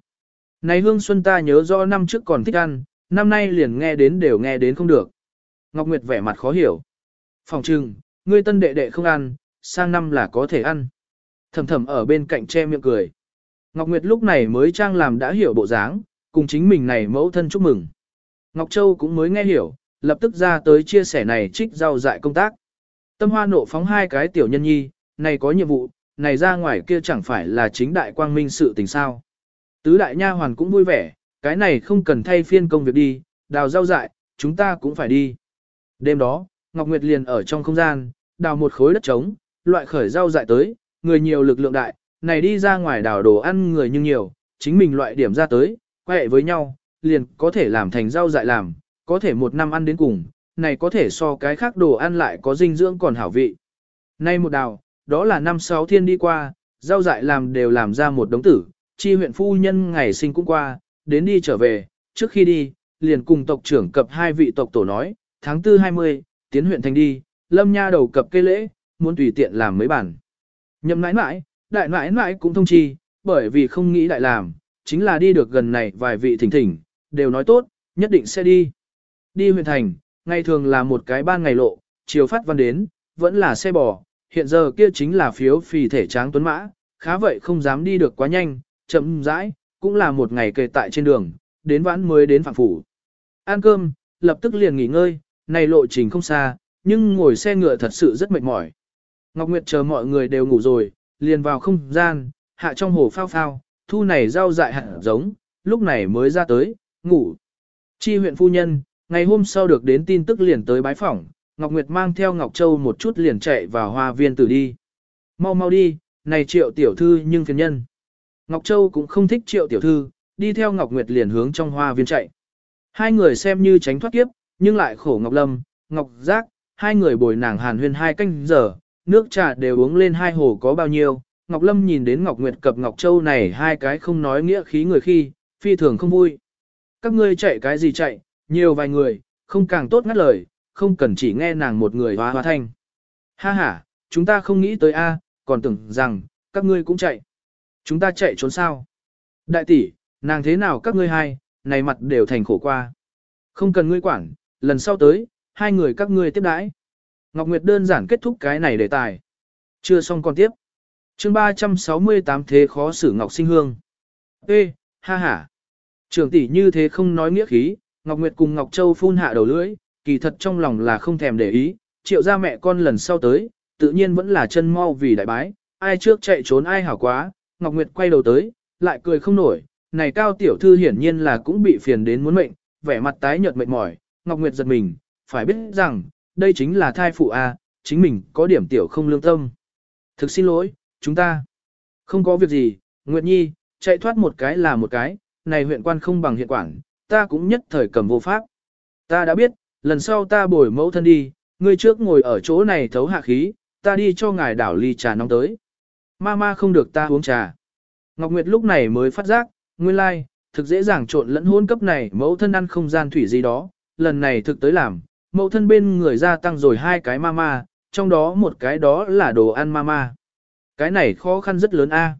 Này hương xuân ta nhớ rõ năm trước còn thích ăn, năm nay liền nghe đến đều nghe đến không được. Ngọc Nguyệt vẻ mặt khó hiểu. Phòng trừng, ngươi tân đệ đệ không ăn, sang năm là có thể ăn. Thầm thầm ở bên cạnh che miệng cười. Ngọc Nguyệt lúc này mới trang làm đã hiểu bộ dáng, cùng chính mình này mẫu thân chúc mừng. Ngọc Châu cũng mới nghe hiểu, lập tức ra tới chia sẻ này trích rau dại công tác. Tâm hoa nộ phóng hai cái tiểu nhân nhi, này có nhiệm vụ, này ra ngoài kia chẳng phải là chính đại quang minh sự tình sao. Tứ đại nha hoàn cũng vui vẻ, cái này không cần thay phiên công việc đi, đào rau dại, chúng ta cũng phải đi. Đêm đó, Ngọc Nguyệt liền ở trong không gian, đào một khối đất trống, loại khởi rau dại tới, người nhiều lực lượng đại, này đi ra ngoài đào đồ ăn người nhưng nhiều, chính mình loại điểm ra tới, quẹ với nhau, liền có thể làm thành rau dại làm, có thể một năm ăn đến cùng, này có thể so cái khác đồ ăn lại có dinh dưỡng còn hảo vị. Nay một đào, đó là năm sáu thiên đi qua, rau dại làm đều làm ra một đống tử, chi huyện phu nhân ngày sinh cũng qua, đến đi trở về, trước khi đi, liền cùng tộc trưởng cập hai vị tộc tổ nói, tháng 4 20, tiến huyện thành đi, lâm nha đầu cập cây lễ, muốn tùy tiện làm mấy bản. Nhậm nãi nãi, đại nãi nãi cũng thông chi, bởi vì không nghĩ đại làm, chính là đi được gần này vài vị thỉnh thỉnh, đều nói tốt, nhất định sẽ đi. Đi huyện thành, ngày thường là một cái ban ngày lộ, chiều phát văn đến, vẫn là xe bò, hiện giờ kia chính là phiếu phì thể tráng tuấn mã, khá vậy không dám đi được quá nhanh, chậm rãi, cũng là một ngày kề tại trên đường, đến vãn mới đến phạm phủ. Ăn cơm, lập tức liền nghỉ ngơi, này lộ trình không xa, nhưng ngồi xe ngựa thật sự rất mệt mỏi. Ngọc Nguyệt chờ mọi người đều ngủ rồi, liền vào không gian, hạ trong hồ phao phao, thu này rau dại hạt giống, lúc này mới ra tới, ngủ. Chi huyện phu nhân, ngày hôm sau được đến tin tức liền tới bái phỏng, Ngọc Nguyệt mang theo Ngọc Châu một chút liền chạy vào hoa viên tử đi. Mau mau đi, này triệu tiểu thư nhưng phiền nhân. Ngọc Châu cũng không thích triệu tiểu thư, đi theo Ngọc Nguyệt liền hướng trong hoa viên chạy. Hai người xem như tránh thoát kiếp, nhưng lại khổ Ngọc Lâm, Ngọc Giác, hai người bồi nàng hàn huyên hai canh giờ, nước trà đều uống lên hai hồ có bao nhiêu. Ngọc Lâm nhìn đến Ngọc Nguyệt cập Ngọc Châu này hai cái không nói nghĩa khí người khi, phi thường không vui. Các ngươi chạy cái gì chạy, nhiều vài người, không càng tốt ngắt lời, không cần chỉ nghe nàng một người hóa hóa thanh. Ha ha, chúng ta không nghĩ tới a, còn tưởng rằng, các ngươi cũng chạy. Chúng ta chạy trốn sao? Đại tỷ, nàng thế nào các ngươi hai, này mặt đều thành khổ qua. Không cần ngươi quản, lần sau tới, hai người các ngươi tiếp đãi. Ngọc Nguyệt đơn giản kết thúc cái này đề tài. Chưa xong còn tiếp chương 368 thế khó xử Ngọc Sinh Hương. Ê, ha ha. Trường tỷ như thế không nói nghĩa khí, Ngọc Nguyệt cùng Ngọc Châu phun hạ đầu lưỡi, kỳ thật trong lòng là không thèm để ý, triệu ra mẹ con lần sau tới, tự nhiên vẫn là chân mau vì đại bái, ai trước chạy trốn ai hảo quá, Ngọc Nguyệt quay đầu tới, lại cười không nổi, này cao tiểu thư hiển nhiên là cũng bị phiền đến muốn mệnh, vẻ mặt tái nhợt mệt mỏi, Ngọc Nguyệt giật mình, phải biết rằng, đây chính là thai phụ a, chính mình có điểm tiểu không lương tâm. Thực xin lỗi, chúng ta không có việc gì, Nguyệt Nhi, chạy thoát một cái là một cái, này huyện quan không bằng hiện quản, ta cũng nhất thời cầm vô pháp. Ta đã biết, lần sau ta bồi mẫu thân đi, ngươi trước ngồi ở chỗ này thấu hạ khí, ta đi cho ngài đảo ly trà nóng tới. Mama không được ta uống trà. Ngọc Nguyệt lúc này mới phát giác, nguyên lai, like, thực dễ dàng trộn lẫn hôn cấp này mẫu thân ăn không gian thủy gì đó, lần này thực tới làm, mẫu thân bên người gia tăng rồi hai cái mama, trong đó một cái đó là đồ ăn mama. Cái này khó khăn rất lớn a.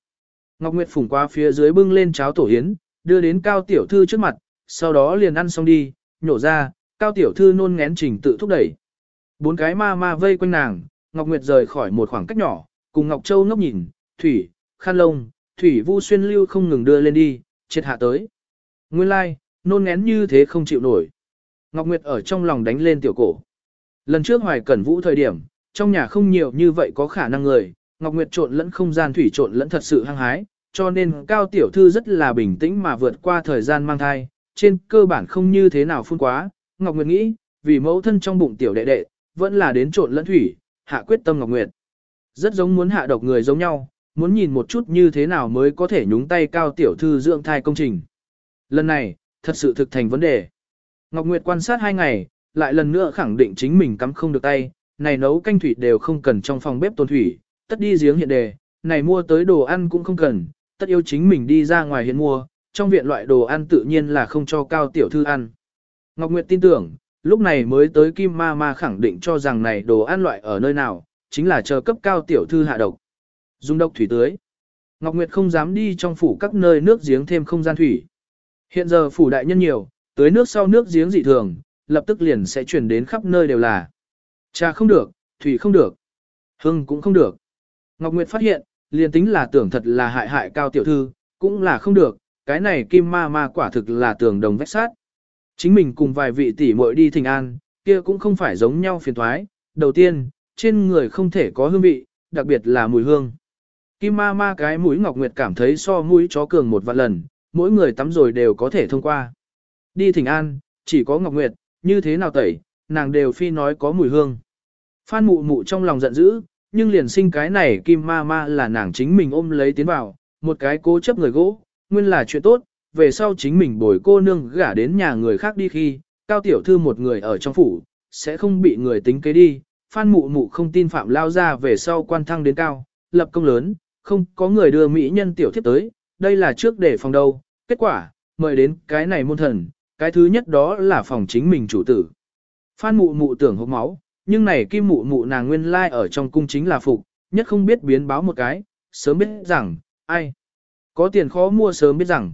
Ngọc Nguyệt phủng qua phía dưới bưng lên cháo tổ yến, đưa đến cao tiểu thư trước mặt, sau đó liền ăn xong đi, nhổ ra, cao tiểu thư nôn ngén trình tự thúc đẩy. Bốn cái ma ma vây quanh nàng, Ngọc Nguyệt rời khỏi một khoảng cách nhỏ, cùng Ngọc Châu ngốc nhìn, thủy, khăn lông, thủy vu xuyên lưu không ngừng đưa lên đi, triệt hạ tới. Nguyên lai, like, nôn ngén như thế không chịu nổi. Ngọc Nguyệt ở trong lòng đánh lên tiểu cổ. Lần trước hoài cẩn vũ thời điểm, trong nhà không nhiều như vậy có khả năng người, Ngọc Nguyệt trộn lẫn không gian thủy trộn lẫn thật sự hăng hái, cho nên cao tiểu thư rất là bình tĩnh mà vượt qua thời gian mang thai, trên cơ bản không như thế nào phun quá. Ngọc Nguyệt nghĩ, vì mẫu thân trong bụng tiểu đệ đệ, vẫn là đến trộn lẫn thủy, hạ quyết tâm Ngọc Nguyệt. Rất giống muốn hạ độc người giống nhau, muốn nhìn một chút như thế nào mới có thể nhúng tay cao tiểu thư dưỡng thai công trình. Lần này, thật sự thực thành vấn đề. Ngọc Nguyệt quan sát hai ngày, lại lần nữa khẳng định chính mình cắm không được tay, này nấu canh thủy đều không cần trong phòng bếp tồn thủy, tất đi giếng hiện đề, này mua tới đồ ăn cũng không cần, tất yêu chính mình đi ra ngoài hiện mua, trong viện loại đồ ăn tự nhiên là không cho cao tiểu thư ăn. Ngọc Nguyệt tin tưởng, lúc này mới tới Kim Ma Ma khẳng định cho rằng này đồ ăn loại ở nơi nào, chính là chờ cấp cao tiểu thư hạ độc. Dung độc thủy tưới. Ngọc Nguyệt không dám đi trong phủ các nơi nước giếng thêm không gian thủy. Hiện giờ phủ đại nhân nhiều, tưới nước sau nước giếng dị thường, lập tức liền sẽ chuyển đến khắp nơi đều là. Trà không được, thủy không được, hưng cũng không được. Ngọc Nguyệt phát hiện, liền tính là tưởng thật là hại hại cao tiểu thư, cũng là không được, cái này kim ma ma quả thực là tường đồng vách sát. Chính mình cùng vài vị tỷ muội đi thỉnh an, kia cũng không phải giống nhau phiền thoái. Đầu tiên, trên người không thể có hương vị, đặc biệt là mùi hương. Kim ma ma cái mũi Ngọc Nguyệt cảm thấy so mũi chó cường một vạn lần, mỗi người tắm rồi đều có thể thông qua. Đi thỉnh an, chỉ có Ngọc Nguyệt, như thế nào tẩy, nàng đều phi nói có mùi hương. Phan mụ mụ trong lòng giận dữ, nhưng liền sinh cái này kim ma ma là nàng chính mình ôm lấy tiến vào, một cái cố chấp người gỗ, nguyên là chuyện tốt, về sau chính mình bồi cô nương gả đến nhà người khác đi khi, cao tiểu thư một người ở trong phủ, sẽ không bị người tính kế đi. Phan mụ mụ không tin phạm lao ra về sau quan thăng đến cao, lập công lớn, không có người đưa mỹ nhân tiểu thiếp tới, đây là trước để phòng đâu. Kết quả, mời đến cái này môn thần, cái thứ nhất đó là phòng chính mình chủ tử. Phan mụ mụ tưởng hốc máu, nhưng này kim mụ mụ nàng nguyên lai ở trong cung chính là phục, nhất không biết biến báo một cái, sớm biết rằng, ai. Có tiền khó mua sớm biết rằng.